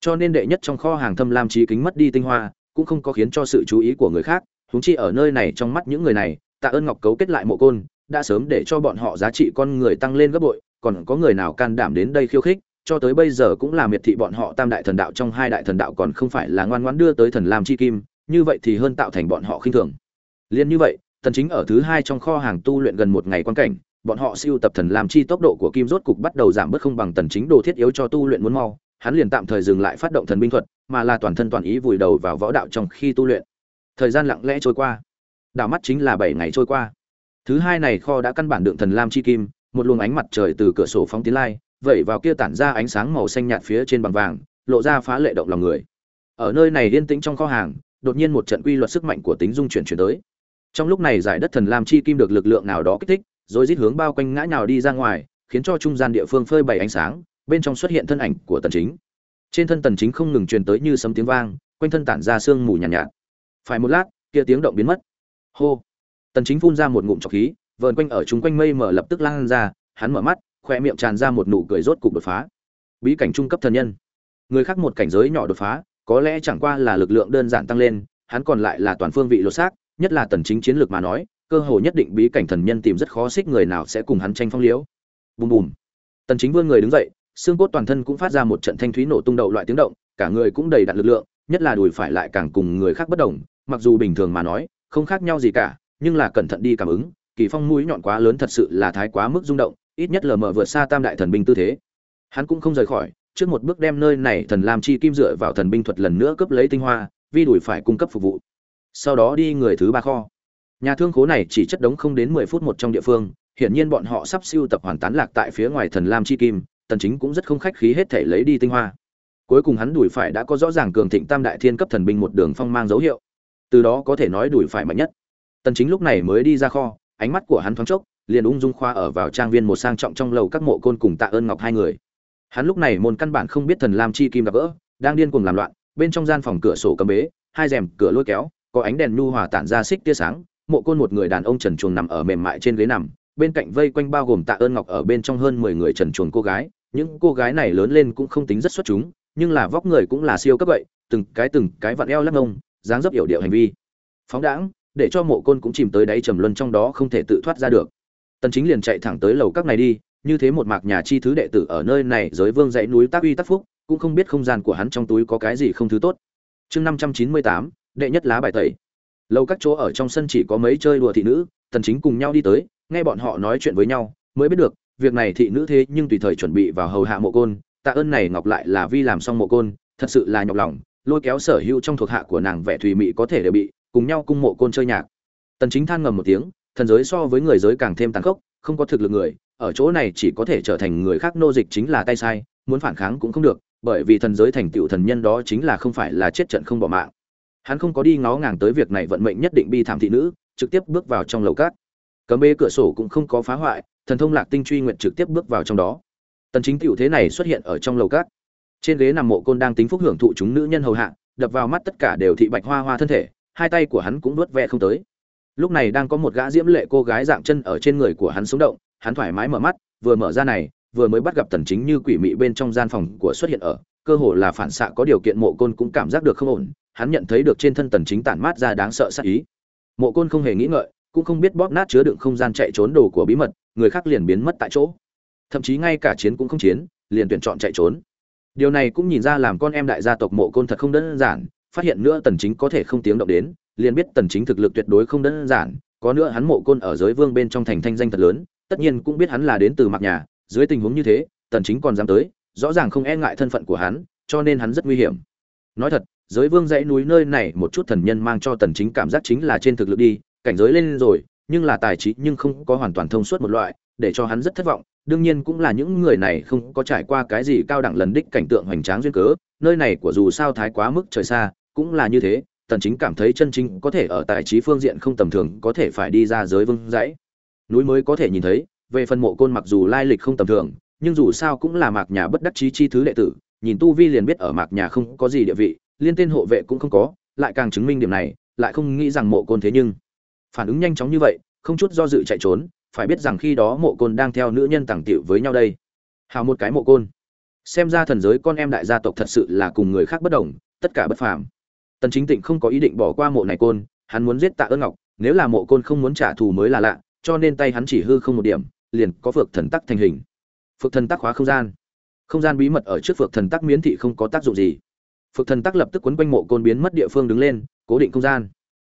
cho nên đệ nhất trong kho hàng thâm lam chi kính mất đi tinh hoa, cũng không có khiến cho sự chú ý của người khác, huống chi ở nơi này trong mắt những người này, tạ ơn ngọc cấu kết lại mộ côn, đã sớm để cho bọn họ giá trị con người tăng lên gấp bội, còn có người nào can đảm đến đây khiêu khích, cho tới bây giờ cũng là miệt thị bọn họ tam đại thần đạo trong hai đại thần đạo còn không phải là ngoan ngoãn đưa tới thần lam chi kim, như vậy thì hơn tạo thành bọn họ khinh thường. Liên như vậy, thần chính ở thứ hai trong kho hàng tu luyện gần một ngày quan cảnh, bọn họ siêu tập thần lam chi tốc độ của kim rốt cục bắt đầu giảm bớt không bằng tần chính đồ thiết yếu cho tu luyện muốn mau hắn liền tạm thời dừng lại phát động thần binh thuật, mà là toàn thân toàn ý vùi đầu vào võ đạo trong khi tu luyện. Thời gian lặng lẽ trôi qua. Đảo mắt chính là bảy ngày trôi qua. Thứ hai này kho đã căn bản đượng thần lam chi kim, một luồng ánh mặt trời từ cửa sổ phóng tiến lai, vẩy vào kia tản ra ánh sáng màu xanh nhạt phía trên bằng vàng, lộ ra phá lệ động lòng người. Ở nơi này yên tĩnh trong kho hàng, đột nhiên một trận quy luật sức mạnh của tính dung chuyển chuyển tới. Trong lúc này giải đất thần lam chi kim được lực lượng nào đó kích thích, rồi rít hướng bao quanh ngã nhào đi ra ngoài, khiến cho trung gian địa phương phơi bày ánh sáng bên trong xuất hiện thân ảnh của tần chính. Trên thân tần chính không ngừng truyền tới như sấm tiếng vang quanh thân tản ra sương mù nhàn nhạt, nhạt. Phải một lát kia tiếng động biến mất. Hô! Tần chính phun ra một ngụm trọc khí vờn quanh ở chúng quanh mây mở lập tức lan ra hắn mở mắt khoe miệng tràn ra một nụ cười rốt cục đột phá. Bí cảnh trung cấp thần nhân. Người khác một cảnh giới nhỏ đột phá có lẽ chẳng qua là lực lượng đơn giản tăng lên hắn còn lại là toàn phương vị lột xác nhất là tần chính chiến lược mà nói cơ hội nhất định bí cảnh thần nhân tìm rất khó xích người nào sẽ cùng hắn tranh phong liễu. Bùm bùm. Tần chính vươn người đứng dậy xương cốt toàn thân cũng phát ra một trận thanh thúy nổ tung đầu loại tiếng động, cả người cũng đầy đặn lực lượng, nhất là đùi phải lại càng cùng người khác bất đồng, mặc dù bình thường mà nói, không khác nhau gì cả, nhưng là cẩn thận đi cảm ứng, kỳ phong mũi nhọn quá lớn thật sự là thái quá mức rung động, ít nhất lờ mờ vượt xa tam đại thần binh tư thế. Hắn cũng không rời khỏi, trước một bước đem nơi này thần lam chi kim dựa vào thần binh thuật lần nữa cướp lấy tinh hoa, vi đuổi phải cung cấp phục vụ. Sau đó đi người thứ ba kho. Nhà thương khố này chỉ chất đống không đến mười phút một trong địa phương, hiển nhiên bọn họ sắp siêu tập hoàn tán lạc tại phía ngoài thần lam chi kim tần chính cũng rất không khách khí hết thể lấy đi tinh hoa. Cuối cùng hắn đuổi phải đã có rõ ràng cường thịnh tam đại thiên cấp thần binh một đường phong mang dấu hiệu. Từ đó có thể nói đuổi phải mạnh nhất. Tần chính lúc này mới đi ra kho, ánh mắt của hắn thoáng chốc, liền ung dung khoa ở vào trang viên một sang trọng trong lầu các mộ côn cùng tạ ơn ngọc hai người. Hắn lúc này môn căn bản không biết thần lam chi kim gặp gỡ, đang điên cuồng làm loạn, bên trong gian phòng cửa sổ cấm bế, hai rèm cửa lôi kéo, có ánh đèn nhu hòa tản ra xích tia sáng, mộ côn một người đàn ông trần chuồng nằm ở mềm mại trên ghế nằm, bên cạnh vây quanh bao gồm tạ ơn ngọc ở bên trong hơn mười người trần chuồng cô gái những cô gái này lớn lên cũng không tính rất xuất chúng nhưng là vóc người cũng là siêu cấp vậy từng cái từng cái vặn eo lắc ngông dáng dấp hiểu điệu hành vi. Phóng đãng để cho mộ côn cũng chìm tới đáy trầm luân trong đó không thể tự thoát ra được. Tần chính liền chạy thẳng tới lầu các này đi như thế một mạc nhà chi thứ đệ tử ở nơi này giới vương dãy núi tác uy tác phúc cũng không biết không gian của hắn trong túi có cái gì không thứ tốt. Chương 598, đệ nhất lá bài tẩy. Lâu các chỗ ở trong sân chỉ có mấy chơi đùa thị nữ tần chính cùng nhau đi tới nghe bọn họ nói chuyện với nhau mới biết được việc này thị nữ thế nhưng tùy thời chuẩn bị vào hầu hạ mộ côn, tạ ơn này ngọc lại là vi làm xong mộ côn, thật sự là nhọc lòng, lôi kéo sở hữu trong thuộc hạ của nàng vẻ thùy mị có thể đều bị, cùng nhau cung mộ côn chơi nhạc. Tần chính than ngầm một tiếng, thần giới so với người giới càng thêm tàn khốc, không có thực lực người, ở chỗ này chỉ có thể trở thành người khác nô dịch chính là tay sai, muốn phản kháng cũng không được, bởi vì thần giới thành tựu thần nhân đó chính là không phải là chết trận không bỏ mạng. Hắn không có đi ngó ngàng tới việc này vận mệnh nhất định bi thảm thị nữ, trực tiếp bước vào trong lầu cát. Cấm bê cửa sổ cũng không có phá hoại thần thông lạc tinh truy nguyện trực tiếp bước vào trong đó. Tần chính tiểu thế này xuất hiện ở trong lầu cát trên ghế nằm mộ côn đang tính phúc hưởng thụ chúng nữ nhân hầu hạ, đập vào mắt tất cả đều thị bạch hoa hoa thân thể, hai tay của hắn cũng nuốt ve không tới. Lúc này đang có một gã diễm lệ cô gái dạng chân ở trên người của hắn sống động, hắn thoải mái mở mắt, vừa mở ra này, vừa mới bắt gặp tần chính như quỷ mị bên trong gian phòng của xuất hiện ở, cơ hồ là phản xạ có điều kiện mộ côn cũng cảm giác được không ổn, hắn nhận thấy được trên thân tần chính tản mát ra đáng sợ sát ý. Mộ côn không hề nghĩ ngợi, cũng không biết bóp nát chứa đựng không gian chạy trốn đồ của bí mật người khác liền biến mất tại chỗ. Thậm chí ngay cả chiến cũng không chiến, liền tuyển chọn chạy trốn. Điều này cũng nhìn ra làm con em đại gia tộc mộ côn thật không đơn giản, phát hiện nữa tần chính có thể không tiếng động đến, liền biết tần chính thực lực tuyệt đối không đơn giản, có nữa hắn mộ côn ở giới vương bên trong thành thanh danh thật lớn, tất nhiên cũng biết hắn là đến từ mạc nhà, dưới tình huống như thế, tần chính còn dám tới, rõ ràng không e ngại thân phận của hắn, cho nên hắn rất nguy hiểm. Nói thật, giới vương dãy núi nơi này một chút thần nhân mang cho tần chính cảm giác chính là trên thực lực đi, cảnh giới lên rồi nhưng là tài trí nhưng không có hoàn toàn thông suốt một loại, để cho hắn rất thất vọng. Đương nhiên cũng là những người này không có trải qua cái gì cao đẳng lần đích cảnh tượng hoành tráng duyên cớ, nơi này của dù sao thái quá mức trời xa, cũng là như thế, tần chính cảm thấy chân chính có thể ở tài trí phương diện không tầm thường có thể phải đi ra giới vương dãy. Núi mới có thể nhìn thấy, về phần mộ côn mặc dù lai lịch không tầm thường, nhưng dù sao cũng là mạc nhà bất đắc chí chi thứ đệ tử, nhìn tu vi liền biết ở mạc nhà không có gì địa vị, liên tên hộ vệ cũng không có, lại càng chứng minh điểm này, lại không nghĩ rằng mộ côn thế nhưng phản ứng nhanh chóng như vậy, không chút do dự chạy trốn, phải biết rằng khi đó mộ côn đang theo nữ nhân tàng tiệu với nhau đây. Hào một cái mộ côn. Xem ra thần giới con em đại gia tộc thật sự là cùng người khác bất đồng, tất cả bất phàm. Tần chính tịnh không có ý định bỏ qua mộ này côn, hắn muốn giết tạ ơn ngọc, nếu là mộ côn không muốn trả thù mới là lạ, cho nên tay hắn chỉ hư không một điểm, liền có phược thần tắc thành hình. Phược thần tắc khóa không gian. Không gian bí mật ở trước phược thần tắc miến thị không có tác dụng gì. Phược thần tắc lập tức quấn quanh mộ côn biến mất địa phương đứng lên, cố định không gian.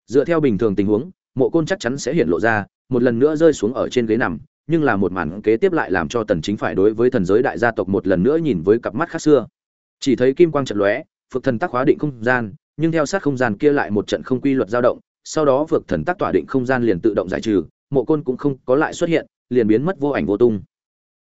Dựa theo bình thường tình huống mộ côn chắc chắn sẽ hiện lộ ra, một lần nữa rơi xuống ở trên ghế nằm, nhưng là một màn kế tiếp lại làm cho tần chính phải đối với thần giới đại gia tộc một lần nữa nhìn với cặp mắt khác xưa. Chỉ thấy kim quang trận lóe phược thần tác hóa định không gian, nhưng theo sát không gian kia lại một trận không quy luật dao động, sau đó phược thần tác tỏa định không gian liền tự động giải trừ, mộ côn cũng không có lại xuất hiện, liền biến mất vô ảnh vô tung.